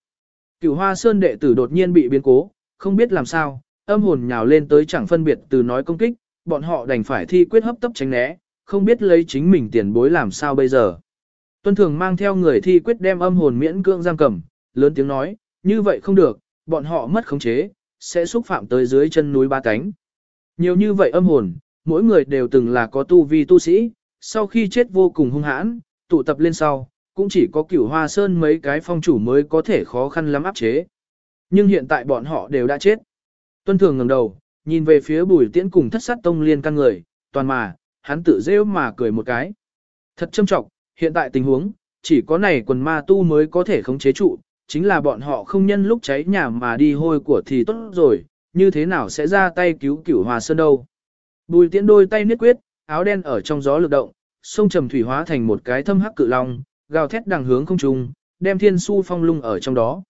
Cửu hoa sơn đệ tử đột nhiên bị biến cố, không biết làm sao, âm hồn nhào lên tới chẳng phân biệt từ nói công kích, bọn họ đành phải thi quyết hấp tấp tránh né, không biết lấy chính mình tiền bối làm sao bây giờ. Tuân thường mang theo người thi quyết đem âm hồn miễn cưỡng giam cầm, lớn tiếng nói, như vậy không được, bọn họ mất khống chế, sẽ xúc phạm tới dưới chân núi ba cánh. Nhiều như vậy âm hồn, mỗi người đều từng là có tu vi tu sĩ, sau khi chết vô cùng hung hãn, tụ tập lên sau, cũng chỉ có cửu hoa sơn mấy cái phong chủ mới có thể khó khăn lắm áp chế. Nhưng hiện tại bọn họ đều đã chết. Tuân thường ngẩng đầu, nhìn về phía bùi tiễn cùng thất sát tông liên căn người, toàn mà, hắn tự rêu mà cười một cái. Thật châm trọng, hiện tại tình huống, chỉ có này quần ma tu mới có thể khống chế trụ, chính là bọn họ không nhân lúc cháy nhà mà đi hôi của thì tốt rồi, như thế nào sẽ ra tay cứu cửu hòa sơn đâu. Bùi tiễn đôi tay niết quyết, áo đen ở trong gió lực động, sông trầm thủy hóa thành một cái thâm hắc cự long, gào thét đằng hướng không trung, đem thiên su phong lung ở trong đó.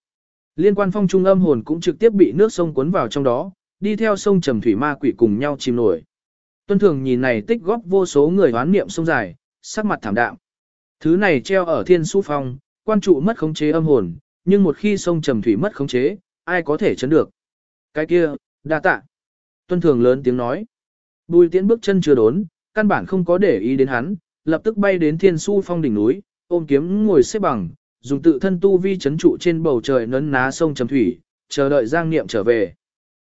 Liên quan phong trung âm hồn cũng trực tiếp bị nước sông cuốn vào trong đó, đi theo sông trầm thủy ma quỷ cùng nhau chìm nổi. Tuân thường nhìn này tích góp vô số người hoán niệm sông dài, sắc mặt thảm đạm. Thứ này treo ở thiên su phong, quan trụ mất khống chế âm hồn, nhưng một khi sông trầm thủy mất khống chế, ai có thể chấn được. Cái kia, đa tạ. Tuân thường lớn tiếng nói. Bùi tiễn bước chân chưa đốn, căn bản không có để ý đến hắn, lập tức bay đến thiên su phong đỉnh núi, ôm kiếm ngồi xếp bằng, dùng tự thân tu vi chấn trụ trên bầu trời nấn ná sông trầm thủy, chờ đợi Giang Niệm trở về.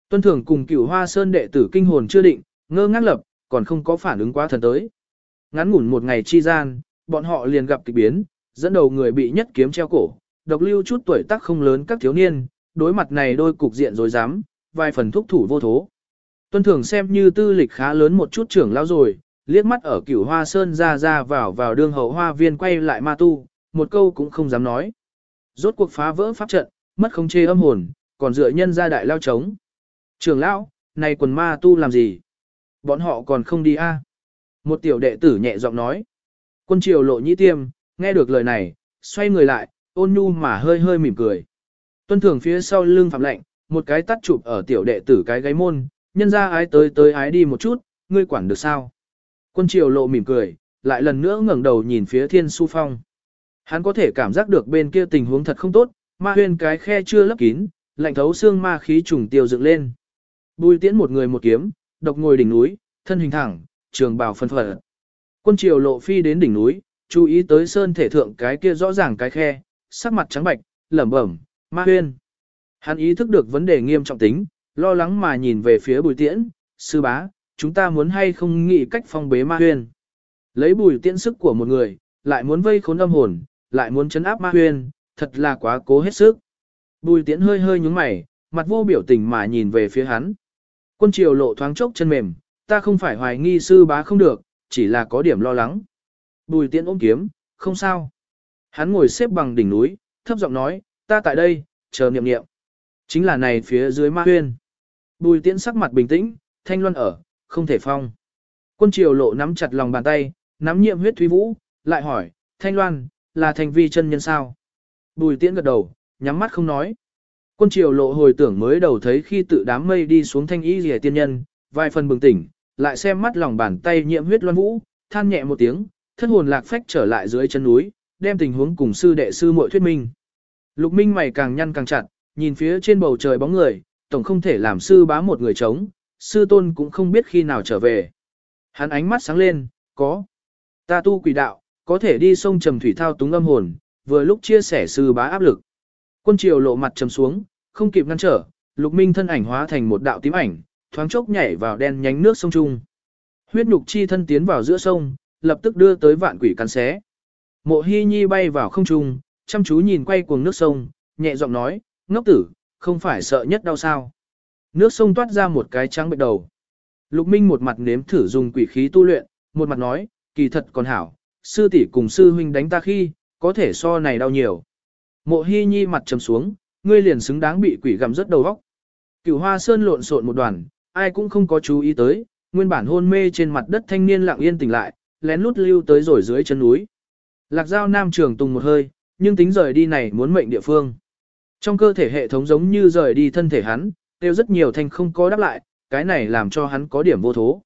Tuân Thường cùng Cửu Hoa Sơn đệ tử kinh hồn chưa định, ngơ ngác lập, còn không có phản ứng quá thần tới. Ngắn ngủn một ngày chi gian, bọn họ liền gặp kịch biến, dẫn đầu người bị nhất kiếm treo cổ, độc lưu chút tuổi tác không lớn các thiếu niên, đối mặt này đôi cục diện rồi dám, vài phần thúc thủ vô thố. Tuân Thường xem như tư lịch khá lớn một chút trưởng lão rồi, liếc mắt ở Cửu Hoa Sơn ra ra vào vào đương hậu hoa viên quay lại ma tu, một câu cũng không dám nói. Rốt cuộc phá vỡ pháp trận, mất không chê âm hồn, còn dựa nhân ra đại lao trống. Trường lão, này quần ma tu làm gì? Bọn họ còn không đi a? À? Một tiểu đệ tử nhẹ giọng nói. Quân triều lộ nhĩ tiêm, nghe được lời này, xoay người lại, ôn nhu mà hơi hơi mỉm cười. Tuân thường phía sau lưng phạm lệnh, một cái tắt chụp ở tiểu đệ tử cái gáy môn, nhân ra ái tới tới ái đi một chút, ngươi quản được sao? Quân triều lộ mỉm cười, lại lần nữa ngẩng đầu nhìn phía thiên su phong. Hắn có thể cảm giác được bên kia tình huống thật không tốt, ma huyên cái khe chưa lấp kín, lạnh thấu xương ma khí trùng tiêu dựng lên. Bùi tiễn một người một kiếm, độc ngồi đỉnh núi, thân hình thẳng, trường bào phân phở. Quân triều lộ phi đến đỉnh núi, chú ý tới sơn thể thượng cái kia rõ ràng cái khe, sắc mặt trắng bạch, lẩm bẩm, ma huyên. Hắn ý thức được vấn đề nghiêm trọng tính, lo lắng mà nhìn về phía bùi tiễn, sư bá, chúng ta muốn hay không nghĩ cách phong bế ma huyên. Lấy bùi tiễn sức của một người, lại muốn vây khốn âm hồn, lại muốn chấn áp ma huyên, thật là quá cố hết sức. Bùi tiễn hơi hơi nhúng mày, mặt vô biểu tình mà nhìn về phía hắn. Quân triều lộ thoáng chốc chân mềm, ta không phải hoài nghi sư bá không được, chỉ là có điểm lo lắng. Bùi tiễn ôm kiếm, không sao. Hắn ngồi xếp bằng đỉnh núi, thấp giọng nói, ta tại đây, chờ niệm niệm. Chính là này phía dưới ma huyên. Bùi tiễn sắc mặt bình tĩnh, thanh luân ở, không thể phong. Quân triều lộ nắm chặt lòng bàn tay, nắm nhiệm huyết thúy vũ, lại hỏi, thanh loan, là thành vi chân nhân sao? Bùi tiễn gật đầu, nhắm mắt không nói. Quân triều lộ hồi tưởng mới đầu thấy khi tự đám mây đi xuống thanh y rìa tiên nhân, vài phần bừng tỉnh, lại xem mắt lòng bàn tay nhiễm huyết loan vũ, than nhẹ một tiếng, thân hồn lạc phách trở lại dưới chân núi, đem tình huống cùng sư đệ sư muội thuyết minh. Lục Minh mày càng nhăn càng chặt, nhìn phía trên bầu trời bóng người, tổng không thể làm sư bá một người chống, sư tôn cũng không biết khi nào trở về. Hắn ánh mắt sáng lên, có. Ta tu quỷ đạo, có thể đi sông trầm thủy thao túng âm hồn, vừa lúc chia sẻ sư bá áp lực. Quân triều lộ mặt trầm xuống, không kịp ngăn trở, lục minh thân ảnh hóa thành một đạo tím ảnh, thoáng chốc nhảy vào đen nhánh nước sông trung. Huyết nhục chi thân tiến vào giữa sông, lập tức đưa tới vạn quỷ cắn xé. Mộ hy nhi bay vào không trung, chăm chú nhìn quay cuồng nước sông, nhẹ giọng nói, ngốc tử, không phải sợ nhất đau sao. Nước sông toát ra một cái trắng bệch đầu. Lục Minh một mặt nếm thử dùng quỷ khí tu luyện, một mặt nói, kỳ thật còn hảo, sư tỷ cùng sư huynh đánh ta khi, có thể so này đau nhiều. Mộ Hi Nhi mặt trầm xuống, ngươi liền xứng đáng bị quỷ gặm rất đầu óc. Cửu Hoa Sơn lộn xộn một đoàn, ai cũng không có chú ý tới, nguyên bản hôn mê trên mặt đất thanh niên lặng yên tỉnh lại, lén lút lưu tới rồi dưới chân núi. Lạc Giao Nam trường tùng một hơi, nhưng tính rời đi này muốn mệnh địa phương. Trong cơ thể hệ thống giống như rời đi thân thể hắn, kêu rất nhiều thanh không có đáp lại, cái này làm cho hắn có điểm vô thố.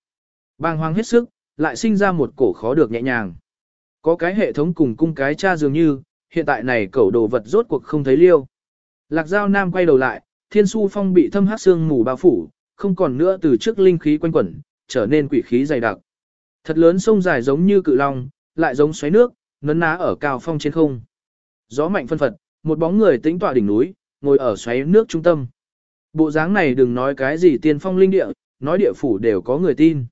Bàng hoang hết sức, lại sinh ra một cổ khó được nhẹ nhàng. Có cái hệ thống cùng cung cái cha dường như, hiện tại này cẩu đồ vật rốt cuộc không thấy liêu. Lạc Giao Nam quay đầu lại, Thiên Su Phong bị thâm hát xương mù bao phủ, không còn nữa từ trước linh khí quanh quẩn, trở nên quỷ khí dày đặc. Thật lớn sông dài giống như cự long, lại giống xoáy nước, nấn ná ở cao phong trên không. Gió mạnh phân phật, một bóng người tĩnh tọa đỉnh núi, ngồi ở xoáy nước trung tâm. Bộ dáng này đừng nói cái gì tiên phong linh địa, nói địa phủ đều có người tin.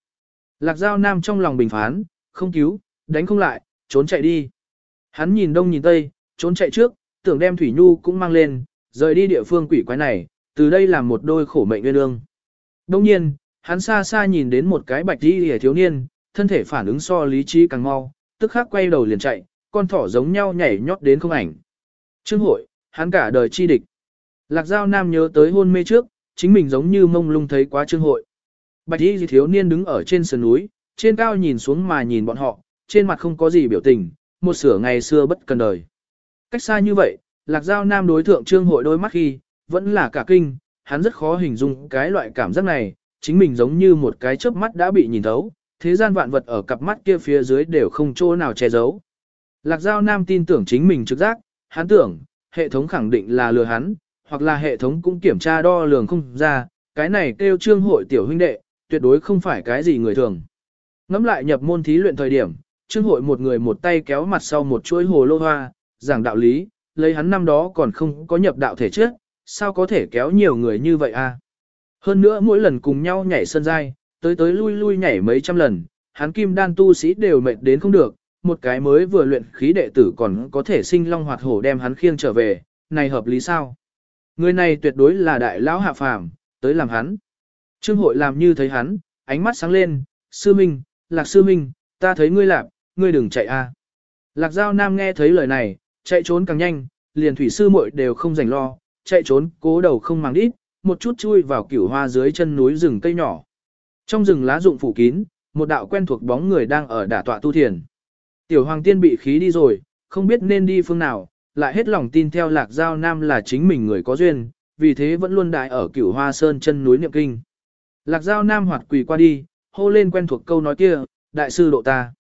Lạc Giao Nam trong lòng bình phán, không cứu, đánh không lại, trốn chạy đi. Hắn nhìn đông nhìn tây, trốn chạy trước, tưởng đem Thủy Nhu cũng mang lên, rời đi địa phương quỷ quái này, từ đây làm một đôi khổ mệnh nguyên ương. Đông nhiên, hắn xa xa nhìn đến một cái bạch đi hề thiếu niên, thân thể phản ứng so lý trí càng mau, tức khắc quay đầu liền chạy, con thỏ giống nhau nhảy nhót đến không ảnh. Trương hội, hắn cả đời chi địch. Lạc Giao Nam nhớ tới hôn mê trước, chính mình giống như mông lung thấy quá trương hội. Bạch y thiếu niên đứng ở trên sườn núi, trên cao nhìn xuống mà nhìn bọn họ, trên mặt không có gì biểu tình, một sửa ngày xưa bất cần đời. Cách xa như vậy, Lạc Giao Nam đối thượng trương hội đôi mắt khi, vẫn là cả kinh, hắn rất khó hình dung cái loại cảm giác này, chính mình giống như một cái chớp mắt đã bị nhìn thấu, thế gian vạn vật ở cặp mắt kia phía dưới đều không chỗ nào che giấu. Lạc Giao Nam tin tưởng chính mình trực giác, hắn tưởng, hệ thống khẳng định là lừa hắn, hoặc là hệ thống cũng kiểm tra đo lường không ra, cái này kêu trương hội tiểu huynh đệ, tuyệt đối không phải cái gì người thường. Ngắm lại nhập môn thí luyện thời điểm, trương hội một người một tay kéo mặt sau một chuỗi hồ lô hoa, giảng đạo lý, lấy hắn năm đó còn không có nhập đạo thể trước, sao có thể kéo nhiều người như vậy a? Hơn nữa mỗi lần cùng nhau nhảy sân dai, tới tới lui lui nhảy mấy trăm lần, hắn kim đan tu sĩ đều mệt đến không được, một cái mới vừa luyện khí đệ tử còn có thể sinh long hoạt hổ đem hắn khiêng trở về, này hợp lý sao? Người này tuyệt đối là đại lão hạ phàm, tới làm hắn. Trương hội làm như thấy hắn, ánh mắt sáng lên, sư minh, lạc sư minh, ta thấy ngươi làm, ngươi đừng chạy a. Lạc giao nam nghe thấy lời này, chạy trốn càng nhanh, liền thủy sư muội đều không rảnh lo, chạy trốn, cố đầu không mang đít, một chút chui vào cửu hoa dưới chân núi rừng cây nhỏ. Trong rừng lá rụng phủ kín, một đạo quen thuộc bóng người đang ở đả tọa tu thiền. Tiểu hoàng tiên bị khí đi rồi, không biết nên đi phương nào, lại hết lòng tin theo lạc giao nam là chính mình người có duyên, vì thế vẫn luôn đại ở cửu hoa sơn chân núi niệm kinh. Lạc giao nam hoạt quỳ qua đi, hô lên quen thuộc câu nói kia, đại sư độ ta.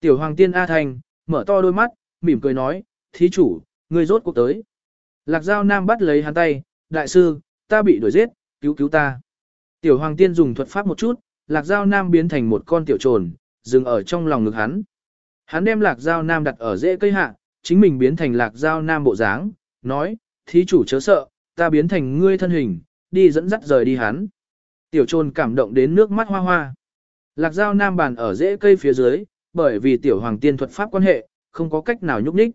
Tiểu hoàng tiên A Thành, mở to đôi mắt, mỉm cười nói, thí chủ, người rốt cuộc tới. Lạc giao nam bắt lấy hắn tay, đại sư, ta bị đuổi giết, cứu cứu ta. Tiểu hoàng tiên dùng thuật pháp một chút, lạc giao nam biến thành một con tiểu trồn, dừng ở trong lòng ngực hắn. Hắn đem lạc giao nam đặt ở rễ cây hạ, chính mình biến thành lạc giao nam bộ dáng, nói, thí chủ chớ sợ, ta biến thành ngươi thân hình, đi dẫn dắt rời đi hắn. Tiểu trồn cảm động đến nước mắt hoa hoa. Lạc giao nam bàn ở rễ cây phía dưới, bởi vì tiểu hoàng tiên thuật pháp quan hệ, không có cách nào nhúc nhích.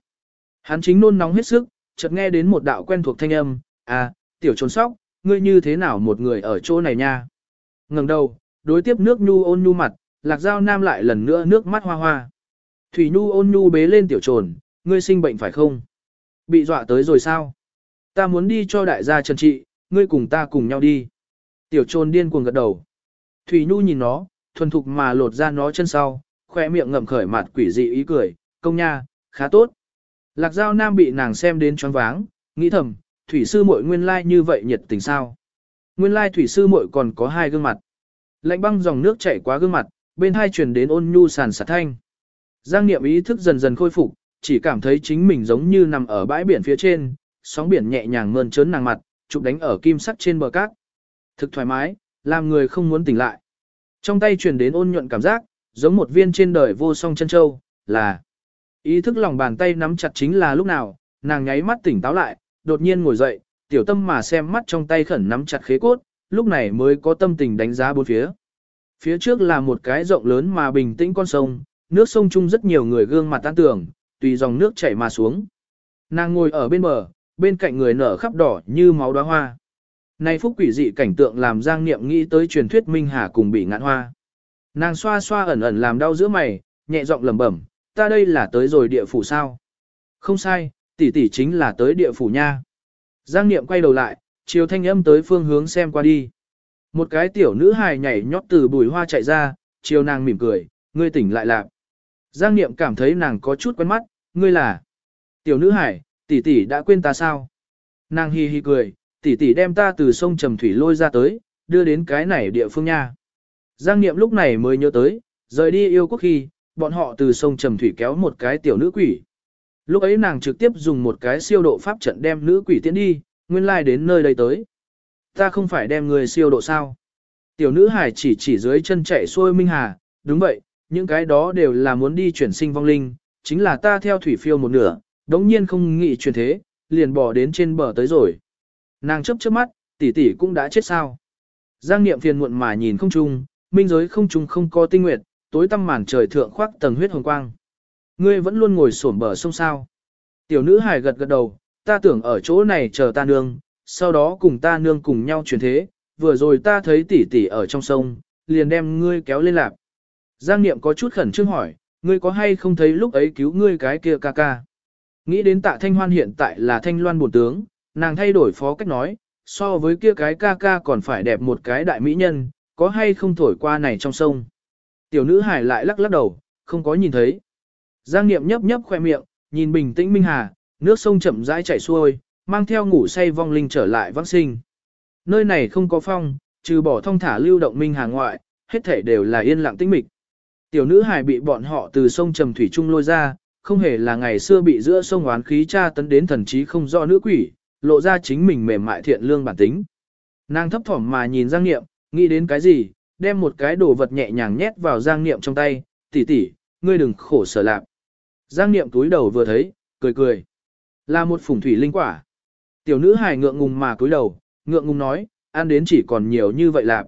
Hắn chính nôn nóng hết sức, chợt nghe đến một đạo quen thuộc thanh âm, à, tiểu trồn sóc, ngươi như thế nào một người ở chỗ này nha. ngẩng đầu, đối tiếp nước nhu ôn nhu mặt, lạc giao nam lại lần nữa nước mắt hoa hoa. Thủy nhu ôn nhu bế lên tiểu trồn, ngươi sinh bệnh phải không? Bị dọa tới rồi sao? Ta muốn đi cho đại gia trần trị, ngươi cùng ta cùng nhau đi. Tiểu trồn điên cuồng gật đầu. Thủy nhu nhìn nó, thuần thục mà lột ra nó chân sau, khoe miệng ngậm khởi mặt quỷ dị ý cười, công nha, khá tốt. Lạc giao nam bị nàng xem đến choáng váng, nghĩ thầm, thủy sư muội nguyên lai như vậy nhiệt tình sao. Nguyên lai thủy sư muội còn có hai gương mặt. Lạnh băng dòng nước chảy qua gương mặt, bên hai truyền đến ôn nhu sàn sạt thanh. Giang niệm ý thức dần dần khôi phục, chỉ cảm thấy chính mình giống như nằm ở bãi biển phía trên, sóng biển nhẹ nhàng mơn trớn nàng mặt, chụp đánh ở kim sắt trên bờ cát. Thực thoải mái, làm người không muốn tỉnh lại. Trong tay truyền đến ôn nhuận cảm giác, giống một viên trên đời vô song chân châu, là ý thức lòng bàn tay nắm chặt chính là lúc nào, nàng nháy mắt tỉnh táo lại, đột nhiên ngồi dậy, tiểu tâm mà xem mắt trong tay khẩn nắm chặt khế cốt, lúc này mới có tâm tình đánh giá bốn phía. Phía trước là một cái rộng lớn mà bình tĩnh con sông, nước sông chung rất nhiều người gương mặt tan tưởng, tùy dòng nước chảy mà xuống. Nàng ngồi ở bên bờ, bên cạnh người nở khắp đỏ như máu đóa hoa. Này phúc quỷ dị cảnh tượng làm Giang Niệm nghĩ tới truyền thuyết Minh Hà cùng bị ngạn hoa. Nàng xoa xoa ẩn ẩn làm đau giữa mày, nhẹ giọng lẩm bẩm, ta đây là tới rồi địa phủ sao? Không sai, tỷ tỷ chính là tới địa phủ nha. Giang Niệm quay đầu lại, chiều thanh âm tới phương hướng xem qua đi. Một cái tiểu nữ hài nhảy nhót từ bùi hoa chạy ra, chiều nàng mỉm cười, ngươi tỉnh lại lạc. Giang Niệm cảm thấy nàng có chút quen mắt, ngươi là tiểu nữ hải, tỷ tỷ đã quên ta sao? Nàng hi hi cười, tỷ tỷ đem ta từ sông Trầm Thủy lôi ra tới, đưa đến cái này địa phương nha. Giang Niệm lúc này mới nhớ tới, rời đi yêu quốc khi, bọn họ từ sông Trầm Thủy kéo một cái tiểu nữ quỷ. Lúc ấy nàng trực tiếp dùng một cái siêu độ pháp trận đem nữ quỷ tiến đi, nguyên lai like đến nơi đây tới. Ta không phải đem người siêu độ sao? Tiểu nữ hải chỉ chỉ dưới chân chạy xuôi Minh Hà, đúng vậy, những cái đó đều là muốn đi chuyển sinh vong linh, chính là ta theo thủy phiêu một nửa, đống nhiên không nghĩ chuyển thế, liền bỏ đến trên bờ tới rồi. Nàng chấp chớp mắt, tỷ tỷ cũng đã chết sao. Giang niệm phiền muộn mà nhìn không trung, minh giới không trung không có tinh nguyệt, tối tăm màn trời thượng khoác tầng huyết hồng quang. Ngươi vẫn luôn ngồi xổm bờ sông sao. Tiểu nữ hài gật gật đầu, ta tưởng ở chỗ này chờ ta nương, sau đó cùng ta nương cùng nhau chuyển thế, vừa rồi ta thấy tỷ tỷ ở trong sông, liền đem ngươi kéo lên lạp. Giang Niệm có chút khẩn trương hỏi, ngươi có hay không thấy lúc ấy cứu ngươi cái kia ca ca? Nghĩ đến tạ thanh hoan hiện tại là thanh loan bổn tướng, nàng thay đổi phó cách nói, so với kia cái ca ca còn phải đẹp một cái đại mỹ nhân, có hay không thổi qua này trong sông? Tiểu nữ hải lại lắc lắc đầu, không có nhìn thấy. Giang Niệm nhấp nhấp khoe miệng, nhìn bình tĩnh Minh Hà, nước sông chậm rãi chảy xuôi, mang theo ngủ say vong linh trở lại vãng sinh. Nơi này không có phong, trừ bỏ thông thả lưu động Minh Hà ngoại, hết thể đều là yên lặng tĩnh mịch. Tiểu nữ hải bị bọn họ từ sông trầm thủy trung lôi ra, không hề là ngày xưa bị giữa sông oán khí tra tấn đến thần trí không rõ nữ quỷ, lộ ra chính mình mềm mại thiện lương bản tính. Nàng thấp thỏm mà nhìn Giang Niệm, nghĩ đến cái gì, đem một cái đồ vật nhẹ nhàng nhét vào Giang Niệm trong tay, tỷ tỷ, ngươi đừng khổ sở lạc. Giang Niệm túi đầu vừa thấy, cười cười. Là một phùng thủy linh quả. Tiểu nữ hài ngượng ngùng mà cúi đầu, ngượng ngùng nói, ăn đến chỉ còn nhiều như vậy lạc.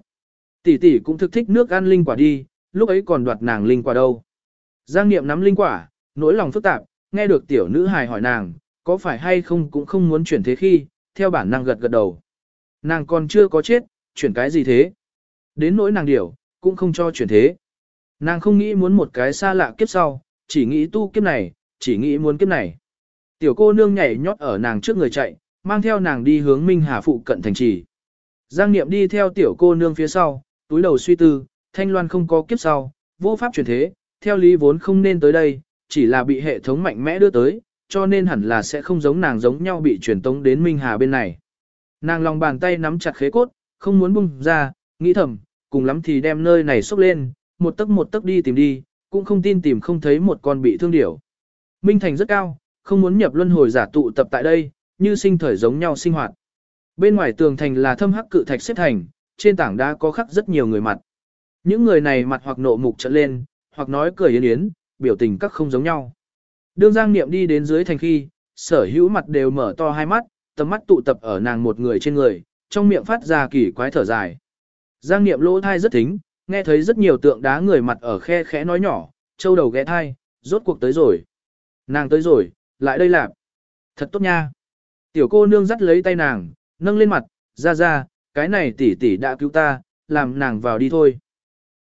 Tỷ tỷ cũng thực thích nước ăn linh quả đi, lúc ấy còn đoạt nàng linh quả đâu. Giang Niệm nắm linh quả, nỗi lòng phức tạp, nghe được tiểu nữ hài hỏi nàng, có phải hay không cũng không muốn chuyển thế khi, theo bản năng gật gật đầu. Nàng còn chưa có chết, chuyển cái gì thế? Đến nỗi nàng điểu, cũng không cho chuyển thế. Nàng không nghĩ muốn một cái xa lạ kiếp sau, chỉ nghĩ tu kiếp này, chỉ nghĩ muốn kiếp này. Tiểu cô nương nhảy nhót ở nàng trước người chạy, mang theo nàng đi hướng Minh Hà phụ cận thành trì. Giang Niệm đi theo tiểu cô nương phía sau, túi đầu suy tư, Thanh Loan không có kiếp sau, vô pháp chuyển thế, theo lý vốn không nên tới đây, chỉ là bị hệ thống mạnh mẽ đưa tới, cho nên hẳn là sẽ không giống nàng giống nhau bị truyền tống đến Minh Hà bên này. Nàng lòng bàn tay nắm chặt khế cốt, không muốn bung ra, nghĩ thầm, cùng lắm thì đem nơi này xúc lên, một tấc một tấc đi tìm đi, cũng không tin tìm không thấy một con bị thương điểu. Minh Thành rất cao, không muốn nhập luân hồi giả tụ tập tại đây, như sinh thời giống nhau sinh hoạt. Bên ngoài tường thành là thâm hắc cự thạch xếp thành, trên tảng đá có khắc rất nhiều người mặt. Những người này mặt hoặc nộ mục trợn lên, hoặc nói cười yến yến, biểu tình các không giống nhau. Đương Giang Niệm đi đến dưới thành khi, sở hữu mặt đều mở to hai mắt, tầm mắt tụ tập ở nàng một người trên người, trong miệng phát ra kỳ quái thở dài. Giang Niệm lỗ thai rất thính, nghe thấy rất nhiều tượng đá người mặt ở khe khẽ nói nhỏ, châu đầu ghé thai, rốt cuộc tới rồi. Nàng tới rồi, lại đây làm. Thật tốt nha. Tiểu cô nương dắt lấy tay nàng, nâng lên mặt, ra ra, cái này tỷ tỷ đã cứu ta, làm nàng vào đi thôi.